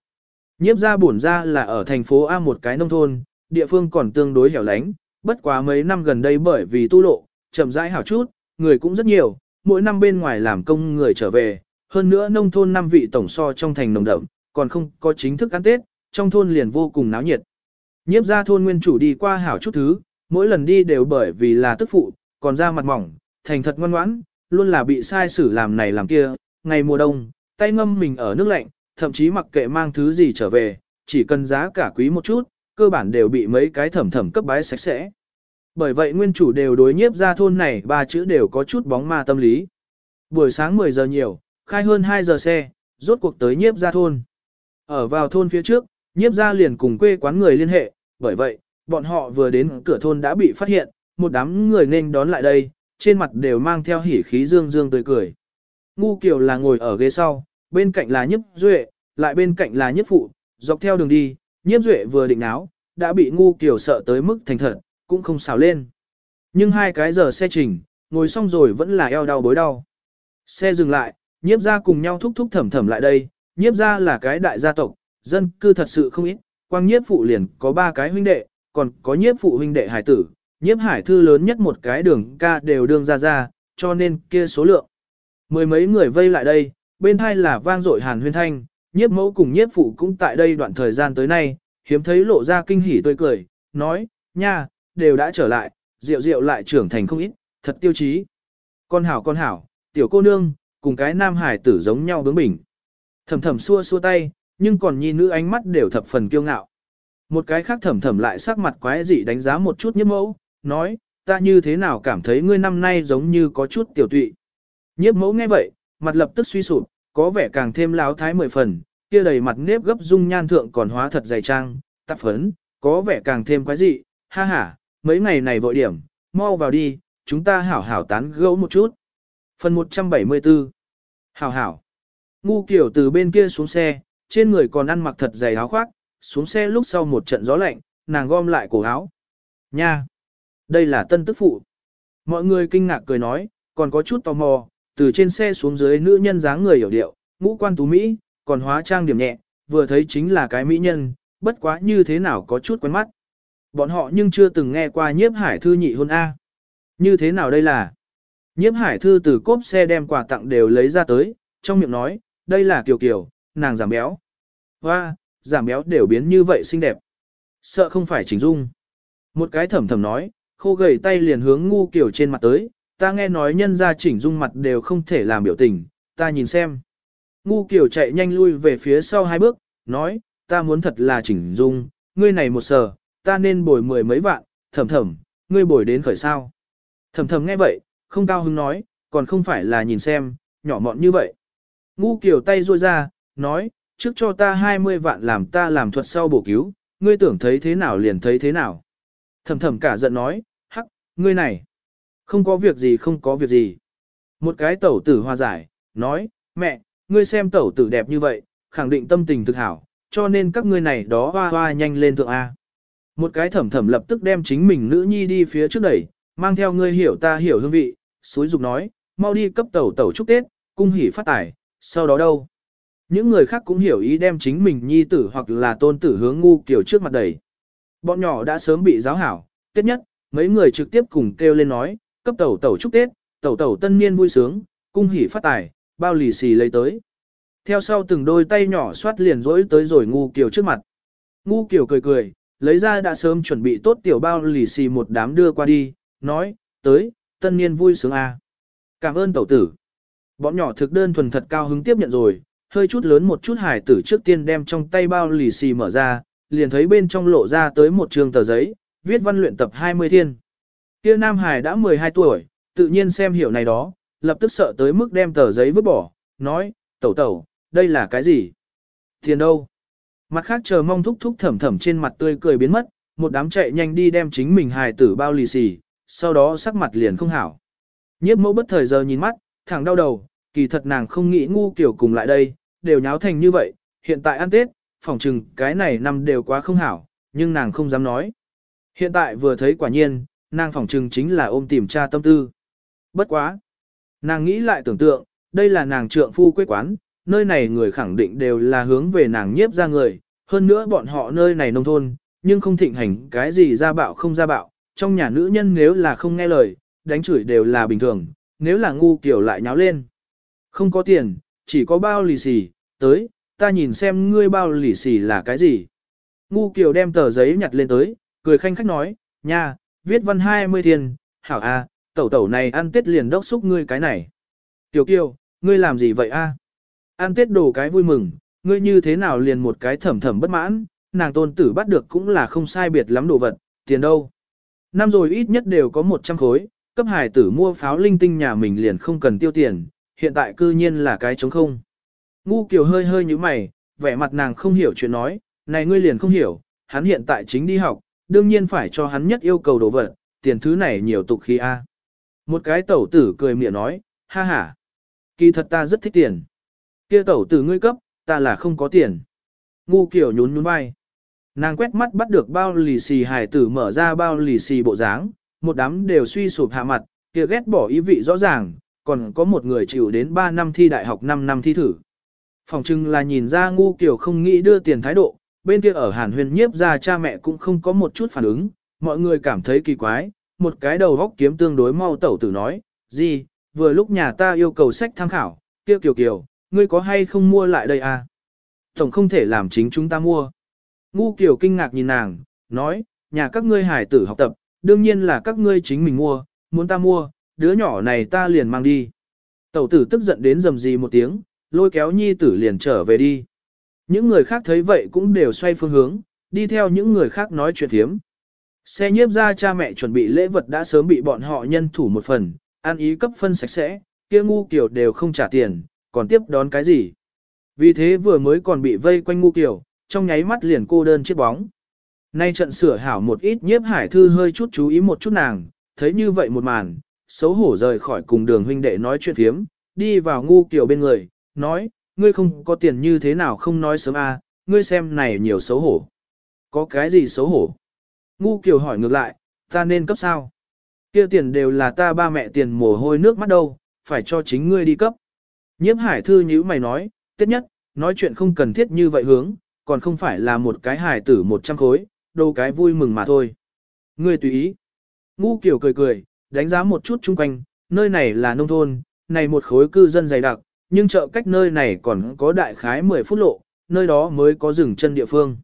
A: Nhiếp ra bổn ra là ở thành phố A một cái nông thôn, địa phương còn tương đối hẻo lánh, bất quá mấy năm gần đây bởi vì tu lộ, chậm rãi hảo chút, người cũng rất nhiều, mỗi năm bên ngoài làm công người trở về, hơn nữa nông thôn năm vị tổng so trong thành nồng đậm, còn không có chính thức ăn Tết, trong thôn liền vô cùng náo nhiệt. Nhiếp ra thôn nguyên chủ đi qua hảo chút thứ, mỗi lần đi đều bởi vì là tức phụ, còn ra mặt mỏng, thành thật ngoan ngoãn, luôn là bị sai xử làm này làm kia, ngày mùa đông, tay ngâm mình ở nước lạnh, thậm chí mặc kệ mang thứ gì trở về, chỉ cần giá cả quý một chút, cơ bản đều bị mấy cái thẩm thẩm cấp bái sạch sẽ. Bởi vậy nguyên chủ đều đối nhiếp ra thôn này ba chữ đều có chút bóng ma tâm lý. Buổi sáng 10 giờ nhiều, khai hơn 2 giờ xe, rốt cuộc tới nhiếp ra thôn. Ở vào thôn phía trước, nhiếp ra liền cùng quê quán người liên hệ, bởi vậy, bọn họ vừa đến cửa thôn đã bị phát hiện, một đám người nên đón lại đây, trên mặt đều mang theo hỉ khí dương dương tươi cười. Ngu Kiều là ngồi ở ghế sau, bên cạnh là nhiếp duệ, lại bên cạnh là nhiếp phụ, dọc theo đường đi, nhiếp duệ vừa định áo, đã bị ngu Kiều sợ tới mức thành thật, cũng không xào lên. Nhưng hai cái giờ xe trình, ngồi xong rồi vẫn là eo đau bối đau. Xe dừng lại, nhiếp ra cùng nhau thúc thúc thẩm thẩm lại đây, nhiếp ra là cái đại gia tộc, dân cư thật sự không ít, quang nhiếp phụ liền có ba cái huynh đệ, còn có nhiếp phụ huynh đệ hải tử, nhiếp hải thư lớn nhất một cái đường ca đều đương ra ra, cho nên kia số lượng. Mười mấy người vây lại đây, bên hai là vang dội hàn huyên thanh, nhiếp mẫu cùng nhiếp phụ cũng tại đây đoạn thời gian tới nay, hiếm thấy lộ ra kinh hỉ tươi cười, nói, nha, đều đã trở lại, rượu rượu lại trưởng thành không ít, thật tiêu chí. Con hảo con hảo, tiểu cô nương, cùng cái nam hải tử giống nhau bướng bỉnh. Thầm thầm xua xua tay, nhưng còn nhi nữ ánh mắt đều thập phần kiêu ngạo. Một cái khác thầm thầm lại sắc mặt quái dị đánh giá một chút nhiếp mẫu, nói, ta như thế nào cảm thấy ngươi năm nay giống như có chút tiểu tụy. Nhiếp mẫu nghe vậy, mặt lập tức suy sụp, có vẻ càng thêm láo thái mười phần, kia đầy mặt nếp gấp dung nhan thượng còn hóa thật dày trang, tạp phấn, có vẻ càng thêm quái dị, ha ha, mấy ngày này vội điểm, mau vào đi, chúng ta hảo hảo tán gẫu một chút. Phần 174 Hảo hảo Ngu kiểu từ bên kia xuống xe, trên người còn ăn mặc thật dày áo khoác, xuống xe lúc sau một trận gió lạnh, nàng gom lại cổ áo. Nha! Đây là tân tức phụ. Mọi người kinh ngạc cười nói, còn có chút tò mò, từ trên xe xuống dưới nữ nhân dáng người hiểu điệu, ngũ quan tú Mỹ, còn hóa trang điểm nhẹ, vừa thấy chính là cái mỹ nhân, bất quá như thế nào có chút quen mắt. Bọn họ nhưng chưa từng nghe qua nhiếp hải thư nhị hôn A. Như thế nào đây là? Nhiếp hải thư từ cốp xe đem quà tặng đều lấy ra tới, trong miệng nói, đây là kiều kiều, nàng giảm béo. Hoa, giảm béo đều biến như vậy xinh đẹp. Sợ không phải chỉnh dung. Một cái thầm thầm nói, khô gầy tay liền hướng ngu kiểu trên mặt tới, ta nghe nói nhân ra chỉnh dung mặt đều không thể làm biểu tình, ta nhìn xem. Ngu kiểu chạy nhanh lui về phía sau hai bước, nói, ta muốn thật là chỉnh dung, ngươi này một sờ, ta nên bồi mười mấy vạn, thầm thầm, ngươi bồi đến khởi sao. Thầm thầm nghe vậy, không cao hứng nói, còn không phải là nhìn xem, nhỏ mọn như vậy. Ngu kiểu tay ruôi ra, nói, trước cho ta 20 vạn làm ta làm thuật sau bổ cứu, ngươi tưởng thấy thế nào liền thấy thế nào. Thầm thầm cả giận nói, hắc, ngươi này, không có việc gì không có việc gì. Một cái tẩu tử hòa giải, nói, mẹ, ngươi xem tẩu tử đẹp như vậy, khẳng định tâm tình thực hảo, cho nên các ngươi này đó hoa hoa nhanh lên thượng A. Một cái thẩm thẩm lập tức đem chính mình nữ nhi đi phía trước đẩy, mang theo ngươi hiểu ta hiểu hương vị, suối dục nói, mau đi cấp tẩu tẩu chúc Tết, cung hỉ phát tài, sau đó đâu. Những người khác cũng hiểu ý đem chính mình nhi tử hoặc là tôn tử hướng ngu kiểu trước mặt đẩy. Bọn nhỏ đã sớm bị giáo hảo, tiết nhất, mấy người trực tiếp cùng kêu lên nói, cấp tẩu tẩu chúc Tết, tẩu tẩu tân niên vui sướng, cung hỉ phát tài, bao lì xì lấy tới. Theo sau từng đôi tay nhỏ xoát liền rỗi tới rồi ngu kiều trước mặt. Ngu kiều cười cười, lấy ra đã sớm chuẩn bị tốt tiểu bao lì xì một đám đưa qua đi, nói, tới, tân niên vui sướng à. Cảm ơn tẩu tử. Bọn nhỏ thực đơn thuần thật cao hứng tiếp nhận rồi, hơi chút lớn một chút hải tử trước tiên đem trong tay bao lì xì mở ra, liền thấy bên trong lộ ra tới một trường tờ giấy, viết văn luyện tập 20 thiên. Kia Nam Hải đã 12 tuổi, tự nhiên xem hiểu này đó, lập tức sợ tới mức đem tờ giấy vứt bỏ, nói, tẩu tẩu, đây là cái gì? Tiền đâu? Mặt khác chờ mong thúc thúc thẩm thẩm trên mặt tươi cười biến mất, một đám chạy nhanh đi đem chính mình hài tử bao lì xì, sau đó sắc mặt liền không hảo. Nhiếp mẫu bất thời giờ nhìn mắt, thẳng đau đầu, kỳ thật nàng không nghĩ ngu kiểu cùng lại đây, đều nháo thành như vậy, hiện tại ăn Tết, phỏng chừng cái này năm đều quá không hảo, nhưng nàng không dám nói. Hiện tại vừa thấy quả nhiên, nàng phỏng chừng chính là ôm tìm tra tâm tư. Bất quá. Nàng nghĩ lại tưởng tượng, đây là nàng trượng phu quê quán, nơi này người khẳng định đều là hướng về nàng nhiếp ra người, hơn nữa bọn họ nơi này nông thôn, nhưng không thịnh hành cái gì ra bạo không ra bạo, trong nhà nữ nhân nếu là không nghe lời, đánh chửi đều là bình thường, nếu là ngu kiểu lại nháo lên. Không có tiền, chỉ có bao lì xì, tới, ta nhìn xem ngươi bao lì xì là cái gì. Ngu Kiều đem tờ giấy nhặt lên tới, cười khanh khách nói, nha, viết văn 20 tiền, hảo a, tẩu tẩu này ăn tết liền đốc xúc ngươi cái này. Tiểu kiều, ngươi làm gì vậy a? Ăn tết đồ cái vui mừng, ngươi như thế nào liền một cái thầm thầm bất mãn, nàng tôn tử bắt được cũng là không sai biệt lắm đồ vật, tiền đâu. Năm rồi ít nhất đều có 100 khối, cấp hải tử mua pháo linh tinh nhà mình liền không cần tiêu tiền, hiện tại cư nhiên là cái trống không. Ngu kiều hơi hơi như mày, vẻ mặt nàng không hiểu chuyện nói, này ngươi liền không hiểu, hắn hiện tại chính đi học, đương nhiên phải cho hắn nhất yêu cầu đồ vật, tiền thứ này nhiều tục khí a. Một cái tẩu tử cười miệng nói, ha ha, kỳ thật ta rất thích tiền. Kia tẩu tử ngươi cấp, ta là không có tiền. Ngu kiểu nhún nhún vai. Nàng quét mắt bắt được bao lì xì hải tử mở ra bao lì xì bộ dáng, một đám đều suy sụp hạ mặt, kia ghét bỏ ý vị rõ ràng, còn có một người chịu đến 3 năm thi đại học 5 năm thi thử. Phòng trưng là nhìn ra ngu kiểu không nghĩ đưa tiền thái độ, bên kia ở Hàn Huyền nhiếp ra cha mẹ cũng không có một chút phản ứng, mọi người cảm thấy kỳ quái, một cái đầu góc kiếm tương đối mau tẩu tử nói, gì, vừa lúc nhà ta yêu cầu sách tham khảo, kia kiều kiều, ngươi có hay không mua lại đây à? Tổng không thể làm chính chúng ta mua. Ngu kiều kinh ngạc nhìn nàng, nói, nhà các ngươi hải tử học tập, đương nhiên là các ngươi chính mình mua, muốn ta mua, đứa nhỏ này ta liền mang đi. Tẩu tử tức giận đến rầm rì một tiếng, lôi kéo nhi tử liền trở về đi. Những người khác thấy vậy cũng đều xoay phương hướng, đi theo những người khác nói chuyện thiếm. Xe nhiếp ra cha mẹ chuẩn bị lễ vật đã sớm bị bọn họ nhân thủ một phần, ăn ý cấp phân sạch sẽ, kia ngu kiểu đều không trả tiền, còn tiếp đón cái gì. Vì thế vừa mới còn bị vây quanh ngu kiểu, trong nháy mắt liền cô đơn chiếc bóng. Nay trận sửa hảo một ít nhiếp hải thư hơi chút chú ý một chút nàng, thấy như vậy một màn, xấu hổ rời khỏi cùng đường huynh đệ nói chuyện phiếm, đi vào ngu kiểu bên người, nói, ngươi không có tiền như thế nào không nói sớm a, ngươi xem này nhiều xấu hổ. Có cái gì xấu hổ? Ngu Kiều hỏi ngược lại, ta nên cấp sao? Kia tiền đều là ta ba mẹ tiền mồ hôi nước mắt đâu, phải cho chính ngươi đi cấp. Nhiếp hải thư nhữ mày nói, tiết nhất, nói chuyện không cần thiết như vậy hướng, còn không phải là một cái hải tử một trăm khối, đâu cái vui mừng mà thôi. Ngươi tùy ý. Ngu Kiều cười cười, đánh giá một chút chung quanh, nơi này là nông thôn, này một khối cư dân dày đặc, nhưng chợ cách nơi này còn có đại khái 10 phút lộ, nơi đó mới có rừng chân địa phương.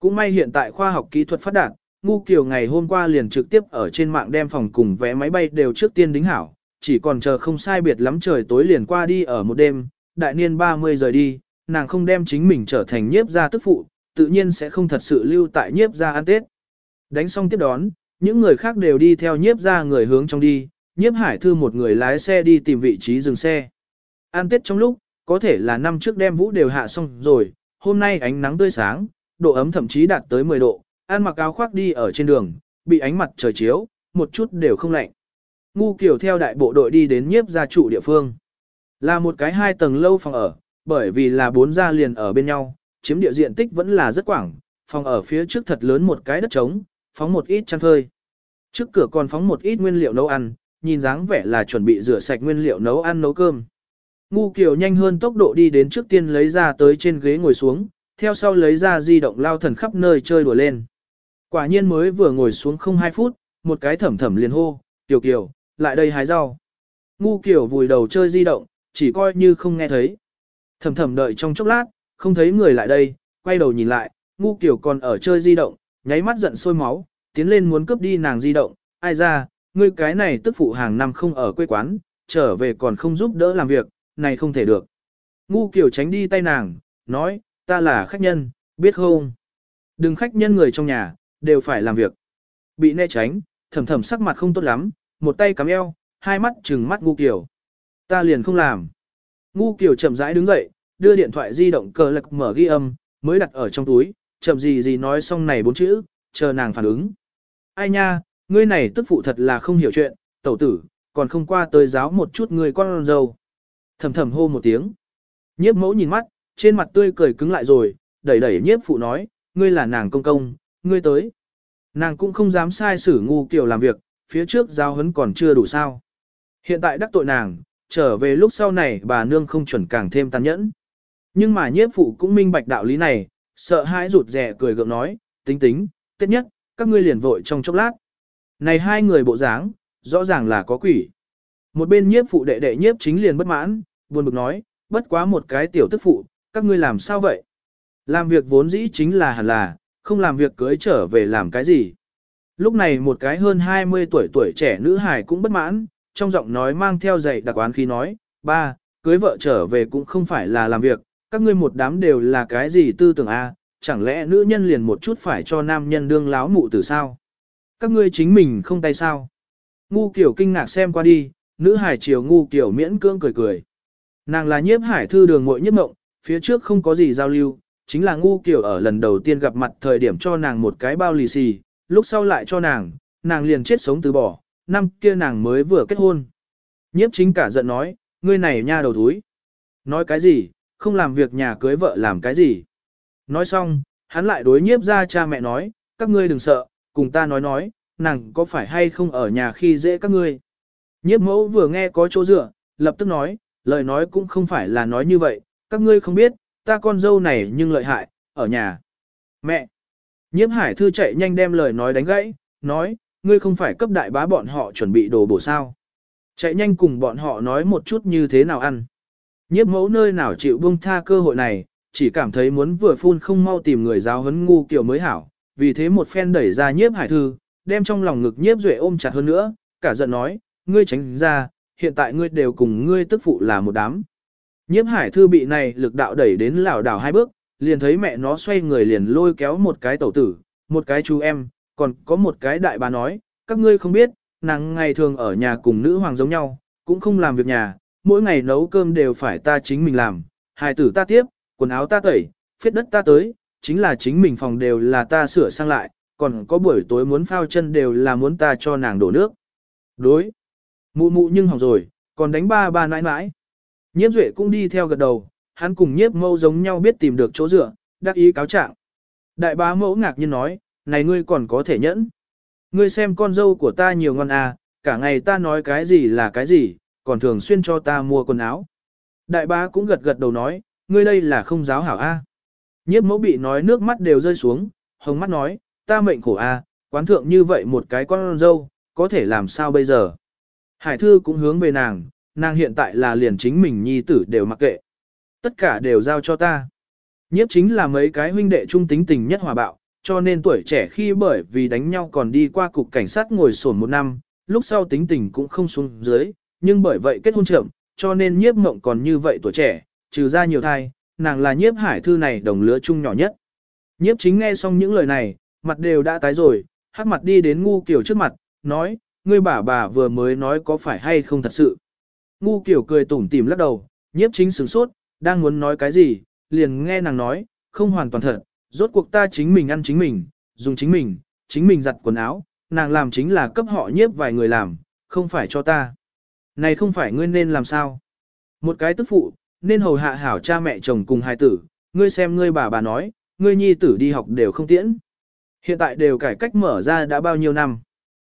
A: Cũng may hiện tại khoa học kỹ thuật phát đạt, Ngu Kiều ngày hôm qua liền trực tiếp ở trên mạng đem phòng cùng vé máy bay đều trước tiên đính hảo, chỉ còn chờ không sai biệt lắm trời tối liền qua đi ở một đêm, đại niên 30 giờ đi, nàng không đem chính mình trở thành nhiếp gia tức phụ, tự nhiên sẽ không thật sự lưu tại nhiếp gia ăn Tết. Đánh xong tiếp đón, những người khác đều đi theo nhiếp ra người hướng trong đi, nhiếp hải thư một người lái xe đi tìm vị trí dừng xe. An Tết trong lúc, có thể là năm trước đem vũ đều hạ xong rồi, hôm nay ánh nắng tươi sáng, độ ấm thậm chí đạt tới 10 độ, ăn mặc áo khoác đi ở trên đường, bị ánh mặt trời chiếu, một chút đều không lạnh. Ngu kiểu theo đại bộ đội đi đến nhiếp gia trụ địa phương. Là một cái hai tầng lâu phòng ở, bởi vì là bốn gia liền ở bên nhau, chiếm địa diện tích vẫn là rất quảng, phòng ở phía trước thật lớn một cái đất trống, phóng một ít chăn phơi. Trước cửa còn phóng một ít nguyên liệu nấu ăn, nhìn dáng vẻ là chuẩn bị rửa sạch nguyên liệu nấu ăn nấu cơm. Ngu Kiều nhanh hơn tốc độ đi đến trước tiên lấy ra tới trên ghế ngồi xuống, theo sau lấy ra di động lao thần khắp nơi chơi đùa lên. Quả nhiên mới vừa ngồi xuống không hai phút, một cái thẩm thẩm liền hô, Kiều Kiều, lại đây hái rau. Ngu Kiều vùi đầu chơi di động, chỉ coi như không nghe thấy. Thẩm thẩm đợi trong chốc lát, không thấy người lại đây, quay đầu nhìn lại, Ngu Kiều còn ở chơi di động, nháy mắt giận sôi máu, tiến lên muốn cướp đi nàng di động, ai ra, ngươi cái này tức phụ hàng năm không ở quê quán, trở về còn không giúp đỡ làm việc, này không thể được. Ngu Kiều tránh đi tay nàng, nói, ta là khách nhân, biết không? Đừng khách nhân người trong nhà, đều phải làm việc. Bị né tránh, thầm thầm sắc mặt không tốt lắm, một tay cắm eo, hai mắt trừng mắt Ngu Kiều. Ta liền không làm. Ngu Kiều chậm rãi đứng dậy, đưa điện thoại di động cờ lạc mở ghi âm, mới đặt ở trong túi, chậm gì gì nói xong này bốn chữ, chờ nàng phản ứng. Ai nha, ngươi này tức phụ thật là không hiểu chuyện, tẩu tử, còn không qua tới giáo một chút người con dâu. Thầm thầm hô một tiếng. Nhiếp mẫu nhìn mắt, trên mặt tươi cười cứng lại rồi, đẩy đẩy nhiếp phụ nói, ngươi là nàng công công, ngươi tới. Nàng cũng không dám sai xử ngu kiểu làm việc, phía trước giao hấn còn chưa đủ sao. Hiện tại đắc tội nàng, trở về lúc sau này bà nương không chuẩn càng thêm tàn nhẫn. Nhưng mà nhiếp phụ cũng minh bạch đạo lý này, sợ hãi rụt rè cười gượng nói, tính tính, tất nhất, các ngươi liền vội trong chốc lát. Này hai người bộ dáng, rõ ràng là có quỷ. Một bên nhiếp phụ đệ đệ nhiếp chính liền bất mãn, buồn bực nói, bất quá một cái tiểu tức phụ, các ngươi làm sao vậy? Làm việc vốn dĩ chính là hẳn là, không làm việc cưới trở về làm cái gì. Lúc này một cái hơn 20 tuổi tuổi trẻ nữ hài cũng bất mãn, trong giọng nói mang theo dạy đặc oán khi nói, ba, cưới vợ trở về cũng không phải là làm việc, các ngươi một đám đều là cái gì tư tưởng a? chẳng lẽ nữ nhân liền một chút phải cho nam nhân đương láo mụ từ sao? Các ngươi chính mình không tay sao? Ngu kiểu kinh ngạc xem qua đi, nữ hải chiều ngu kiểu miễn cưỡng cười cười. Nàng là nhiếp hải thư đường mội nhiếp mộng, phía trước không có gì giao lưu, chính là ngu kiểu ở lần đầu tiên gặp mặt thời điểm cho nàng một cái bao lì xì, lúc sau lại cho nàng, nàng liền chết sống từ bỏ, năm kia nàng mới vừa kết hôn. Nhiếp chính cả giận nói, ngươi này nha đầu thúi. Nói cái gì, không làm việc nhà cưới vợ làm cái gì. Nói xong, hắn lại đối nhiếp ra cha mẹ nói, các ngươi đừng sợ, cùng ta nói nói, nàng có phải hay không ở nhà khi dễ các ngươi. Nhiếp mẫu vừa nghe có chỗ dựa, lập tức nói, lời nói cũng không phải là nói như vậy, các ngươi không biết, ta con dâu này nhưng lợi hại, ở nhà. Mẹ! Nhiếp hải thư chạy nhanh đem lời nói đánh gãy, nói, ngươi không phải cấp đại bá bọn họ chuẩn bị đồ bổ sao. Chạy nhanh cùng bọn họ nói một chút như thế nào ăn. Nhiếp mẫu nơi nào chịu buông tha cơ hội này, chỉ cảm thấy muốn vừa phun không mau tìm người giáo huấn ngu kiểu mới hảo, vì thế một phen đẩy ra nhiếp hải thư, đem trong lòng ngực nhiếp duệ ôm chặt hơn nữa, cả giận nói, ngươi tránh ra, hiện tại ngươi đều cùng ngươi tức phụ là một đám. Nhiếp hải thư bị này lực đạo đẩy đến lảo đảo hai bước, liền thấy mẹ nó xoay người liền lôi kéo một cái tẩu tử, một cái chú em, còn có một cái đại bà nói, các ngươi không biết, nàng ngày thường ở nhà cùng nữ hoàng giống nhau, cũng không làm việc nhà, mỗi ngày nấu cơm đều phải ta chính mình làm, hài tử ta tiếp, quần áo ta tẩy, phết đất ta tới, chính là chính mình phòng đều là ta sửa sang lại, còn có buổi tối muốn phao chân đều là muốn ta cho nàng đổ nước. Đối. Mụ mụ nhưng hỏng rồi, còn đánh ba ba nãi nãi. Nhiếp duệ cũng đi theo gật đầu, hắn cùng nhiếp mâu giống nhau biết tìm được chỗ dựa, đắc ý cáo trạng. Đại bá mẫu ngạc nhiên nói, này ngươi còn có thể nhẫn. Ngươi xem con dâu của ta nhiều ngon à, cả ngày ta nói cái gì là cái gì, còn thường xuyên cho ta mua quần áo. Đại bá cũng gật gật đầu nói, ngươi đây là không giáo hảo a. Nhiếp mẫu bị nói nước mắt đều rơi xuống, hồng mắt nói, ta mệnh khổ a, quán thượng như vậy một cái con dâu, có thể làm sao bây giờ. Hải thư cũng hướng về nàng, nàng hiện tại là liền chính mình nhi tử đều mặc kệ. Tất cả đều giao cho ta. Nhiếp chính là mấy cái huynh đệ trung tính tình nhất hòa bạo, cho nên tuổi trẻ khi bởi vì đánh nhau còn đi qua cục cảnh sát ngồi sổn một năm, lúc sau tính tình cũng không xuống dưới, nhưng bởi vậy kết hôn trưởng, cho nên nhiếp mộng còn như vậy tuổi trẻ, trừ ra nhiều thai, nàng là nhiếp hải thư này đồng lứa chung nhỏ nhất. Nhiếp chính nghe xong những lời này, mặt đều đã tái rồi, hắc mặt đi đến ngu kiểu trước mặt, nói, ngươi bà bà vừa mới nói có phải hay không thật sự. Ngu kiểu cười tủm tỉm lắc đầu, nhiếp chính sửng sốt, đang muốn nói cái gì, liền nghe nàng nói, không hoàn toàn thật, rốt cuộc ta chính mình ăn chính mình, dùng chính mình, chính mình giặt quần áo, nàng làm chính là cấp họ nhiếp vài người làm, không phải cho ta. Này không phải ngươi nên làm sao? Một cái tức phụ, nên hầu hạ hảo cha mẹ chồng cùng hai tử, ngươi xem ngươi bà bà nói, ngươi nhi tử đi học đều không tiễn. Hiện tại đều cải cách mở ra đã bao nhiêu năm.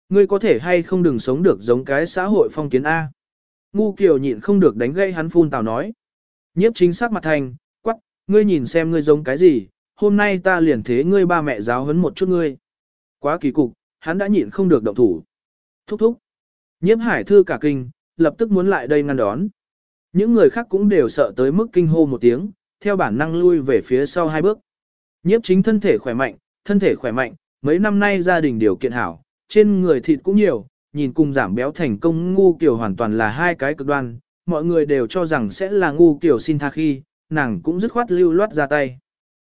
A: Ngươi có thể hay không đừng sống được giống cái xã hội phong kiến A. Ngu kiều nhịn không được đánh gây hắn phun tào nói. Nhiếp chính xác mặt thành, quắc, ngươi nhìn xem ngươi giống cái gì, hôm nay ta liền thế ngươi ba mẹ giáo huấn một chút ngươi. Quá kỳ cục, hắn đã nhịn không được động thủ. Thúc thúc. Nhiếp hải thư cả kinh, lập tức muốn lại đây ngăn đón. Những người khác cũng đều sợ tới mức kinh hô một tiếng, theo bản năng lui về phía sau hai bước. Nhiếp chính thân thể khỏe mạnh, thân thể khỏe mạnh, mấy năm nay gia đình điều kiện hảo, trên người thịt cũng nhiều, nhìn cùng giảm béo thành công ngu kiểu hoàn toàn là hai cái cực đoan, mọi người đều cho rằng sẽ là ngu kiểu xin tha khi, nàng cũng dứt khoát lưu loát ra tay.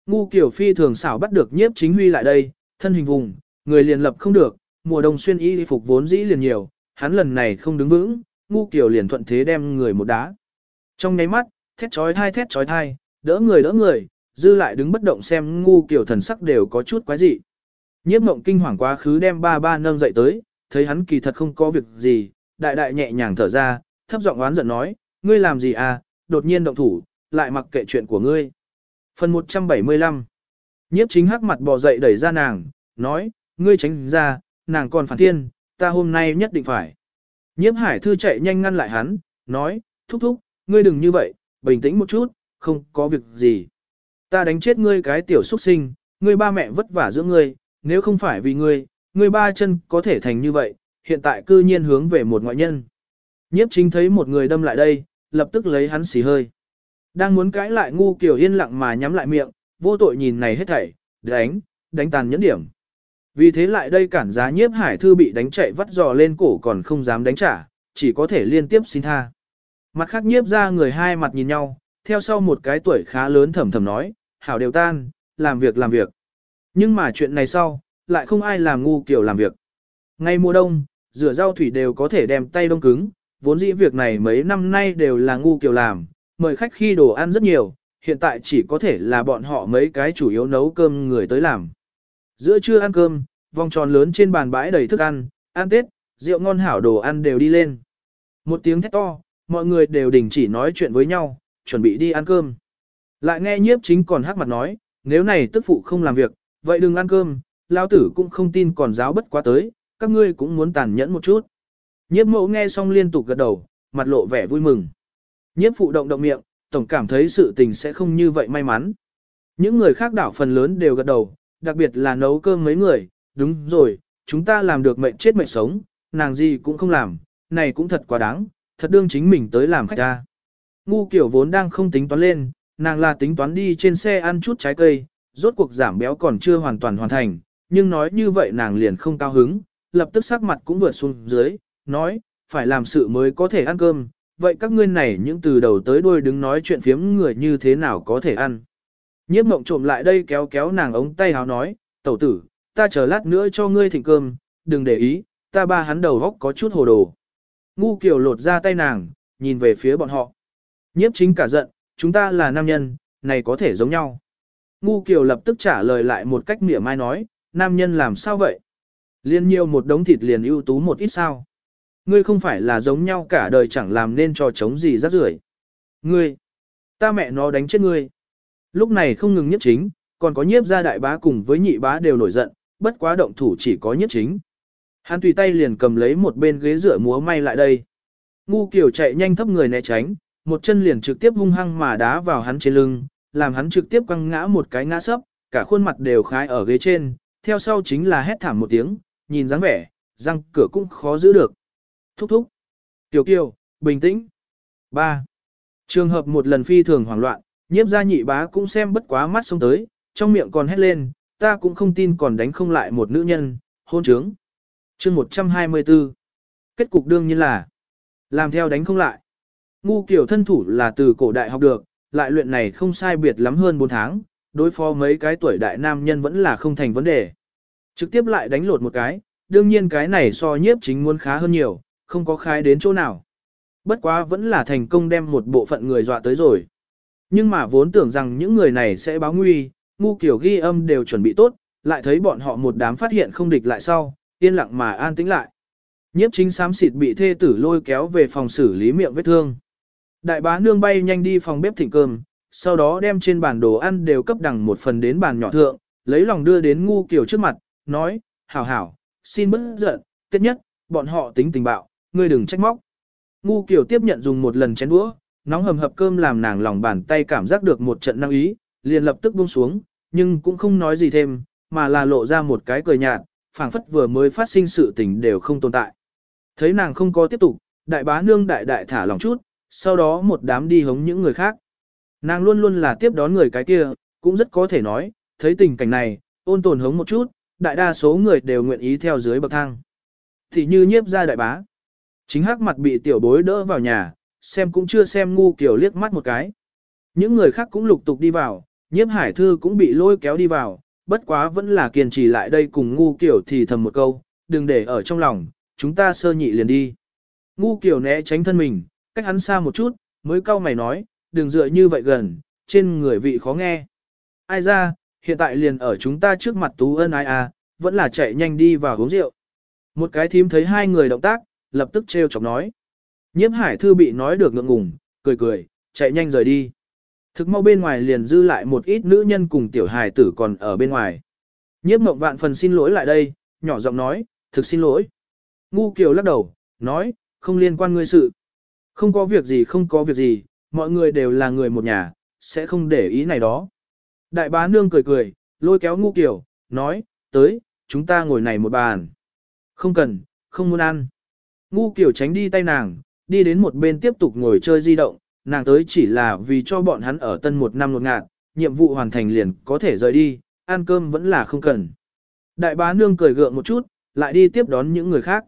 A: Ngu kiểu phi thường xảo bắt được nhiếp chính huy lại đây, thân hình vùng, người liền lập không được, mùa đông xuyên y phục vốn dĩ liền nhiều, hắn lần này không đứng vững, ngu kiểu liền thuận thế đem người một đá. Trong nháy mắt, thét trói thai thét trói thai, đỡ người đỡ người, dư lại đứng bất động xem ngu kiểu thần sắc đều có chút quái dị. Nhiếp mộng kinh hoàng quá khứ đem ba ba nâng dậy tới, thấy hắn kỳ thật không có việc gì, đại đại nhẹ nhàng thở ra, thấp giọng oán giận nói, ngươi làm gì à, đột nhiên động thủ, lại mặc kệ chuyện của ngươi. Phần 175 Nhiếp chính hắc mặt bò dậy đẩy ra nàng, nói, ngươi tránh ra, nàng còn phản thiên, ta hôm nay nhất định phải. Nhiếp hải thư chạy nhanh ngăn lại hắn, nói, thúc thúc, ngươi đừng như vậy, bình tĩnh một chút, không có việc gì. Ta đánh chết ngươi cái tiểu xuất sinh, ngươi ba mẹ vất vả giữa ngươi, nếu không phải vì ngươi, ngươi ba chân có thể thành như vậy, hiện tại cư nhiên hướng về một ngoại nhân. Nhiếp chính thấy một người đâm lại đây, lập tức lấy hắn xì hơi. Đang muốn cãi lại ngu kiểu yên lặng mà nhắm lại miệng, vô tội nhìn này hết thảy, đánh, đánh tàn nhẫn điểm. Vì thế lại đây cản giá nhiếp hải thư bị đánh chạy vắt dò lên cổ còn không dám đánh trả, chỉ có thể liên tiếp xin tha. Mặt khác nhiếp ra người hai mặt nhìn nhau, theo sau một cái tuổi khá lớn thầm thầm nói, hảo đều tan, làm việc làm việc. Nhưng mà chuyện này sau, lại không ai làm ngu kiểu làm việc. Ngay mùa đông, rửa rau thủy đều có thể đem tay đông cứng, vốn dĩ việc này mấy năm nay đều là ngu kiểu làm, mời khách khi đồ ăn rất nhiều, hiện tại chỉ có thể là bọn họ mấy cái chủ yếu nấu cơm người tới làm. Giữa trưa ăn cơm, vòng tròn lớn trên bàn bãi đầy thức ăn, ăn tết, rượu ngon hảo đồ ăn đều đi lên. Một tiếng thét to, mọi người đều đình chỉ nói chuyện với nhau, chuẩn bị đi ăn cơm. Lại nghe nhiếp chính còn hắc mặt nói, nếu này tức phụ không làm việc, vậy đừng ăn cơm, lao tử cũng không tin còn giáo bất quá tới, các ngươi cũng muốn tàn nhẫn một chút. Nhiếp mẫu nghe xong liên tục gật đầu, mặt lộ vẻ vui mừng. Nhiếp phụ động động miệng, tổng cảm thấy sự tình sẽ không như vậy may mắn. Những người khác đảo phần lớn đều gật đầu, đặc biệt là nấu cơm mấy người, đúng rồi, chúng ta làm được mệnh chết mệnh sống, nàng gì cũng không làm, này cũng thật quá đáng, thật đương chính mình tới làm khách ta. Ngu kiểu vốn đang không tính toán lên, nàng là tính toán đi trên xe ăn chút trái cây, rốt cuộc giảm béo còn chưa hoàn toàn hoàn thành, nhưng nói như vậy nàng liền không cao hứng, lập tức sắc mặt cũng vượt xuống dưới, nói, phải làm sự mới có thể ăn cơm, vậy các ngươi này những từ đầu tới đuôi đứng nói chuyện phiếm người như thế nào có thể ăn. Nhiếp mộng trộm lại đây kéo kéo nàng ống tay háo nói, tẩu tử, ta chờ lát nữa cho ngươi thịnh cơm, đừng để ý, ta ba hắn đầu góc có chút hồ đồ. Ngu kiểu lột ra tay nàng, nhìn về phía bọn họ. Nhiếp chính cả giận, chúng ta là nam nhân, này có thể giống nhau. Ngu kiều lập tức trả lời lại một cách mỉa mai nói, nam nhân làm sao vậy? Liên nhiêu một đống thịt liền ưu tú một ít sao? Ngươi không phải là giống nhau cả đời chẳng làm nên trò chống gì rắc rưởi. Ngươi, ta mẹ nó đánh chết ngươi. Lúc này không ngừng nhiếp chính, còn có nhiếp gia đại bá cùng với nhị bá đều nổi giận, bất quá động thủ chỉ có nhiếp chính. Hắn tùy tay liền cầm lấy một bên ghế rửa múa may lại đây. Ngu kiểu chạy nhanh thấp người né tránh, một chân liền trực tiếp hung hăng mà đá vào hắn trên lưng, làm hắn trực tiếp quăng ngã một cái ngã sấp, cả khuôn mặt đều khái ở ghế trên, theo sau chính là hét thảm một tiếng, nhìn dáng vẻ, răng cửa cũng khó giữ được. Thúc thúc. Tiểu kiều, bình tĩnh. 3. Trường hợp một lần phi thường hoảng loạn, nhiếp gia nhị bá cũng xem bất quá mắt xông tới, trong miệng còn hét lên, ta cũng không tin còn đánh không lại một nữ nhân, hôn trướng. chương 124. Kết cục đương nhiên là làm theo đánh không lại. Ngu kiểu thân thủ là từ cổ đại học được, lại luyện này không sai biệt lắm hơn 4 tháng, đối phó mấy cái tuổi đại nam nhân vẫn là không thành vấn đề. Trực tiếp lại đánh lột một cái, đương nhiên cái này so nhiếp chính muốn khá hơn nhiều, không có khai đến chỗ nào. Bất quá vẫn là thành công đem một bộ phận người dọa tới rồi. Nhưng mà vốn tưởng rằng những người này sẽ báo nguy, ngu kiểu ghi âm đều chuẩn bị tốt, lại thấy bọn họ một đám phát hiện không địch lại sau, yên lặng mà an tĩnh lại. Nhiếp chính xám xịt bị thê tử lôi kéo về phòng xử lý miệng vết thương. Đại bá nương bay nhanh đi phòng bếp thịnh cơm, sau đó đem trên bàn đồ ăn đều cấp đằng một phần đến bàn nhỏ thượng, lấy lòng đưa đến ngu kiểu trước mặt, nói, hảo hảo, xin bớt giận, tiết nhất, bọn họ tính tình bạo, ngươi đừng trách móc. Ngu kiểu tiếp nhận dùng một lần chén đũa, nóng hầm hập cơm làm nàng lòng bàn tay cảm giác được một trận năng ý, liền lập tức buông xuống, nhưng cũng không nói gì thêm, mà là lộ ra một cái cười nhạt, phảng phất vừa mới phát sinh sự tình đều không tồn tại. Thấy nàng không có tiếp tục, đại bá nương đại đại thả lòng chút, sau đó một đám đi hống những người khác. Nàng luôn luôn là tiếp đón người cái kia, cũng rất có thể nói, thấy tình cảnh này, ôn tồn hống một chút, đại đa số người đều nguyện ý theo dưới bậc thang. Thì như nhiếp ra đại bá. Chính hắc mặt bị tiểu bối đỡ vào nhà, xem cũng chưa xem ngu kiểu liếc mắt một cái. Những người khác cũng lục tục đi vào, nhiếp hải thư cũng bị lôi kéo đi vào, bất quá vẫn là kiên trì lại đây cùng ngu kiểu thì thầm một câu, đừng để ở trong lòng, chúng ta sơ nhị liền đi. Ngu kiểu né tránh thân mình, cách hắn xa một chút, mới cau mày nói, đừng dựa như vậy gần, trên người vị khó nghe. Ai ra, hiện tại liền ở chúng ta trước mặt tú ân ai à, vẫn là chạy nhanh đi vào uống rượu. Một cái thím thấy hai người động tác, lập tức trêu chọc nói. Nhiếp hải thư bị nói được ngượng ngùng, cười cười, chạy nhanh rời đi. Thực mau bên ngoài liền dư lại một ít nữ nhân cùng tiểu hài tử còn ở bên ngoài. Nhiếp mộng vạn phần xin lỗi lại đây, nhỏ giọng nói, thực xin lỗi. Ngu kiều lắc đầu, nói, không liên quan ngươi sự. Không có việc gì không có việc gì, mọi người đều là người một nhà, sẽ không để ý này đó. Đại bá nương cười cười, lôi kéo ngu kiều, nói, tới, chúng ta ngồi này một bàn. Không cần, không muốn ăn. Ngu kiều tránh đi tay nàng, đi đến một bên tiếp tục ngồi chơi di động, nàng tới chỉ là vì cho bọn hắn ở tân một năm ngột ngạt, nhiệm vụ hoàn thành liền có thể rời đi, ăn cơm vẫn là không cần. Đại bá nương cười gượng một chút, lại đi tiếp đón những người khác.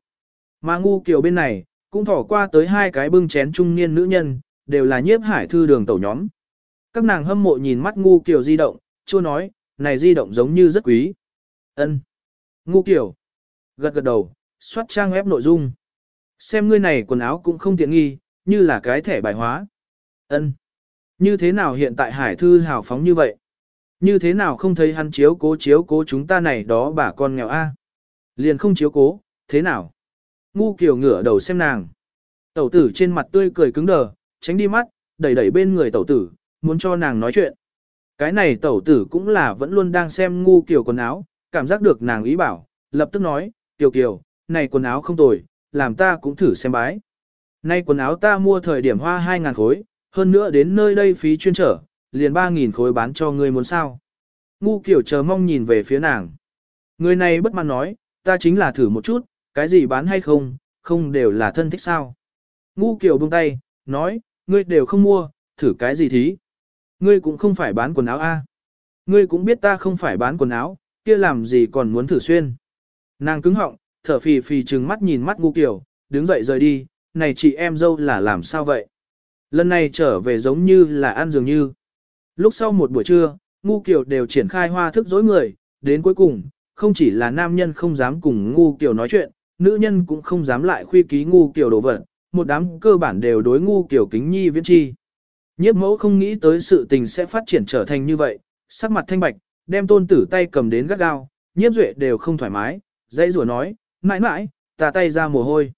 A: Mà ngu kiều bên này, cũng thỏ qua tới hai cái bưng chén trung niên nữ nhân, đều là nhiếp hải thư đường tẩu nhóm. Các nàng hâm mộ nhìn mắt ngu kiều di động, chưa nói, này di động giống như rất quý. ân Ngu kiều. Gật gật đầu, soát trang web nội dung. Xem ngươi này quần áo cũng không tiện nghi, như là cái thẻ bài hóa. ân Như thế nào hiện tại hải thư hào phóng như vậy? Như thế nào không thấy hắn chiếu cố chiếu cố chúng ta này đó bà con nghèo a Liền không chiếu cố, thế nào? Ngu kiều ngửa đầu xem nàng. Tẩu tử trên mặt tươi cười cứng đờ, tránh đi mắt, đẩy đẩy bên người tẩu tử, muốn cho nàng nói chuyện. Cái này tẩu tử cũng là vẫn luôn đang xem ngu kiều quần áo, cảm giác được nàng ý bảo, lập tức nói, kiều kiều, này quần áo không tồi, làm ta cũng thử xem bái. Nay quần áo ta mua thời điểm hoa 2.000 khối, hơn nữa đến nơi đây phí chuyên trở, liền 3.000 khối bán cho ngươi muốn sao. Ngu kiểu chờ mong nhìn về phía nàng. Người này bất mãn nói, ta chính là thử một chút, cái gì bán hay không, không đều là thân thích sao. Ngu kiểu buông tay, nói, ngươi đều không mua, thử cái gì thí. Ngươi cũng không phải bán quần áo a. Ngươi cũng biết ta không phải bán quần áo, kia làm gì còn muốn thử xuyên. Nàng cứng họng, thở phì phì trừng mắt nhìn mắt ngu kiểu, đứng dậy rời đi, này chị em dâu là làm sao vậy? Lần này trở về giống như là ăn dường như. Lúc sau một buổi trưa, ngu kiểu đều triển khai hoa thức dối người, đến cuối cùng, không chỉ là nam nhân không dám cùng ngu kiểu nói chuyện, nữ nhân cũng không dám lại khuy ký ngu kiểu đồ vật, một đám cơ bản đều đối ngu kiểu kính nhi viễn chi. Nhiếp mẫu không nghĩ tới sự tình sẽ phát triển trở thành như vậy, sắc mặt thanh bạch, đem tôn tử tay cầm đến gắt gao, nhiếp duệ đều không thoải mái, dãy rủa nói, mãi mãi, tà tay ra mồ hôi.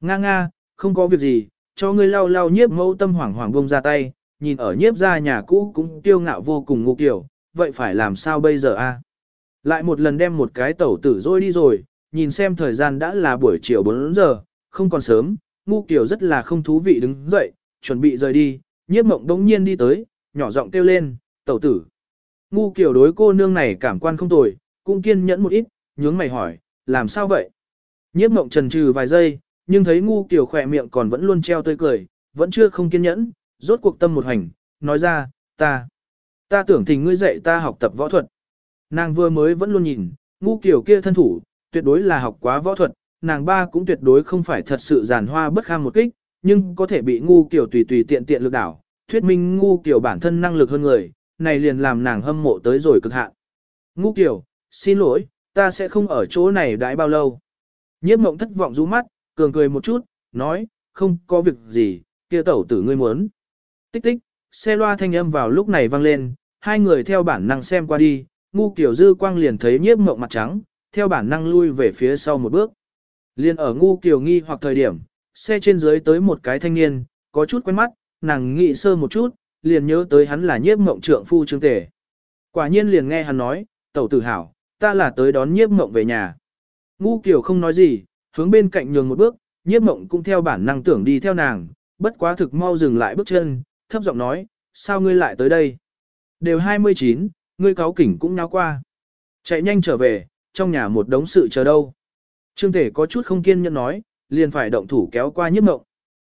A: Nga nga, không có việc gì, cho ngươi lau lau nhiếp mẫu tâm hoảng hoảng bông ra tay, nhìn ở nhiếp ra nhà cũ cũng tiêu ngạo vô cùng ngu kiểu, vậy phải làm sao bây giờ a? Lại một lần đem một cái tẩu tử rồi đi rồi, nhìn xem thời gian đã là buổi chiều 4 giờ, không còn sớm, ngu kiểu rất là không thú vị đứng dậy, chuẩn bị rời đi, nhiếp mộng đống nhiên đi tới, nhỏ giọng kêu lên, tẩu tử. Ngu kiểu đối cô nương này cảm quan không tồi, cũng kiên nhẫn một ít, nhướng mày hỏi, làm sao vậy? Nhiếp mộng trần trừ vài giây, nhưng thấy ngu kiểu khỏe miệng còn vẫn luôn treo tươi cười, vẫn chưa không kiên nhẫn, rốt cuộc tâm một hành, nói ra, ta, ta tưởng thỉnh ngươi dạy ta học tập võ thuật. Nàng vừa mới vẫn luôn nhìn, ngu kiểu kia thân thủ, tuyệt đối là học quá võ thuật, nàng ba cũng tuyệt đối không phải thật sự giàn hoa bất kham một kích, nhưng có thể bị ngu kiểu tùy tùy tiện tiện lực đảo, thuyết minh ngu kiểu bản thân năng lực hơn người, này liền làm nàng hâm mộ tới rồi cực hạn. Ngu kiểu, xin lỗi, ta sẽ không ở chỗ này đãi bao lâu. Nhiếp mộng thất vọng rũ mắt, cường cười một chút, nói, không có việc gì, kia tẩu tử ngươi muốn. Tích tích, xe loa thanh âm vào lúc này vang lên, hai người theo bản năng xem qua đi, ngu kiểu dư quang liền thấy nhiếp mộng mặt trắng, theo bản năng lui về phía sau một bước. Liên ở ngu kiểu nghi hoặc thời điểm, xe trên dưới tới một cái thanh niên, có chút quen mắt, nàng nghĩ sơ một chút, liền nhớ tới hắn là nhiếp mộng trượng phu trương tể. Quả nhiên liền nghe hắn nói, tẩu tử hảo, ta là tới đón nhiếp mộng về nhà. Ngu kiểu không nói gì, hướng bên cạnh nhường một bước, nhiếp mộng cũng theo bản năng tưởng đi theo nàng, bất quá thực mau dừng lại bước chân, thấp giọng nói, sao ngươi lại tới đây? Đều 29, ngươi cáo kỉnh cũng nháo qua. Chạy nhanh trở về, trong nhà một đống sự chờ đâu. Trương thể có chút không kiên nhẫn nói, liền phải động thủ kéo qua nhiếp mộng.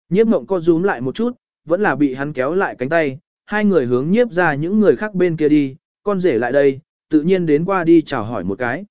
A: Nhiếp mộng co rúm lại một chút, vẫn là bị hắn kéo lại cánh tay, hai người hướng nhiếp ra những người khác bên kia đi, con rể lại đây, tự nhiên đến qua đi chào hỏi một cái.